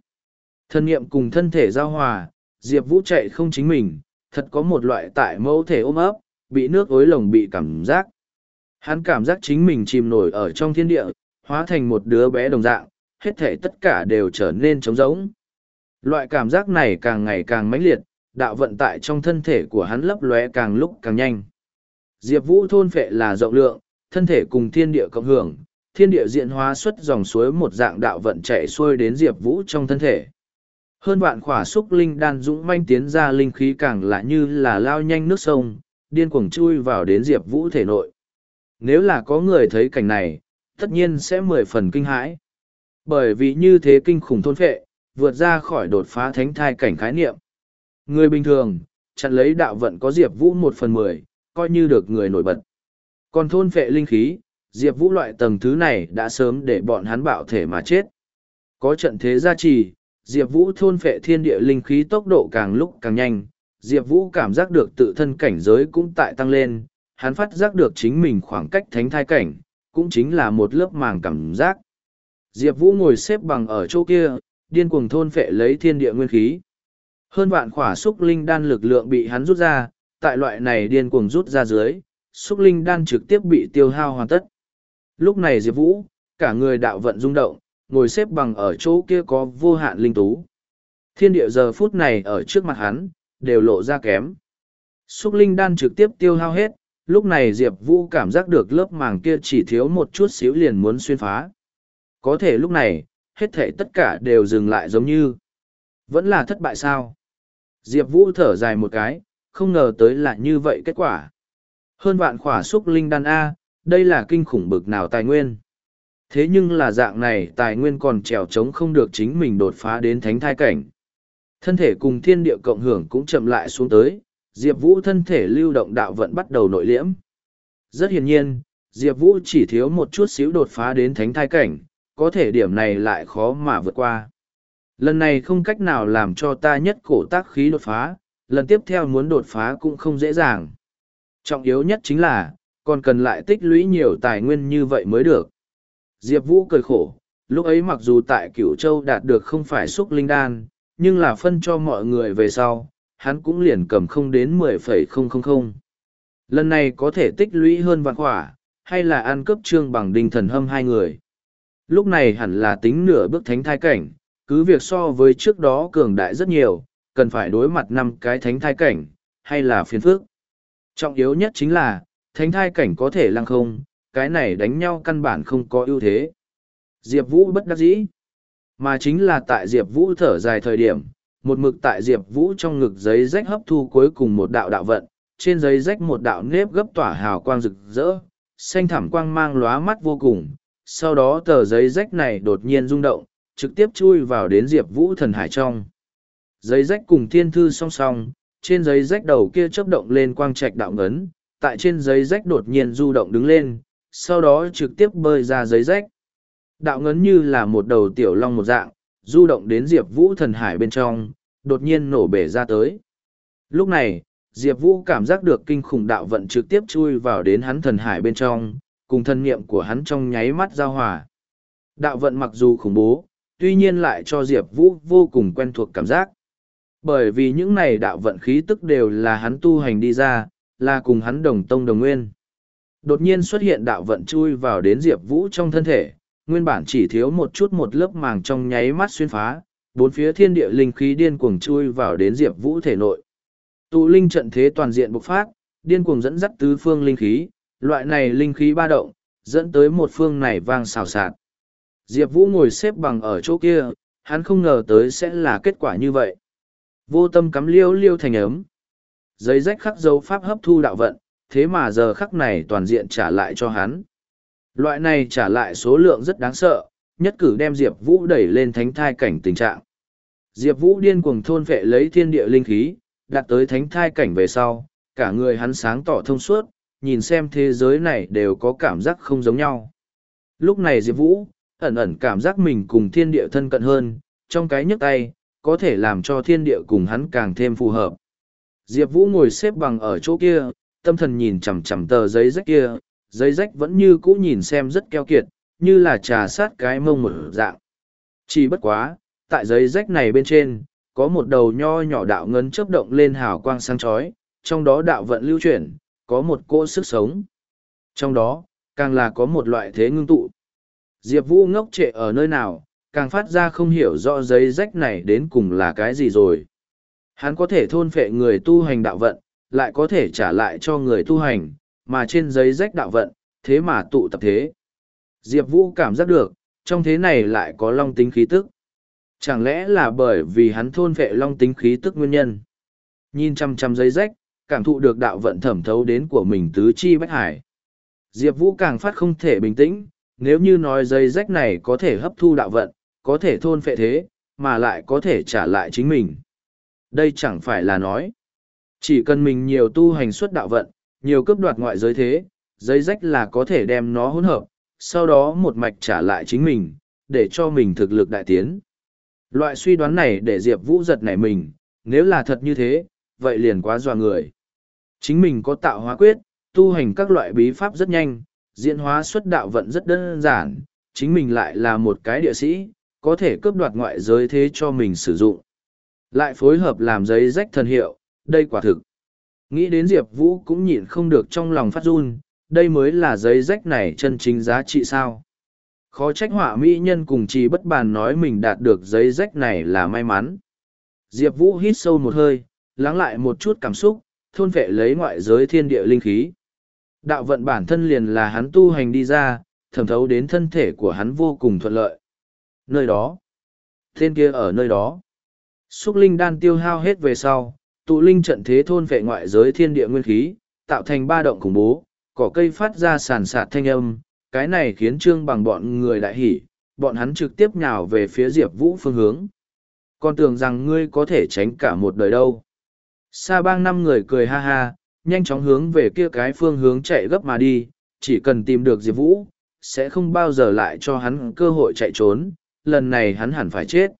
Thân niệm cùng thân thể giao hòa, Diệp Vũ chạy không chính mình, thật có một loại tại mẫu thể ôm ấp, bị nước ối lồng bị cảm giác. Hắn cảm giác chính mình chìm nổi ở trong thiên địa, hóa thành một đứa bé đồng dạng, hết thể tất cả đều trở nên trống rỗng. Loại cảm giác này càng ngày càng mãnh liệt, đạo vận tại trong thân thể của hắn lấp lóe càng lúc càng nhanh. Diệp Vũ thôn phệ là rộng lượng, thân thể cùng thiên địa cộng hưởng, thiên địa diện hóa xuất dòng suối một dạng đạo vận chạy xuôi đến Diệp Vũ trong thân thể. Hơn vạn khỏa xúc linh đan dũng manh tiến ra linh khí càng lạ như là lao nhanh nước sông, điên cuồng chui vào đến Diệp Vũ thể nội. Nếu là có người thấy cảnh này, tất nhiên sẽ mười phần kinh hãi. Bởi vì như thế kinh khủng thôn phệ, vượt ra khỏi đột phá thánh thai cảnh khái niệm. Người bình thường, chặn lấy đạo vận có Diệp Vũ một phần mười, coi như được người nổi bật. Còn thôn phệ linh khí, Diệp Vũ loại tầng thứ này đã sớm để bọn hắn bạo thể mà chết. Có trận thế gia trì, Diệp Vũ thôn phệ thiên địa linh khí tốc độ càng lúc càng nhanh, Diệp Vũ cảm giác được tự thân cảnh giới cũng tại tăng lên, hắn phát giác được chính mình khoảng cách thánh thai cảnh, cũng chính là một lớp màng cảm giác. Diệp Vũ ngồi xếp bằng ở chỗ kia, điên cuồng thôn phệ lấy thiên địa nguyên khí. Hơn vạn khỏa xúc linh đan lực lượng bị hắn rút ra, tại loại này điên cuồng rút ra dưới, xúc linh đan trực tiếp bị tiêu hao hoàn tất. Lúc này Diệp Vũ, cả người đạo vận rung động, ngồi xếp bằng ở chỗ kia có vô hạn linh tú. Thiên địa giờ phút này ở trước mặt hắn, đều lộ ra kém. Xúc linh đan trực tiếp tiêu hao hết, lúc này Diệp Vũ cảm giác được lớp màng kia chỉ thiếu một chút xíu liền muốn xuyên phá. Có thể lúc này, hết thể tất cả đều dừng lại giống như. Vẫn là thất bại sao? Diệp Vũ thở dài một cái, không ngờ tới là như vậy kết quả. Hơn vạn khỏa xúc linh đan A, đây là kinh khủng bực nào tài nguyên. Thế nhưng là dạng này tài nguyên còn trèo trống không được chính mình đột phá đến thánh thai cảnh. Thân thể cùng thiên địa cộng hưởng cũng chậm lại xuống tới, Diệp Vũ thân thể lưu động đạo vận bắt đầu nội liễm. Rất hiển nhiên, Diệp Vũ chỉ thiếu một chút xíu đột phá đến thánh thai cảnh, có thể điểm này lại khó mà vượt qua. Lần này không cách nào làm cho ta nhất cổ tác khí đột phá, lần tiếp theo muốn đột phá cũng không dễ dàng. Trọng yếu nhất chính là, còn cần lại tích lũy nhiều tài nguyên như vậy mới được. Diệp Vũ cười khổ, lúc ấy mặc dù tại cửu châu đạt được không phải xúc linh đan, nhưng là phân cho mọi người về sau, hắn cũng liền cầm không đến 10,000. Lần này có thể tích lũy hơn vạn khỏa, hay là ăn cướp trương bằng đình thần hâm hai người. Lúc này hẳn là tính nửa bước thánh thai cảnh, cứ việc so với trước đó cường đại rất nhiều, cần phải đối mặt năm cái thánh thai cảnh, hay là phiền phước. Trọng yếu nhất chính là, thánh thai cảnh có thể lăng không, cái này đánh nhau căn bản không có ưu thế. Diệp Vũ bất đắc dĩ. Mà chính là tại Diệp Vũ thở dài thời điểm, một mực tại Diệp Vũ trong ngực giấy rách hấp thu cuối cùng một đạo đạo vận, trên giấy rách một đạo nếp gấp tỏa hào quang rực rỡ, xanh thẳm quang mang lóa mắt vô cùng. Sau đó tờ giấy rách này đột nhiên rung động, trực tiếp chui vào đến Diệp Vũ thần hải trong. Giấy rách cùng thiên thư song song, trên giấy rách đầu kia chớp động lên quang trạch đạo ngấn, tại trên giấy rách đột nhiên du động đứng lên, sau đó trực tiếp bơi ra giấy rách. Đạo ngấn như là một đầu tiểu long một dạng, du động đến Diệp Vũ thần hải bên trong, đột nhiên nổ bể ra tới. Lúc này, Diệp Vũ cảm giác được kinh khủng đạo vận trực tiếp chui vào đến hắn thần hải bên trong, cùng thân niệm của hắn trong nháy mắt giao hòa. Đạo vận mặc dù khủng bố, tuy nhiên lại cho Diệp Vũ vô cùng quen thuộc cảm giác. Bởi vì những này đạo vận khí tức đều là hắn tu hành đi ra, là cùng hắn đồng tông đồng nguyên. Đột nhiên xuất hiện đạo vận chui vào đến Diệp Vũ trong thân thể, nguyên bản chỉ thiếu một chút một lớp màng trong nháy mắt xuyên phá, bốn phía thiên địa linh khí điên cuồng chui vào đến Diệp Vũ thể nội. Tụ linh trận thế toàn diện bộc phát, điên cuồng dẫn dắt tứ phương linh khí, loại này linh khí ba động, dẫn tới một phương này vang xào xạc. Diệp Vũ ngồi xếp bằng ở chỗ kia, hắn không ngờ tới sẽ là kết quả như vậy. Vô tâm cắm liêu liêu thành ấm. Giấy rách khắc dấu pháp hấp thu đạo vận, thế mà giờ khắc này toàn diện trả lại cho hắn. Loại này trả lại số lượng rất đáng sợ, nhất cử đem Diệp Vũ đẩy lên thánh thai cảnh tình trạng. Diệp Vũ điên cuồng thôn vệ lấy thiên địa linh khí, đạt tới thánh thai cảnh về sau, cả người hắn sáng tỏ thông suốt, nhìn xem thế giới này đều có cảm giác không giống nhau. Lúc này Diệp Vũ, ẩn ẩn cảm giác mình cùng thiên địa thân cận hơn, trong cái nhấc tay, có thể làm cho thiên địa cùng hắn càng thêm phù hợp. Diệp Vũ ngồi xếp bằng ở chỗ kia, tâm thần nhìn chằm chằm tờ giấy rách kia, giấy rách vẫn như cũ nhìn xem rất keo kiệt, như là trà sát cái mông một dạng. Chỉ bất quá, tại giấy rách này bên trên, có một đầu nho nhỏ đạo ngấn chớp động lên hào quang sáng chói, trong đó đạo vận lưu chuyển, có một cỗ sức sống. Trong đó, càng là có một loại thế ngưng tụ. Diệp Vũ ngốc trệ ở nơi nào, càng phát ra không hiểu rõ giấy rách này đến cùng là cái gì rồi. Hắn có thể thôn phệ người tu hành đạo vận, lại có thể trả lại cho người tu hành, mà trên giấy rách đạo vận, thế mà tụ tập thế. Diệp Vũ cảm giác được, trong thế này lại có long tính khí tức. Chẳng lẽ là bởi vì hắn thôn phệ long tính khí tức nguyên nhân? Nhìn chăm chăm giấy rách, cảm thụ được đạo vận thẩm thấu đến của mình tứ chi bách hải. Diệp Vũ càng phát không thể bình tĩnh, nếu như nói dây rách này có thể hấp thu đạo vận, có thể thôn phệ thế, mà lại có thể trả lại chính mình. Đây chẳng phải là nói. Chỉ cần mình nhiều tu hành xuất đạo vận, nhiều cướp đoạt ngoại giới thế, dây rách là có thể đem nó hỗn hợp, sau đó một mạch trả lại chính mình, để cho mình thực lực đại tiến. Loại suy đoán này để Diệp Vũ giật nảy mình, nếu là thật như thế, vậy liền quá dò người. Chính mình có tạo hóa quyết, tu hành các loại bí pháp rất nhanh, diễn hóa xuất đạo vận rất đơn giản, chính mình lại là một cái địa sĩ, có thể cướp đoạt ngoại giới thế cho mình sử dụng. Lại phối hợp làm giấy rách thần hiệu, đây quả thực. Nghĩ đến Diệp Vũ cũng nhịn không được trong lòng phát run, đây mới là giấy rách này chân chính giá trị sao. Khó trách họa mỹ nhân cùng chỉ bất bàn nói mình đạt được giấy rách này là may mắn. Diệp Vũ hít sâu một hơi, lắng lại một chút cảm xúc, thôn vệ lấy ngoại giới thiên địa linh khí. Đạo vận bản thân liền là hắn tu hành đi ra, thẩm thấu đến thân thể của hắn vô cùng thuận lợi. Nơi đó, tên kia ở nơi đó. Xúc linh đan tiêu hao hết về sau, tụ linh trận thế thôn vệ ngoại giới thiên địa nguyên khí, tạo thành ba động khủng bố, cỏ cây phát ra sàn sạt thanh âm, cái này khiến trương bằng bọn người đại hỉ, bọn hắn trực tiếp nhào về phía Diệp Vũ phương hướng. Còn tưởng rằng ngươi có thể tránh cả một đời đâu. Sa bang năm người cười ha ha, nhanh chóng hướng về kia cái phương hướng chạy gấp mà đi, chỉ cần tìm được Diệp Vũ, sẽ không bao giờ lại cho hắn cơ hội chạy trốn, lần này hắn hẳn phải chết.